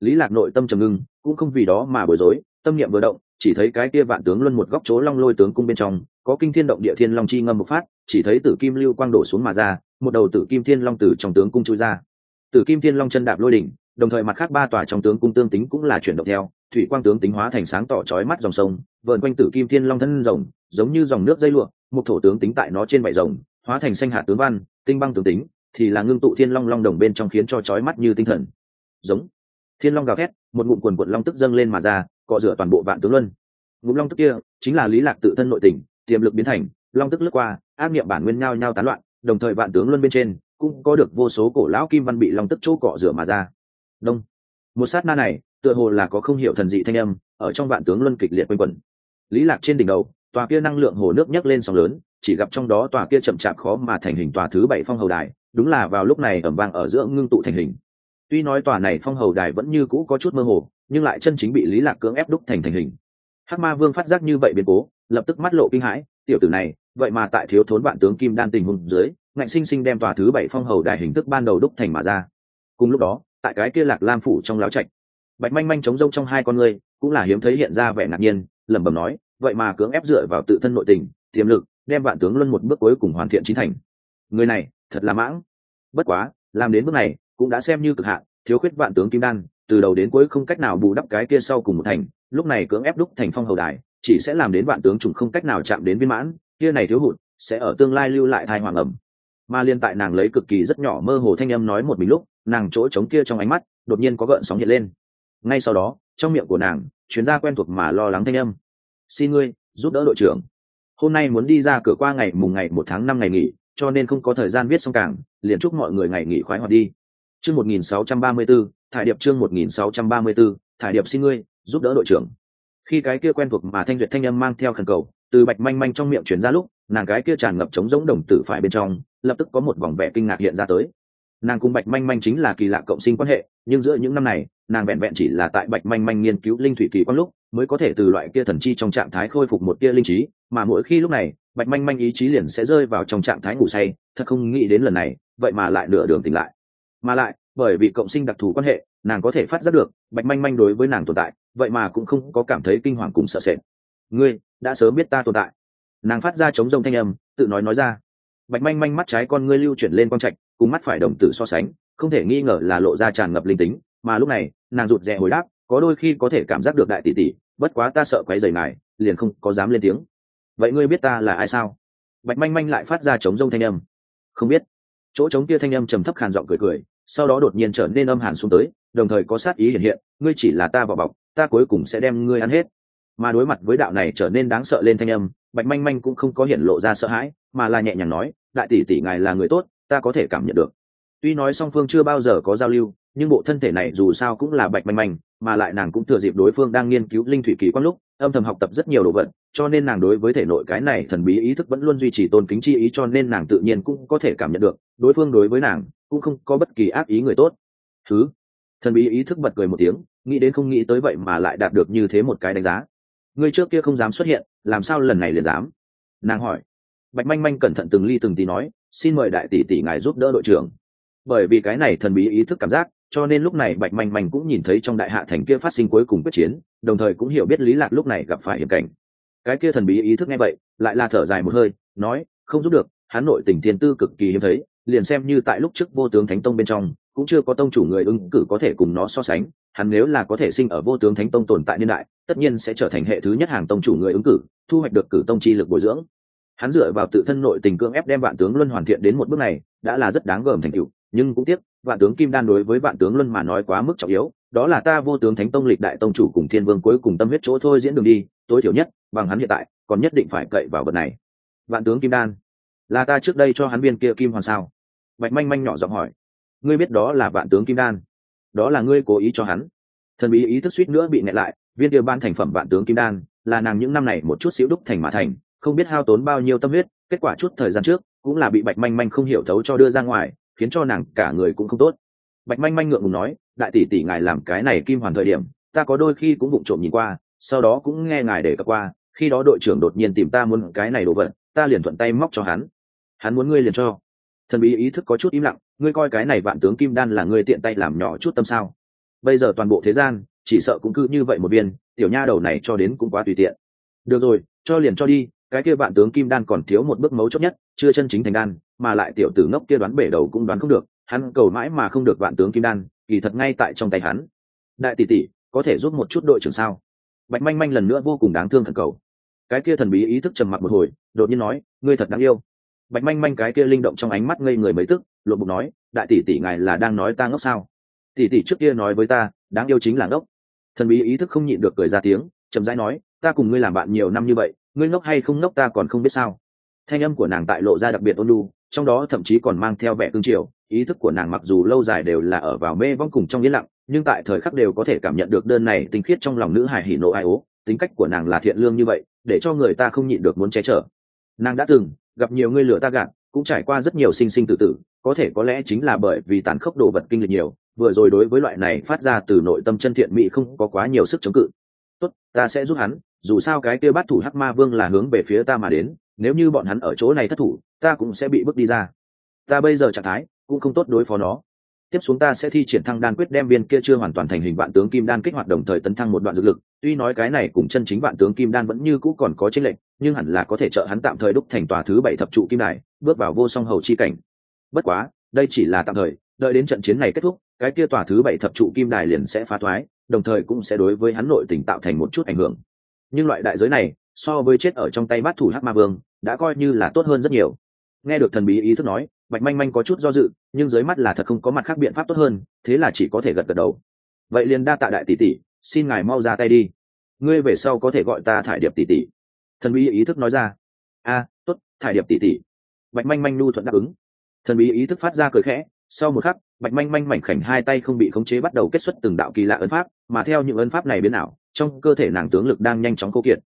Lý lạc nội tâm trầm ngưng, cũng không vì đó mà bối rối, tâm niệm vừa động chỉ thấy cái kia vạn tướng luân một góc chỗ long lôi tướng cung bên trong, có kinh thiên động địa thiên long chi ngâm một phát, chỉ thấy tử kim lưu quang đổ xuống mà ra, một đầu tử kim thiên long tử trong tướng cung chui ra. Tử kim thiên long chân đạp lôi đỉnh, đồng thời mặt khác ba tòa trong tướng cung tương tính cũng là chuyển động theo, thủy quang tướng tính hóa thành sáng tỏ chói mắt dòng sông vợn quanh tử kim thiên long thân rồng, giống như dòng nước dây lụa, một thổ tướng tính tại nó trên bảy rồng, hóa thành xanh hạ tướng văn, tinh băng tướng tính, thì là ngưng tụ thiên long long đồng bên trong khiến cho chói mắt như tinh thần. Giống. Thiên long gào thét, một ngụm quần quần long tức dâng lên mà ra cọ rửa toàn bộ vạn tướng luân. Ngụm long tức kia chính là lý lạc tự thân nội tình, tiềm lực biến thành, long tức lướt qua, ác niệm bản nguyên nhao nhao tán loạn, đồng thời vạn tướng luân bên trên cũng có được vô số cổ lão kim văn bị long tức chỗ cọ rửa mà ra. Đông. Một sát na này, tựa hồ là có không hiểu thần dị thanh âm ở trong vạn tướng luân kịch liệt quanh quẩn. Lý lạc trên đỉnh đầu, tòa kia năng lượng hồ nước nhấc lên sóng lớn, chỉ gặp trong đó tòa kia chậm chạp khó mà thành hình tòa thứ bảy phong hầu đài, đúng là vào lúc này ẩm vang ở giữa ngưng tụ thành hình tuy nói tòa này phong hầu đài vẫn như cũ có chút mơ hồ, nhưng lại chân chính bị lý lạc cưỡng ép đúc thành thành hình. Hắc ma vương phát giác như vậy biến cố, lập tức mắt lộ kinh hãi, tiểu tử này, vậy mà tại thiếu thốn vạn tướng kim đan tình hùng dưới, ngạnh sinh sinh đem tòa thứ bảy phong hầu đài hình thức ban đầu đúc thành mà ra. Cùng lúc đó, tại cái kia lạc lam phủ trong láo trạch, bạch manh manh chống rông trong hai con người cũng là hiếm thấy hiện ra vẻ ngạc nhiên, lẩm bẩm nói, vậy mà cưỡng ép dựa vào tự thân nội tình, tiềm lực, đem vạn tướng luân một bước cuối cùng hoàn thiện chính thành. Người này, thật là mãng. Bất quá, làm đến bước này cũng đã xem như cực hạn, thiếu khuyết vạn tướng kim đan, từ đầu đến cuối không cách nào bù đắp cái kia sau cùng một thành, lúc này cưỡng ép đúc thành phong hầu đài, chỉ sẽ làm đến vạn tướng trùng không cách nào chạm đến viên mãn, kia này thiếu hụt sẽ ở tương lai lưu lại thai hoàng ẩm. Mà liên tại nàng lấy cực kỳ rất nhỏ mơ hồ thanh âm nói một mình lúc, nàng chỗ trống kia trong ánh mắt, đột nhiên có gợn sóng hiện lên. Ngay sau đó, trong miệng của nàng chuyến ra quen thuộc mà lo lắng thanh âm. Xin ngươi, giúp đỡ đội trưởng. Hôm nay muốn đi ra cửa qua ngày mùng ngày một tháng năm ngày nghỉ, cho nên không có thời gian viết xong cảng liền chúc mọi người ngày nghỉ khoái hoạt đi chương một nghìn sáu trăm ba mươi b ố thải điệp chương một nghìn sáu trăm ba mươi b ố thải điệp xin ngươi, giúp đỡ đội trưởng. Khi cái kia quen thuộc mà thanh duyệt thanh âm mang theo khẩn cầu, từ bạch manh manh trong miệng truyền ra lúc, nàng cái kia tràn ngập trống rỗng đồng tử phải bên trong, lập tức có một vòng vẻ kinh ngạc hiện ra tới. Nàng cùng bạch manh manh chính là kỳ lạ cộng sinh quan hệ, nhưng giữa những năm này, nàng vẹn vẹn chỉ là tại bạch manh manh nghiên cứu linh thủy kỳ quan lúc, mới có thể từ loại kia thần chi trong trạng thái khôi phục một kia linh trí, mà mỗi khi lúc này, bạch manh manh ý chí liền sẽ rơi vào trong trạng thái ngủ say, thật không nghĩ đến lần này, vậy mà lại nửa đường tỉnh lại mà lại, bởi vì cộng sinh đặc thù quan hệ, nàng có thể phát giác được, bạch manh manh đối với nàng tồn tại, vậy mà cũng không có cảm thấy kinh hoàng cùng sợ sệt. Ngươi đã sớm biết ta tồn tại. Nàng phát ra chống rông thanh âm, tự nói nói ra. Bạch manh manh mắt trái con ngươi lưu chuyển lên quang trạch, cùng mắt phải đồng tử so sánh, không thể nghi ngờ là lộ ra tràn ngập linh tính, mà lúc này, nàng rụt rè hồi đáp, có đôi khi có thể cảm giác được đại tỷ tỷ, bất quá ta sợ quấy rầy ngài, liền không có dám lên tiếng. Vậy ngươi biết ta là ai sao? Bạch manh manh lại phát ra chống rông thanh âm. Không biết. Chỗ trống kia thanh âm trầm thấp khàn giọng cười cười sau đó đột nhiên trở nên âm hàn xuống tới, đồng thời có sát ý hiện hiện, ngươi chỉ là ta vào bọc, ta cuối cùng sẽ đem ngươi ăn hết. Mà đối mặt với đạo này trở nên đáng sợ lên thanh âm, bạch manh manh cũng không có hiện lộ ra sợ hãi, mà là nhẹ nhàng nói, đại tỷ tỷ ngài là người tốt, ta có thể cảm nhận được. Tuy nói song phương chưa bao giờ có giao lưu, nhưng bộ thân thể này dù sao cũng là bạch manh manh, mà lại nàng cũng thừa dịp đối phương đang nghiên cứu linh thủy kỳ quan lúc âm thầm học tập rất nhiều đồ vật, cho nên nàng đối với thể nội cái này thần bí ý thức vẫn luôn duy trì tôn kính chi ý, cho nên nàng tự nhiên cũng có thể cảm nhận được, đối phương đối với nàng cũng không có bất kỳ ác ý người tốt. Thứ, thần bí ý thức bật cười một tiếng, nghĩ đến không nghĩ tới vậy mà lại đạt được như thế một cái đánh giá. Người trước kia không dám xuất hiện, làm sao lần này liền dám? Nàng hỏi. Bạch manh manh cẩn thận từng ly từng tí nói, xin mời đại tỷ tỷ ngài giúp đỡ đội trưởng. Bởi vì cái này thần bí ý thức cảm giác cho nên lúc này bạch manh manh cũng nhìn thấy trong đại hạ thành kia phát sinh cuối cùng quyết chiến, đồng thời cũng hiểu biết lý lạc lúc này gặp phải hiểm cảnh. Cái kia thần bí ý thức nghe vậy, lại là thở dài một hơi, nói, không giúp được hắn nội tình tiên tư cực kỳ hiếm thấy, liền xem như tại lúc trước vô tướng thánh tông bên trong, cũng chưa có tông chủ người ứng cử có thể cùng nó so sánh, hắn nếu là có thể sinh ở vô tướng thánh tông tồn tại niên đại, tất nhiên sẽ trở thành hệ thứ nhất hàng tông chủ người ứng cử, thu hoạch được cử tông chi lực bồi dưỡng. Hắn dựa vào tự thân nội tình cưỡng ép đem vạn tướng luân hoàn thiện đến một bước này, đã là rất đáng gờm thành tựu, nhưng cũng tiếc vạn tướng kim đan đối với vạn tướng luân mà nói quá mức trọng yếu, đó là ta vô tướng thánh tông lịch đại tông chủ cùng thiên vương cuối cùng tâm huyết chỗ thôi diễn đường đi, tối thiểu nhất, bằng hắn hiện tại, còn nhất định phải cậy vào vật này. Vạn tướng kim đan, là ta trước đây cho hắn viên kia kim hoàn sao? Bạch manh manh nhỏ giọng hỏi. Ngươi biết đó là vạn tướng kim đan. Đó là ngươi cố ý cho hắn. Thần bí ý thức suýt nữa bị nẹt lại, viên kia ban thành phẩm vạn tướng kim đan, là nàng những năm này một chút xíu đúc thành mà thành, không biết hao tốn bao nhiêu tâm huyết, kết quả chút thời gian trước, cũng là bị bạch manh manh không hiểu thấu cho đưa ra ngoài khiến cho nàng cả người cũng không tốt. Bạch manh manh ngượng ngùng nói, đại tỷ tỷ ngài làm cái này kim hoàn thời điểm, ta có đôi khi cũng vụng trộm nhìn qua, sau đó cũng nghe ngài để cập qua, khi đó đội trưởng đột nhiên tìm ta muốn cái này đồ vật, ta liền thuận tay móc cho hắn. Hắn muốn ngươi liền cho. Thần bí ý thức có chút im lặng, ngươi coi cái này vạn tướng kim đan là ngươi tiện tay làm nhỏ chút tâm sao? Bây giờ toàn bộ thế gian, chỉ sợ cũng cứ như vậy một viên, tiểu nha đầu này cho đến cũng quá tùy tiện. Được rồi, cho liền cho đi cái kia vạn tướng kim đan còn thiếu một bước mấu chốt nhất, chưa chân chính thành đan, mà lại tiểu tử ngốc kia đoán bể đầu cũng đoán không được, hắn cầu mãi mà không được vạn tướng kim đan, kỳ thật ngay tại trong tay hắn. Đại tỷ tỷ, có thể giúp một chút đội trưởng sao? Bạch manh manh lần nữa vô cùng đáng thương thần cầu. Cái kia thần bí ý thức trầm mặc một hồi, đột nhiên nói, ngươi thật đáng yêu. Bạch manh manh cái kia linh động trong ánh mắt ngây người mấy tức lộ bụng nói, đại tỷ tỷ ngài là đang nói ta ngốc sao? Tỷ tỷ trước kia nói với ta, đáng yêu chính là ngốc. Thần bí ý thức không nhịn được cười ra tiếng, chậm rãi nói, ta cùng ngươi làm bạn nhiều năm như vậy ngươi ngốc hay không ngốc ta còn không biết sao. Thanh âm của nàng tại lộ ra đặc biệt ôn lu trong đó thậm chí còn mang theo vẻ cương triều, ý thức của nàng mặc dù lâu dài đều là ở vào mê vong cùng trong yên lặng, nhưng tại thời khắc đều có thể cảm nhận được đơn này tinh khiết trong lòng nữ hải hỉ nộ ai ố, tính cách của nàng là thiện lương như vậy, để cho người ta không nhịn được muốn che chở. Nàng đã từng gặp nhiều người lửa ta gạt, cũng trải qua rất nhiều sinh sinh tự tử, có thể có lẽ chính là bởi vì tàn khốc đồ vật kinh lịch nhiều, vừa rồi đối với loại này phát ra từ nội tâm chân thiện mỹ không có quá nhiều sức chống cự tốt, ta sẽ giúp hắn, dù sao cái kia bắt thủ hắc ma vương là hướng về phía ta mà đến, nếu như bọn hắn ở chỗ này thất thủ, ta cũng sẽ bị bước đi ra. Ta bây giờ trạng thái cũng không tốt đối phó nó. Tiếp xuống ta sẽ thi triển thăng đan quyết đem viên kia chưa hoàn toàn thành hình vạn tướng kim đan kích hoạt đồng thời tấn thăng một đoạn dược lực. Tuy nói cái này cùng chân chính vạn tướng kim đan vẫn như cũ còn có chênh lệnh nhưng hẳn là có thể trợ hắn tạm thời đúc thành tòa thứ bảy thập trụ kim đài, bước vào vô song hầu chi cảnh. Bất quá, đây chỉ là tạm thời, đợi đến trận chiến này kết thúc, cái kia tòa thứ bảy thập trụ kim đài liền sẽ phá thoái đồng thời cũng sẽ đối với hắn nội tình tạo thành một chút ảnh hưởng. Nhưng loại đại giới này so với chết ở trong tay bát thủ hắc ma vương đã coi như là tốt hơn rất nhiều. Nghe được thần bí ý thức nói bạch manh manh có chút do dự nhưng dưới mắt là thật không có mặt khác biện pháp tốt hơn thế là chỉ có thể gật gật đầu. Vậy liền đa tạ đại tỷ tỷ xin ngài mau ra tay đi. Ngươi về sau có thể gọi ta thải điệp tỷ tỷ. Thần bí ý thức nói ra. A à, tốt thải điệp tỷ tỷ. Bạch manh manh nu thuận đáp ứng. Thần bí ý thức phát ra cười khẽ sau một khắc bạch manh manh mảnh khảnh hai tay không bị khống chế bắt đầu kết xuất từng đạo kỳ lạ ấn pháp, mà theo những ấn pháp này biến ảo, trong cơ thể nàng tướng lực đang nhanh chóng khô kiệt.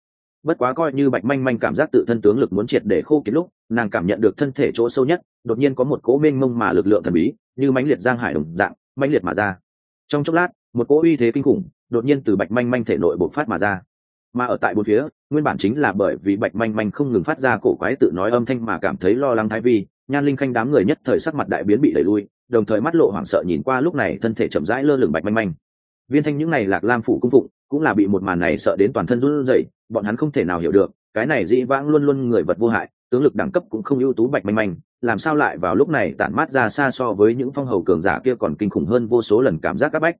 Bất quá coi như bạch manh manh cảm giác tự thân tướng lực muốn triệt để khô kiệt lúc, nàng cảm nhận được thân thể chỗ sâu nhất, đột nhiên có một cỗ mênh mông mà lực lượng thần bí, như mãnh liệt giang hải đồng dạng, mãnh liệt mà ra. Trong chốc lát, một cỗ uy thế kinh khủng, đột nhiên từ bạch manh manh thể nội bộc phát mà ra. Mà ở tại bốn phía, nguyên bản chính là bởi vì bạch manh manh không ngừng phát ra cổ quái tự nói âm thanh mà cảm thấy lo lắng thái vi, nhan linh khanh đám người nhất thời sắc mặt đại biến bị đẩy lui đồng thời mắt lộ hoảng sợ nhìn qua lúc này thân thể chậm rãi lơ lửng bạch manh manh. Viên thanh những này lạc lam phủ cung phụng, cũng là bị một màn này sợ đến toàn thân run rẩy, bọn hắn không thể nào hiểu được, cái này dĩ vãng luôn luôn người vật vô hại, tướng lực đẳng cấp cũng không ưu tú bạch manh manh, làm sao lại vào lúc này tản mát ra xa so với những phong hầu cường giả kia còn kinh khủng hơn vô số lần cảm giác các bách.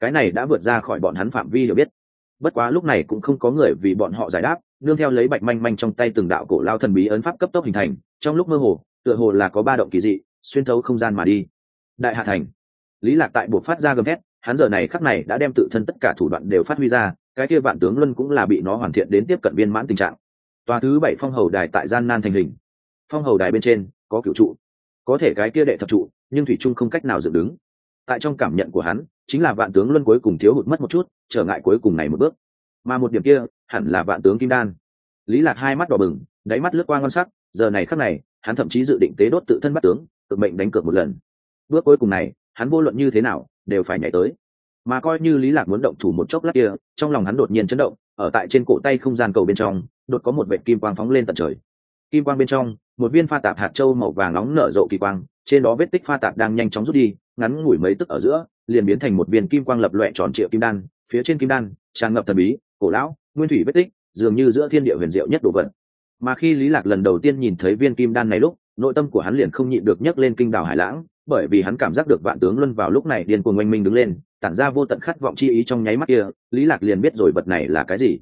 Cái này đã vượt ra khỏi bọn hắn phạm vi hiểu biết. Bất quá lúc này cũng không có người vì bọn họ giải đáp, nương theo lấy bạch manh manh trong tay từng đạo cổ lao thần bí ấn pháp cấp tốc hình thành, trong lúc mơ hồ, tựa hồ là có ba động kỳ dị, xuyên thấu không gian mà đi đại hạ thành. Lý lạc tại buộc phát ra gầm hét hắn giờ này khắc này đã đem tự thân tất cả thủ đoạn đều phát huy ra, cái kia vạn tướng luân cũng là bị nó hoàn thiện đến tiếp cận viên mãn tình trạng. Tòa thứ bảy phong hầu đài tại gian nan thành hình. Phong hầu đài bên trên, có cựu trụ. Có thể cái kia đệ thập trụ, nhưng thủy trung không cách nào dựng đứng. Tại trong cảm nhận của hắn, chính là vạn tướng luân cuối cùng thiếu hụt mất một chút, trở ngại cuối cùng này một bước. Mà một điểm kia, hẳn là vạn tướng kim đan. Lý lạc hai mắt đỏ bừng, đáy mắt lướt qua ngon sắc, giờ này khắc này, hắn thậm chí dự định tế đốt tự thân bắt tướng, tự mệnh đánh cược một lần bước cuối cùng này, hắn vô luận như thế nào, đều phải nhảy tới. Mà coi như lý lạc muốn động thủ một chốc lát kia, trong lòng hắn đột nhiên chấn động, ở tại trên cổ tay không gian cầu bên trong, đột có một vệt kim quang phóng lên tận trời. Kim quang bên trong, một viên pha tạp hạt châu màu vàng nóng nở rộ kỳ quang, trên đó vết tích pha tạp đang nhanh chóng rút đi, ngắn ngủi mấy tức ở giữa, liền biến thành một viên kim quang lập loè tròn triệu kim đan, phía trên kim đan, tràn ngập thần bí, cổ lão, nguyên thủy vết tích, dường như giữa thiên địa huyền diệu nhất đồ vật. Mà khi lý lạc lần đầu tiên nhìn thấy viên kim đan này lúc, nội tâm của hắn liền không nhịn được nhấc lên kinh đảo hải lãng bởi vì hắn cảm giác được vạn tướng luân vào lúc này điên cuồng oanh minh đứng lên, tản ra vô tận khát vọng chi ý trong nháy mắt kia, lý lạc liền biết rồi vật này là cái gì.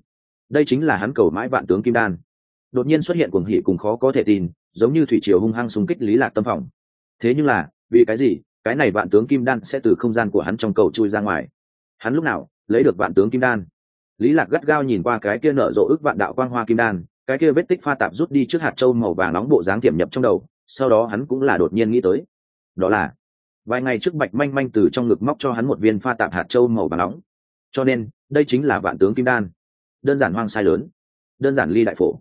Đây chính là hắn cầu mãi vạn tướng kim đan. Đột nhiên xuất hiện cuồng hỉ cùng khó có thể tin, giống như thủy triều hung hăng xung kích lý lạc tâm phòng. Thế nhưng là, vì cái gì, cái này vạn tướng kim đan sẽ từ không gian của hắn trong cầu chui ra ngoài? Hắn lúc nào lấy được vạn tướng kim đan? Lý lạc gắt gao nhìn qua cái kia nở rộ ức vạn đạo quang hoa kim đan, cái kia vết tích pha tạp rút đi trước hạt châu màu vàng nóng bộ dáng tiềm nhập trong đầu, sau đó hắn cũng là đột nhiên nghĩ tới đó là vài ngày trước bạch manh manh từ trong ngực móc cho hắn một viên pha tạp hạt châu màu vàng nóng. Cho nên, đây chính là vạn tướng kim đan. Đơn giản hoang sai lớn. Đơn giản ly đại phổ.